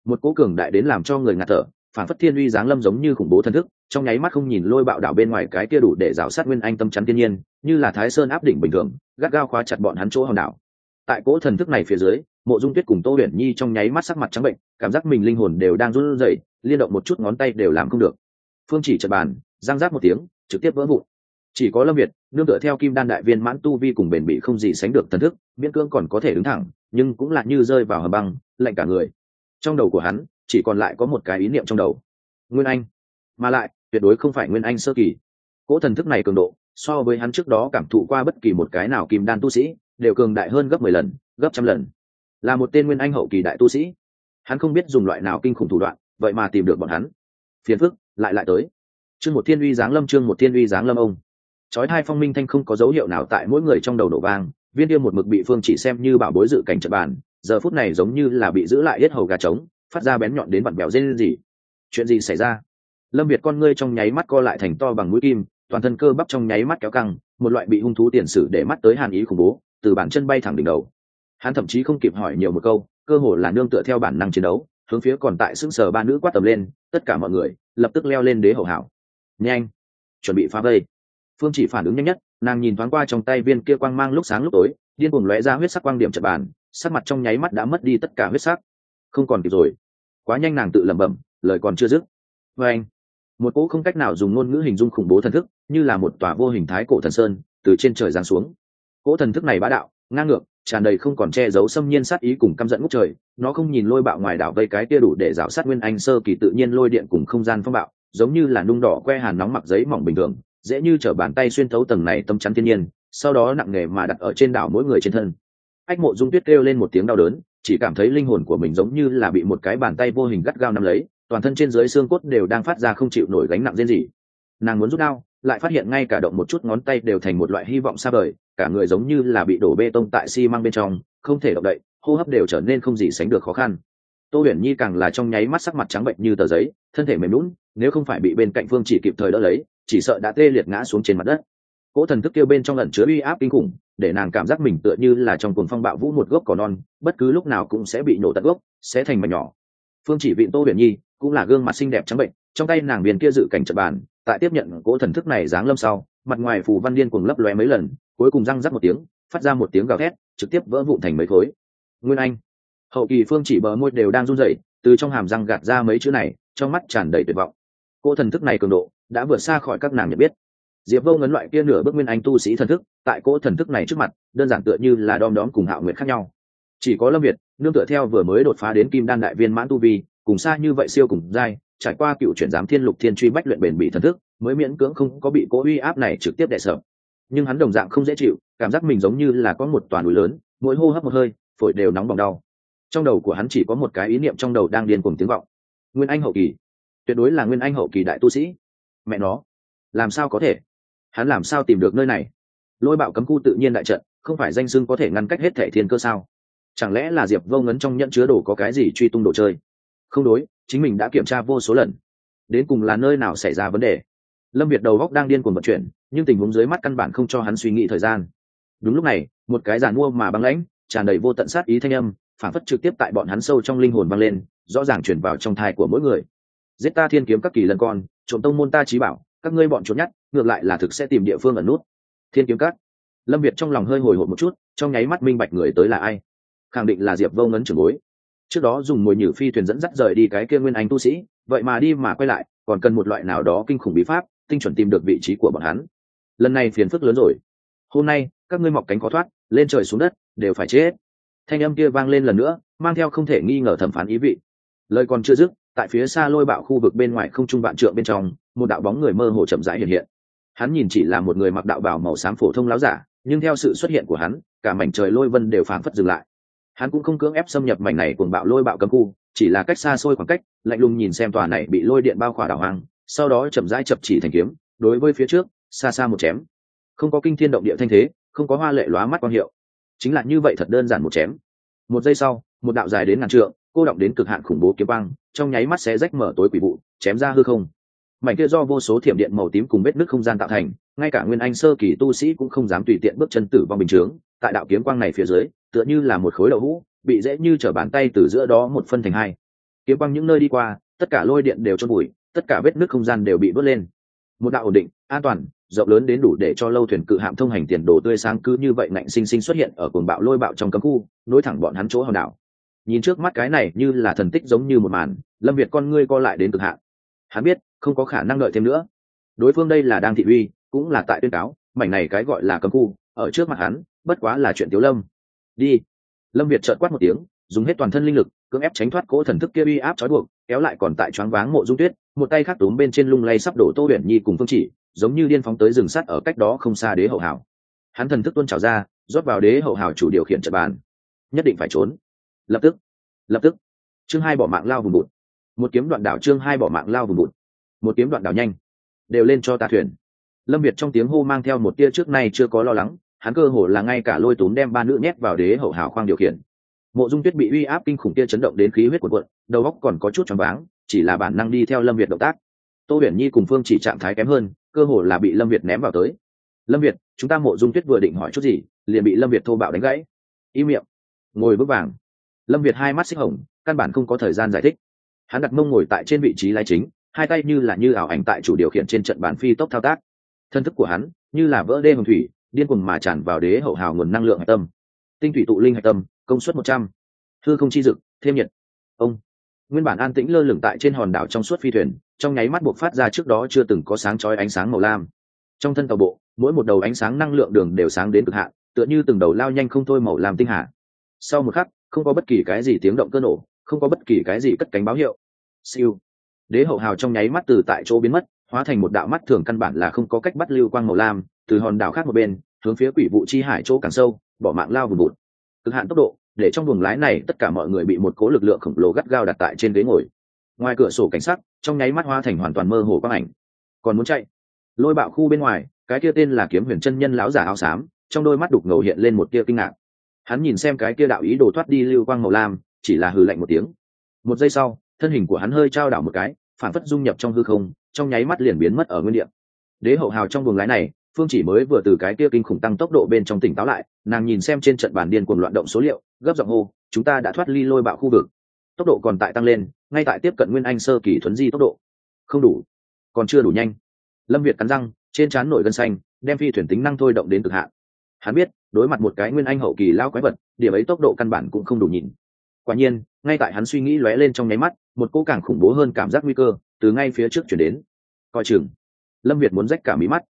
một cú cường đại đến làm cho người ngạt thở phản phất thiên uy giáng lâm giống như khủng bố thân thức trong nháy mắt không nhìn lôi bạo đảo bên ngoài cái kia đủ để rào sát nguyên anh tâm chắn thiên nhiên như là thái sơn áp đỉnh bình thường gắt gao khóa chặt bọn hắn chỗ hòn đảo tại cỗ thần thức này phía dưới, mộ dung tuyết cùng tô huyền nhi trong nháy mắt sắc mặt trắng bệnh, cảm giác mình linh hồn đều đang run rẩy, liên động một chút ngón tay đều làm không được. Phương chỉ chật bàn giang giáp một tiếng, trực tiếp vỡ vụn. Chỉ có lâm việt, nương tựa theo kim đan đại viên mãn tu vi cùng bền bị không gì sánh được thần thức, miễn cương còn có thể đứng thẳng, nhưng cũng là như rơi vào hầm băng, lạnh cả người. Trong đầu của hắn, chỉ còn lại có một cái ý niệm trong đầu. Nguyên anh. Mà lại, tuyệt đối không phải nguyên anh sơ kỳ. Cỗ thần thức này cường độ, so với hắn trước đó cảm thụ qua bất kỳ một cái nào kim đan tu sĩ đều cường đại hơn gấp mười lần, gấp trăm lần. Là một tên nguyên anh hậu kỳ đại tu sĩ. Hắn không biết dùng loại nào kinh khủng thủ đoạn, vậy mà tìm được bọn hắn. Phiền phức, lại lại tới. Chương một thiên uy giáng lâm, chương một thiên uy giáng lâm ông. Chói hai phong minh thanh không có dấu hiệu nào tại mỗi người trong đầu đổ vang, viên điêu một mực bị phương chỉ xem như bảo bối dự cảnh trận bàn, giờ phút này giống như là bị giữ lại hết hầu gà trống, phát ra bén nhọn đến vặn bèo dên gì chuyện gì xảy ra? Lâm việt con ngươi trong nháy mắt co lại thành to bằng mũi kim, toàn thân cơ bắp trong nháy mắt kéo căng, một loại bị hung thú tiền sử để mắt tới hàn ý khủng bố từ bản chân bay thẳng đỉnh đầu. Hắn thậm chí không kịp hỏi nhiều một câu, cơ hồ là nương tựa theo bản năng chiến đấu, hướng phía còn tại xứng sờ ba nữ quát tầm lên, tất cả mọi người lập tức leo lên đế hậu hảo. Nhanh, chuẩn bị phá vây. Phương chỉ phản ứng nhanh nhất, nàng nhìn thoáng qua trong tay viên kia quang mang lúc sáng lúc tối, điên cuồng lóe ra huyết sắc quang điểm chật bàn, sắc mặt trong nháy mắt đã mất đi tất cả huyết sắc. Không còn kịp rồi. Quá nhanh nàng tự lẩm bẩm, lời còn chưa dứt. Vê anh, một cỗ không cách nào dùng ngôn ngữ hình dung khủng bố thần thức, như là một tòa vô hình thái cổ thần sơn, từ trên trời giáng xuống cỗ thần thức này bá đạo, ngang ngược, tràn đầy không còn che giấu xâm nhiên sát ý cùng căm giận ngút trời, nó không nhìn lôi bạo ngoài đảo vây cái kia đủ để rào sát nguyên anh sơ kỳ tự nhiên lôi điện cùng không gian phong bạo, giống như là nung đỏ que hàn nóng mặc giấy mỏng bình thường, dễ như t bàn tay xuyên thấu tầng này tâm chắn thiên nhiên, sau đó nặng nề mà đặt ở trên đảo mỗi người trên thân. Ách mộ dung tuyết kêu lên một tiếng đau đớn, chỉ cảm thấy linh hồn của mình giống như là bị một cái bàn tay vô hình gắt gao nắm lấy, toàn thân trên dưới xương cốt đều đang phát ra không chịu nổi gánh nặng riêng gì nàng muốn rút đao lại phát hiện ngay cả động một chút ngón tay đều thành một loại hy vọng xa vời, cả người giống như là bị đổ bê tông tại xi măng bên trong, không thể động đậy, hô hấp đều trở nên không gì sánh được khó khăn. Tô huyền nhi càng là trong nháy mắt sắc mặt trắng bệnh như tờ giấy, thân thể mềm lún nếu không phải bị bên cạnh phương chỉ kịp thời đỡ lấy, chỉ sợ đã tê liệt ngã xuống trên mặt đất. Cỗ thần thức kêu bên trong lần chứa uy áp kinh khủng, để nàng cảm giác mình tựa như là trong cuồng phong bạo vũ một gốc cỏ non, bất cứ lúc nào cũng sẽ bị nổ tận gốc, sẽ thành mảnh nhỏ. Phương chỉ vịn tô huyền nhi, cũng là gương mặt xinh đẹp trắng bệnh, trong tay nàng biền kia dự cảnh trận bàn tại tiếp nhận cỗ thần thức này giáng lâm sau, mặt ngoài phù văn điên cuồng lấp lóe mấy lần, cuối cùng răng rắc một tiếng, phát ra một tiếng gào thét, trực tiếp vỡ vụn thành mấy khối. Nguyên anh. Hậu kỳ phương chỉ bờ môi đều đang run rẩy, từ trong hàm răng gạt ra mấy chữ này, trong mắt tràn đầy tuyệt vọng. Cỗ thần thức này cường độ đã vượt xa khỏi các nàng nhận biết. Diệp vô ngấn loại kia nửa bước nguyên anh tu sĩ thần thức, tại cỗ thần thức này trước mặt, đơn giản tựa như là đom đóm cùng hạo nguyệt khác nhau. Chỉ có lâm việt, nương tựa theo vừa mới đột phá đến kim đan đại viên mãn tu vi, cùng xa như vậy siêu cùng dai trải qua cựu chuyển giám thiên lục thiên truy bách luyện bền bị thần thức, mới miễn cưỡng không có bị cố uy áp này trực tiếp đè sợ nhưng hắn đồng dạng không dễ chịu, cảm giác mình giống như là có một toàn núi lớn, mỗi hô hấp một hơi, phổi đều nóng bỏng đau. Trong đầu của hắn chỉ có một cái ý niệm trong đầu đang điên cùng tiếng vọng. Nguyên anh hậu kỳ. Tuyệt đối là nguyên anh hậu kỳ đại tu sĩ. Mẹ nó. Làm sao có thể? Hắn làm sao tìm được nơi này? Lôi bạo cấm khu tự nhiên đại trận, không phải danh xưng có thể ngăn cách hết thẻ thiên cơ sao? Chẳng lẽ là diệp vô ngấn trong nhận chứa đồ có cái gì truy tung đồ chơi? Không đối chính mình đã kiểm tra vô số lần. Đến cùng là nơi nào xảy ra vấn đề? Lâm việt đầu góc đang điên cuồng vận chuyển, nhưng tình huống dưới mắt căn bản không cho hắn suy nghĩ thời gian. Đúng lúc này, một cái giàn mua mà băng lãnh, tràn đầy vô tận sát ý thanh âm phản phất trực tiếp tại bọn hắn sâu trong linh hồn vang lên, rõ ràng chuyển vào trong thai của mỗi người. Giết ta thiên kiếm các kỳ lần con, trộm tông môn ta trí bảo, các ngươi bọn trốn nhát, ngược lại là thực sẽ tìm địa phương ẩn nút. Thiên kiếm các. Lâm việt trong lòng hơi hồi hộp một chút, trong nháy mắt minh bạch người tới là ai. Khẳng định là diệp vô ngấn trưởng bối trước đó dùng mồi nhử phi thuyền dẫn dắt rời đi cái kia nguyên anh tu sĩ, vậy mà đi mà quay lại, còn cần một loại nào đó kinh khủng bí pháp, tinh chuẩn tìm được vị trí của bọn hắn. Lần này phiền phức lớn rồi. Hôm nay, các ngươi mọc cánh khó thoát, lên trời xuống đất, đều phải chết. Thanh âm kia vang lên lần nữa, mang theo không thể nghi ngờ thẩm phán ý vị. Lời còn chưa dứt, tại phía xa lôi bạo khu vực bên ngoài không trung vạn trượng bên trong, một đạo bóng người mơ hồ chậm rãi hiện hiện. Hắn nhìn chỉ là một người mặc đạo bào màu xám phổ thông láo giả, nhưng theo sự xuất hiện của hắn, cả mảnh trời lôi vân đều phảng phất dừng lại hắn cũng không cưỡng ép xâm nhập mảnh này cuồng bạo lôi bạo cấm khu, chỉ là cách xa xôi khoảng cách, lạnh lùng nhìn xem tòa này bị lôi điện bao khỏa đảo hoang, sau đó chậm rãi chập chỉ thành kiếm, đối với phía trước, xa xa một chém. Không có kinh thiên động địa thanh thế, không có hoa lệ lóa mắt quang hiệu. Chính là như vậy thật đơn giản một chém. Một giây sau, một đạo dài đến ngàn trượng, cô động đến cực hạn khủng bố kiếm băng trong nháy mắt sẽ rách mở tối quỷ vụ, chém ra hư không. Mảnh kia do vô số thiểm điện màu tím cùng vết nước không gian tạo thành ngay cả nguyên anh sơ kỳ tu sĩ cũng không dám tùy tiện bước chân tử vong bình chướng, tại đạo kiếm quang này phía dưới, tựa như là một khối đậu hũ, bị dễ như trở bàn tay từ giữa đó một phân thành hai. Kiếm quang những nơi đi qua, tất cả lôi điện đều trôn bụi, tất cả vết nước không gian đều bị bớt lên. Một đạo ổn định, an toàn, rộng lớn đến đủ để cho lâu thuyền cự hạm thông hành tiền đồ tươi sáng cứ như vậy ngạnh sinh sinh xuất hiện ở cuồng bạo lôi bạo trong cấm khu, nối thẳng bọn hắn chỗ hòn đảo. Nhìn trước mắt cái này như là thần tích giống như một màn, lâm việt con ngươi co lại đến cực hạn. Hắn biết, không có khả năng đợi thêm nữa. Đối phương đây là đang thị uy cũng là tại tuyên cáo, mảnh này cái gọi là cấm khu, ở trước mặt hắn, bất quá là chuyện tiếu lâm. Đi. Lâm việt trợn quát một tiếng, dùng hết toàn thân linh lực, cưỡng ép tránh thoát cỗ thần thức kia uy áp trói buộc, kéo lại còn tại choáng váng mộ dung tuyết, một tay khác túm bên trên lung lay sắp đổ tô huyền nhi cùng phương chỉ, giống như điên phóng tới rừng sắt ở cách đó không xa đế hậu hảo. Hắn thần thức tuôn trào ra, rót vào đế hậu hảo chủ điều khiển trận bàn. Nhất định phải trốn. Lập tức. Lập tức. Chương hai bỏ mạng lao vùng bụt. Một kiếm đoạn đảo chương hai bỏ mạng lao vùng bụt. Một kiếm đoạn đảo nhanh. Đều lên cho ta thuyền lâm việt trong tiếng hô mang theo một tia trước nay chưa có lo lắng, hắn cơ hồ là ngay cả lôi túm đem ba nữ nhét vào đế hậu hào khoang điều khiển. Mộ dung tuyết bị uy áp kinh khủng kia chấn động đến khí huyết của quận đầu óc còn có chút choáng váng, chỉ là bản năng đi theo lâm việt động tác. Tô huyền nhi cùng phương chỉ trạng thái kém hơn, cơ hồ là bị lâm việt ném vào tới. Lâm việt, chúng ta mộ dung tuyết vừa định hỏi chút gì, liền bị lâm việt thô bạo đánh gãy. Y miệng. Ngồi bước vàng. Lâm việt hai mắt xích hồng, căn bản không có thời gian giải thích. Hắn đặt mông ngồi tại trên vị trí lai chính, hai tay như là như ảo ảnh tại chủ điều khiển trên trận bàn phi tốc thao tác thân thức của hắn như là vỡ đê hồng thủy, điên cuồng mà tràn vào đế hậu hào nguồn năng lượng hạch tâm. Tinh thủy tụ linh hạch tâm, công suất một trăm. Thư không chi dực, thêm nhiệt. Ông. Nguyên bản an tĩnh lơ lửng tại trên hòn đảo trong suốt phi thuyền, trong nháy mắt buộc phát ra trước đó chưa từng có sáng chói ánh sáng màu lam. Trong thân tàu bộ, mỗi một đầu ánh sáng năng lượng đường đều sáng đến cực hạn, tựa như từng đầu lao nhanh không thôi màu lam tinh hạ sau một khắc, không có bất kỳ cái gì tiếng động cơ nổ, không có bất kỳ cái gì cất cánh báo hiệu. Siêu. Đế hậu hào trong nháy mắt từ tại chỗ biến mất hóa thành một đạo mắt thường căn bản là không có cách bắt lưu quang màu lam, từ hòn đảo khác một bên, hướng phía quỷ vụ chi hải chỗ càng sâu, bỏ mạng lao vùng bụt cực hạn tốc độ, để trong buồng lái này tất cả mọi người bị một cố lực lượng khổng lồ gắt gao đặt tại trên ghế ngồi. Ngoài cửa sổ cảnh sát trong nháy mắt hoa thành hoàn toàn mơ hồ quang ảnh. Còn muốn chạy? Lôi bạo khu bên ngoài, cái kia tên là kiếm huyền chân nhân lão giả áo xám, trong đôi mắt đục ngầu hiện lên một tia kinh ngạc. Hắn nhìn xem cái kia đạo ý đồ thoát đi lưu quang màu lam, chỉ là hừ lạnh một tiếng. Một giây sau, thân hình của hắn hơi trao đảo một cái, phản phất dung nhập trong hư không trong nháy mắt liền biến mất ở nguyên địa. Đế hậu hào trong buồng lái này, phương chỉ mới vừa từ cái kia kinh khủng tăng tốc độ bên trong tỉnh táo lại, nàng nhìn xem trên trận bàn điên cuồng loạn động số liệu, gấp giọng hô, chúng ta đã thoát ly lôi bạo khu vực. Tốc độ còn tại tăng lên, ngay tại tiếp cận nguyên anh sơ kỳ thuấn di tốc độ. Không đủ, còn chưa đủ nhanh. Lâm việt cắn răng, trên trán nổi gân xanh, đem phi thuyền tính năng thôi động đến cực hạn. Hắn biết, đối mặt một cái nguyên anh hậu kỳ lao quái vật, điểm ấy tốc độ căn bản cũng không đủ nhìn. Quả nhiên, ngay tại hắn suy nghĩ lóe lên trong nháy mắt, một cỗ càng khủng bố hơn cảm giác nguy cơ từ ngay phía trước chuyển đến. Coi chừng. Lâm việt muốn rách cả mí mắt.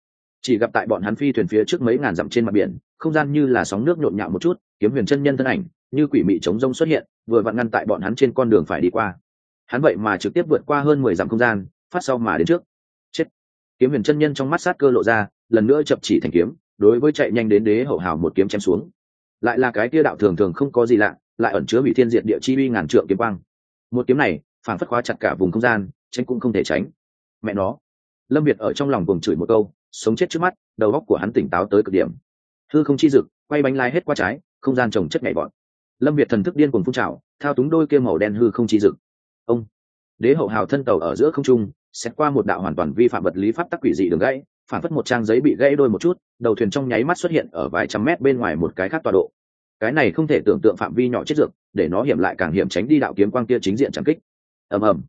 Chỉ gặp tại bọn hắn phi thuyền phía trước mấy ngàn dặm trên mặt biển, không gian như là sóng nước nhộn nhạo một chút, kiếm huyền chân nhân thân ảnh, như quỷ mị chống rông xuất hiện, vừa vặn ngăn tại bọn hắn trên con đường phải đi qua. Hắn vậy mà trực tiếp vượt qua hơn mười dặm không gian, phát sau mà đến trước. Chết. Kiếm huyền chân nhân trong mắt sát cơ lộ ra, lần nữa chập chỉ thành kiếm, đối với chạy nhanh đến đế hậu hào một kiếm chém xuống. Lại là cái kia đạo thường thường không có gì lạ, lại ẩn chứa bị thiên diệt địa chi uy ngàn trượng kiếm quang. Một kiếm này phản phất khóa chặt cả vùng không gian tránh cũng không thể tránh. Mẹ nó. Lâm việt ở trong lòng vùng chửi một câu, sống chết trước mắt, đầu góc của hắn tỉnh táo tới cực điểm. Hư không chi dực, quay bánh lái hết qua trái, không gian trồng chất nhảy vọt. Lâm việt thần thức điên cuồng phun trào, thao túng đôi kia màu đen hư không chi dực. Ông, đế hậu hào thân tàu ở giữa không trung, xét qua một đạo hoàn toàn vi phạm vật lý pháp tắc quỷ dị đường gãy, phản phất một trang giấy bị gãy đôi một chút, đầu thuyền trong nháy mắt xuất hiện ở vài trăm mét bên ngoài một cái khác tọa độ. Cái này không thể tưởng tượng phạm vi nhỏ chết dược, để nó hiểm lại càng hiểm tránh đi đạo kiếm quang kia chính diện trắng kích. Ầm ầm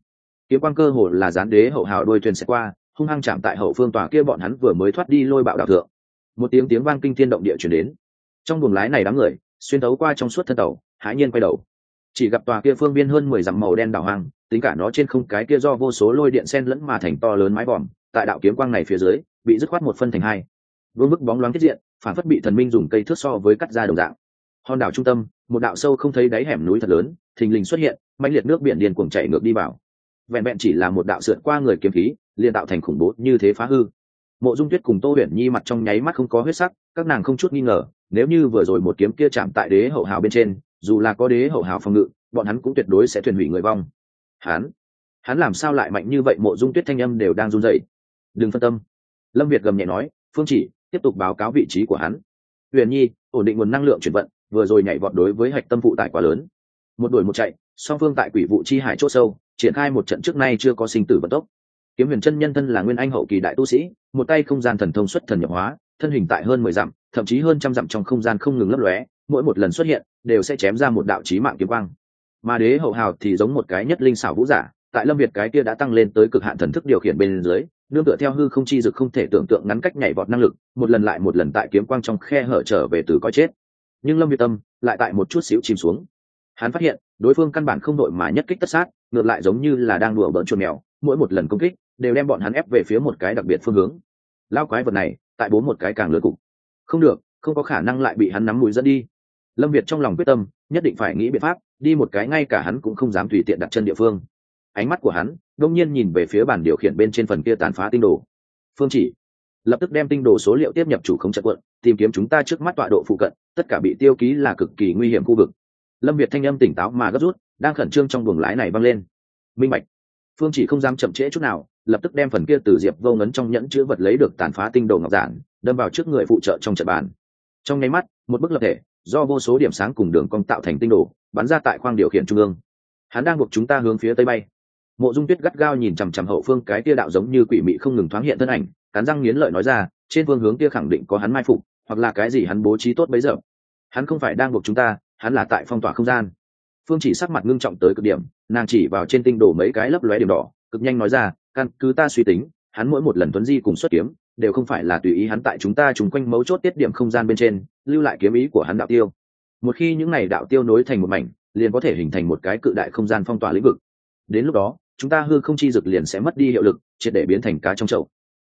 kiếm quang cơ hồ là gián đế hậu hào đôi thuyền sẽ qua, hung hăng chạm tại hậu phương tòa kia bọn hắn vừa mới thoát đi lôi bạo đảo thượng. Một tiếng tiếng vang kinh thiên động địa chuyển đến. Trong buồng lái này đám người, xuyên tấu qua trong suốt thân tàu, hãi nhiên quay đầu. Chỉ gặp tòa kia phương biên hơn mười dặm màu đen đảo hoang, tính cả nó trên không cái kia do vô số lôi điện sen lẫn mà thành to lớn mái vòm, tại đạo kiếm quang này phía dưới, bị dứt khoát một phân thành hai. Vương bức bóng loáng tiết diện, phản phất bị thần minh dùng cây thước so với cắt ra đồng dạng. Hòn đảo trung tâm, một đạo sâu không thấy đáy hẻm núi thật lớn, thình lình xuất hiện mạnh liệt nước biển điền cuồng chảy ngược đi vào vẹn vẹn chỉ là một đạo sượt qua người kiếm khí, liền tạo thành khủng bố như thế phá hư. Mộ dung tuyết cùng tô huyền nhi mặt trong nháy mắt không có huyết sắc, các nàng không chút nghi ngờ, nếu như vừa rồi một kiếm kia chạm tại đế hậu hào bên trên, dù là có đế hậu hào phòng ngự, bọn hắn cũng tuyệt đối sẽ thuyền hủy người vong. Hắn hắn làm sao lại mạnh như vậy? Mộ dung tuyết thanh âm đều đang run dậy đừng phân tâm. Lâm việt gầm nhẹ nói, phương chỉ, tiếp tục báo cáo vị trí của hắn. Huyền nhi, ổn định nguồn năng lượng chuyển vận, vừa rồi nhảy vọt đối với hạch tâm phụ tải quá lớn. Một đuổi một chạy, song phương tại quỷ vụ chi hải c h ỗ sâu triển khai một trận trước nay chưa có sinh tử vận tốc. Kiếm huyền chân nhân thân là nguyên anh hậu kỳ đại tu sĩ, một tay không gian thần thông xuất thần nhập hóa, thân hình tại hơn mười dặm, thậm chí hơn trăm dặm trong không gian không ngừng lấp lóe, mỗi một lần xuất hiện, đều sẽ chém ra một đạo trí mạng kiếm quang. Mà đế hậu hào thì giống một cái nhất linh xảo vũ giả, tại lâm việt cái kia đã tăng lên tới cực hạn thần thức điều khiển bên dưới, nương tựa theo hư không chi dực không thể tưởng tượng ngắn cách nhảy vọt năng lực, một lần lại một lần tại kiếm quang trong khe hở trở về từ coi chết. Nhưng lâm việt tâm lại tại một chút xíu chìm xuống hắn phát hiện, đối phương căn bản không đội mà nhất kích tất sát, ngược lại giống như là đang đùa bỡn chuột mèo, mỗi một lần công kích, đều đem bọn hắn ép về phía một cái đặc biệt phương hướng. Lao quái vật này, tại bố một cái càng lừa cục. Không được, không có khả năng lại bị hắn nắm mũi dẫn đi. Lâm việt trong lòng quyết tâm, nhất định phải nghĩ biện pháp, đi một cái ngay cả hắn cũng không dám tùy tiện đặt chân địa phương. Ánh mắt của hắn, đông nhiên nhìn về phía bàn điều khiển bên trên phần kia tàn phá tinh đồ. Phương chỉ, lập tức đem tinh đồ số liệu tiếp nhập chủ không chất quận, tìm kiếm chúng ta trước mắt tọa độ phụ cận, tất cả bị tiêu ký là cực kỳ nguy hiểm khu vực lâm việt thanh âm tỉnh táo mà gấp rút, đang khẩn trương trong buồng lái này văng lên. Minh bạch. Phương chỉ không dám chậm trễ chút nào, lập tức đem phần kia từ diệp vô ngấn trong nhẫn chữ vật lấy được tàn phá tinh đồ ngọc giản, đâm vào trước người phụ trợ trong trận bàn. Trong nháy mắt, một bức lập thể, do vô số điểm sáng cùng đường cong tạo thành tinh đồ, bắn ra tại khoang điều khiển trung ương. Hắn đang buộc chúng ta hướng phía tây bay. Mộ dung tuyết gắt gao nhìn chằm chằm hậu phương, cái tia đạo giống như quỷ mị không ngừng thoáng hiện thân ảnh, cắn răng nghiến lợi nói ra, trên phương hướng kia khẳng định có hắn mai phục, hoặc là cái gì hắn bố trí tốt bấy giờ. Hắn không phải đang buộc chúng ta hắn là tại phong tỏa không gian. Phương chỉ sắc mặt ngưng trọng tới cực điểm, nàng chỉ vào trên tinh đồ mấy cái lấp lóe điểm đỏ, cực nhanh nói ra, căn cứ ta suy tính, hắn mỗi một lần tuấn di cùng xuất kiếm, đều không phải là tùy ý hắn tại chúng ta chúng quanh mấu chốt tiết điểm không gian bên trên, lưu lại kiếm ý của hắn đạo tiêu. Một khi những này đạo tiêu nối thành một mảnh, liền có thể hình thành một cái cự đại không gian phong tỏa lĩnh vực. Đến lúc đó, chúng ta hư không chi dực liền sẽ mất đi hiệu lực, triệt để biến thành cá trong chậu.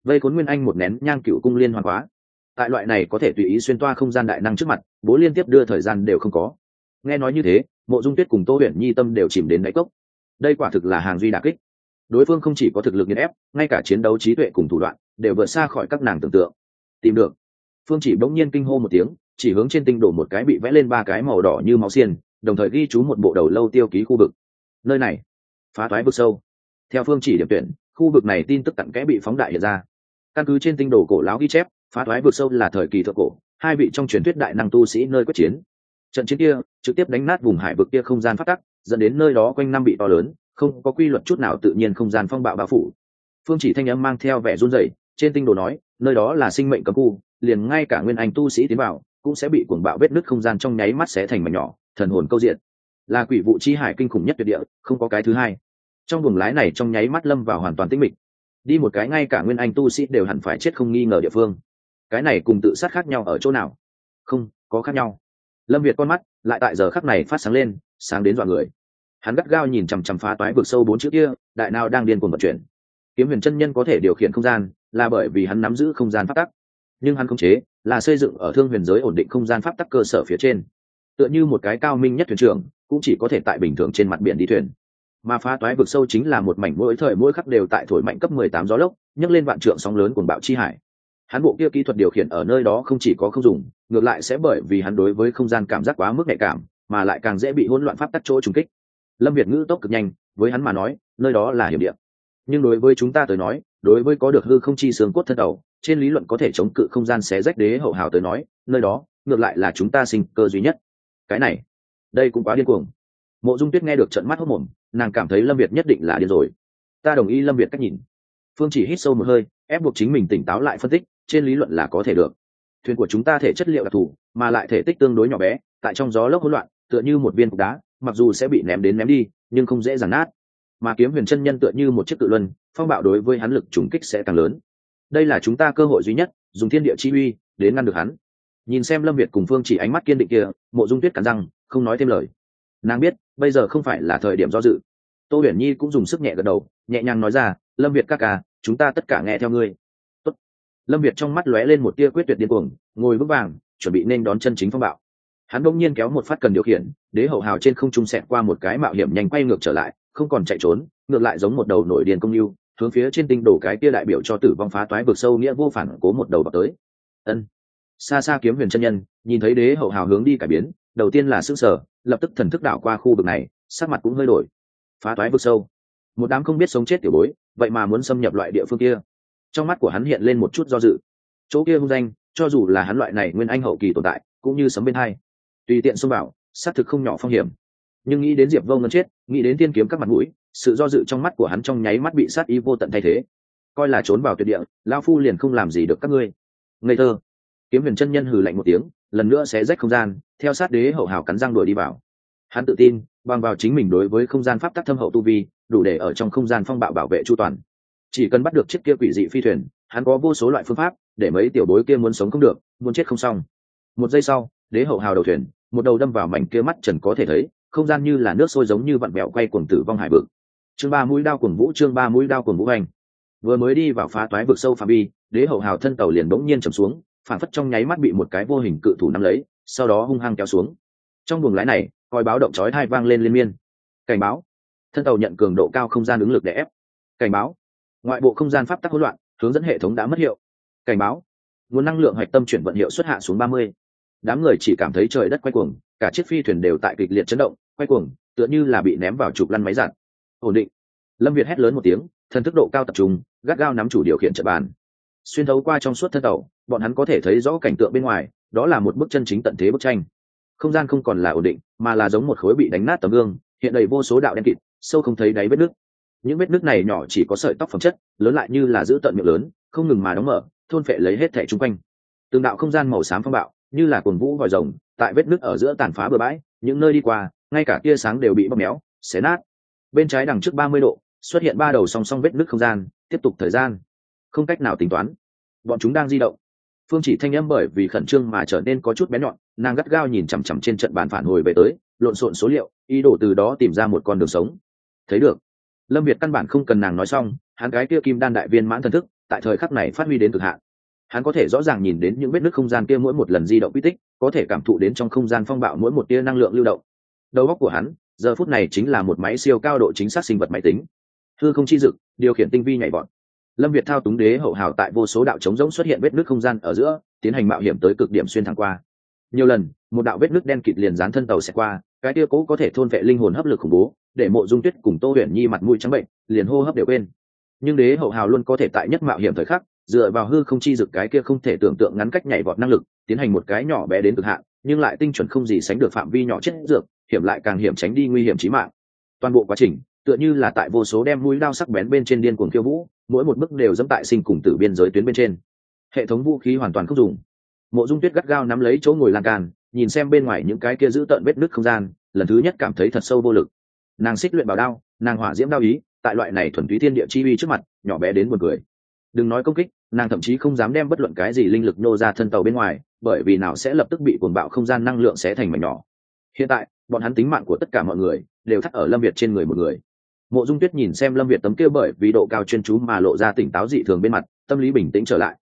Vây cuốn nguyên anh một nén nhang cựu cung liên hoàn hóa. Tại loại này có thể tùy ý xuyên toa không gian đại năng trước mặt bố liên tiếp đưa thời gian đều không có. Nghe nói như thế, mộ dung tuyết cùng tô huyền nhi tâm đều chìm đến đáy cốc. Đây quả thực là hàng duy đà kích. Đối phương không chỉ có thực lực nghiền ép, ngay cả chiến đấu trí tuệ cùng thủ đoạn đều vượt xa khỏi các nàng tưởng tượng. Tìm được. Phương chỉ bỗng nhiên kinh hô một tiếng, chỉ hướng trên tinh đổ một cái bị vẽ lên ba cái màu đỏ như máu xiên, đồng thời ghi chú một bộ đầu lâu tiêu ký khu vực. Nơi này, phá thoái vực sâu. Theo phương chỉ điểm tuyển, khu vực này tin tức cặn kẽ bị phóng đại hiện ra. Căn cứ trên tinh đồ cổ láo ghi chép, phá thoái vực sâu là thời kỳ thượng cổ hai vị trong truyền thuyết đại năng tu sĩ nơi quyết chiến. Trận chiến kia trực tiếp đánh nát vùng hải vực kia không gian phát tắc, dẫn đến nơi đó quanh năm bị to lớn, không có quy luật chút nào tự nhiên không gian phong bạo bao phủ. Phương chỉ thanh âm mang theo vẻ run rẩy, trên tinh đồ nói, nơi đó là sinh mệnh cấm khu, liền ngay cả nguyên anh tu sĩ tiến vào, cũng sẽ bị cuồng bạo vết nứt không gian trong nháy mắt xé thành mảnh nhỏ, thần hồn câu diện. Là quỷ vụ chi hải kinh khủng nhất tuyệt địa, không có cái thứ hai. Trong buồng lái này trong nháy mắt lâm vào hoàn toàn tĩnh mịch. Đi một cái ngay cả nguyên anh tu sĩ đều hẳn phải chết không nghi ngờ địa phương cái này cùng tự sát khác nhau ở chỗ nào? Không, có khác nhau. Lâm việt con mắt lại tại giờ khắc này phát sáng lên, sáng đến dọa người. Hắn gắt gao nhìn chằm chằm phá toái vực sâu bốn chữ kia, đại nào đang điên cuồng vận chuyển. Kiếm huyền chân nhân có thể điều khiển không gian, là bởi vì hắn nắm giữ không gian phát tắc. Nhưng hắn khống chế, là xây dựng ở thương huyền giới ổn định không gian pháp tắc cơ sở phía trên. Tựa như một cái cao minh nhất thuyền trưởng, cũng chỉ có thể tại bình thường trên mặt biển đi thuyền. Mà phá toái vực sâu chính là một mảnh mỗi thời mỗi khắc đều tại thổi mạnh cấp mười tám gió lốc, nhấc lên vạn trượng sóng lớn cuồng bạo chi hải hắn bộ kia kỹ thuật điều khiển ở nơi đó không chỉ có không dùng, ngược lại sẽ bởi vì hắn đối với không gian cảm giác quá mức nhạy cảm, mà lại càng dễ bị hỗn loạn pháp tắc chỗ trùng kích. Lâm việt ngữ tốc cực nhanh, với hắn mà nói, nơi đó là hiểm địa. Nhưng đối với chúng ta tới nói, đối với có được hư không chi xương cốt thân đầu trên lý luận có thể chống cự không gian xé rách đế hậu hào tới nói, nơi đó, ngược lại là chúng ta sinh cơ duy nhất. Cái này, đây cũng quá điên cuồng. Mộ dung tuyết nghe được trận mắt hốt mồm, nàng cảm thấy lâm việt nhất định là điên rồi. Ta đồng ý lâm việt cách nhìn. Phương chỉ hít sâu một hơi, ép buộc chính mình tỉnh táo lại phân tích trên lý luận là có thể được. Thuyền của chúng ta thể chất liệu đặc thù, mà lại thể tích tương đối nhỏ bé, tại trong gió lốc hỗn loạn, tựa như một viên cục đá, mặc dù sẽ bị ném đến ném đi, nhưng không dễ dàng nát. Mà kiếm huyền chân nhân tựa như một chiếc cự luân, phong bạo đối với hắn lực trùng kích sẽ càng lớn. Đây là chúng ta cơ hội duy nhất, dùng thiên địa chi uy, đến ngăn được hắn. Nhìn xem lâm việt cùng phương chỉ ánh mắt kiên định kia, mộ dung tuyết cắn răng, không nói thêm lời. Nàng biết, bây giờ không phải là thời điểm do dự. Tô huyền nhi cũng dùng sức nhẹ gật đầu, nhẹ nhàng nói ra, lâm việt các ca, chúng ta tất cả nghe theo ngươi lâm việt trong mắt lóe lên một tia quyết tuyệt điên cuồng, ngồi vững vàng, chuẩn bị nên đón chân chính phong bạo. Hắn bỗng nhiên kéo một phát cần điều khiển, đế hậu hào trên không trung xẹt qua một cái mạo hiểm nhanh quay ngược trở lại, không còn chạy trốn, ngược lại giống một đầu nổi điên công yêu, hướng phía trên tinh đổ cái kia đại biểu cho tử vong phá toái vực sâu nghĩa vô phản cố một đầu vào tới. Ân. Xa xa kiếm huyền chân nhân, nhìn thấy đế hậu hào hướng đi cải biến, đầu tiên là s ư sở lập tức thần thức đảo qua khu vực này, sắc mặt cũng hơi đổi. Phá toái vực sâu. Một đám không biết sống chết tiểu bối, vậy mà muốn xâm nhập loại địa phương kia trong mắt của hắn hiện lên một chút do dự. Chỗ kia hung danh, cho dù là hắn loại này nguyên anh hậu kỳ tồn tại, cũng như sấm bên hai. Tùy tiện xông vào, xác thực không nhỏ phong hiểm. Nhưng nghĩ đến diệp vô ngân chết, nghĩ đến tiên kiếm các mặt mũi, sự do dự trong mắt của hắn trong nháy mắt bị sát ý vô tận thay thế. Coi là trốn vào tuyệt địa lao phu liền không làm gì được các ngươi. Ngây thơ. Kiếm huyền chân nhân hừ lạnh một tiếng, lần nữa sẽ rách không gian, theo sát đế hậu hào cắn răng đuổi đi vào. Hắn tự tin, bằng vào chính mình đối với không gian pháp tắc thâm hậu tu vi, đủ để ở trong không gian phong bạo bảo vệ chu toàn chỉ cần bắt được chiếc kia quỷ dị phi thuyền, hắn có vô số loại phương pháp để mấy tiểu bối kia muốn sống không được, muốn chết không xong. Một giây sau, đế hậu hào đầu thuyền, một đầu đâm vào mảnh kia mắt trần có thể thấy, không gian như là nước sôi giống như vặn bẹo quay cuồng tử vong hải vực. Chương ba mũi đao cuồng vũ, chương ba mũi đao cuồng vũ hành. Vừa mới đi vào phá toái vực sâu phạm vi, đế hậu hào thân tàu liền bỗng nhiên trầm xuống, phản phất trong nháy mắt bị một cái vô hình cự thủ nắm lấy, sau đó hung hăng kéo xuống. Trong buồng lái này, coi báo động chói thai vang lên liên miên. Cảnh báo. Thân tàu nhận cường độ cao không gian ứng lực để ép. Cảnh báo ngoại bộ không gian pháp tắc hỗn loạn, hướng dẫn hệ thống đã mất hiệu. Cảnh báo. Nguồn năng lượng hạch tâm chuyển vận hiệu xuất hạ xuống ba mươi. Đám người chỉ cảm thấy trời đất quay cuồng, cả chiếc phi thuyền đều tại kịch liệt chấn động, quay cuồng, tựa như là bị ném vào chụp lăn máy giặt. Ổn định. Lâm việt hét lớn một tiếng, thần thức độ cao tập trung, gắt gao nắm chủ điều khiển trận bàn. Xuyên thấu qua trong suốt thân tàu, bọn hắn có thể thấy rõ cảnh tượng bên ngoài, đó là một bức chân chính tận thế bức tranh. Không gian không còn là ổn định, mà là giống một khối bị đánh nát tấm gương, hiện đầy vô số đạo đen kịt, sâu không thấy đáy vết nước những vết nước này nhỏ chỉ có sợi tóc phẩm chất, lớn lại như là giữ tận miệng lớn, không ngừng mà đóng mở, thôn phệ lấy hết thẻ chung quanh. Từng đạo không gian màu xám phong bạo, như là cồn vũ vòi rồng, tại vết nước ở giữa tàn phá bừa bãi, những nơi đi qua, ngay cả tia sáng đều bị bóp méo, xé nát. Bên trái đằng trước ba mươi độ, xuất hiện ba đầu song song vết nước không gian, tiếp tục thời gian. Không cách nào tính toán. Bọn chúng đang di động. Phương chỉ thanh âm bởi vì khẩn trương mà trở nên có chút bé nhọn, nàng gắt gao nhìn chằm chằm trên trận bàn phản hồi về tới, lộn xộn số liệu, ý đồ từ đó tìm ra một con đường sống. Thấy được lâm việt căn bản không cần nàng nói xong, hắn cái kia kim đan đại viên mãn thần thức, tại thời khắc này phát huy đến cực hạn. Hắn có thể rõ ràng nhìn đến những vết nứt không gian kia mỗi một lần di động quy tích, có thể cảm thụ đến trong không gian phong bạo mỗi một tia năng lượng lưu động. Đầu óc của hắn, giờ phút này chính là một máy siêu cao độ chính xác sinh vật máy tính. Thư không chi dực, điều khiển tinh vi nhảy bọn lâm việt thao túng đế hậu hào tại vô số đạo trống rỗng xuất hiện vết nứt không gian ở giữa, tiến hành mạo hiểm tới cực điểm xuyên thẳng qua. Nhiều lần, một đạo vết nứt đen kịt liền dán thân tàu sẽ qua, cái tia cố có thể thôn vệ linh hồn hấp lực khủng bố để mộ dung tuyết cùng tô huyền nhi mặt mũi trắng bệnh, liền hô hấp đều quên. Nhưng đế hậu hào luôn có thể tại nhất mạo hiểm thời khắc, dựa vào hư không chi dực cái kia không thể tưởng tượng ngắn cách nhảy vọt năng lực, tiến hành một cái nhỏ bé đến cực hạn, nhưng lại tinh chuẩn không gì sánh được phạm vi nhỏ chết dược, hiểm lại càng hiểm tránh đi nguy hiểm chí mạng. Toàn bộ quá trình, tựa như là tại vô số đem mũi đao sắc bén bên trên điên cuồng khiêu vũ, mỗi một bước đều dẫm tại sinh cùng tử biên giới tuyến bên trên. Hệ thống vũ khí hoàn toàn không dùng. Mộ dung tuyết gắt gao nắm lấy chỗ ngồi lan can, nhìn xem bên ngoài những cái kia giữ tợn vết nứt không gian, lần thứ nhất cảm thấy thật sâu vô lực nàng xích luyện bảo đao, nàng hỏa diễm đao ý, tại loại này thuần túy thiên địa chi uy trước mặt, nhỏ bé đến buồn cười. Đừng nói công kích, nàng thậm chí không dám đem bất luận cái gì linh lực nô ra thân tàu bên ngoài, bởi vì nào sẽ lập tức bị cuồng bạo không gian năng lượng sẽ thành mảnh nhỏ. Hiện tại, bọn hắn tính mạng của tất cả mọi người đều thắt ở lâm việt trên người một người. Mộ dung tuyết nhìn xem lâm việt tấm kia bởi vì độ cao chuyên chú mà lộ ra tỉnh táo dị thường bên mặt, tâm lý bình tĩnh trở lại.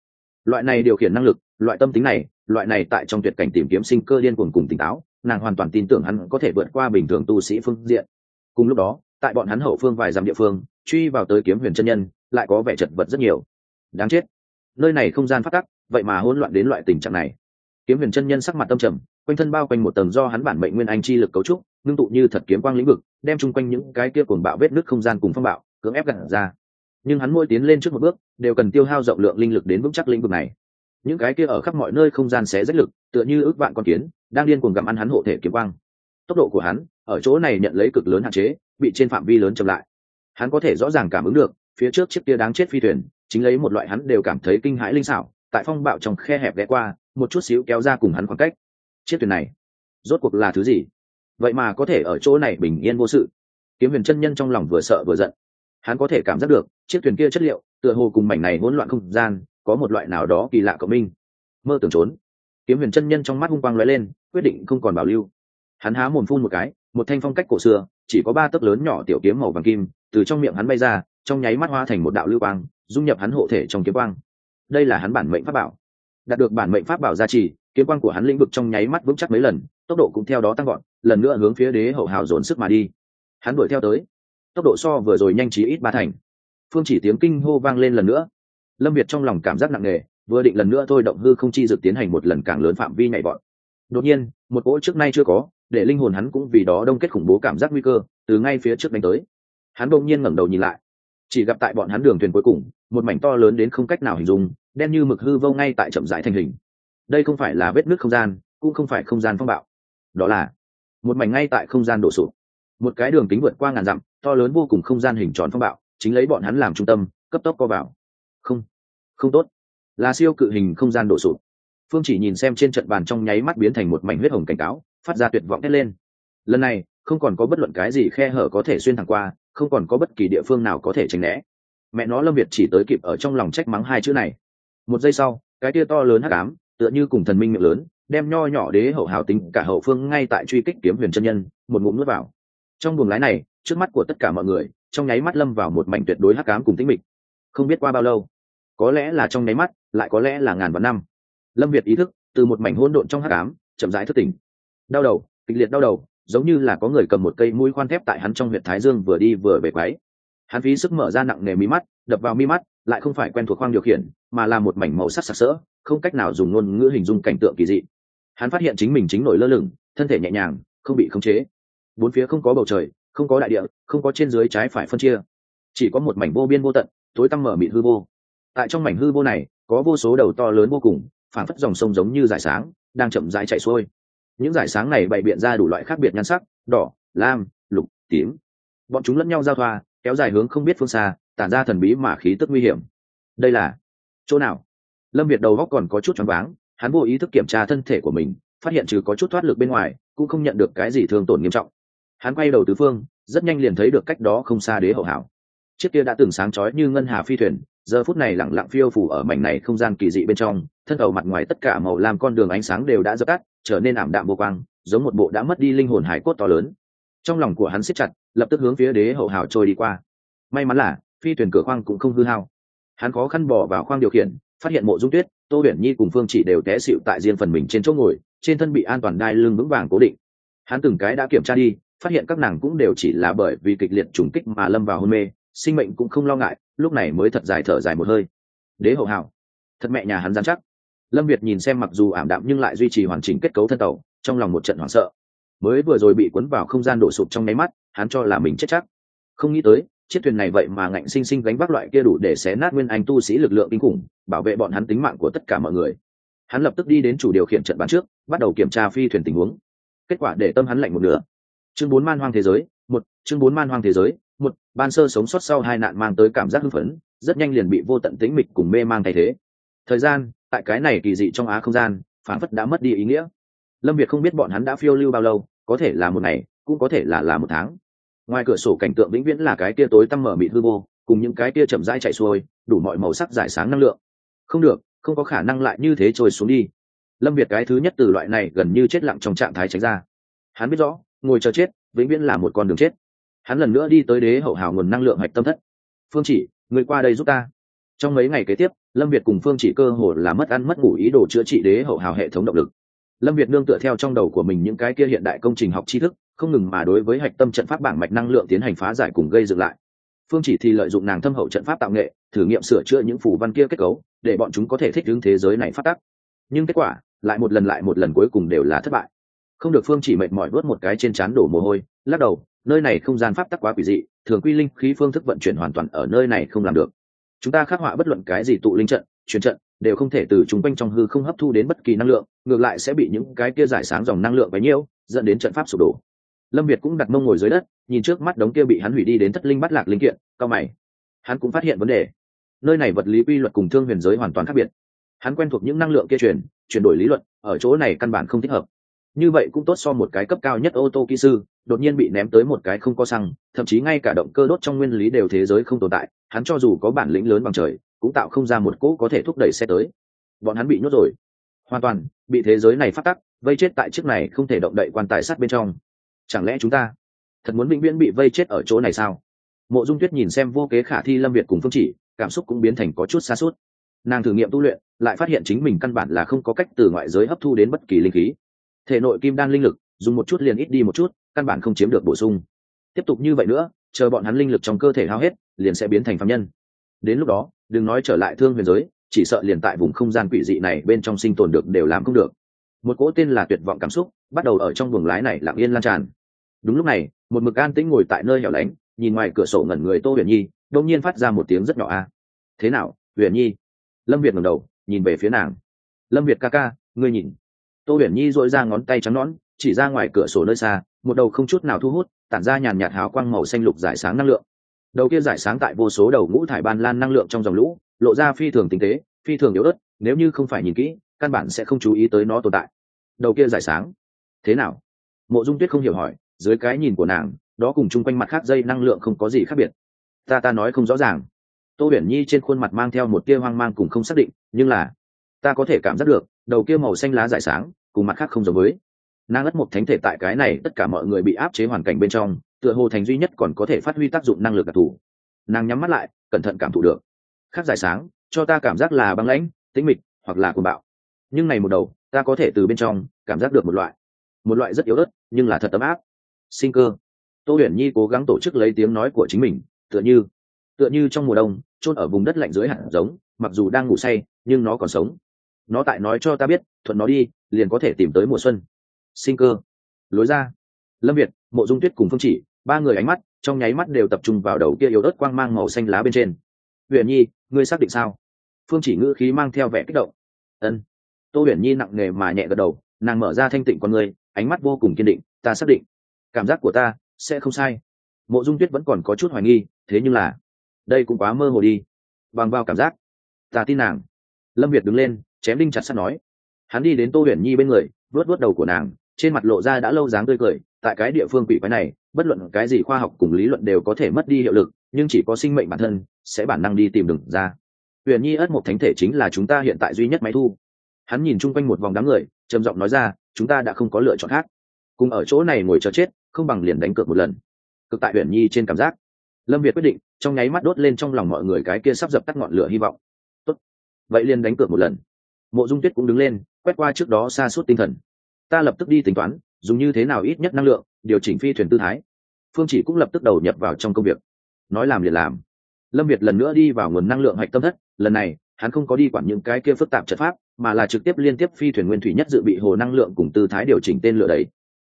Loại này điều khiển năng lực, loại tâm tính này, loại này tại trong tuyệt cảnh tìm kiếm sinh cơ liên cuồng cùng tỉnh táo, nàng hoàn toàn tin tưởng hắn có thể vượt qua bình thường tu sĩ phương diện cùng lúc đó, tại bọn hắn hậu phương vài dặm địa phương, truy vào tới kiếm huyền chân nhân, lại có vẻ chật vật rất nhiều. Đáng chết. Nơi này không gian phát tắc, vậy mà hỗn loạn đến loại tình trạng này. Kiếm huyền chân nhân sắc mặt tâm trầm, quanh thân bao quanh một tầng do hắn bản mệnh nguyên anh chi lực cấu trúc, ngưng tụ như thật kiếm quang lĩnh vực, đem chung quanh những cái kia cuồng bạo vết nước không gian cùng phong bạo, cưỡng ép gặt ra. Nhưng hắn môi tiến lên trước một bước, đều cần tiêu hao rộng lượng linh lực đến vững chắc lĩnh vực này. Những cái kia ở khắp mọi nơi không gian xé rách lực, tựa như ước vạn con kiến, đang điên cuồng gặm ăn hắn hộ thể kiếm quang. Tốc độ của hắn ở chỗ này nhận lấy cực lớn hạn chế, bị trên phạm vi lớn chậm lại. Hắn có thể rõ ràng cảm ứng được, phía trước chiếc kia đáng chết phi thuyền, chính lấy một loại hắn đều cảm thấy kinh hãi linh xảo, tại phong bạo trong khe hẹp ghé qua, một chút xíu kéo ra cùng hắn khoảng cách. Chiếc thuyền này, rốt cuộc là thứ gì? Vậy mà có thể ở chỗ này bình yên vô sự. Kiếm huyền chân nhân trong lòng vừa sợ vừa giận. Hắn có thể cảm giác được, chiếc thuyền kia chất liệu, tựa hồ cùng mảnh này hỗn loạn không gian, có một loại nào đó kỳ lạ cộng minh. Mơ tưởng trốn. Kiếm huyền chân nhân trong mắt hung quang lóe lên, quyết định không còn bảo lưu. Hắn há mồm phun một cái một thanh phong cách cổ xưa, chỉ có ba tấc lớn nhỏ tiểu kiếm màu vàng kim, từ trong miệng hắn bay ra, trong nháy mắt hoa thành một đạo lưu quang, dung nhập hắn hộ thể trong kiếm quang. Đây là hắn bản mệnh pháp bảo. Đạt được bản mệnh pháp bảo gia trì, kiếm quang của hắn lĩnh vực trong nháy mắt vững chắc mấy lần, tốc độ cũng theo đó tăng gọn lần nữa hướng phía đế hậu hào dồn sức mà đi. Hắn đuổi theo tới. Tốc độ so vừa rồi nhanh trí ít ba thành. Phương chỉ tiếng kinh hô vang lên lần nữa. Lâm việt trong lòng cảm giác nặng nề, vừa định lần nữa thôi động hư không chi dực tiến hành một lần càng lớn phạm vi nhảy vọt. Đột nhiên, một cỗ trước nay chưa có để linh hồn hắn cũng vì đó đông kết khủng bố cảm giác nguy cơ, từ ngay phía trước đánh tới. Hắn bỗng nhiên ngẩng đầu nhìn lại. Chỉ gặp tại bọn hắn đường thuyền cuối cùng, một mảnh to lớn đến không cách nào hình dung, đen như mực hư vô ngay tại chậm rãi thành hình. Đây không phải là vết nước không gian, cũng không phải không gian phong bạo. Đó là một mảnh ngay tại không gian đổ sụp. Một cái đường kính vượt qua ngàn dặm, to lớn vô cùng không gian hình tròn phong bạo, chính lấy bọn hắn làm trung tâm, cấp tốc co vào. Không không tốt. Là siêu cự hình không gian đổ sụp. Phương chỉ nhìn xem trên trận bàn trong nháy mắt biến thành một mảnh huyết hồng cảnh cáo phát ra tuyệt vọng thét lên. Lần này, không còn có bất luận cái gì khe hở có thể xuyên thẳng qua, không còn có bất kỳ địa phương nào có thể tránh né. Mẹ nó lâm việt chỉ tới kịp ở trong lòng trách mắng hai chữ này. Một giây sau, cái tia to lớn hắc ám, tựa như cùng thần minh miệng lớn, đem nho nhỏ đế hậu hào tính cả hậu phương ngay tại truy kích kiếm huyền chân nhân, một ngụm nuốt vào. Trong buồng lái này, trước mắt của tất cả mọi người, trong nháy mắt lâm vào một mảnh tuyệt đối hắc ám cùng tĩnh mịch. Không biết qua bao lâu, có lẽ là trong nháy mắt, lại có lẽ là ngàn vạn năm. Lâm việt ý thức, từ một mảnh hỗn độn trong hắc ám, chậm rãi thức tỉnh đau đầu, kịch liệt đau đầu, giống như là có người cầm một cây mũi khoan thép tại hắn trong huyện thái dương vừa đi vừa về quáy hắn phí sức mở ra nặng nề mí mắt, đập vào mi mắt, lại không phải quen thuộc khoang điều khiển, mà là một mảnh màu sắc sặc sỡ, không cách nào dùng ngôn ngữ hình dung cảnh tượng kỳ dị. Hắn phát hiện chính mình chính nổi lơ lửng, thân thể nhẹ nhàng, không bị khống chế. Bốn phía không có bầu trời, không có đại địa, không có trên dưới trái phải phân chia. Chỉ có một mảnh vô biên vô tận, tối tăm mở mịt hư vô. Tại trong mảnh hư vô này, có vô số đầu to lớn vô cùng phản phất dòng sông giống như dải sáng, đang chậm rãi chạy xuôi những giải sáng này bày biện ra đủ loại khác biệt nhan sắc, đỏ, lam, lục, tím. Bọn chúng lẫn nhau giao thoa, kéo dài hướng không biết phương xa, tản ra thần bí mà khí tức nguy hiểm. Đây là chỗ nào? Lâm việt đầu góc còn có chút choáng váng, hắn vô ý thức kiểm tra thân thể của mình, phát hiện trừ có chút thoát lực bên ngoài, cũng không nhận được cái gì thương tổn nghiêm trọng. Hắn quay đầu tứ phương, rất nhanh liền thấy được cách đó không xa đế hậu hảo. Chiếc kia đã từng sáng chói như ngân hà phi thuyền, giờ phút này lẳng lặng phiêu phủ ở mảnh này không gian kỳ dị bên trong, thân tàu mặt ngoài tất cả màu làm con đường ánh sáng đều đã dập tắt trở nên ảm đạm vô quang, giống một bộ đã mất đi linh hồn hải cốt to lớn. Trong lòng của hắn siết chặt, lập tức hướng phía đế hậu hào trôi đi qua. May mắn là, phi thuyền cửa khoang cũng không hư hao. Hắn khó khăn bỏ vào khoang điều khiển, phát hiện mộ dung tuyết, tô huyền nhi cùng phương chỉ đều té xịu tại riêng phần mình trên chỗ ngồi, trên thân bị an toàn đai lưng vững vàng cố định. Hắn từng cái đã kiểm tra đi, phát hiện các nàng cũng đều chỉ là bởi vì kịch liệt trùng kích mà lâm vào hôn mê, sinh mệnh cũng không lo ngại, lúc này mới thật dài thở dài một hơi. Đế hậu hào, thật mẹ nhà hắn dám chắc lâm việt nhìn xem mặc dù ảm đạm nhưng lại duy trì hoàn chỉnh kết cấu thân tàu, trong lòng một trận hoảng sợ. Mới vừa rồi bị cuốn vào không gian đổ sụp trong nháy mắt, hắn cho là mình chết chắc. Không nghĩ tới, chiếc thuyền này vậy mà ngạnh sinh sinh gánh vác loại kia đủ để xé nát nguyên anh tu sĩ lực lượng kinh khủng, bảo vệ bọn hắn tính mạng của tất cả mọi người. Hắn lập tức đi đến chủ điều khiển trận bán trước, bắt đầu kiểm tra phi thuyền tình huống. Kết quả để tâm hắn lạnh một nửa. Chương bốn man hoang thế giới, một, chương bốn man hoang thế giới, một, ban sơ sống sót sau hai nạn mang tới cảm giác hưng phấn, rất nhanh liền bị vô tận tĩnh mịch cùng mê mang thay thế. Thời gian tại cái này kỳ dị trong á không gian, phản phất đã mất đi ý nghĩa. Lâm việt không biết bọn hắn đã phiêu lưu bao lâu, có thể là một ngày, cũng có thể là là một tháng. Ngoài cửa sổ cảnh tượng vĩnh viễn là cái tia tối tăm mở mịt hư vô, cùng những cái tia chậm rãi chạy xuôi, đủ mọi màu sắc giải sáng năng lượng. Không được, không có khả năng lại như thế trôi xuống đi. Lâm việt cái thứ nhất từ loại này gần như chết lặng trong trạng thái tránh ra. Hắn biết rõ, ngồi chờ chết, vĩnh viễn là một con đường chết. Hắn lần nữa đi tới đế hậu hào nguồn năng lượng hạch tâm thất. Phương chỉ, người qua đây giúp ta. Trong mấy ngày kế tiếp lâm việt cùng phương chỉ cơ hồ là mất ăn mất ngủ ý đồ chữa trị đế hậu hào hệ thống động lực. Lâm việt nương tựa theo trong đầu của mình những cái kia hiện đại công trình học tri thức, không ngừng mà đối với hạch tâm trận pháp bảng mạch năng lượng tiến hành phá giải cùng gây dựng lại. Phương chỉ thì lợi dụng nàng thâm hậu trận pháp tạo nghệ, thử nghiệm sửa chữa những phủ văn kia kết cấu, để bọn chúng có thể thích ứng thế giới này phát tắc nhưng kết quả, lại một lần lại một lần cuối cùng đều là thất bại. Không được phương chỉ mệt mỏi vớt một cái trên trán đổ mồ hôi, lắc đầu, nơi này không gian pháp tắc quá quỷ dị, thường quy linh khí phương thức vận chuyển hoàn toàn ở nơi này không làm được chúng ta khắc họa bất luận cái gì tụ linh trận, truyền trận, đều không thể từ chúng quanh trong hư không hấp thu đến bất kỳ năng lượng, ngược lại sẽ bị những cái kia giải sáng dòng năng lượng bấy nhiêu, dẫn đến trận pháp sụp đổ. Lâm việt cũng đặt mông ngồi dưới đất, nhìn trước mắt đống kia bị hắn hủy đi đến thất linh bắt lạc linh kiện, cao mày. Hắn cũng phát hiện vấn đề. Nơi này vật lý quy luật cùng thương huyền giới hoàn toàn khác biệt. Hắn quen thuộc những năng lượng kia truyền, chuyển đổi lý luận, ở chỗ này căn bản không thích hợp. Như vậy cũng tốt so một cái cấp cao nhất ô tô kỹ sư đột nhiên bị ném tới một cái không có xăng, thậm chí ngay cả động cơ đốt trong nguyên lý đều thế giới không tồn tại, hắn cho dù có bản lĩnh lớn bằng trời, cũng tạo không ra một cỗ có thể thúc đẩy xe tới. Bọn hắn bị nhốt rồi. Hoàn toàn, bị thế giới này phát tắc, vây chết tại chiếc này không thể động đậy quan tài sắt bên trong. Chẳng lẽ chúng ta thật muốn vĩnh viễn bị vây chết ở chỗ này sao? Mộ dung tuyết nhìn xem vô kế khả thi lâm việt cùng phương chỉ, cảm xúc cũng biến thành có chút xa suốt. Nàng thử nghiệm tu luyện, lại phát hiện chính mình căn bản là không có cách từ ngoại giới hấp thu đến bất kỳ linh khí. Thể nội kim đan linh lực, dùng một chút liền ít đi một chút căn bản không chiếm được bổ sung. Tiếp tục như vậy nữa, chờ bọn hắn linh lực trong cơ thể hao hết, liền sẽ biến thành phạm nhân. Đến lúc đó, đừng nói trở lại thương huyền giới, chỉ sợ liền tại vùng không gian quỷ dị này bên trong sinh tồn được đều làm không được. Một cỗ tên là tuyệt vọng cảm xúc, bắt đầu ở trong buồng lái này lặng yên lan tràn. Đúng lúc này, một mực an tĩnh ngồi tại nơi hẻo lánh, nhìn ngoài cửa sổ ngẩn người tô huyền nhi đông nhiên phát ra một tiếng rất nhỏ a. Thế nào, huyền nhi? Lâm việt ngẩng đầu, nhìn về phía nàng. Lâm việt ca ca, ngươi nhìn. Tô huyền nhi dội ra ngón tay trắng nõn chỉ ra ngoài cửa sổ nơi xa, một đầu không chút nào thu hút, tản ra nhàn nhạt hào quang màu xanh lục giải sáng năng lượng. Đầu kia giải sáng tại vô số đầu ngũ thải ban lan năng lượng trong dòng lũ, lộ ra phi thường tinh tế, phi thường yếu ớt, nếu như không phải nhìn kỹ, căn bản sẽ không chú ý tới nó tồn tại. Đầu kia giải sáng. Thế nào? Mộ dung tuyết không hiểu hỏi, dưới cái nhìn của nàng, đó cùng chung quanh mặt khác dây năng lượng không có gì khác biệt. Ta ta nói không rõ ràng. Tô huyền nhi trên khuôn mặt mang theo một tia hoang mang cùng không xác định, nhưng là, ta có thể cảm giác được, đầu kia màu xanh lá giải sáng, cùng mặt khác không giống với nàng ất một thánh thể tại cái này, tất cả mọi người bị áp chế hoàn cảnh bên trong, tựa hồ thành duy nhất còn có thể phát huy tác dụng năng lực đặc thù. Nàng nhắm mắt lại, cẩn thận cảm thụ được. Khác dài sáng, cho ta cảm giác là băng lãnh, tĩnh mịch, hoặc là cuồng bạo. Nhưng này một đầu, ta có thể từ bên trong, cảm giác được một loại. Một loại rất yếu ớt, nhưng là thật ấm áp. Sinh cơ. Tô huyền nhi cố gắng tổ chức lấy tiếng nói của chính mình, tựa như tựa như trong mùa đông trôn ở vùng đất lạnh dưới hạt giống, mặc dù đang ngủ say, nhưng nó còn sống. Nó tại nói cho ta biết, thuận nó đi, liền có thể tìm tới mùa xuân sinh cơ. Lối ra. Lâm việt, mộ dung tuyết cùng phương chỉ, ba người ánh mắt, trong nháy mắt đều tập trung vào đầu kia yếu ớt quang mang màu xanh lá bên trên. Huyền nhi, ngươi xác định sao? Phương chỉ ngữ khí mang theo vẻ kích động. Ân. Tô huyền nhi nặng nề mà nhẹ gật đầu, nàng mở ra thanh tịnh con người ánh mắt vô cùng kiên định, ta xác định. Cảm giác của ta sẽ không sai. Mộ dung tuyết vẫn còn có chút hoài nghi, thế nhưng là, đây cũng quá mơ hồ đi. Bằng vào cảm giác, ta tin nàng. Lâm việt đứng lên, chém đinh chặt sắt nói. Hắn đi đến tô huyền nhi bên người vớt vớt đầu của nàng trên mặt lộ ra đã lâu dáng tươi cười, tại cái địa phương quỷ quái này, bất luận cái gì khoa học cùng lý luận đều có thể mất đi hiệu lực, nhưng chỉ có sinh mệnh bản thân sẽ bản năng đi tìm đường ra. Huyền nhi ất một thánh thể chính là chúng ta hiện tại duy nhất máy thu. Hắn nhìn chung quanh một vòng đám người, trầm giọng nói ra, chúng ta đã không có lựa chọn khác. Cùng ở chỗ này ngồi chờ chết, không bằng liền đánh cược một lần. Cực tại huyền nhi trên cảm giác. Lâm việt quyết định, trong nháy mắt đốt lên trong lòng mọi người cái kia sắp dập tắt ngọn lửa hy vọng. Tốt. vậy liền đánh cược một lần. Mộ dung tuyết cũng đứng lên, quét qua trước đó xa suốt tinh thần ta lập tức đi tính toán, dùng như thế nào ít nhất năng lượng, điều chỉnh phi thuyền tư thái. Phương chỉ cũng lập tức đầu nhập vào trong công việc. Nói làm liền làm. Lâm việt lần nữa đi vào nguồn năng lượng hạch tâm thất, lần này, hắn không có đi quản những cái kia phức tạp chất pháp, mà là trực tiếp liên tiếp phi thuyền nguyên thủy nhất dự bị hồ năng lượng cùng tư thái điều chỉnh tên lửa đấy.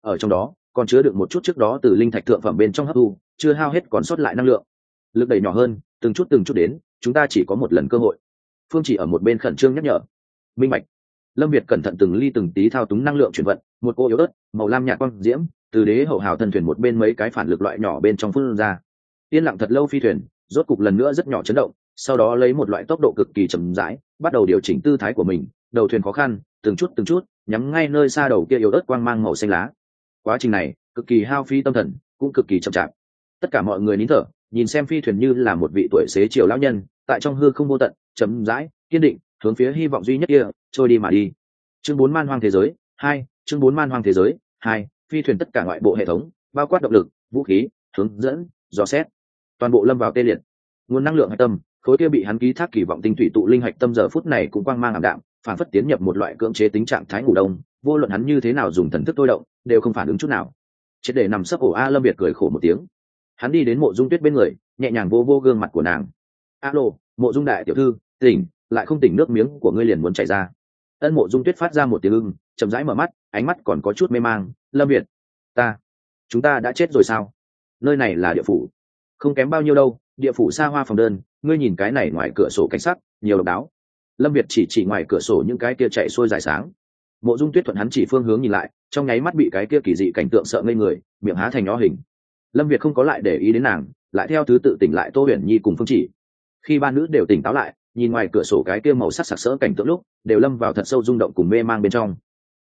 Ở trong đó, còn chứa được một chút trước đó từ linh thạch thượng phẩm bên trong hấp thu, chưa hao hết còn sót lại năng lượng. Lực đẩy nhỏ hơn, từng chút từng chút đến, chúng ta chỉ có một lần cơ hội. Phương chỉ ở một bên khẩn trương nhắc nhở. Minh mạch lâm việt cẩn thận từng ly từng tí thao túng năng lượng chuyển vận, một cô yếu ớt, màu lam nhạt quang diễm, từ đế hậu hào thân thuyền một bên mấy cái phản lực loại nhỏ bên trong phương ra. Yên lặng thật lâu phi thuyền, rốt cục lần nữa rất nhỏ chấn động, sau đó lấy một loại tốc độ cực kỳ chậm rãi, bắt đầu điều chỉnh tư thái của mình, đầu thuyền khó khăn, từng chút từng chút, nhắm ngay nơi xa đầu kia yếu ớt quang mang màu xanh lá. Quá trình này, cực kỳ hao phi tâm thần, cũng cực kỳ chậm chạp. Tất cả mọi người nín thở, nhìn xem phi thuyền như là một vị tuổi xế chiều lão nhân, tại trong hư không vô tận chấm dãi kiên định hướng phía hy vọng duy nhất kia, trôi đi mà đi. Chương bốn man hoang thế giới, hai, chương bốn man hoang thế giới, hai, phi thuyền tất cả ngoại bộ hệ thống, bao quát động lực, vũ khí, hướng dẫn, dò xét. Toàn bộ lâm vào tê liệt. Nguồn năng lượng hạch tâm, khối kia bị hắn ký thác kỳ vọng tinh thủy tụ linh hạch tâm giờ phút này cũng quang mang ảm đạm, phản phất tiến nhập một loại cưỡng chế tính trạng thái ngủ đông, vô luận hắn như thế nào dùng thần thức tôi động, đều không phản ứng chút nào. Triệt để nằm sấp ổ a lâm việt cười khổ một tiếng. Hắn đi đến mộ dung tuyết bên người, nhẹ nhàng vô vô gương mặt của nàng. Alo, mộ dung đại tiểu thư, tỉnh lại không tỉnh nước miếng của ngươi liền muốn chảy ra. Ân mộ dung tuyết phát ra một tiếng ưng, chậm rãi mở mắt, ánh mắt còn có chút mê mang. Lâm việt, ta, chúng ta đã chết rồi sao? Nơi này là địa phủ. Không kém bao nhiêu đâu, địa phủ xa hoa phòng đơn, ngươi nhìn cái này ngoài cửa sổ cảnh sắc, nhiều độc đáo. Lâm việt chỉ chỉ ngoài cửa sổ những cái kia chạy xuôi dài sáng. Mộ dung tuyết thuận hắn chỉ phương hướng nhìn lại, trong nháy mắt bị cái kia kỳ dị cảnh tượng sợ ngây người, miệng há thành nó hình. Lâm việt không có lại để ý đến nàng, lại theo thứ tự tỉnh lại tô huyền nhi cùng phương chỉ. Khi ba nữ đều tỉnh táo lại nhìn ngoài cửa sổ cái kia màu sắc sặc sỡ cảnh tượng lúc, đều lâm vào thật sâu rung động cùng mê mang bên trong.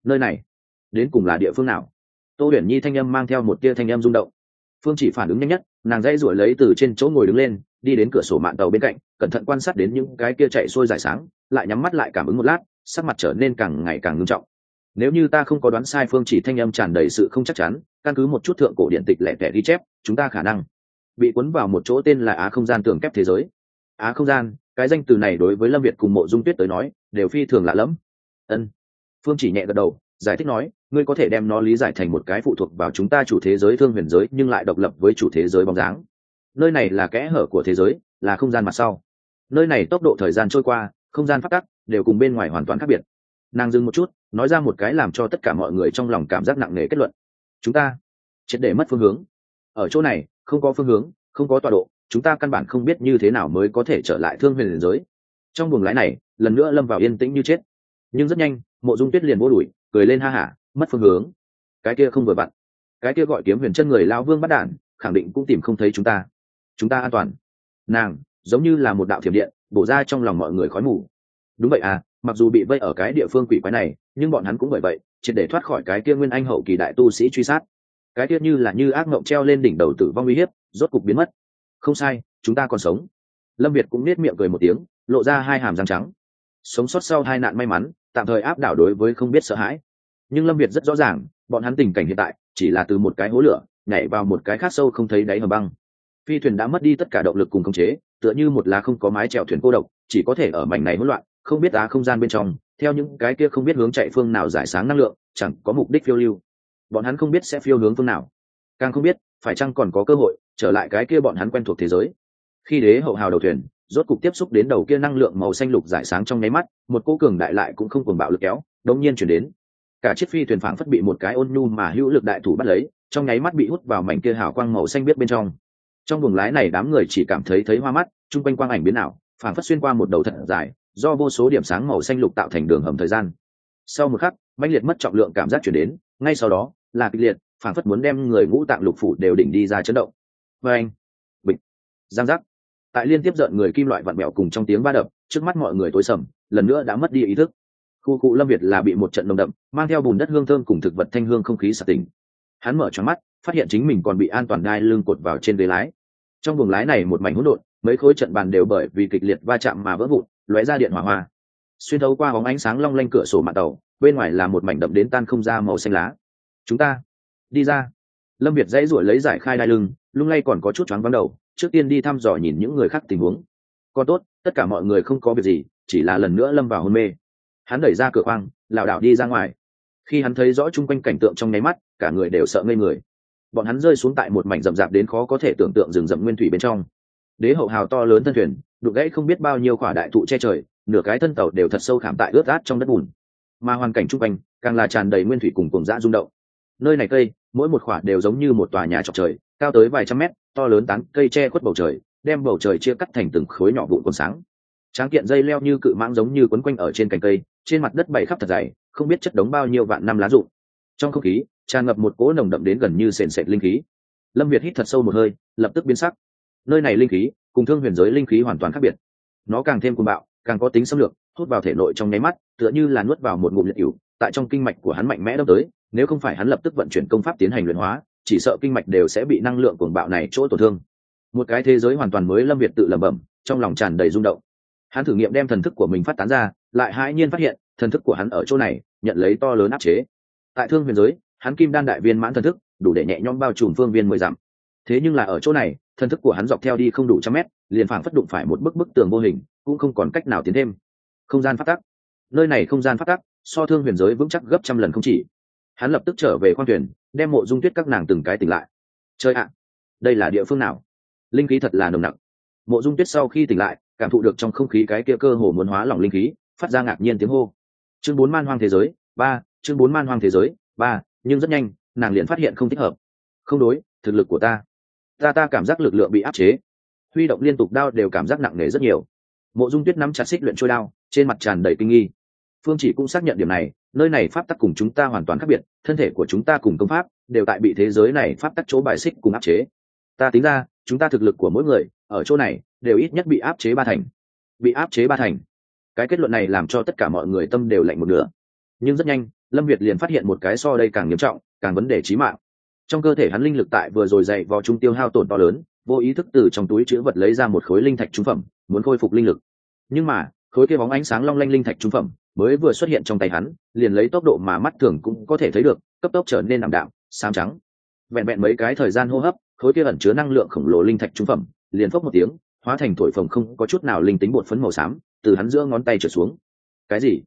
Nơi này, đến cùng là địa phương nào? Tô huyền nhi thanh âm mang theo một tia thanh âm rung động. Phương chỉ phản ứng nhanh nhất, nàng dãy ruổi lấy từ trên chỗ ngồi đứng lên, đi đến cửa sổ mạng tàu bên cạnh, cẩn thận quan sát đến những cái kia chạy xuôi dài sáng, lại nhắm mắt lại cảm ứng một lát, sắc mặt trở nên càng ngày càng ngưng trọng. Nếu như ta không có đoán sai phương chỉ thanh âm tràn đầy sự không chắc chắn, căn cứ một chút thượng cổ điện tịch lẻ tẻ ghi chép, chúng ta khả năng bị cuốn vào một chỗ tên là á không gian tường kép thế giới. Á không gian cái danh từ này đối với lâm việt cùng mộ dung tuyết tới nói, đều phi thường lạ lẫm. Ân. Phương chỉ nhẹ gật đầu, giải thích nói, ngươi có thể đem nó lý giải thành một cái phụ thuộc vào chúng ta chủ thế giới thương huyền giới, nhưng lại độc lập với chủ thế giới bóng dáng. Nơi này là kẽ hở của thế giới, là không gian mặt sau. Nơi này tốc độ thời gian trôi qua, không gian phát tắc, đều cùng bên ngoài hoàn toàn khác biệt. Nàng dừng một chút, nói ra một cái làm cho tất cả mọi người trong lòng cảm giác nặng nề kết luận. Chúng ta triệt để mất phương hướng. Ở chỗ này, không có phương hướng, không có tọa độ chúng ta căn bản không biết như thế nào mới có thể trở lại thương huyền giới. Trong buồng lái này, lần nữa lâm vào yên tĩnh như chết. Nhưng rất nhanh, mộ dung tuyết liền vô đuổi, cười lên ha hả, mất phương hướng. Cái kia không vừa vặn. Cái kia gọi kiếm huyền chân người lao vương bắt đản khẳng định cũng tìm không thấy chúng ta. Chúng ta an toàn. Nàng, giống như là một đạo thiểm điện, bổ ra trong lòng mọi người khói mù. Đúng vậy à mặc dù bị vây ở cái địa phương quỷ quái này, nhưng bọn hắn cũng bởi vậy, triệt để thoát khỏi cái kia nguyên anh hậu kỳ đại tu sĩ truy sát. Cái kia như là như ác mộng treo lên đỉnh đầu tử vong uy hiếp, rốt cục biến mất không sai, chúng ta còn sống. Lâm việt cũng nết miệng cười một tiếng, lộ ra hai hàm răng trắng. Sống sót sau hai nạn may mắn, tạm thời áp đảo đối với không biết sợ hãi. Nhưng lâm việt rất rõ ràng, bọn hắn tình cảnh hiện tại, chỉ là từ một cái hố lửa, nhảy vào một cái khác sâu không thấy đáy hầm băng. Phi thuyền đã mất đi tất cả động lực cùng khống chế, tựa như một lá không có mái chèo thuyền cô độc, chỉ có thể ở mảnh này hỗn loạn, không biết á không gian bên trong, theo những cái kia không biết hướng chạy phương nào giải sáng năng lượng, chẳng có mục đích phiêu lưu. Bọn hắn không biết sẽ phiêu hướng phương nào. Càng không biết, phải chăng còn có cơ hội trở lại cái kia bọn hắn quen thuộc thế giới. Khi đế hậu hào đầu thuyền, rốt cục tiếp xúc đến đầu kia năng lượng màu xanh lục giải sáng trong nháy mắt, một cô cường đại lại cũng không cuồng bạo lực kéo, đột nhiên chuyển đến. Cả chiếc phi thuyền phảng phất bị một cái ôn nhu mà hữu lực đại thủ bắt lấy, trong nháy mắt bị hút vào mảnh kia hào quang màu xanh biết bên trong. Trong buồng lái này đám người chỉ cảm thấy thấy hoa mắt, chung quanh quang ảnh biến ảo, phảng phất xuyên qua một đầu thật dài, do vô số điểm sáng màu xanh lục tạo thành đường hầm thời gian. Sau một khắc, mãnh liệt mất trọng lượng cảm giác chuyển đến, ngay sau đó, là kịch liệt, phảng phất muốn đem người ngũ tạng lục phủ đều đỉnh đi ra chấn động và anh. Bịch. Giang giác. Tại liên tiếp giận người kim loại vặn mẹo cùng trong tiếng ba đập, trước mắt mọi người tối sầm, lần nữa đã mất đi ý thức. Khu cụ lâm việt là bị một trận nồng đậm, mang theo bùn đất hương thơm cùng thực vật thanh hương không khí sạt tỉnh. Hắn mở choáng mắt, phát hiện chính mình còn bị an toàn đai lưng cột vào trên ghế lái. Trong buồng lái này một mảnh hỗn độn, mấy khối trận bàn đều bởi vì kịch liệt va chạm mà vỡ vụn, lóe ra điện hỏa hoa. Xuyên thấu qua bóng ánh sáng long lanh cửa sổ mạng tàu, bên ngoài là một mảnh đậm đến tan không ra màu xanh lá. Chúng ta, đi ra. Lâm việt dãy ruổi lấy giải khai đai lưng lung lay còn có chút choáng vắng đầu, trước tiên đi thăm dò nhìn những người khác tình huống. Còn tốt, tất cả mọi người không có việc gì, chỉ là lần nữa lâm vào hôn mê. Hắn đẩy ra cửa khoang, lảo đảo đi ra ngoài. Khi hắn thấy rõ chung quanh cảnh tượng trong nháy mắt, cả người đều sợ ngây người. Bọn hắn rơi xuống tại một mảnh rậm rạp đến khó có thể tưởng tượng rừng rậm nguyên thủy bên trong. Đế hậu hào to lớn thân thuyền, đục gãy không biết bao nhiêu khỏa đại thụ che trời, nửa cái thân tàu đều thật sâu khảm tại ướt át trong đất bùn. Mà hoàn cảnh chung quanh, càng là tràn đầy nguyên thủy cùng cùng dã rung động. Nơi này cây, mỗi một khỏa đều giống như một tòa nhà trọc trời cao tới vài trăm mét, to lớn tán cây che khuất bầu trời, đem bầu trời chia cắt thành từng khối nhỏ vụn còn sáng. Tráng kiện dây leo như cự mãng giống như quấn quanh ở trên cành cây, trên mặt đất bày khắp thật dày, không biết chất đống bao nhiêu vạn năm lá rụng. Trong không khí, tràn ngập một cỗ nồng đậm đến gần như sền sệt linh khí. Lâm việt hít thật sâu một hơi, lập tức biến sắc. Nơi này linh khí, cùng thương huyền giới linh khí hoàn toàn khác biệt. Nó càng thêm cuồng bạo, càng có tính xâm lược, hút vào thể nội trong nháy mắt, tựa như là nuốt vào một ngụm liệt cựu tại trong kinh mạch của hắn mạnh mẽ đâm tới, nếu không phải hắn lập tức vận chuyển công pháp tiến hành luyện hóa chỉ sợ kinh mạch đều sẽ bị năng lượng cuồng bạo này chỗ tổn thương. Một cái thế giới hoàn toàn mới lâm việt tự lẩm bẩm, trong lòng tràn đầy rung động. Hắn thử nghiệm đem thần thức của mình phát tán ra, lại hãi nhiên phát hiện, thần thức của hắn ở chỗ này, nhận lấy to lớn áp chế. Tại thương huyền giới, hắn kim đan đại viên mãn thần thức, đủ để nhẹ nhõm bao trùm phương viên mười dặm. Thế nhưng là ở chỗ này, thần thức của hắn dọc theo đi không đủ trăm mét, liền phảng phất đụng phải một bức bức tường vô hình, cũng không còn cách nào tiến thêm. Không gian phát tắc. Nơi này không gian phát tắc, so thương huyền giới vững chắc gấp trăm lần không chỉ hắn lập tức trở về khoang thuyền, đem mộ dung tuyết các nàng từng cái tỉnh lại. Chơi ạ, đây là địa phương nào? Linh khí thật là nồng nặc. Mộ dung tuyết sau khi tỉnh lại, cảm thụ được trong không khí cái kia cơ hồ muốn hóa lỏng linh khí, phát ra ngạc nhiên tiếng hô. Chương bốn man hoang thế giới, ba, chương bốn man hoang thế giới, ba, nhưng rất nhanh, nàng liền phát hiện không thích hợp. Không đối, thực lực của ta. Ta ta cảm giác lực lượng bị áp chế. Huy động liên tục đao đều cảm giác nặng nề rất nhiều. Mộ dung tuyết nắm chặt xích luyện trôi đao, trên mặt tràn đầy kinh nghi. Phương chỉ cũng xác nhận điểm này nơi này pháp tắc cùng chúng ta hoàn toàn khác biệt, thân thể của chúng ta cùng công pháp đều tại bị thế giới này pháp tắc chỗ bài xích cùng áp chế. Ta tính ra, chúng ta thực lực của mỗi người ở chỗ này đều ít nhất bị áp chế ba thành. Bị áp chế ba thành. Cái kết luận này làm cho tất cả mọi người tâm đều lạnh một nửa. Nhưng rất nhanh, lâm việt liền phát hiện một cái so đây càng nghiêm trọng, càng vấn đề trí mạng. Trong cơ thể hắn linh lực tại vừa rồi dậy vào trung tiêu hao tổn to lớn, vô ý thức từ trong túi chữ vật lấy ra một khối linh thạch trung phẩm, muốn khôi phục linh lực. Nhưng mà, khối kia bóng ánh sáng long lanh linh thạch trung phẩm mới vừa xuất hiện trong tay hắn, liền lấy tốc độ mà mắt thường cũng có thể thấy được, cấp tốc trở nên ảm đạm, xám trắng. Vẹn vẹn mấy cái thời gian hô hấp, khối kia ẩn chứa năng lượng khổng lồ linh thạch trung phẩm, liền phốc một tiếng, hóa thành thổi phồng không có chút nào linh tính bột phấn màu xám, từ hắn giữa ngón tay trở xuống. Cái gì?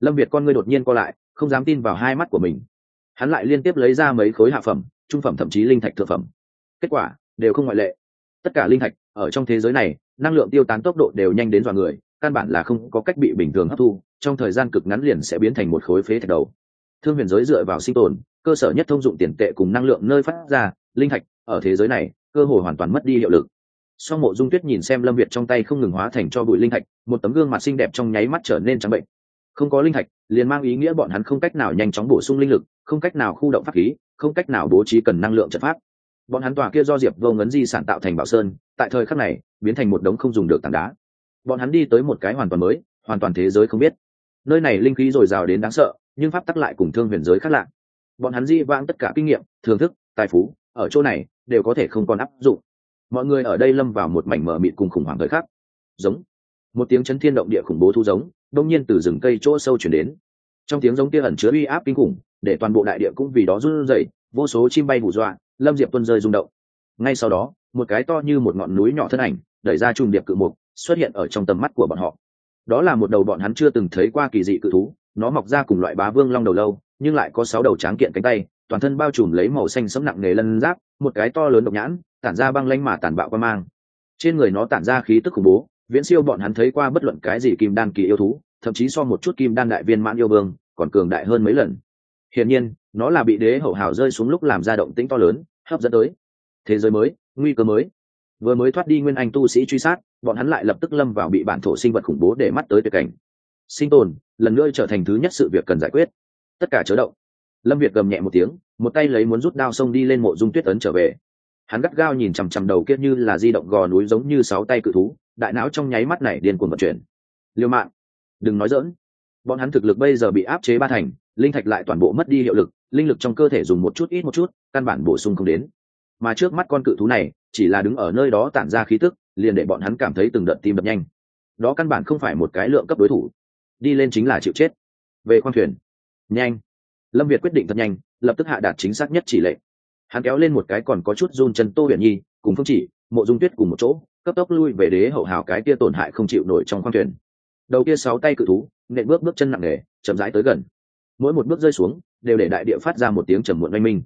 Lâm việt con ngươi đột nhiên co lại, không dám tin vào hai mắt của mình. Hắn lại liên tiếp lấy ra mấy khối hạ phẩm, trung phẩm thậm chí linh thạch thượng phẩm. Kết quả, đều không ngoại lệ. Tất cả linh thạch ở trong thế giới này, năng lượng tiêu tán tốc độ đều nhanh đến dọa người, căn bản là không có cách bị bình thường hấp thu trong thời gian cực ngắn liền sẽ biến thành một khối phế thạch đầu. Thương huyền giới dựa vào sinh tồn, cơ sở nhất thông dụng tiền tệ cùng năng lượng nơi phát ra, linh thạch, ở thế giới này, cơ hội hoàn toàn mất đi hiệu lực. Sau mộ dung tuyết nhìn xem lâm việt trong tay không ngừng hóa thành cho bụi linh thạch, một tấm gương mặt xinh đẹp trong nháy mắt trở nên trắng bệnh. Không có linh thạch, liền mang ý nghĩa bọn hắn không cách nào nhanh chóng bổ sung linh lực, không cách nào khu động pháp khí, không cách nào bố trí cần năng lượng trận pháp. Bọn hắn tòa kia do diệp vô ngấn di sản tạo thành bảo sơn, tại thời khắc này, biến thành một đống không dùng được tảng đá. Bọn hắn đi tới một cái hoàn toàn mới, hoàn toàn thế giới không biết nơi này linh khí dồi dào đến đáng sợ, nhưng pháp tắc lại cùng thương huyền giới khác lạ. Bọn hắn di vãng tất cả kinh nghiệm, thưởng thức, tài phú, ở chỗ này, đều có thể không còn áp dụng. Mọi người ở đây lâm vào một mảnh mở mịt cùng khủng hoảng thời khắc. Giống. Một tiếng chấn thiên động địa khủng bố thu giống, đông nhiên từ rừng cây chỗ sâu chuyển đến. Trong tiếng giống kia ẩn chứa uy áp kinh khủng, để toàn bộ đại địa cũng vì đó run rẩy, vô số chim bay hù dọa, lâm diệp tuân rơi rung động. Ngay sau đó, một cái to như một ngọn núi nhỏ thân ảnh, đẩy ra trùng điệp cự mục, xuất hiện ở trong tầm mắt của bọn họ đó là một đầu bọn hắn chưa từng thấy qua kỳ dị cự thú, nó mọc ra cùng loại bá vương long đầu lâu, nhưng lại có sáu đầu tráng kiện cánh tay, toàn thân bao trùm lấy màu xanh sẫm nặng nề lân giáp, một cái to lớn độc nhãn, tản ra băng lanh mà tàn bạo qua mang. Trên người nó tản ra khí tức khủng bố, viễn siêu bọn hắn thấy qua bất luận cái gì kim đan kỳ yêu thú, thậm chí so một chút kim đan đại viên mãn yêu vương, còn cường đại hơn mấy lần. Hiển nhiên, nó là bị đế hậu hào rơi xuống lúc làm ra động tĩnh to lớn, hấp dẫn tới. Thế giới mới, nguy cơ mới vừa mới thoát đi nguyên anh tu sĩ truy sát, bọn hắn lại lập tức lâm vào bị bản thổ sinh vật khủng bố để mắt tới tuyệt cảnh. Sinh tồn, lần nữa trở thành thứ nhất sự việc cần giải quyết. Tất cả chớ động. Lâm việt gầm nhẹ một tiếng, một tay lấy muốn rút đao xông đi lên mộ dung tuyết ấn trở về. Hắn gắt gao nhìn chằm chằm đầu kia như là di động gò núi giống như sáu tay cự thú, đại não trong nháy mắt này điên cuồng vận chuyển. Liêu mạng đừng nói dỡn bọn hắn thực lực bây giờ bị áp chế ba thành, linh thạch lại toàn bộ mất đi hiệu lực, linh lực trong cơ thể dùng một chút ít một chút, căn bản bổ sung không đến. Mà trước mắt con cự thú này chỉ là đứng ở nơi đó tản ra khí tức, liền để bọn hắn cảm thấy từng đợt tim đập nhanh. Đó căn bản không phải một cái lượng cấp đối thủ. Đi lên chính là chịu chết. Về khoang thuyền. Nhanh. Lâm việt quyết định thật nhanh, lập tức hạ đạt chính xác nhất chỉ lệnh. Hắn kéo lên một cái còn có chút run chân tô huyền nhi, cùng phương chỉ, mộ dung tuyết cùng một chỗ, cấp tốc lui về đế hậu hào cái kia tổn hại không chịu nổi trong khoang thuyền. Đầu kia sáu tay cự thú, nện bước bước chân nặng nề, chậm rãi tới gần. Mỗi một bước rơi xuống, đều để đại địa phát ra một tiếng trầm muộn oanh minh.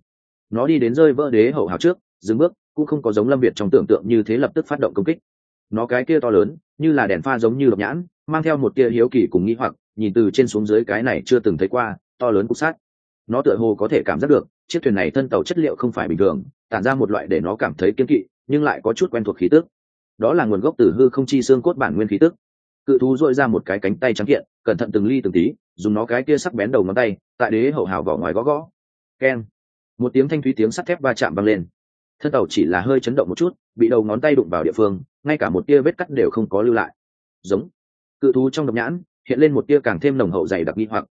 Nó đi đến rơi vỡ đế hậu hào trước, dừng bước cũng không có giống lâm việt trong tưởng tượng như thế lập tức phát động công kích. Nó cái kia to lớn, như là đèn pha giống như độc nhãn, mang theo một tia hiếu kỳ cùng nghĩ hoặc, nhìn từ trên xuống dưới cái này chưa từng thấy qua, to lớn cục sát nó tựa hồ có thể cảm giác được, chiếc thuyền này thân tàu chất liệu không phải bình thường, tản ra một loại để nó cảm thấy kiên kỵ, nhưng lại có chút quen thuộc khí tức. Đó là nguồn gốc từ hư không chi xương cốt bản nguyên khí tức. Cự thú dội ra một cái cánh tay trắng kiện, cẩn thận từng ly từng tí, dùng nó cái kia sắc bén đầu ngón tay, tại đế hậu hào vỏ ngoài gõ gõ. Keng. Một tiếng thanh thúy tiếng sắt thép va chạm vang lên thân tàu chỉ là hơi chấn động một chút, bị đầu ngón tay đụng vào địa phương, ngay cả một tia vết cắt đều không có lưu lại. Giống. Cự thú trong độc nhãn, hiện lên một tia càng thêm nồng hậu dày đặc nghi hoặc.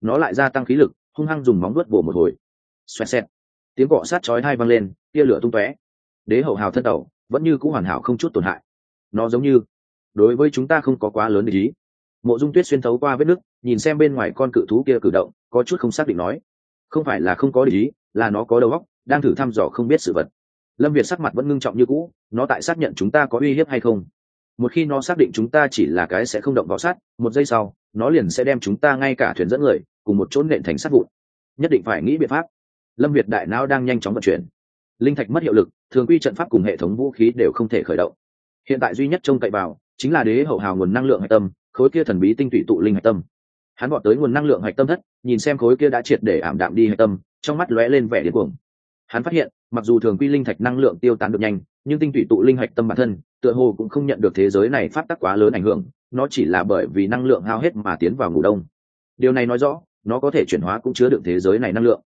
Nó lại gia tăng khí lực, hung hăng dùng móng đuốt bổ một hồi. Xoẹt xẹt. Tiếng cọ sát chói hai vang lên, tia lửa tung tóe. Đế hậu hào thân tàu, vẫn như cũng hoàn hảo không chút tổn hại. Nó giống như, đối với chúng ta không có quá lớn để ý. Mộ dung tuyết xuyên thấu qua vết nước nhìn xem bên ngoài con cự thú kia cử động, có chút không xác định nói. Không phải là không có để ý, là nó có đầu óc, đang thử thăm dò không biết sự vật lâm việt sắc mặt vẫn ngưng trọng như cũ, nó tại xác nhận chúng ta có uy hiếp hay không. Một khi nó xác định chúng ta chỉ là cái sẽ không động vào sát một giây sau, nó liền sẽ đem chúng ta ngay cả thuyền dẫn người, cùng một chốn nện thành sát vụn. Nhất định phải nghĩ biện pháp. Lâm việt đại não đang nhanh chóng vận chuyển. Linh thạch mất hiệu lực, thường quy trận pháp cùng hệ thống vũ khí đều không thể khởi động. Hiện tại duy nhất trông cậy vào, chính là đế hậu hào nguồn năng lượng hạch tâm, khối kia thần bí tinh tụy tụ linh hạch tâm. Hắn gọi tới nguồn năng lượng hạch tâm thất, nhìn xem khối kia đã triệt để ảm đạm đi hạch tâm, trong mắt lóe lên vẻ điên cuồng hắn phát hiện, mặc dù thường quy linh thạch năng lượng tiêu tán được nhanh, nhưng tinh tụy tụ linh hạch tâm bản thân, tựa hồ cũng không nhận được thế giới này phát tác quá lớn ảnh hưởng, nó chỉ là bởi vì năng lượng hao hết mà tiến vào ngủ đông. Điều này nói rõ, nó có thể chuyển hóa cũng chứa được thế giới này năng lượng.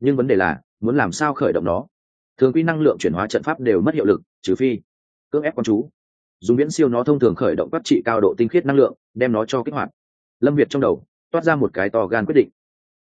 Nhưng vấn đề là, muốn làm sao khởi động nó? Thường quy năng lượng chuyển hóa trận pháp đều mất hiệu lực, trừ phi cưỡng ép con chú. Dùng viễn siêu nó thông thường khởi động các trị cao độ tinh khiết năng lượng, đem nó cho kích hoạt. Lâm việt trong đầu, toát ra một cái to gan quyết định.